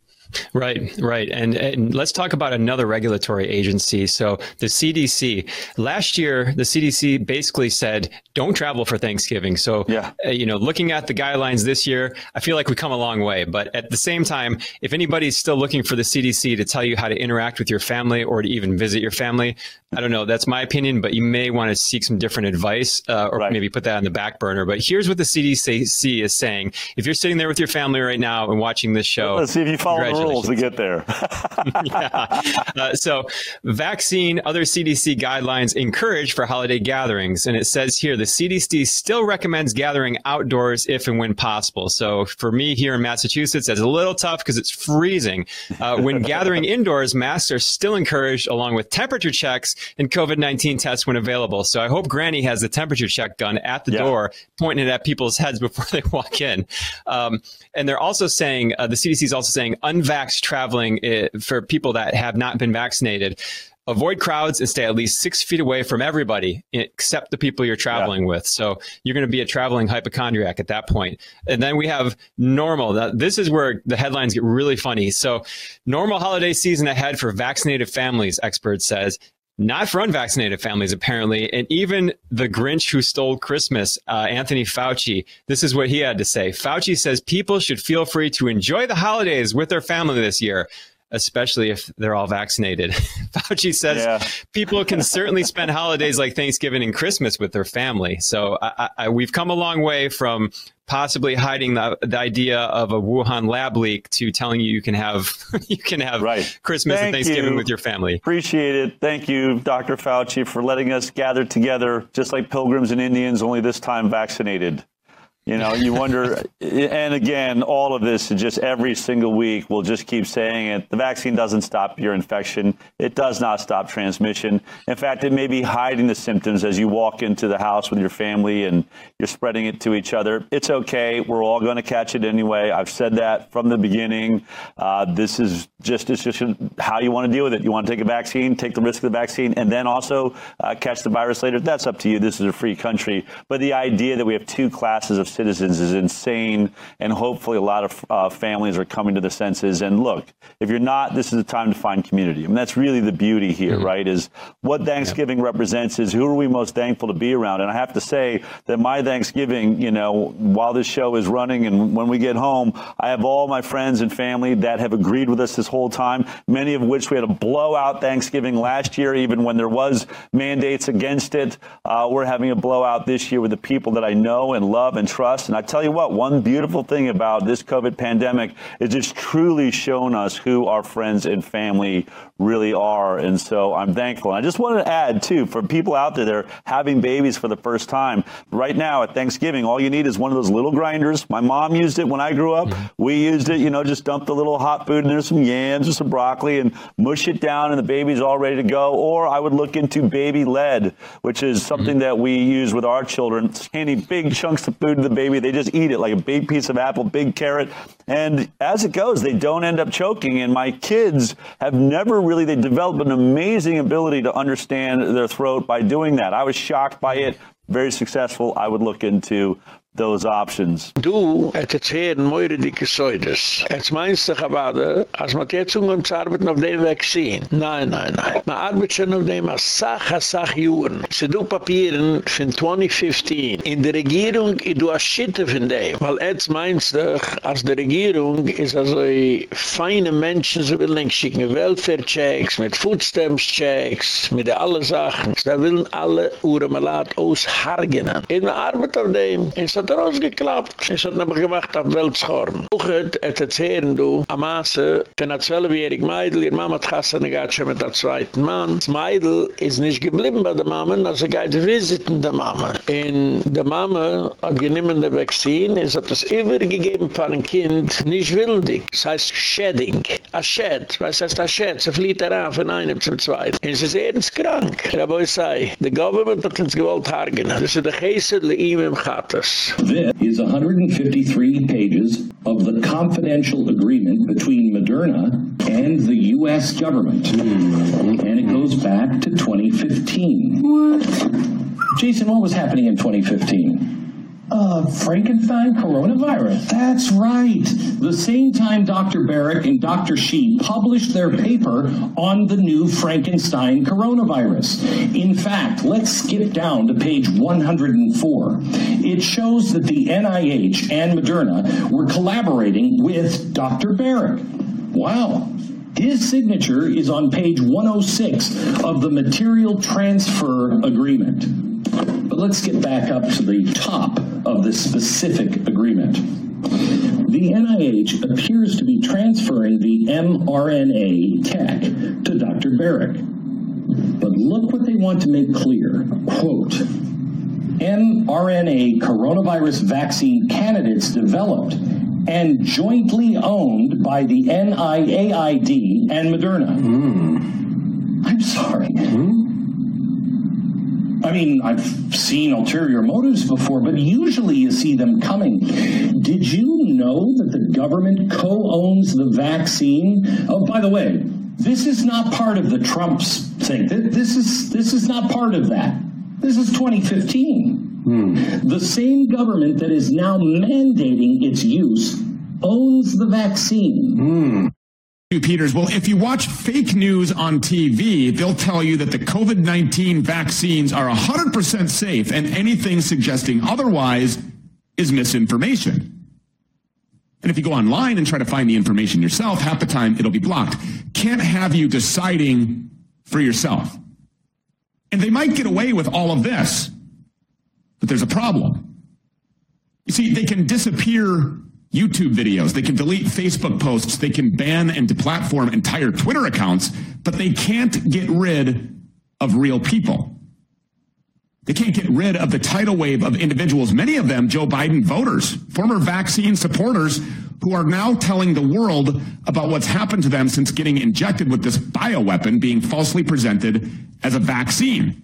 Right, right. And, and let's talk about another regulatory agency. So the CDC. Last year, the CDC basically said, don't travel for Thanksgiving. So, uh, you know, looking at the guidelines this year, I feel like we've come a long way. But at the same time, if anybody's still looking for the CDC to tell you how to interact with your family or to even visit your family, I don't know. That's my opinion, but you may want to seek some different advice uh, or maybe put that on the back burner. But here's what the CDC is saying. If you're sitting there with your family right now and watching this show, Let's see if you follow rules to get there. (laughs) yeah. Uh, so, vaccine, other CDC guidelines encourage for holiday gatherings. And it says here the CDC still recommends gathering outdoors if and when possible. So, for me here in Massachusetts, that's a little tough because it's freezing. Uh, when (laughs) gathering indoors, masks are still encouraged along with temperature checks and COVID 19 tests when available. So, I hope Granny has the temperature check gun at the door, pointing it at people's heads before they walk in. Um, and they're also saying, uh, the CDC is also saying, unvaxxed traveling uh, for people that have not been vaccinated. Avoid crowds and stay at least six feet away from everybody except the people you're traveling with. So you're going to be a traveling hypochondriac at that point. And then we have normal. Now, This is where the headlines get really funny. So normal holiday season ahead for vaccinated families, expert says. Not for unvaccinated families, apparently. And even the Grinch who stole Christmas, uh, Anthony Fauci, this is what he had to say. Fauci says people should feel free to enjoy the holidays with their family this year especially if they're all vaccinated. (laughs) Fauci says yeah. people can certainly (laughs) spend holidays like Thanksgiving and Christmas with their family. So I, I, we've come a long way from possibly hiding the, the idea of a Wuhan lab leak to telling you you can have (laughs) you can have right. Christmas Thank and Thanksgiving you. with your family. Appreciate it. Thank you, Dr. Fauci, for letting us gather together just like pilgrims and Indians, only this time vaccinated. You know, you wonder, (laughs) and again, all of this, is just every single week, we'll just keep saying it. The vaccine doesn't stop your infection. It does not stop transmission. In fact, it may be hiding the symptoms as you walk into the house with your family and you're spreading it to each other. It's okay. We're all going to catch it anyway. I've said that from the beginning. Uh, this is just, it's just how you want to deal with it. You want to take a vaccine, take the risk of the vaccine, and then also uh, catch the virus later. That's up to you. This is a free country. But the idea that we have two classes of citizens is insane, and hopefully a lot of uh, families are coming to their senses. And look, if you're not, this is the time to find community. I mean, that's really the beauty here, mm-hmm. right? Is what Thanksgiving yeah. represents is who are we most thankful to be around. And I have to say that my Thanksgiving, you know, while this show is running and when we get home, I have all my friends and family that have agreed with us this whole time, many of which we had a blowout Thanksgiving last year, even when there was mandates against it. Uh, we're having a blowout this year with the people that I know and love and trust. And I tell you what, one beautiful thing about this COVID pandemic is it's truly shown us who our friends and family really are. And so I'm thankful. And I just wanted to add, too, for people out there that are having babies for the first time, right now at Thanksgiving, all you need is one of those little grinders. My mom used it when I grew up. Mm-hmm. We used it, you know, just dump the little hot food and there's some yams or some broccoli and mush it down and the baby's all ready to go. Or I would look into baby led, which is something mm-hmm. that we use with our children, handing big chunks of food to the baby. They just eat it like a big piece of apple, big carrot. And as it goes, they don't end up choking. And my kids have never really, they developed an amazing ability to understand their throat by doing that. I was shocked by it. Very successful. I would look into those options. Du, et et zehren moire dike soides. Et meinst du chabade, as ma tetz ungem zu arbeiten auf dem Vaccine? Nein, nein, nein. Ma schon auf dem a sach, a sach juren. Se du papieren fin 2015. In der Regierung, i du a schitte fin dem. Weil et meinst du, as der Regierung is also feine Menschen, so will leng schicken Welfare-Checks, mit Food-Stamps-Checks, mit alle Sachen. Da willen alle Uremalat aushargenen. In ma arbeit auf dem, in hat er ausgeklappt. Es hat aber gemacht auf Weltschorn. Uchet, et et zehren du, am Maße, ten a zwölfjährig Meidl, ihr Mama hat gehad schon mit der zweiten Mann. Das Meidl ist nicht geblieben bei der Mama, also geht visiten der Mama. In der Mama hat geniemen der Vaccine, es hat das übergegeben von einem Kind, nicht wildig. Das heißt Shedding. A Shed. Was heißt a Shed? Sie flieht daran von einem zum zweiten. Es ist ernst krank. Ich sei, the government hat uns gewollt hargen. Das ist der Geisse, le ihm im Chattas. This is 153 pages of the confidential agreement between Moderna and the U.S. government. Hmm. And it goes back to 2015. What? Jason, what was happening in 2015? Uh, Frankenstein coronavirus. That's right. The same time Dr. Baric and Dr. Shi published their paper on the new Frankenstein coronavirus. In fact, let's skip down to page 104. It shows that the NIH and Moderna were collaborating with Dr. Baric. Wow. His signature is on page 106 of the material transfer agreement. But let's get back up to the top of this specific agreement. The NIH appears to be transferring the mRNA tech to Dr. Baric. But look what they want to make clear. Quote, mRNA coronavirus vaccine candidates developed and jointly owned by the NIAID and Moderna. Mm. I'm sorry. Mm. I mean, I've seen ulterior motives before, but usually you see them coming. Did you know that the government co-owns the vaccine? Oh, by the way, this is not part of the Trump's thing. This is this is not part of that. This is 2015. Hmm. The same government that is now mandating its use owns the vaccine. Hmm. Peters, well, if you watch fake news on TV, they'll tell you that the COVID 19 vaccines are 100% safe, and anything suggesting otherwise is misinformation. And if you go online and try to find the information yourself, half the time it'll be blocked. Can't have you deciding for yourself. And they might get away with all of this, but there's a problem. You see, they can disappear YouTube videos. They can delete Facebook posts. They can ban and deplatform entire Twitter accounts, but they can't get rid of real people. They can't get rid of the tidal wave of individuals, many of them Joe Biden voters, former vaccine supporters who are now telling the world about what's happened to them since getting injected with this bioweapon being falsely presented as a vaccine.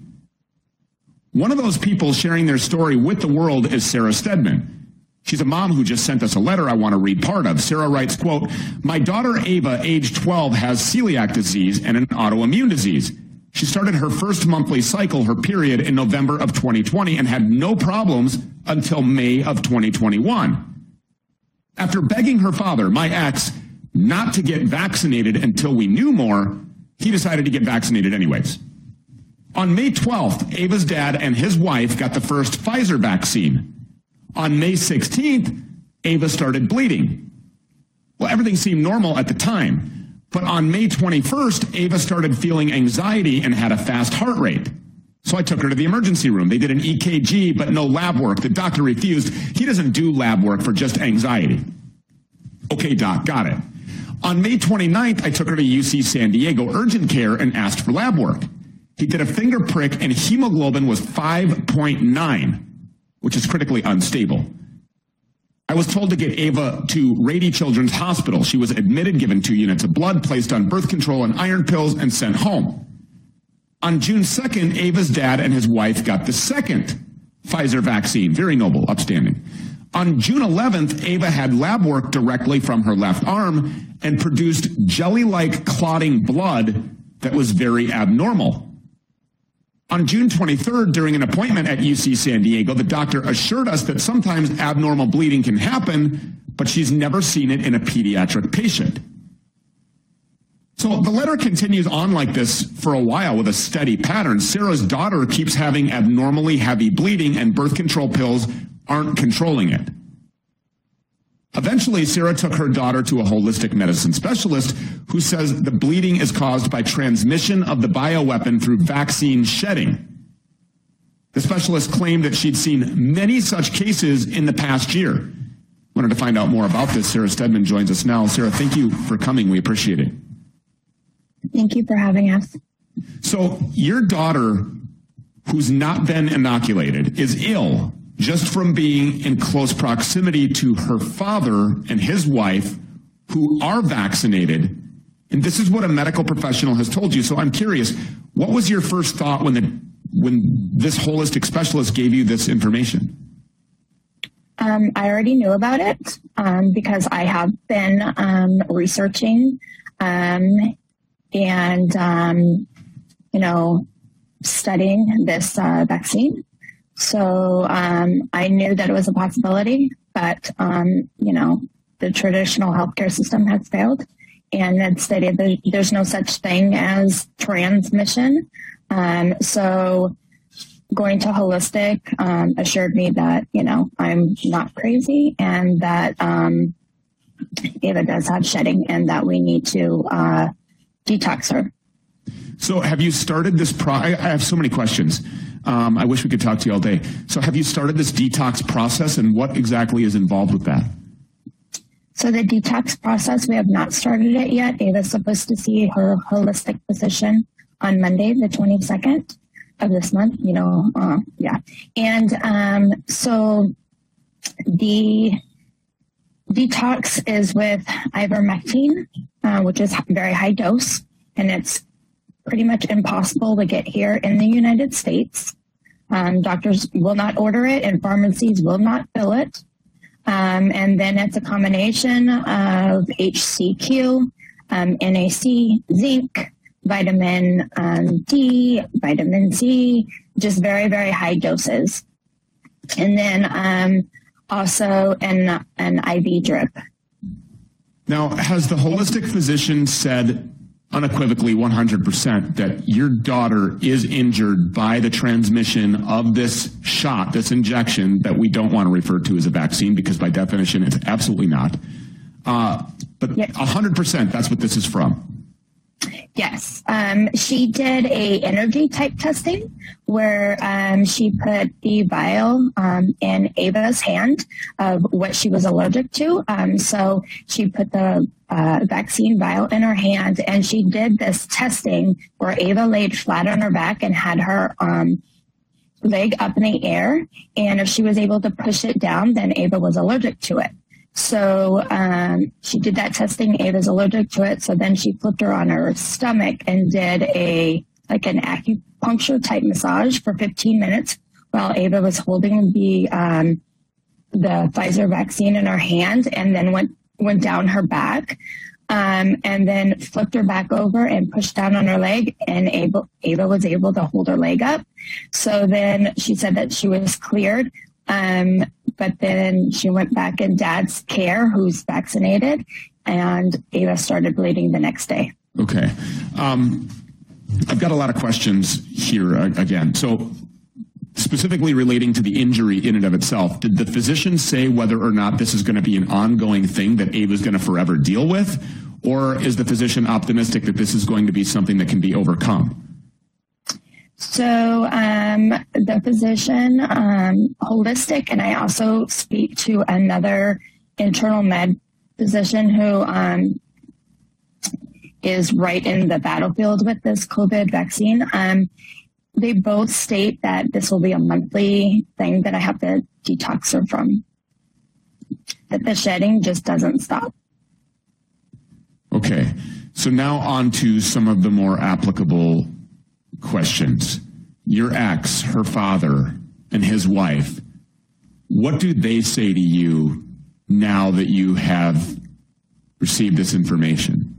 One of those people sharing their story with the world is Sarah Stedman. She's a mom who just sent us a letter I want to read part of. Sarah writes, quote, My daughter Ava, age 12, has celiac disease and an autoimmune disease. She started her first monthly cycle, her period, in November of 2020 and had no problems until May of 2021. After begging her father, my ex, not to get vaccinated until we knew more, he decided to get vaccinated anyways. On May 12th, Ava's dad and his wife got the first Pfizer vaccine. On May 16th, Ava started bleeding. Well, everything seemed normal at the time. But on May 21st, Ava started feeling anxiety and had a fast heart rate. So I took her to the emergency room. They did an EKG, but no lab work. The doctor refused. He doesn't do lab work for just anxiety. Okay, doc, got it. On May 29th, I took her to UC San Diego urgent care and asked for lab work. He did a finger prick and hemoglobin was 5.9 which is critically unstable. I was told to get Ava to Rady Children's Hospital. She was admitted, given two units of blood, placed on birth control and iron pills, and sent home. On June 2nd, Ava's dad and his wife got the second Pfizer vaccine. Very noble, upstanding. On June 11th, Ava had lab work directly from her left arm and produced jelly like clotting blood that was very abnormal. On June 23rd, during an appointment at UC San Diego, the doctor assured us that sometimes abnormal bleeding can happen, but she's never seen it in a pediatric patient. So the letter continues on like this for a while with a steady pattern. Sarah's daughter keeps having abnormally heavy bleeding and birth control pills aren't controlling it. Eventually, Sarah took her daughter to a holistic medicine specialist who says the bleeding is caused by transmission of the bioweapon through vaccine shedding. The specialist claimed that she'd seen many such cases in the past year. Wanted to find out more about this. Sarah Stedman joins us now. Sarah, thank you for coming. We appreciate it. Thank you for having us. So, your daughter, who's not been inoculated, is ill just from being in close proximity to her father and his wife who are vaccinated. And this is what a medical professional has told you. So I'm curious, what was your first thought when the when this holistic specialist gave you this information? Um, I already knew about it um, because I have been um, researching um, and, um, you know, studying this uh, vaccine. So um, I knew that it was a possibility, but um, you know the traditional healthcare system has failed, and it stated that there's no such thing as transmission. Um, so going to holistic um, assured me that you know I'm not crazy and that um, Ava does have shedding and that we need to uh, detox her. So have you started this pro I have so many questions. Um, I wish we could talk to you all day. So have you started this detox process and what exactly is involved with that? So the detox process, we have not started it yet. Ava's supposed to see her holistic physician on Monday, the 22nd of this month, you know, uh, yeah. And um, so the detox is with ivermectin, uh, which is very high dose, and it's pretty much impossible to get here in the United States. Um, doctors will not order it and pharmacies will not fill it. Um, and then it's a combination of HCQ, um, NAC, zinc, vitamin um, D, vitamin C, just very, very high doses. And then um, also an, an IV drip. Now, has the holistic physician said unequivocally 100% that your daughter is injured by the transmission of this shot, this injection that we don't want to refer to as a vaccine because by definition it's absolutely not. Uh, but 100% that's what this is from. Yes, um, she did a energy type testing where um, she put the vial um, in Ava's hand of what she was allergic to. Um, so she put the uh, vaccine vial in her hand, and she did this testing where Ava laid flat on her back and had her um, leg up in the air, and if she was able to push it down, then Ava was allergic to it. So um, she did that testing. Ava's allergic to it. So then she flipped her on her stomach and did a like an acupuncture type massage for 15 minutes while Ava was holding the um, the Pfizer vaccine in her hand, and then went went down her back. Um, and then flipped her back over and pushed down on her leg, and Ava, Ava was able to hold her leg up. So then she said that she was cleared. Um, but then she went back in dad's care, who's vaccinated, and Ava started bleeding the next day. Okay. Um, I've got a lot of questions here uh, again. So, specifically relating to the injury in and of itself, did the physician say whether or not this is going to be an ongoing thing that Ava's going to forever deal with? Or is the physician optimistic that this is going to be something that can be overcome? So um, the physician, um, holistic, and I also speak to another internal med physician who um, is right in the battlefield with this COVID vaccine. Um, they both state that this will be a monthly thing that I have to detox her from. That the shedding just doesn't stop. Okay. So now on to some of the more applicable questions. Your ex, her father, and his wife, what do they say to you now that you have received this information?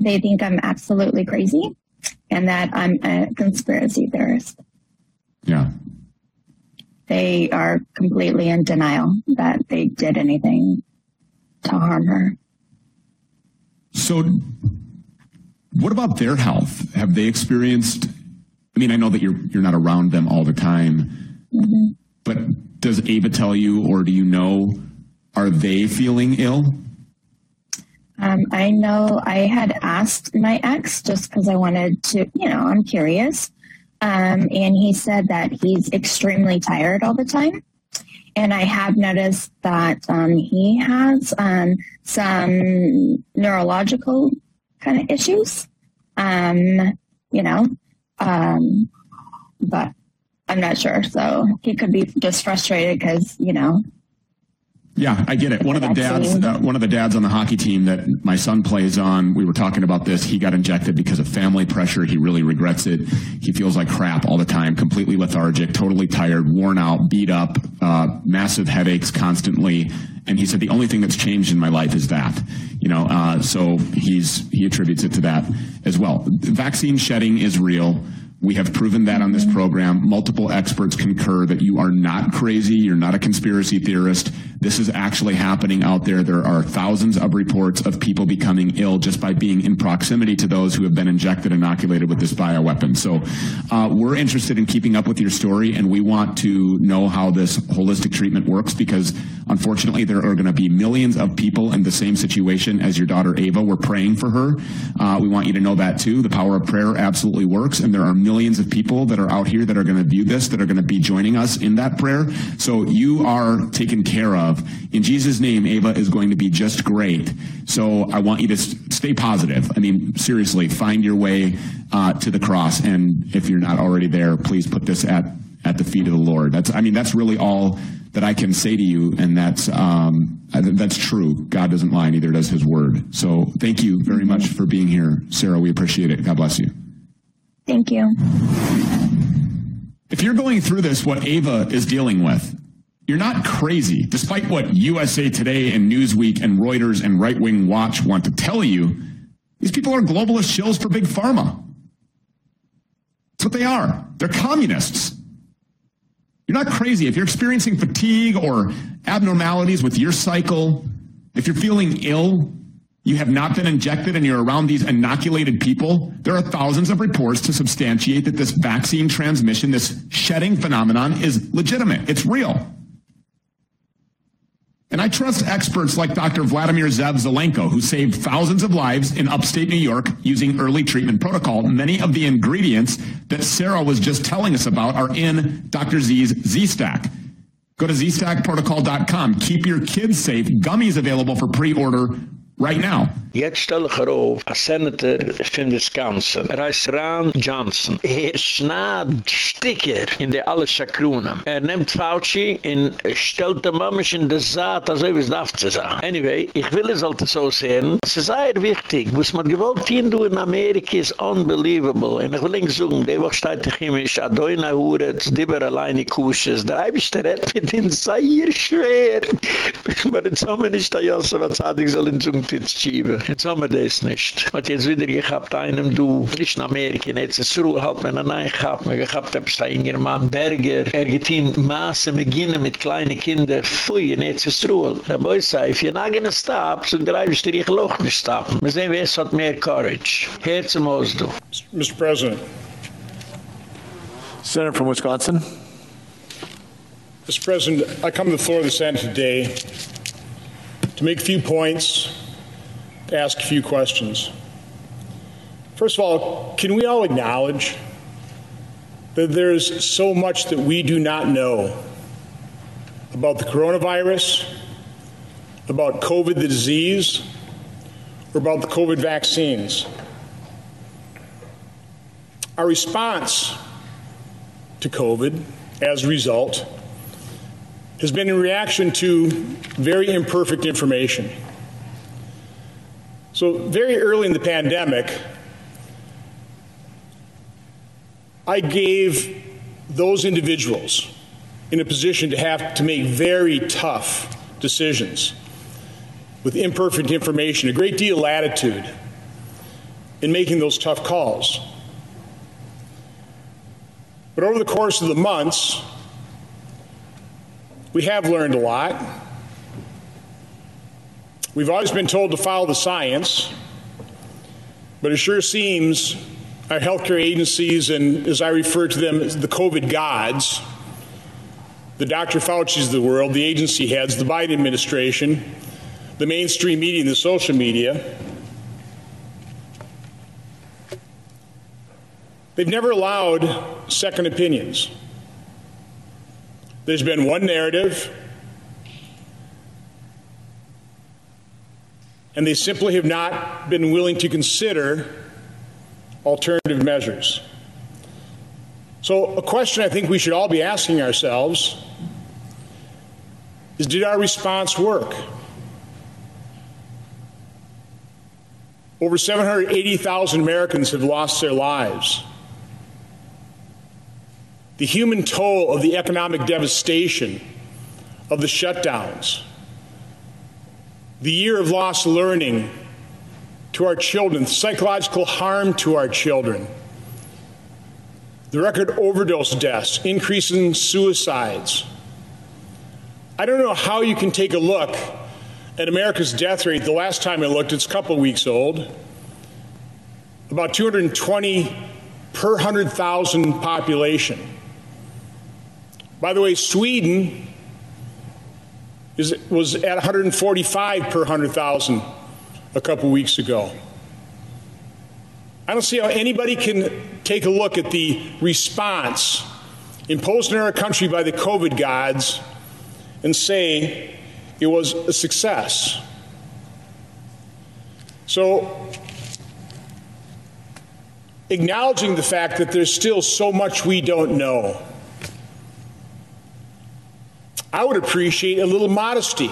They think I'm absolutely crazy and that I'm a conspiracy theorist. Yeah. They are completely in denial that they did anything to harm her. So what about their health? Have they experienced? I mean, I know that you're you're not around them all the time, mm-hmm. but does Ava tell you, or do you know, are they feeling ill? Um, I know I had asked my ex just because I wanted to, you know, I'm curious. Um, and he said that he's extremely tired all the time. And I have noticed that um, he has um, some neurological kind of issues. Um, you know, um, but I'm not sure. So he could be just frustrated because, you know, yeah, I get it. One of the dads, uh, one of the dads on the hockey team that my son plays on, we were talking about this. He got injected because of family pressure. He really regrets it. He feels like crap all the time, completely lethargic, totally tired, worn out, beat up, uh, massive headaches constantly. And he said the only thing that's changed in my life is that, you know. Uh, so he's he attributes it to that as well. Vaccine shedding is real. We have proven that on this program. Multiple experts concur that you are not crazy. You're not a conspiracy theorist. This is actually happening out there. There are thousands of reports of people becoming ill just by being in proximity to those who have been injected, inoculated with this bioweapon. So uh, we're interested in keeping up with your story, and we want to know how this holistic treatment works because unfortunately there are going to be millions of people in the same situation as your daughter Ava. We're praying for her. Uh, we want you to know that too. The power of prayer absolutely works, and there are millions millions of people that are out here that are going to view this, that are going to be joining us in that prayer. So you are taken care of. In Jesus' name, Ava is going to be just great. So I want you to stay positive. I mean, seriously, find your way uh, to the cross. And if you're not already there, please put this at, at the feet of the Lord. That's, I mean, that's really all that I can say to you, and that's um, that's true. God doesn't lie, neither does His Word. So, thank you very much for being here, Sarah. We appreciate it. God bless you. Thank you. If you're going through this, what Ava is dealing with, you're not crazy. Despite what USA Today and Newsweek and Reuters and Right Wing Watch want to tell you, these people are globalist shills for big pharma. That's what they are. They're communists. You're not crazy. If you're experiencing fatigue or abnormalities with your cycle, If you're feeling ill, you have not been injected and you're around these inoculated people, there are thousands of reports to substantiate that this vaccine transmission, this shedding phenomenon is legitimate. It's real. And I trust experts like Dr. Vladimir Zev Zelenko, who saved thousands of lives in upstate New York using early treatment protocol. Many of the ingredients that Sarah was just telling us about are in Dr. Z's Z-Stack. Go to zstackprotocol.com. Keep your kids safe. Gummies available for pre-order right now. Jetzt stelle ich auf, a Senator von Wisconsin. Er heißt Ron Johnson. Er schnaht Sticker in der alle Schakrunen. Er nimmt Fauci und stellt dem Mammisch in der Saat, also wie es darf zu sein. Anyway, ich will es halt so sehen. Es ist sehr wichtig. Was man gewollt hier du in Amerika ist unbelievable. Und ich will nicht sagen, die Woche steht dich chemisch, Adoina Huretz, Dibber alleine Kusches. Der Eibisch der Rett mit den schwer. (laughs) Aber jetzt haben wir nicht, dass Josse, was hat ich soll in Zungtitz schieben. Jetzt haben wir das nicht. Und jetzt wieder gehabt einem, du, nicht in Amerika, jetzt ist Ruhe, halt mir ein Ei gehabt, hab ich da Ingerman Berger, er geht in Maße, beginnen mit kleinen Kindern, pfui, jetzt ist Ruhe. Der Boy if you're not gonna stop, so greif ich dir ich loch nicht stoppen. Wir sehen, wer es hat mehr Courage. Herz im Osdo. Mr. President. Senator from Wisconsin. Mr. President, I come to the floor of the Senate today to make a few points, ask a few questions. First of all, can we all acknowledge that there's so much that we do not know about the coronavirus, about COVID, the disease, or about the COVID vaccines? Our response to COVID, as a result, has been in reaction to very imperfect information. So, very early in the pandemic, I gave those individuals in a position to have to make very tough decisions with imperfect information, a great deal of latitude in making those tough calls. But over the course of the months, we have learned a lot. We've always been told to follow the science, but it sure seems our healthcare agencies, and as I refer to them, the COVID gods, the Dr. Fauci's of the world, the agency heads, the Biden administration, the mainstream media, and the social media, they've never allowed second opinions. There's been one narrative, and they simply have not been willing to consider alternative measures. So, a question I think we should all be asking ourselves is Did our response work? Over 780,000 Americans have lost their lives the human toll of the economic devastation of the shutdowns, the year of lost learning to our children, psychological harm to our children, the record overdose deaths, increasing suicides. I don't know how you can take a look at America's death rate. The last time I looked, it's a couple weeks old. About 220 per 100,000 population. By the way, Sweden is, was at 145 per 100,000 a couple weeks ago. I don't see how anybody can take a look at the response imposed in our country by the COVID gods and say it was a success. So, acknowledging the fact that there's still so much we don't know I would appreciate a little modesty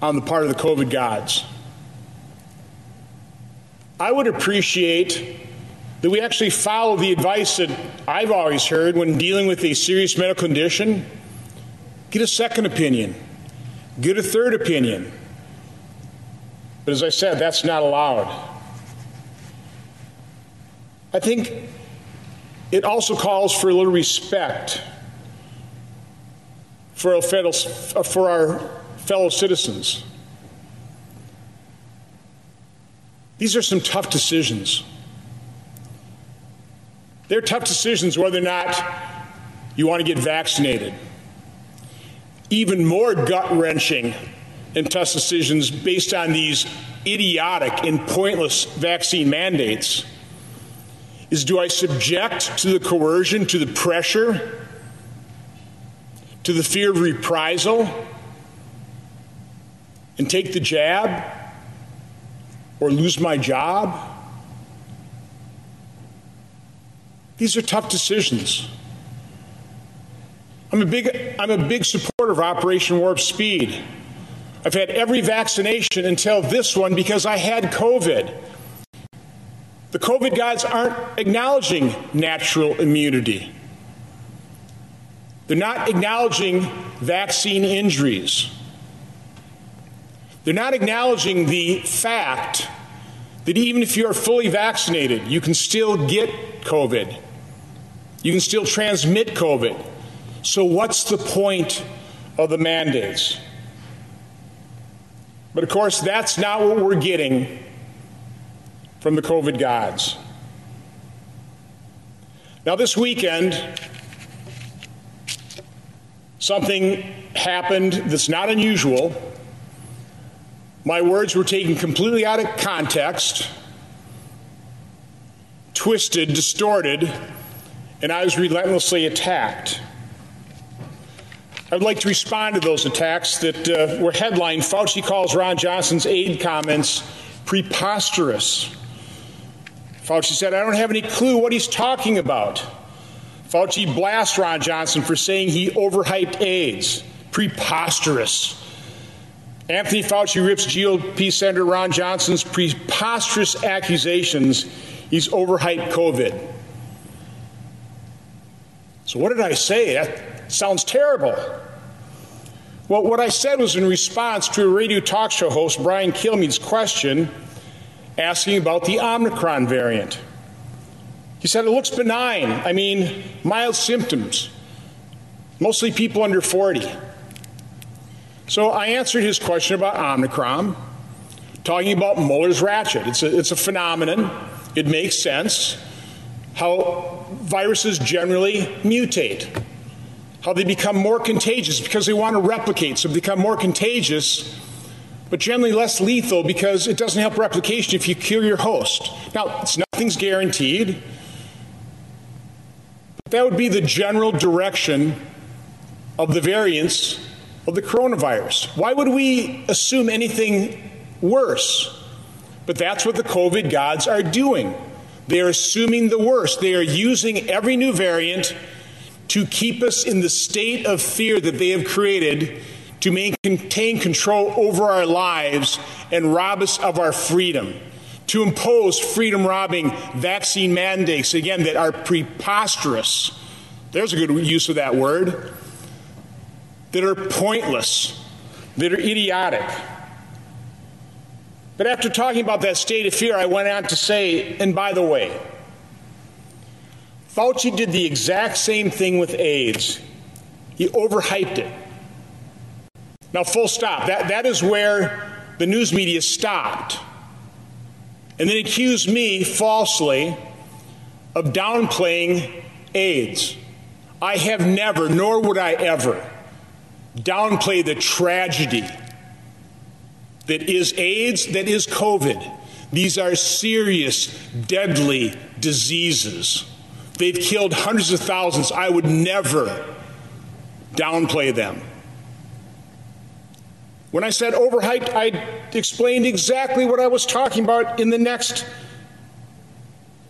on the part of the COVID gods. I would appreciate that we actually follow the advice that I've always heard when dealing with a serious medical condition. Get a second opinion, get a third opinion. But as I said, that's not allowed. I think it also calls for a little respect for our, federal, uh, for our fellow citizens, these are some tough decisions. They're tough decisions whether or not you want to get vaccinated. Even more gut wrenching and tough decisions based on these idiotic and pointless vaccine mandates is do I subject to the coercion, to the pressure, to the fear of reprisal, and take the jab or lose my job? These are tough decisions. I'm a big I'm a big supporter of Operation Warp Speed. I've had every vaccination until this one because I had COVID. The COVID guys aren't acknowledging natural immunity. They're not acknowledging vaccine injuries. They're not acknowledging the fact that even if you're fully vaccinated, you can still get COVID. You can still transmit COVID. So, what's the point of the mandates? But of course, that's not what we're getting from the COVID gods. Now, this weekend, something happened that's not unusual. My words were taken completely out of context, twisted, distorted, and I was relentlessly attacked. I'd like to respond to those attacks that uh, were headlined Fauci calls Ron Johnson's aide comments preposterous. Fauci said, I don't have any clue what he's talking about. Fauci blasts Ron Johnson for saying he overhyped AIDS. Preposterous. Anthony Fauci rips GOP Senator Ron Johnson's preposterous accusations he's overhyped COVID. So, what did I say? That sounds terrible. Well, what I said was in response to a radio talk show host, Brian Kilmeade's question asking about the Omicron variant. He said it looks benign. I mean, mild symptoms, mostly people under 40. So I answered his question about Omicron, talking about Muller's ratchet. It's a, it's a phenomenon, it makes sense. How viruses generally mutate, how they become more contagious because they want to replicate, so they become more contagious, but generally less lethal because it doesn't help replication if you kill your host. Now, it's nothing's guaranteed. That would be the general direction of the variants of the coronavirus. Why would we assume anything worse? But that's what the COVID gods are doing. They are assuming the worst. They are using every new variant to keep us in the state of fear that they have created to maintain control over our lives and rob us of our freedom. To impose freedom robbing vaccine mandates, again, that are preposterous. There's a good use of that word that are pointless, that are idiotic. But after talking about that state of fear, I went on to say, and by the way, Fauci did the exact same thing with AIDS. He overhyped it. Now, full stop. That, that is where the news media stopped. And then accused me falsely of downplaying AIDS. I have never, nor would I ever, downplay the tragedy that is AIDS, that is COVID. These are serious, deadly diseases. They've killed hundreds of thousands. I would never downplay them. When I said overhyped, I explained exactly what I was talking about in the next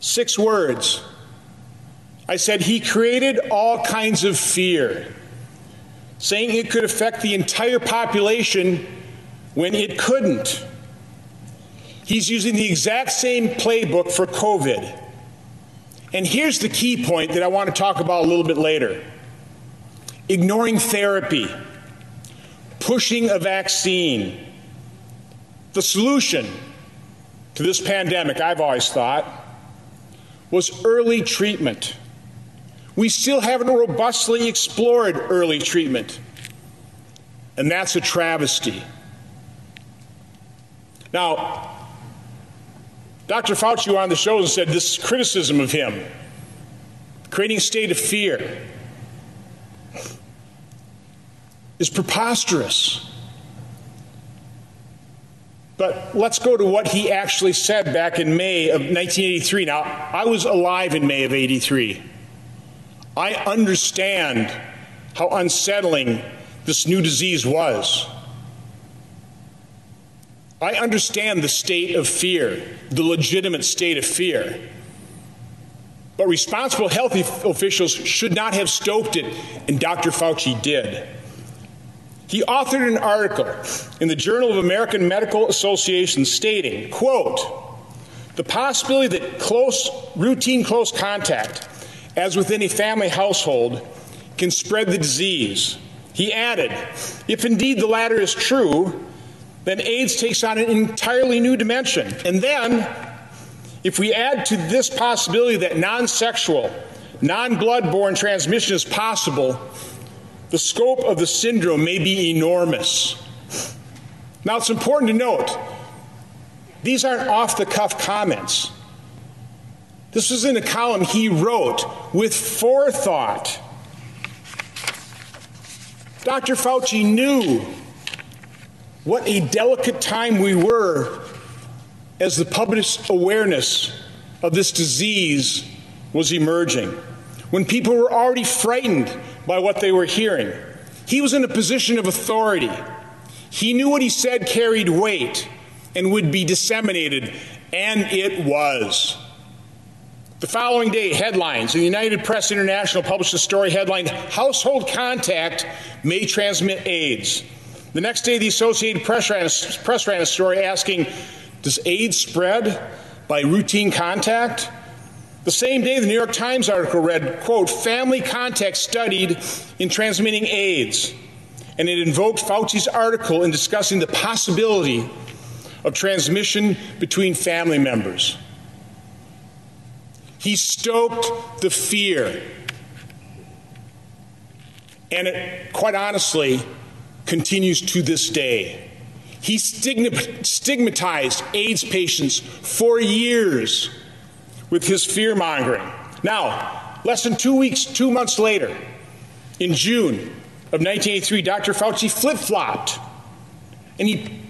six words. I said he created all kinds of fear saying it could affect the entire population when it couldn't. He's using the exact same playbook for COVID. And here's the key point that I want to talk about a little bit later ignoring therapy, pushing a vaccine. The solution to this pandemic, I've always thought, was early treatment. We still haven't robustly explored early treatment. And that's a travesty. Now, Dr. Fauci on the show and said this criticism of him, creating a state of fear, is preposterous. But let's go to what he actually said back in May of 1983. Now, I was alive in May of 83. I understand how unsettling this new disease was. I understand the state of fear, the legitimate state of fear. But responsible health officials should not have stoked it, and Dr. Fauci did. He authored an article in the Journal of American Medical Association stating, quote, the possibility that close routine close contact as within a family household can spread the disease. He added, if indeed the latter is true, then AIDS takes on an entirely new dimension. And then if we add to this possibility that non-sexual, non-blood-borne transmission is possible, the scope of the syndrome may be enormous. Now, it's important to note these aren't off the cuff comments. This was in a column he wrote with forethought. Dr. Fauci knew what a delicate time we were as the public's awareness of this disease was emerging, when people were already frightened by what they were hearing. He was in a position of authority. He knew what he said carried weight and would be disseminated, and it was. The following day, headlines the United Press International published a story headlined Household Contact May Transmit AIDS. The next day, the Associated Press ran a, Press ran a story asking Does AIDS spread by routine contact? The same day, the New York Times article read, quote, family context studied in transmitting AIDS. And it invoked Fauci's article in discussing the possibility of transmission between family members. He stoked the fear. And it, quite honestly, continues to this day. He stigmatized AIDS patients for years with his fear mongering. Now, less than two weeks, two months later, in June of 1983, Dr. Fauci flip flopped and he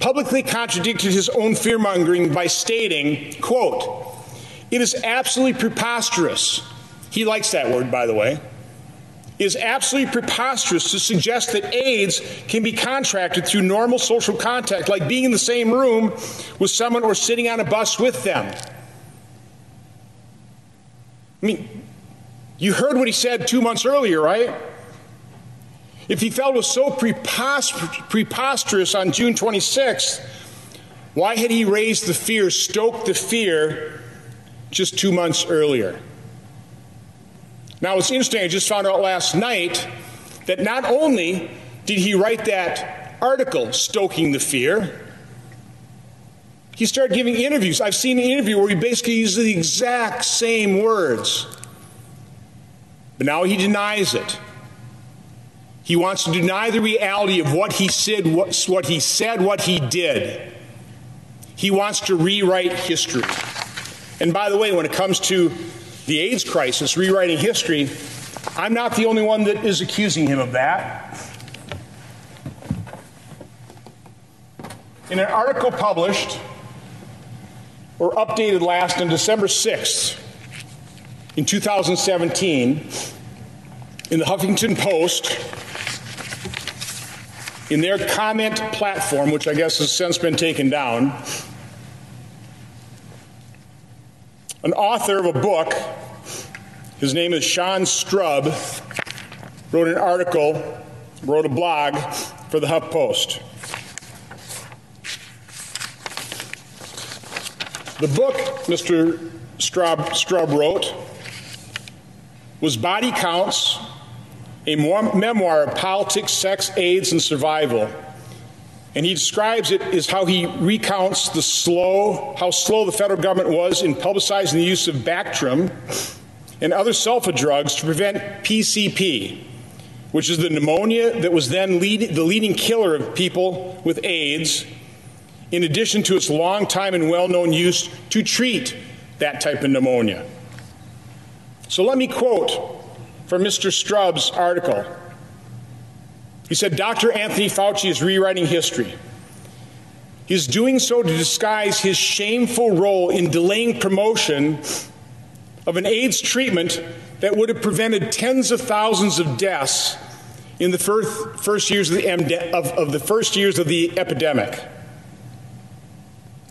publicly contradicted his own fear mongering by stating, quote, it is absolutely preposterous. He likes that word, by the way. Is absolutely preposterous to suggest that AIDS can be contracted through normal social contact, like being in the same room with someone or sitting on a bus with them. I mean, you heard what he said two months earlier, right? If he felt it was so preposterous on June 26th, why had he raised the fear, stoked the fear just two months earlier? Now, it's interesting, I just found out last night that not only did he write that article stoking the fear, he started giving interviews. I've seen an interview where he basically uses the exact same words. But now he denies it. He wants to deny the reality of what he said, what, what he said, what he did. He wants to rewrite history. And by the way, when it comes to the AIDS crisis, rewriting history, I'm not the only one that is accusing him of that. In an article published or updated last on December 6th in 2017 in the Huffington Post in their comment platform, which I guess has since been taken down, an author of a book, his name is Sean Strub, wrote an article, wrote a blog for the Huff The book Mr. Strub, Strub wrote was Body Counts, a memoir of politics, sex, AIDS, and survival. And he describes it as how he recounts the slow, how slow the federal government was in publicizing the use of Bactrim and other sulfa drugs to prevent PCP, which is the pneumonia that was then lead, the leading killer of people with AIDS, in addition to its long time and well known use to treat that type of pneumonia. So let me quote from Mr. Strub's article. He said Dr. Anthony Fauci is rewriting history. He's doing so to disguise his shameful role in delaying promotion of an AIDS treatment that would have prevented tens of thousands of deaths in the first, first years of the, of, of the first years of the epidemic.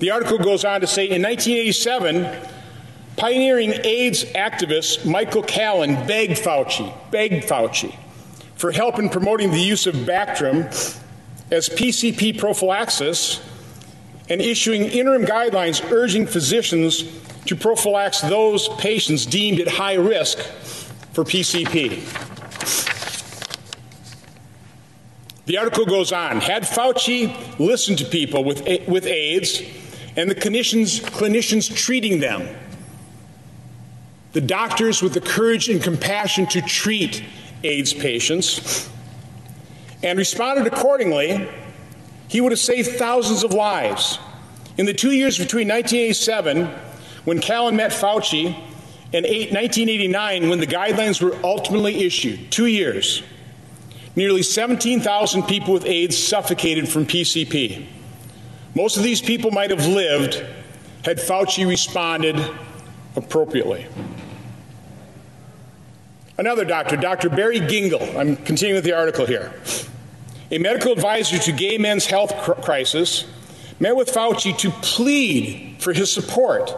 The article goes on to say in 1987, pioneering AIDS activist Michael Callen begged Fauci, begged Fauci for help in promoting the use of Bactrim as PCP prophylaxis and issuing interim guidelines urging physicians to prophylax those patients deemed at high risk for PCP. The article goes on. Had Fauci listened to people with, with AIDS and the clinicians, clinicians treating them, the doctors with the courage and compassion to treat AIDS patients, and responded accordingly, he would have saved thousands of lives. In the two years between 1987 when Callen met Fauci in 1989 when the guidelines were ultimately issued, two years, nearly 17,000 people with AIDS suffocated from PCP. Most of these people might have lived had Fauci responded appropriately. Another doctor, Dr. Barry Gingell, I'm continuing with the article here, a medical advisor to gay men's health crisis, met with Fauci to plead for his support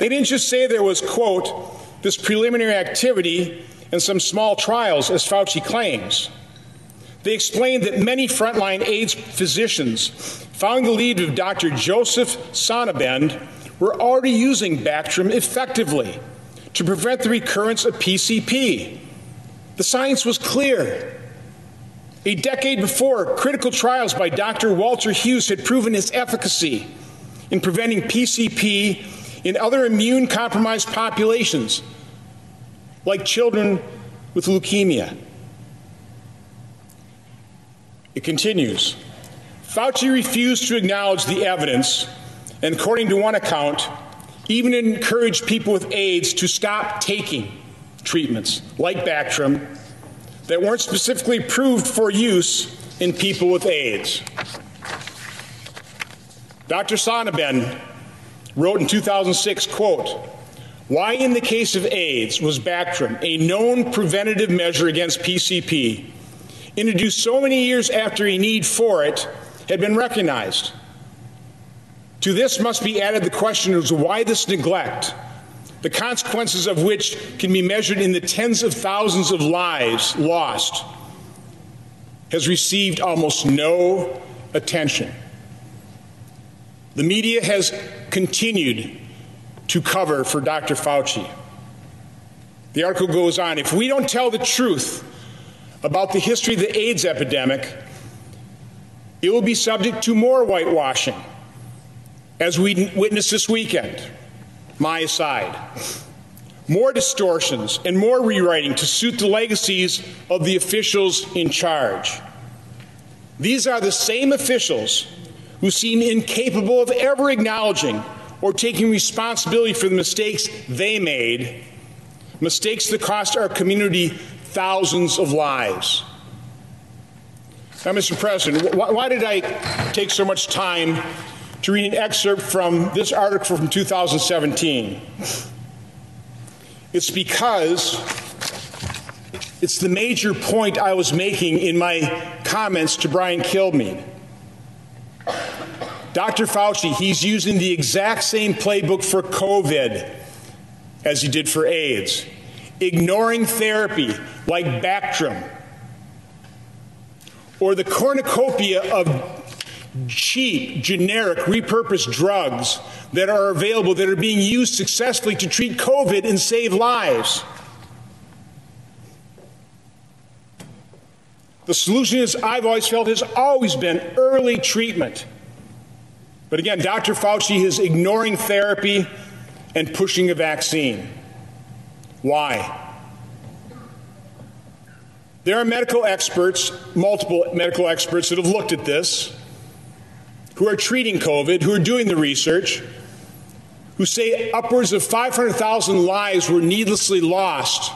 they didn't just say there was, quote, this preliminary activity and some small trials, as Fauci claims. They explained that many frontline AIDS physicians, following the lead of Dr. Joseph Sonnabend, were already using Bactrim effectively to prevent the recurrence of PCP. The science was clear. A decade before, critical trials by Dr. Walter Hughes had proven its efficacy in preventing PCP in other immune compromised populations, like children with leukemia. It continues Fauci refused to acknowledge the evidence, and according to one account, even encouraged people with AIDS to stop taking treatments like Bactrim that weren't specifically approved for use in people with AIDS. Dr. Sonnabend wrote in 2006, quote, why in the case of AIDS was Bactrim, a known preventative measure against PCP, introduced so many years after a need for it had been recognized? To this must be added the question of why this neglect, the consequences of which can be measured in the tens of thousands of lives lost, has received almost no attention. The media has continued to cover for Dr. Fauci. The article goes on if we don't tell the truth about the history of the AIDS epidemic, it will be subject to more whitewashing, as we witnessed this weekend. My aside. More distortions and more rewriting to suit the legacies of the officials in charge. These are the same officials who seem incapable of ever acknowledging or taking responsibility for the mistakes they made, mistakes that cost our community thousands of lives. Now, Mr. President, why, why did I take so much time to read an excerpt from this article from 2017? It's because it's the major point I was making in my comments to Brian Kilmeade. Dr. Fauci, he's using the exact same playbook for COVID as he did for AIDS, ignoring therapy like Bactrim or the cornucopia of cheap, generic, repurposed drugs that are available that are being used successfully to treat COVID and save lives. The solution, as I've always felt, has always been early treatment. But again, Dr. Fauci is ignoring therapy and pushing a vaccine. Why? There are medical experts, multiple medical experts that have looked at this, who are treating COVID, who are doing the research, who say upwards of 500,000 lives were needlessly lost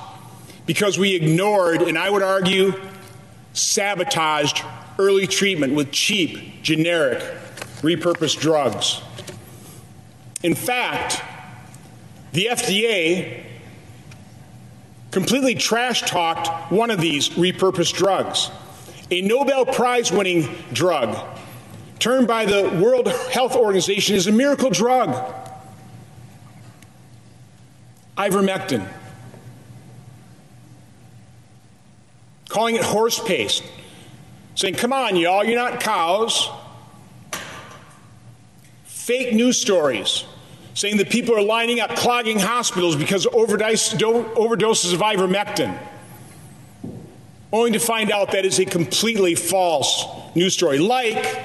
because we ignored, and I would argue, sabotaged early treatment with cheap, generic, repurposed drugs. In fact, the FDA completely trash talked one of these repurposed drugs, a Nobel Prize winning drug, termed by the World Health Organization as a miracle drug ivermectin. Calling it horse paste, saying, Come on, y'all, you're not cows. Fake news stories saying that people are lining up clogging hospitals because of overdose, overdoses of ivermectin. Only to find out that is a completely false news story. Like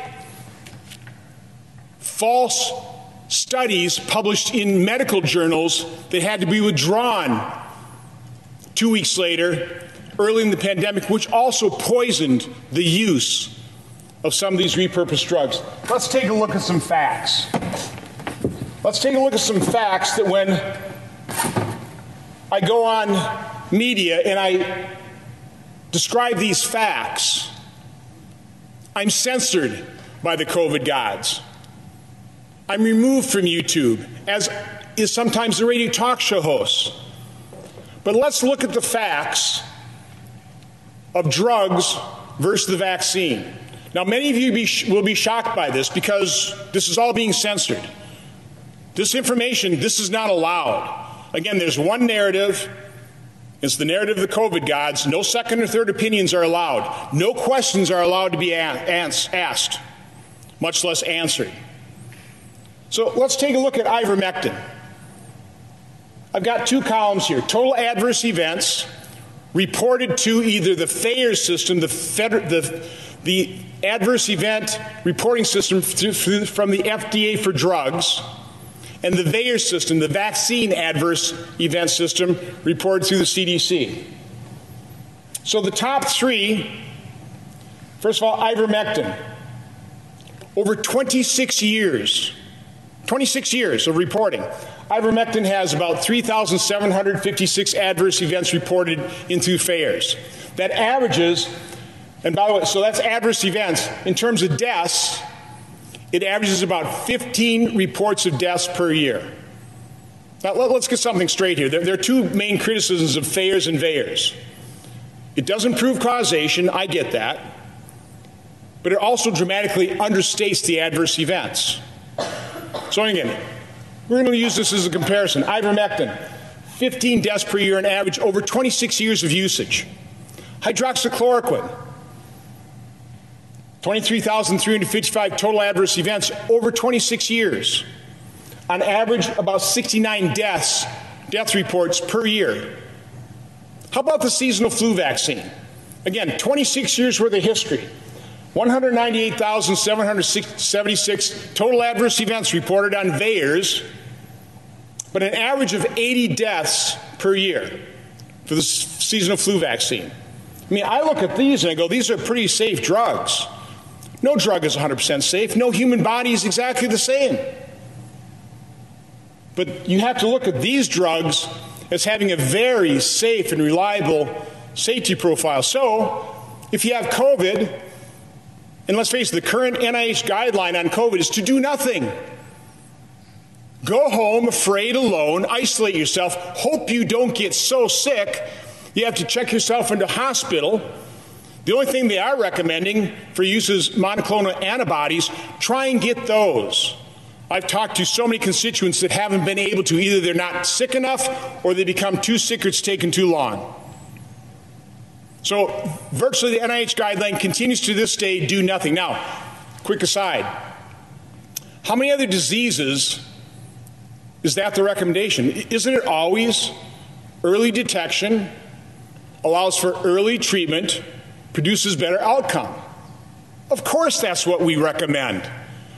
false studies published in medical journals that had to be withdrawn two weeks later, early in the pandemic, which also poisoned the use of some of these repurposed drugs. Let's take a look at some facts. Let's take a look at some facts that when I go on media and I describe these facts, I'm censored by the COVID gods. I'm removed from YouTube, as is sometimes the radio talk show host. But let's look at the facts of drugs versus the vaccine. Now, many of you be, will be shocked by this because this is all being censored. This information, this is not allowed. Again, there's one narrative. It's the narrative of the COVID gods. No second or third opinions are allowed. No questions are allowed to be asked, much less answered. So let's take a look at ivermectin. I've got two columns here total adverse events reported to either the FAER system, the, the, the adverse event reporting system from the FDA for drugs and the VAERS system, the vaccine adverse event system, reported through the CDC. So the top three first of all, ivermectin. Over 26 years, 26 years of reporting. Ivermectin has about 3,756 adverse events reported in through FAERS. That averages, and by the way, so that's adverse events. In terms of deaths, it averages about 15 reports of deaths per year. Now, let, us get something straight here. There, there, are two main criticisms of FAERS and VAERS. It doesn't prove causation, I get that, but it also dramatically understates the adverse events. So, again, we're going to use this as a comparison. Ivermectin, 15 deaths per year on average over 26 years of usage. Hydroxychloroquine, 23,355 total adverse events over 26 years. On average, about 69 deaths, death reports per year. How about the seasonal flu vaccine? Again, 26 years worth of history. 198,776 total adverse events reported on VAERS, but an average of 80 deaths per year for the seasonal flu vaccine. I mean, I look at these and I go, these are pretty safe drugs. No drug is 100% safe. No human body is exactly the same. But you have to look at these drugs as having a very safe and reliable safety profile. So, if you have COVID, and let's face it, the current NIH guideline on COVID is to do nothing. Go home afraid, alone, isolate yourself, hope you don't get so sick you have to check yourself into hospital the only thing they are recommending for use is monoclonal antibodies. Try and get those. I've talked to so many constituents that haven't been able to. Either they're not sick enough or they become too sick or it's taken too long. So, virtually the NIH guideline continues to this day do nothing. Now, quick aside how many other diseases is that the recommendation? Isn't it always early detection, allows for early treatment? Produces better outcome. Of course, that's what we recommend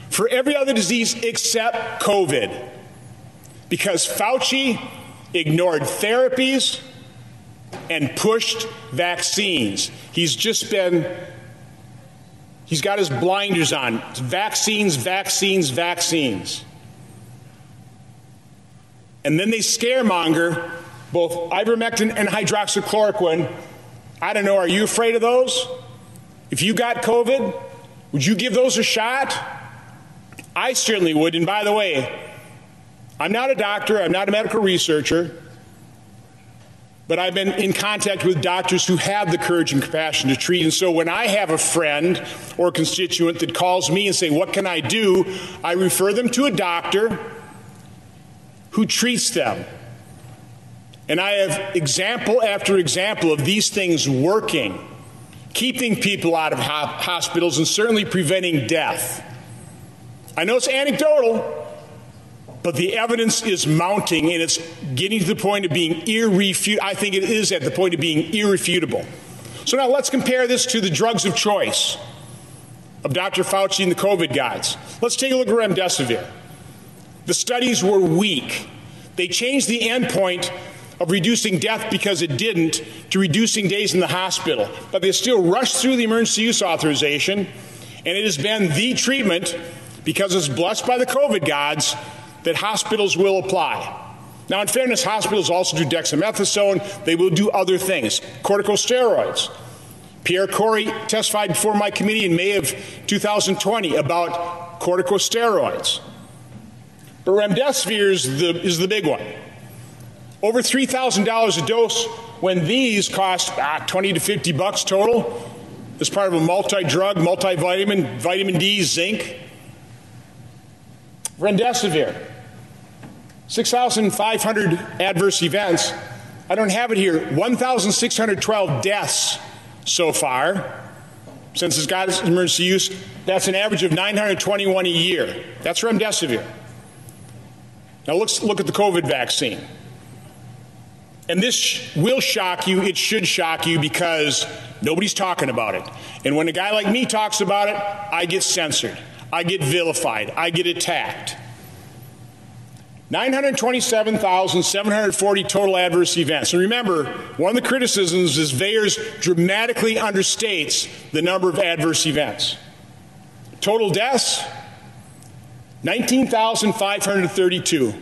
for every other disease except COVID. Because Fauci ignored therapies, and pushed vaccines. He's just been he's got his blinders on. Vaccines, vaccines, vaccines. And then they scaremonger both ivermectin and hydroxychloroquine. I don't know, are you afraid of those? If you got COVID, would you give those a shot? I certainly would. And by the way, I'm not a doctor, I'm not a medical researcher, but I've been in contact with doctors who have the courage and compassion to treat. And so when I have a friend or constituent that calls me and say, "What can I do?" I refer them to a doctor who treats them. And I have example after example of these things working, keeping people out of hospitals and certainly preventing death. I know it's anecdotal, but the evidence is mounting and it's getting to the point of being irrefutable. I think it is at the point of being irrefutable. So now let's compare this to the drugs of choice of Dr. Fauci and the COVID guides. Let's take a look at remdesivir. The studies were weak. They changed the endpoint of reducing death because it didn't to reducing days in the hospital. But they still rushed through the emergency use authorization, and it has been the treatment because it's blessed by the COVID gods that hospitals will apply. Now, in fairness, hospitals also do dexamethasone. They will do other things, corticosteroids. Pierre Kory testified before my committee in May of 2020 about corticosteroids. But remdesivir is the, is the big one. Over $3,000 a dose when these cost ah, 20 to 50 bucks total as part of a multi-drug, multivitamin, vitamin D, zinc. Remdesivir, 6,500 adverse events. I don't have it here. 1,612 deaths so far since it's got emergency use. That's an average of 921 a year. That's remdesivir. Now let's look at the COVID vaccine. And this will shock you, it should shock you because nobody's talking about it. And when a guy like me talks about it, I get censored. I get vilified. I get attacked. 927,740 total adverse events. And remember, one of the criticisms is VAERS dramatically understates the number of adverse events. Total deaths 19,532.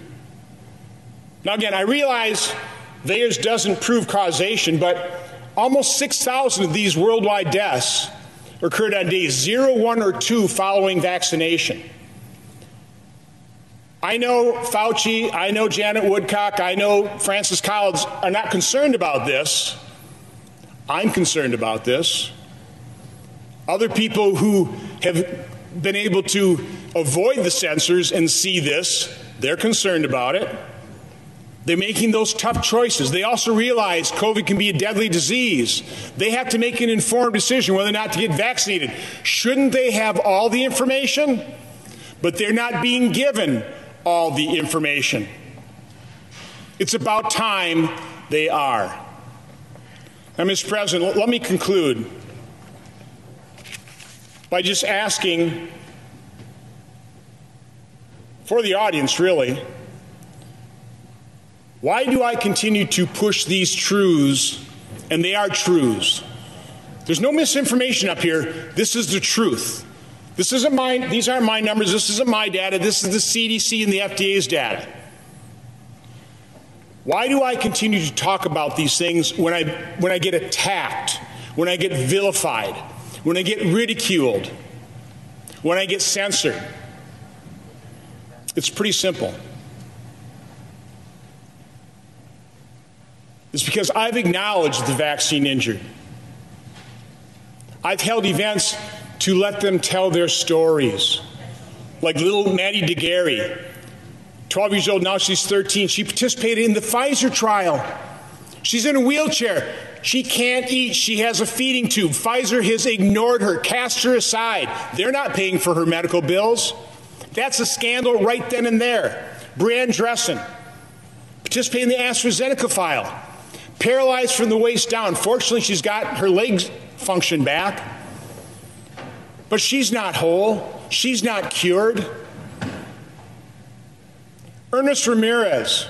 Now again, I realize VAERS doesn't prove causation, but almost 6,000 of these worldwide deaths occurred on days 0, 1 or 2 following vaccination. I know Fauci, I know Janet Woodcock, I know Francis Collins are not concerned about this. I'm concerned about this. Other people who have been able to avoid the censors and see this, they're concerned about it. They're making those tough choices. They also realize COVID can be a deadly disease. They have to make an informed decision whether or not to get vaccinated. Shouldn't they have all the information? But they're not being given all the information. It's about time they are. Now, Mr. President, let me conclude by just asking for the audience, really, why do I continue to push these truths? And they are truths. There's no misinformation up here. This is the truth. This isn't mine, these aren't my numbers, this isn't my data, this is the CDC and the FDA's data. Why do I continue to talk about these things when I when I get attacked, when I get vilified, when I get ridiculed, when I get censored? It's pretty simple. It's because I've acknowledged the vaccine injured. I've held events to let them tell their stories. Like little Maddie de Garay, 12 years old, now she's 13. She participated in the Pfizer trial. She's in a wheelchair. She can't eat. She has a feeding tube. Pfizer has ignored her, cast her aside. They're not paying for her medical bills. That's a scandal right then and there. Brianne Dressen participated in the AstraZeneca file. Paralyzed from the waist down. Fortunately, she's got her legs function back. But she's not whole. She's not cured. Ernest Ramirez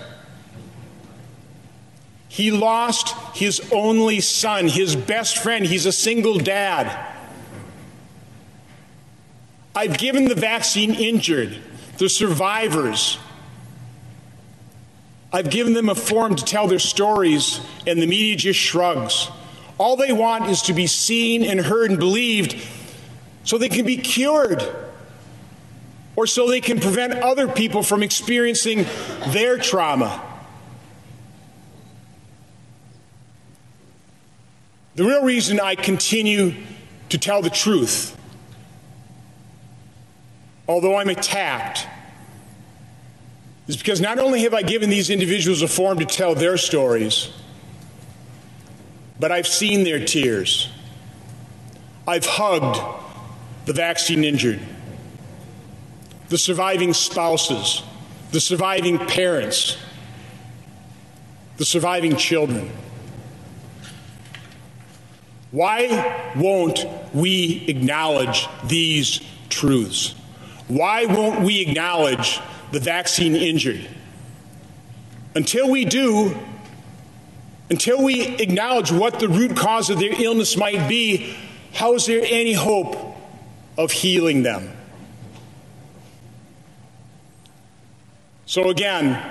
He lost his only son, his best friend. He's a single dad. I've given the vaccine injured, the survivors. I've given them a forum to tell their stories, and the media just shrugs. All they want is to be seen and heard and believed so they can be cured or so they can prevent other people from experiencing their trauma. The real reason I continue to tell the truth, although I'm attacked, is because not only have I given these individuals a forum to tell their stories, but I've seen their tears. I've hugged the vaccine injured, the surviving spouses, the surviving parents, the surviving children. Why won't we acknowledge these truths? Why won't we acknowledge the vaccine injury. Until we do, until we acknowledge what the root cause of their illness might be, how is there any hope of healing them? So, again,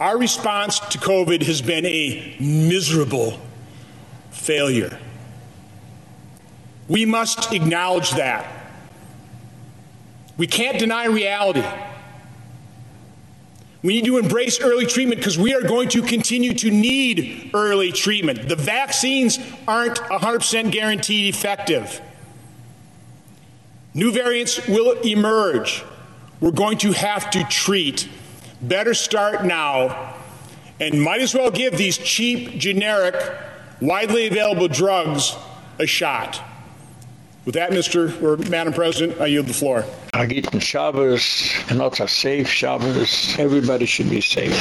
Our response to COVID has been a miserable failure. We must acknowledge that. We can't deny reality. We need to embrace early treatment because we are going to continue to need early treatment. The vaccines aren't 100% guaranteed effective. New variants will emerge. We're going to have to treat better start now and might as well give these cheap, generic, widely available drugs a shot. With that, Mr. or Madam President, I yield the floor. Agiten Shabbos, and also safe Shabbos. Everybody should be safe.